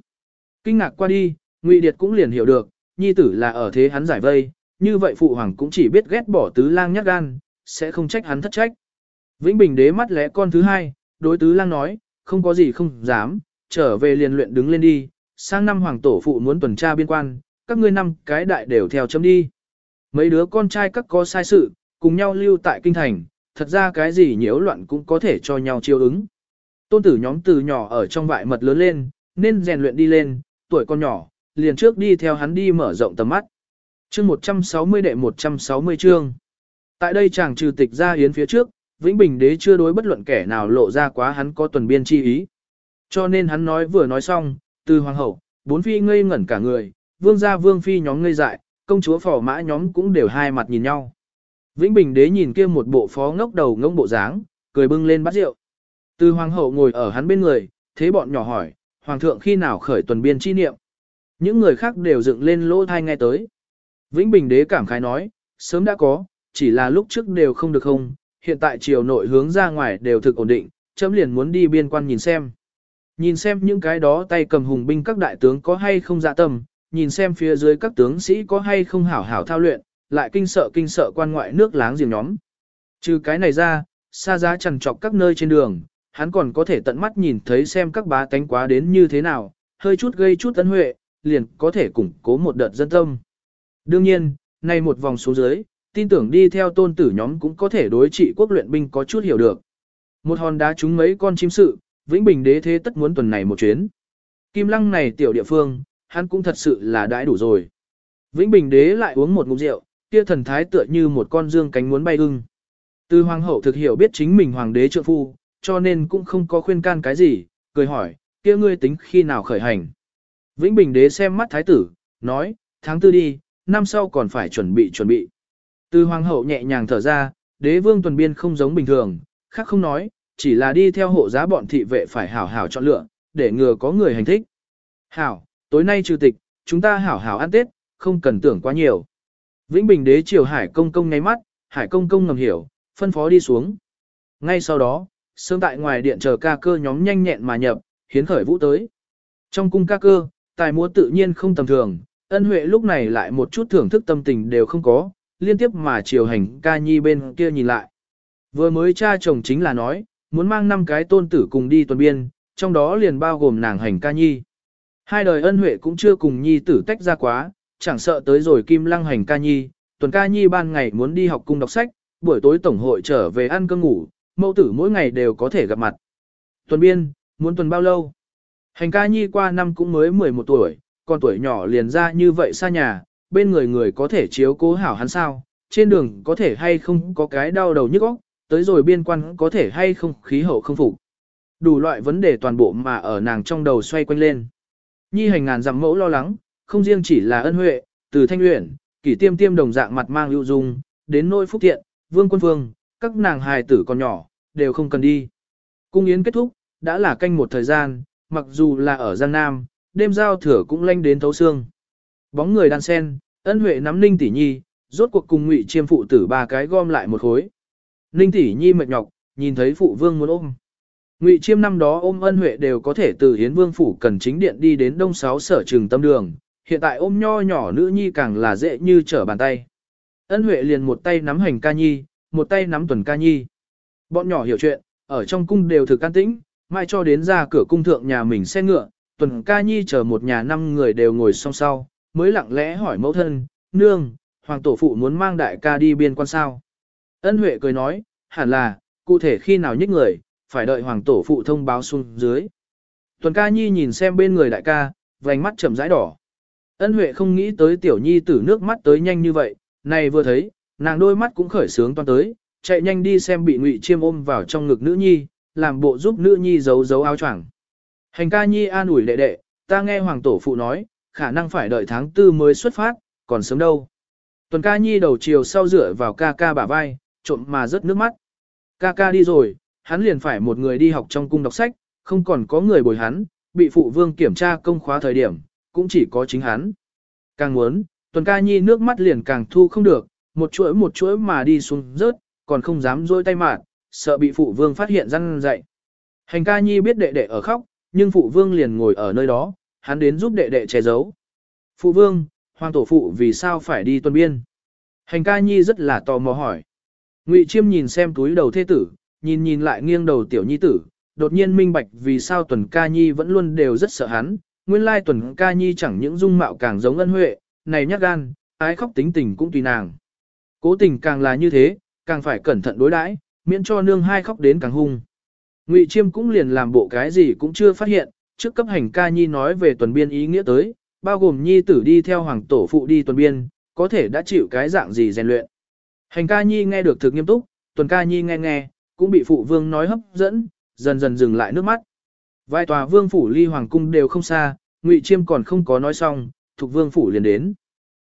Kinh ngạc qua đi, Ngụy Điệt cũng liền hiểu được, nhi tử là ở thế hắn giải vây, như vậy phụ hoàng cũng chỉ biết ghét bỏ tứ lang nhắc gan, sẽ không trách hắn thất trách. Vĩnh Bình đế mắt lẽ con thứ hai, đối tứ lang nói, không có gì không dám, trở về liền luyện đứng lên đi, sang năm hoàng tổ phụ muốn tuần tra biên quan, các ngươi năm cái đại đều theo chấm đi. Mấy đứa con trai các có sai sự, cùng nhau lưu tại kinh thành, thật ra cái gì nhiễu loạn cũng có thể cho nhau chiêu ứng. Tôn tử nhóm từ nhỏ ở trong vại mật lớn lên, nên rèn luyện đi lên, tuổi con nhỏ, liền trước đi theo hắn đi mở rộng tầm mắt. Chương 160 đệ 160 chương. Tại đây chàng trừ tịch ra hiến phía trước, Vĩnh Bình đế chưa đối bất luận kẻ nào lộ ra quá hắn có tuần biên chi ý. Cho nên hắn nói vừa nói xong, từ hoàng hậu, bốn phi ngây ngẩn cả người, vương gia vương phi nhóm ngây dại, công chúa phò mã nhóm cũng đều hai mặt nhìn nhau. Vĩnh Bình đế nhìn kia một bộ phó ngốc đầu ngông bộ dáng, cười bưng lên bát rượu. Từ hoàng hậu ngồi ở hắn bên người, thế bọn nhỏ hỏi, hoàng thượng khi nào khởi tuần biên chi niệm. Những người khác đều dựng lên lỗ thai nghe tới. Vĩnh Bình đế cảm khái nói, sớm đã có, chỉ là lúc trước đều không được không, hiện tại triều nội hướng ra ngoài đều thực ổn định, chấm liền muốn đi biên quan nhìn xem. Nhìn xem những cái đó tay cầm hùng binh các đại tướng có hay không dạ tâm, nhìn xem phía dưới các tướng sĩ có hay không hảo hảo thao luyện, lại kinh sợ kinh sợ quan ngoại nước láng giềng nhóm. Trừ cái này ra, xa giá chằn trọc các nơi trên đường, hắn còn có thể tận mắt nhìn thấy xem các bá tánh quá đến như thế nào, hơi chút gây chút ấn huệ, liền có thể củng cố một đợt dân tâm. Đương nhiên, nay một vòng xuống dưới, tin tưởng đi theo tôn tử nhóm cũng có thể đối trị quốc luyện binh có chút hiểu được. Một hòn đá trúng mấy con chim sự, Vĩnh Bình đế thế tất muốn tuần này một chuyến. Kim lăng này tiểu địa phương, hắn cũng thật sự là đãi đủ rồi. Vĩnh Bình đế lại uống một ngụm rượu, kia thần thái tựa như một con dương cánh muốn bay ưng. Từ hoàng hậu thực hiểu biết chính mình hoàng đế trượng phu, cho nên cũng không có khuyên can cái gì, cười hỏi, kia ngươi tính khi nào khởi hành. Vĩnh Bình đế xem mắt thái tử, nói, tháng tư đi, năm sau còn phải chuẩn bị chuẩn bị. Từ hoàng hậu nhẹ nhàng thở ra, đế vương tuần biên không giống bình thường, khác không nói, chỉ là đi theo hộ giá bọn thị vệ phải hảo hảo chọn lựa, để ngừa có người hành thích. Hảo, tối nay trừ tịch, chúng ta hảo hảo ăn tết, không cần tưởng quá nhiều. Vĩnh Bình đế triều Hải công công ngay mắt, Hải công công ngầm hiểu, phân phó đi xuống. Ngay sau đó, sương tại ngoài điện chờ ca cơ nhóm nhanh nhẹn mà nhập, hiến khởi vũ tới. Trong cung ca cơ, tài múa tự nhiên không tầm thường, ân huệ lúc này lại một chút thưởng thức tâm tình đều không có, liên tiếp mà chiều hành ca nhi bên kia nhìn lại. Vừa mới cha chồng chính là nói, muốn mang năm cái tôn tử cùng đi tuần biên, trong đó liền bao gồm nàng hành ca nhi. Hai đời ân huệ cũng chưa cùng nhi tử tách ra quá, chẳng sợ tới rồi kim lăng hành ca nhi, tuần ca nhi ban ngày muốn đi học cung đọc sách, buổi tối tổng hội trở về ăn cơm ngủ, mẫu tử mỗi ngày đều có thể gặp mặt. Tuần biên, muốn tuần bao lâu? Hành ca nhi qua năm cũng mới 11 tuổi, còn tuổi nhỏ liền ra như vậy xa nhà, bên người người có thể chiếu cố hảo hắn sao, trên đường có thể hay không có cái đau đầu nhức óc, tới rồi biên quan có thể hay không khí hậu không phục. Đủ loại vấn đề toàn bộ mà ở nàng trong đầu xoay quanh lên. Nhi hành ngàn dặm mẫu lo lắng, không riêng chỉ là ân huệ, từ thanh luyện, kỷ tiêm tiêm đồng dạng mặt mang lưu dung, đến nỗi phúc thiện, vương quân vương, các nàng hài tử còn nhỏ, đều không cần đi. Cung yến kết thúc, đã là canh một thời gian, mặc dù là ở Giang Nam, đêm giao thừa cũng lanh đến thấu xương. Bóng người đan sen, ân huệ nắm ninh tỷ nhi, rốt cuộc cùng ngụy chiêm phụ tử ba cái gom lại một khối. Ninh tỷ nhi mệt nhọc, nhìn thấy phụ vương muốn ôm. Ngụy chiêm năm đó ôm ân huệ đều có thể từ hiến vương phủ cần chính điện đi đến đông sáu sở trường tâm đường, hiện tại ôm nho nhỏ nữ nhi càng là dễ như trở bàn tay. Ân huệ liền một tay nắm hành ca nhi, một tay nắm tuần ca nhi. Bọn nhỏ hiểu chuyện, ở trong cung đều thực can tĩnh, mai cho đến ra cửa cung thượng nhà mình xe ngựa, tuần ca nhi chờ một nhà năm người đều ngồi song sau, mới lặng lẽ hỏi mẫu thân, nương, hoàng tổ phụ muốn mang đại ca đi biên quan sao. Ân Huệ cười nói, hẳn là, cụ thể khi nào nhích người, phải đợi hoàng tổ phụ thông báo xuống dưới. Tuần ca nhi nhìn xem bên người đại ca, vành mắt chậm rãi đỏ. Ân Huệ không nghĩ tới tiểu nhi tử nước mắt tới nhanh như vậy, này vừa thấy, nàng đôi mắt cũng khởi sướng toan tới, chạy nhanh đi xem bị ngụy chiêm ôm vào trong ngực nữ nhi, làm bộ giúp nữ nhi giấu giấu áo choàng. Hành ca nhi an ủi đệ đệ, ta nghe hoàng tổ phụ nói, khả năng phải đợi tháng tư mới xuất phát, còn sớm đâu. Tuần ca nhi đầu chiều sau rửa vào ca ca bả vai, trộm mà rớt nước mắt. Ca ca đi rồi, hắn liền phải một người đi học trong cung đọc sách, không còn có người bồi hắn, bị phụ vương kiểm tra công khóa thời điểm, cũng chỉ có chính hắn. Càng muốn, tuần ca nhi nước mắt liền càng thu không được, một chuỗi một chuỗi mà đi xuống rớt, còn không dám dôi tay mạt, sợ bị phụ vương phát hiện răng dậy. Hành ca nhi biết đệ đệ ở khóc, nhưng phụ vương liền ngồi ở nơi đó, hắn đến giúp đệ đệ che giấu. Phụ vương, hoàng tổ phụ vì sao phải đi tuần biên? Hành ca nhi rất là tò mò hỏi. Ngụy chiêm nhìn xem túi đầu thế tử, nhìn nhìn lại nghiêng đầu tiểu nhi tử, đột nhiên minh bạch vì sao tuần ca nhi vẫn luôn đều rất sợ hắn. Nguyên lai tuần ca nhi chẳng những dung mạo càng giống ân huệ, này nhát gan, ái khóc tính tình cũng tùy nàng. Cố tình càng là như thế, càng phải cẩn thận đối đãi, miễn cho nương hai khóc đến càng hung. Ngụy Chiêm cũng liền làm bộ cái gì cũng chưa phát hiện, trước cấp hành ca nhi nói về tuần biên ý nghĩa tới, bao gồm nhi tử đi theo hoàng tổ phụ đi tuần biên, có thể đã chịu cái dạng gì rèn luyện. Hành ca nhi nghe được thực nghiêm túc, tuần ca nhi nghe nghe, cũng bị phụ vương nói hấp dẫn, dần dần dừng lại nước mắt. Vài tòa vương phủ ly hoàng cung đều không xa, Ngụy Chiêm còn không có nói xong, thuộc vương phủ liền đến.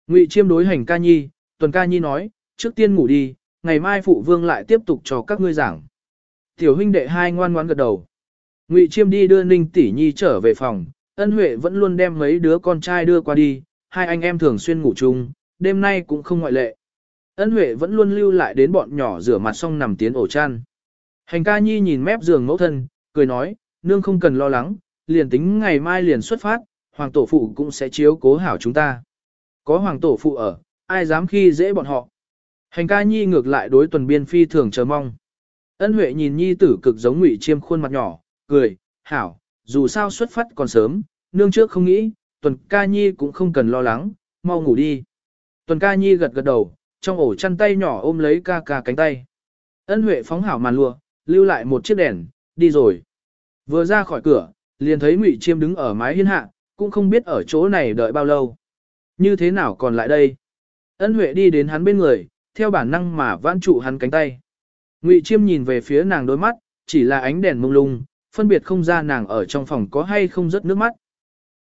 Ngụy Chiêm đối hành ca nhi, tuần ca nhi nói, trước tiên ngủ đi, ngày mai phụ vương lại tiếp tục cho các ngươi giảng. Tiểu huynh đệ hai ngoan ngoãn gật đầu. Ngụy Chiêm đi đưa Ninh Tỷ Nhi trở về phòng, Ân Huệ vẫn luôn đem mấy đứa con trai đưa qua đi, hai anh em thường xuyên ngủ chung, đêm nay cũng không ngoại lệ. Ân Huệ vẫn luôn lưu lại đến bọn nhỏ rửa mặt xong nằm tiến ổ chăn. Hành ca nhi nhìn mép giường mẫu thân, cười nói, nương không cần lo lắng, liền tính ngày mai liền xuất phát, hoàng tổ phụ cũng sẽ chiếu cố hảo chúng ta. Có hoàng tổ phụ ở, ai dám khi dễ bọn họ. Hành ca nhi ngược lại đối tuần biên phi thường chờ mong. Ân Huệ nhìn nhi tử cực giống ngụy chiêm khuôn mặt nhỏ, cười, hảo, dù sao xuất phát còn sớm, nương trước không nghĩ, tuần ca nhi cũng không cần lo lắng, mau ngủ đi. Tuần ca nhi gật gật đầu, trong ổ chăn tay nhỏ ôm lấy ca ca cánh tay. Ân Huệ phóng hảo màn lụa, lưu lại một chiếc đèn, đi rồi. Vừa ra khỏi cửa, liền thấy Ngụy Chiêm đứng ở mái hiên hạ, cũng không biết ở chỗ này đợi bao lâu. Như thế nào còn lại đây? Ân Huệ đi đến hắn bên người, theo bản năng mà vãn trụ hắn cánh tay. Ngụy Chiêm nhìn về phía nàng đôi mắt, chỉ là ánh đèn mông lung, phân biệt không ra nàng ở trong phòng có hay không rớt nước mắt.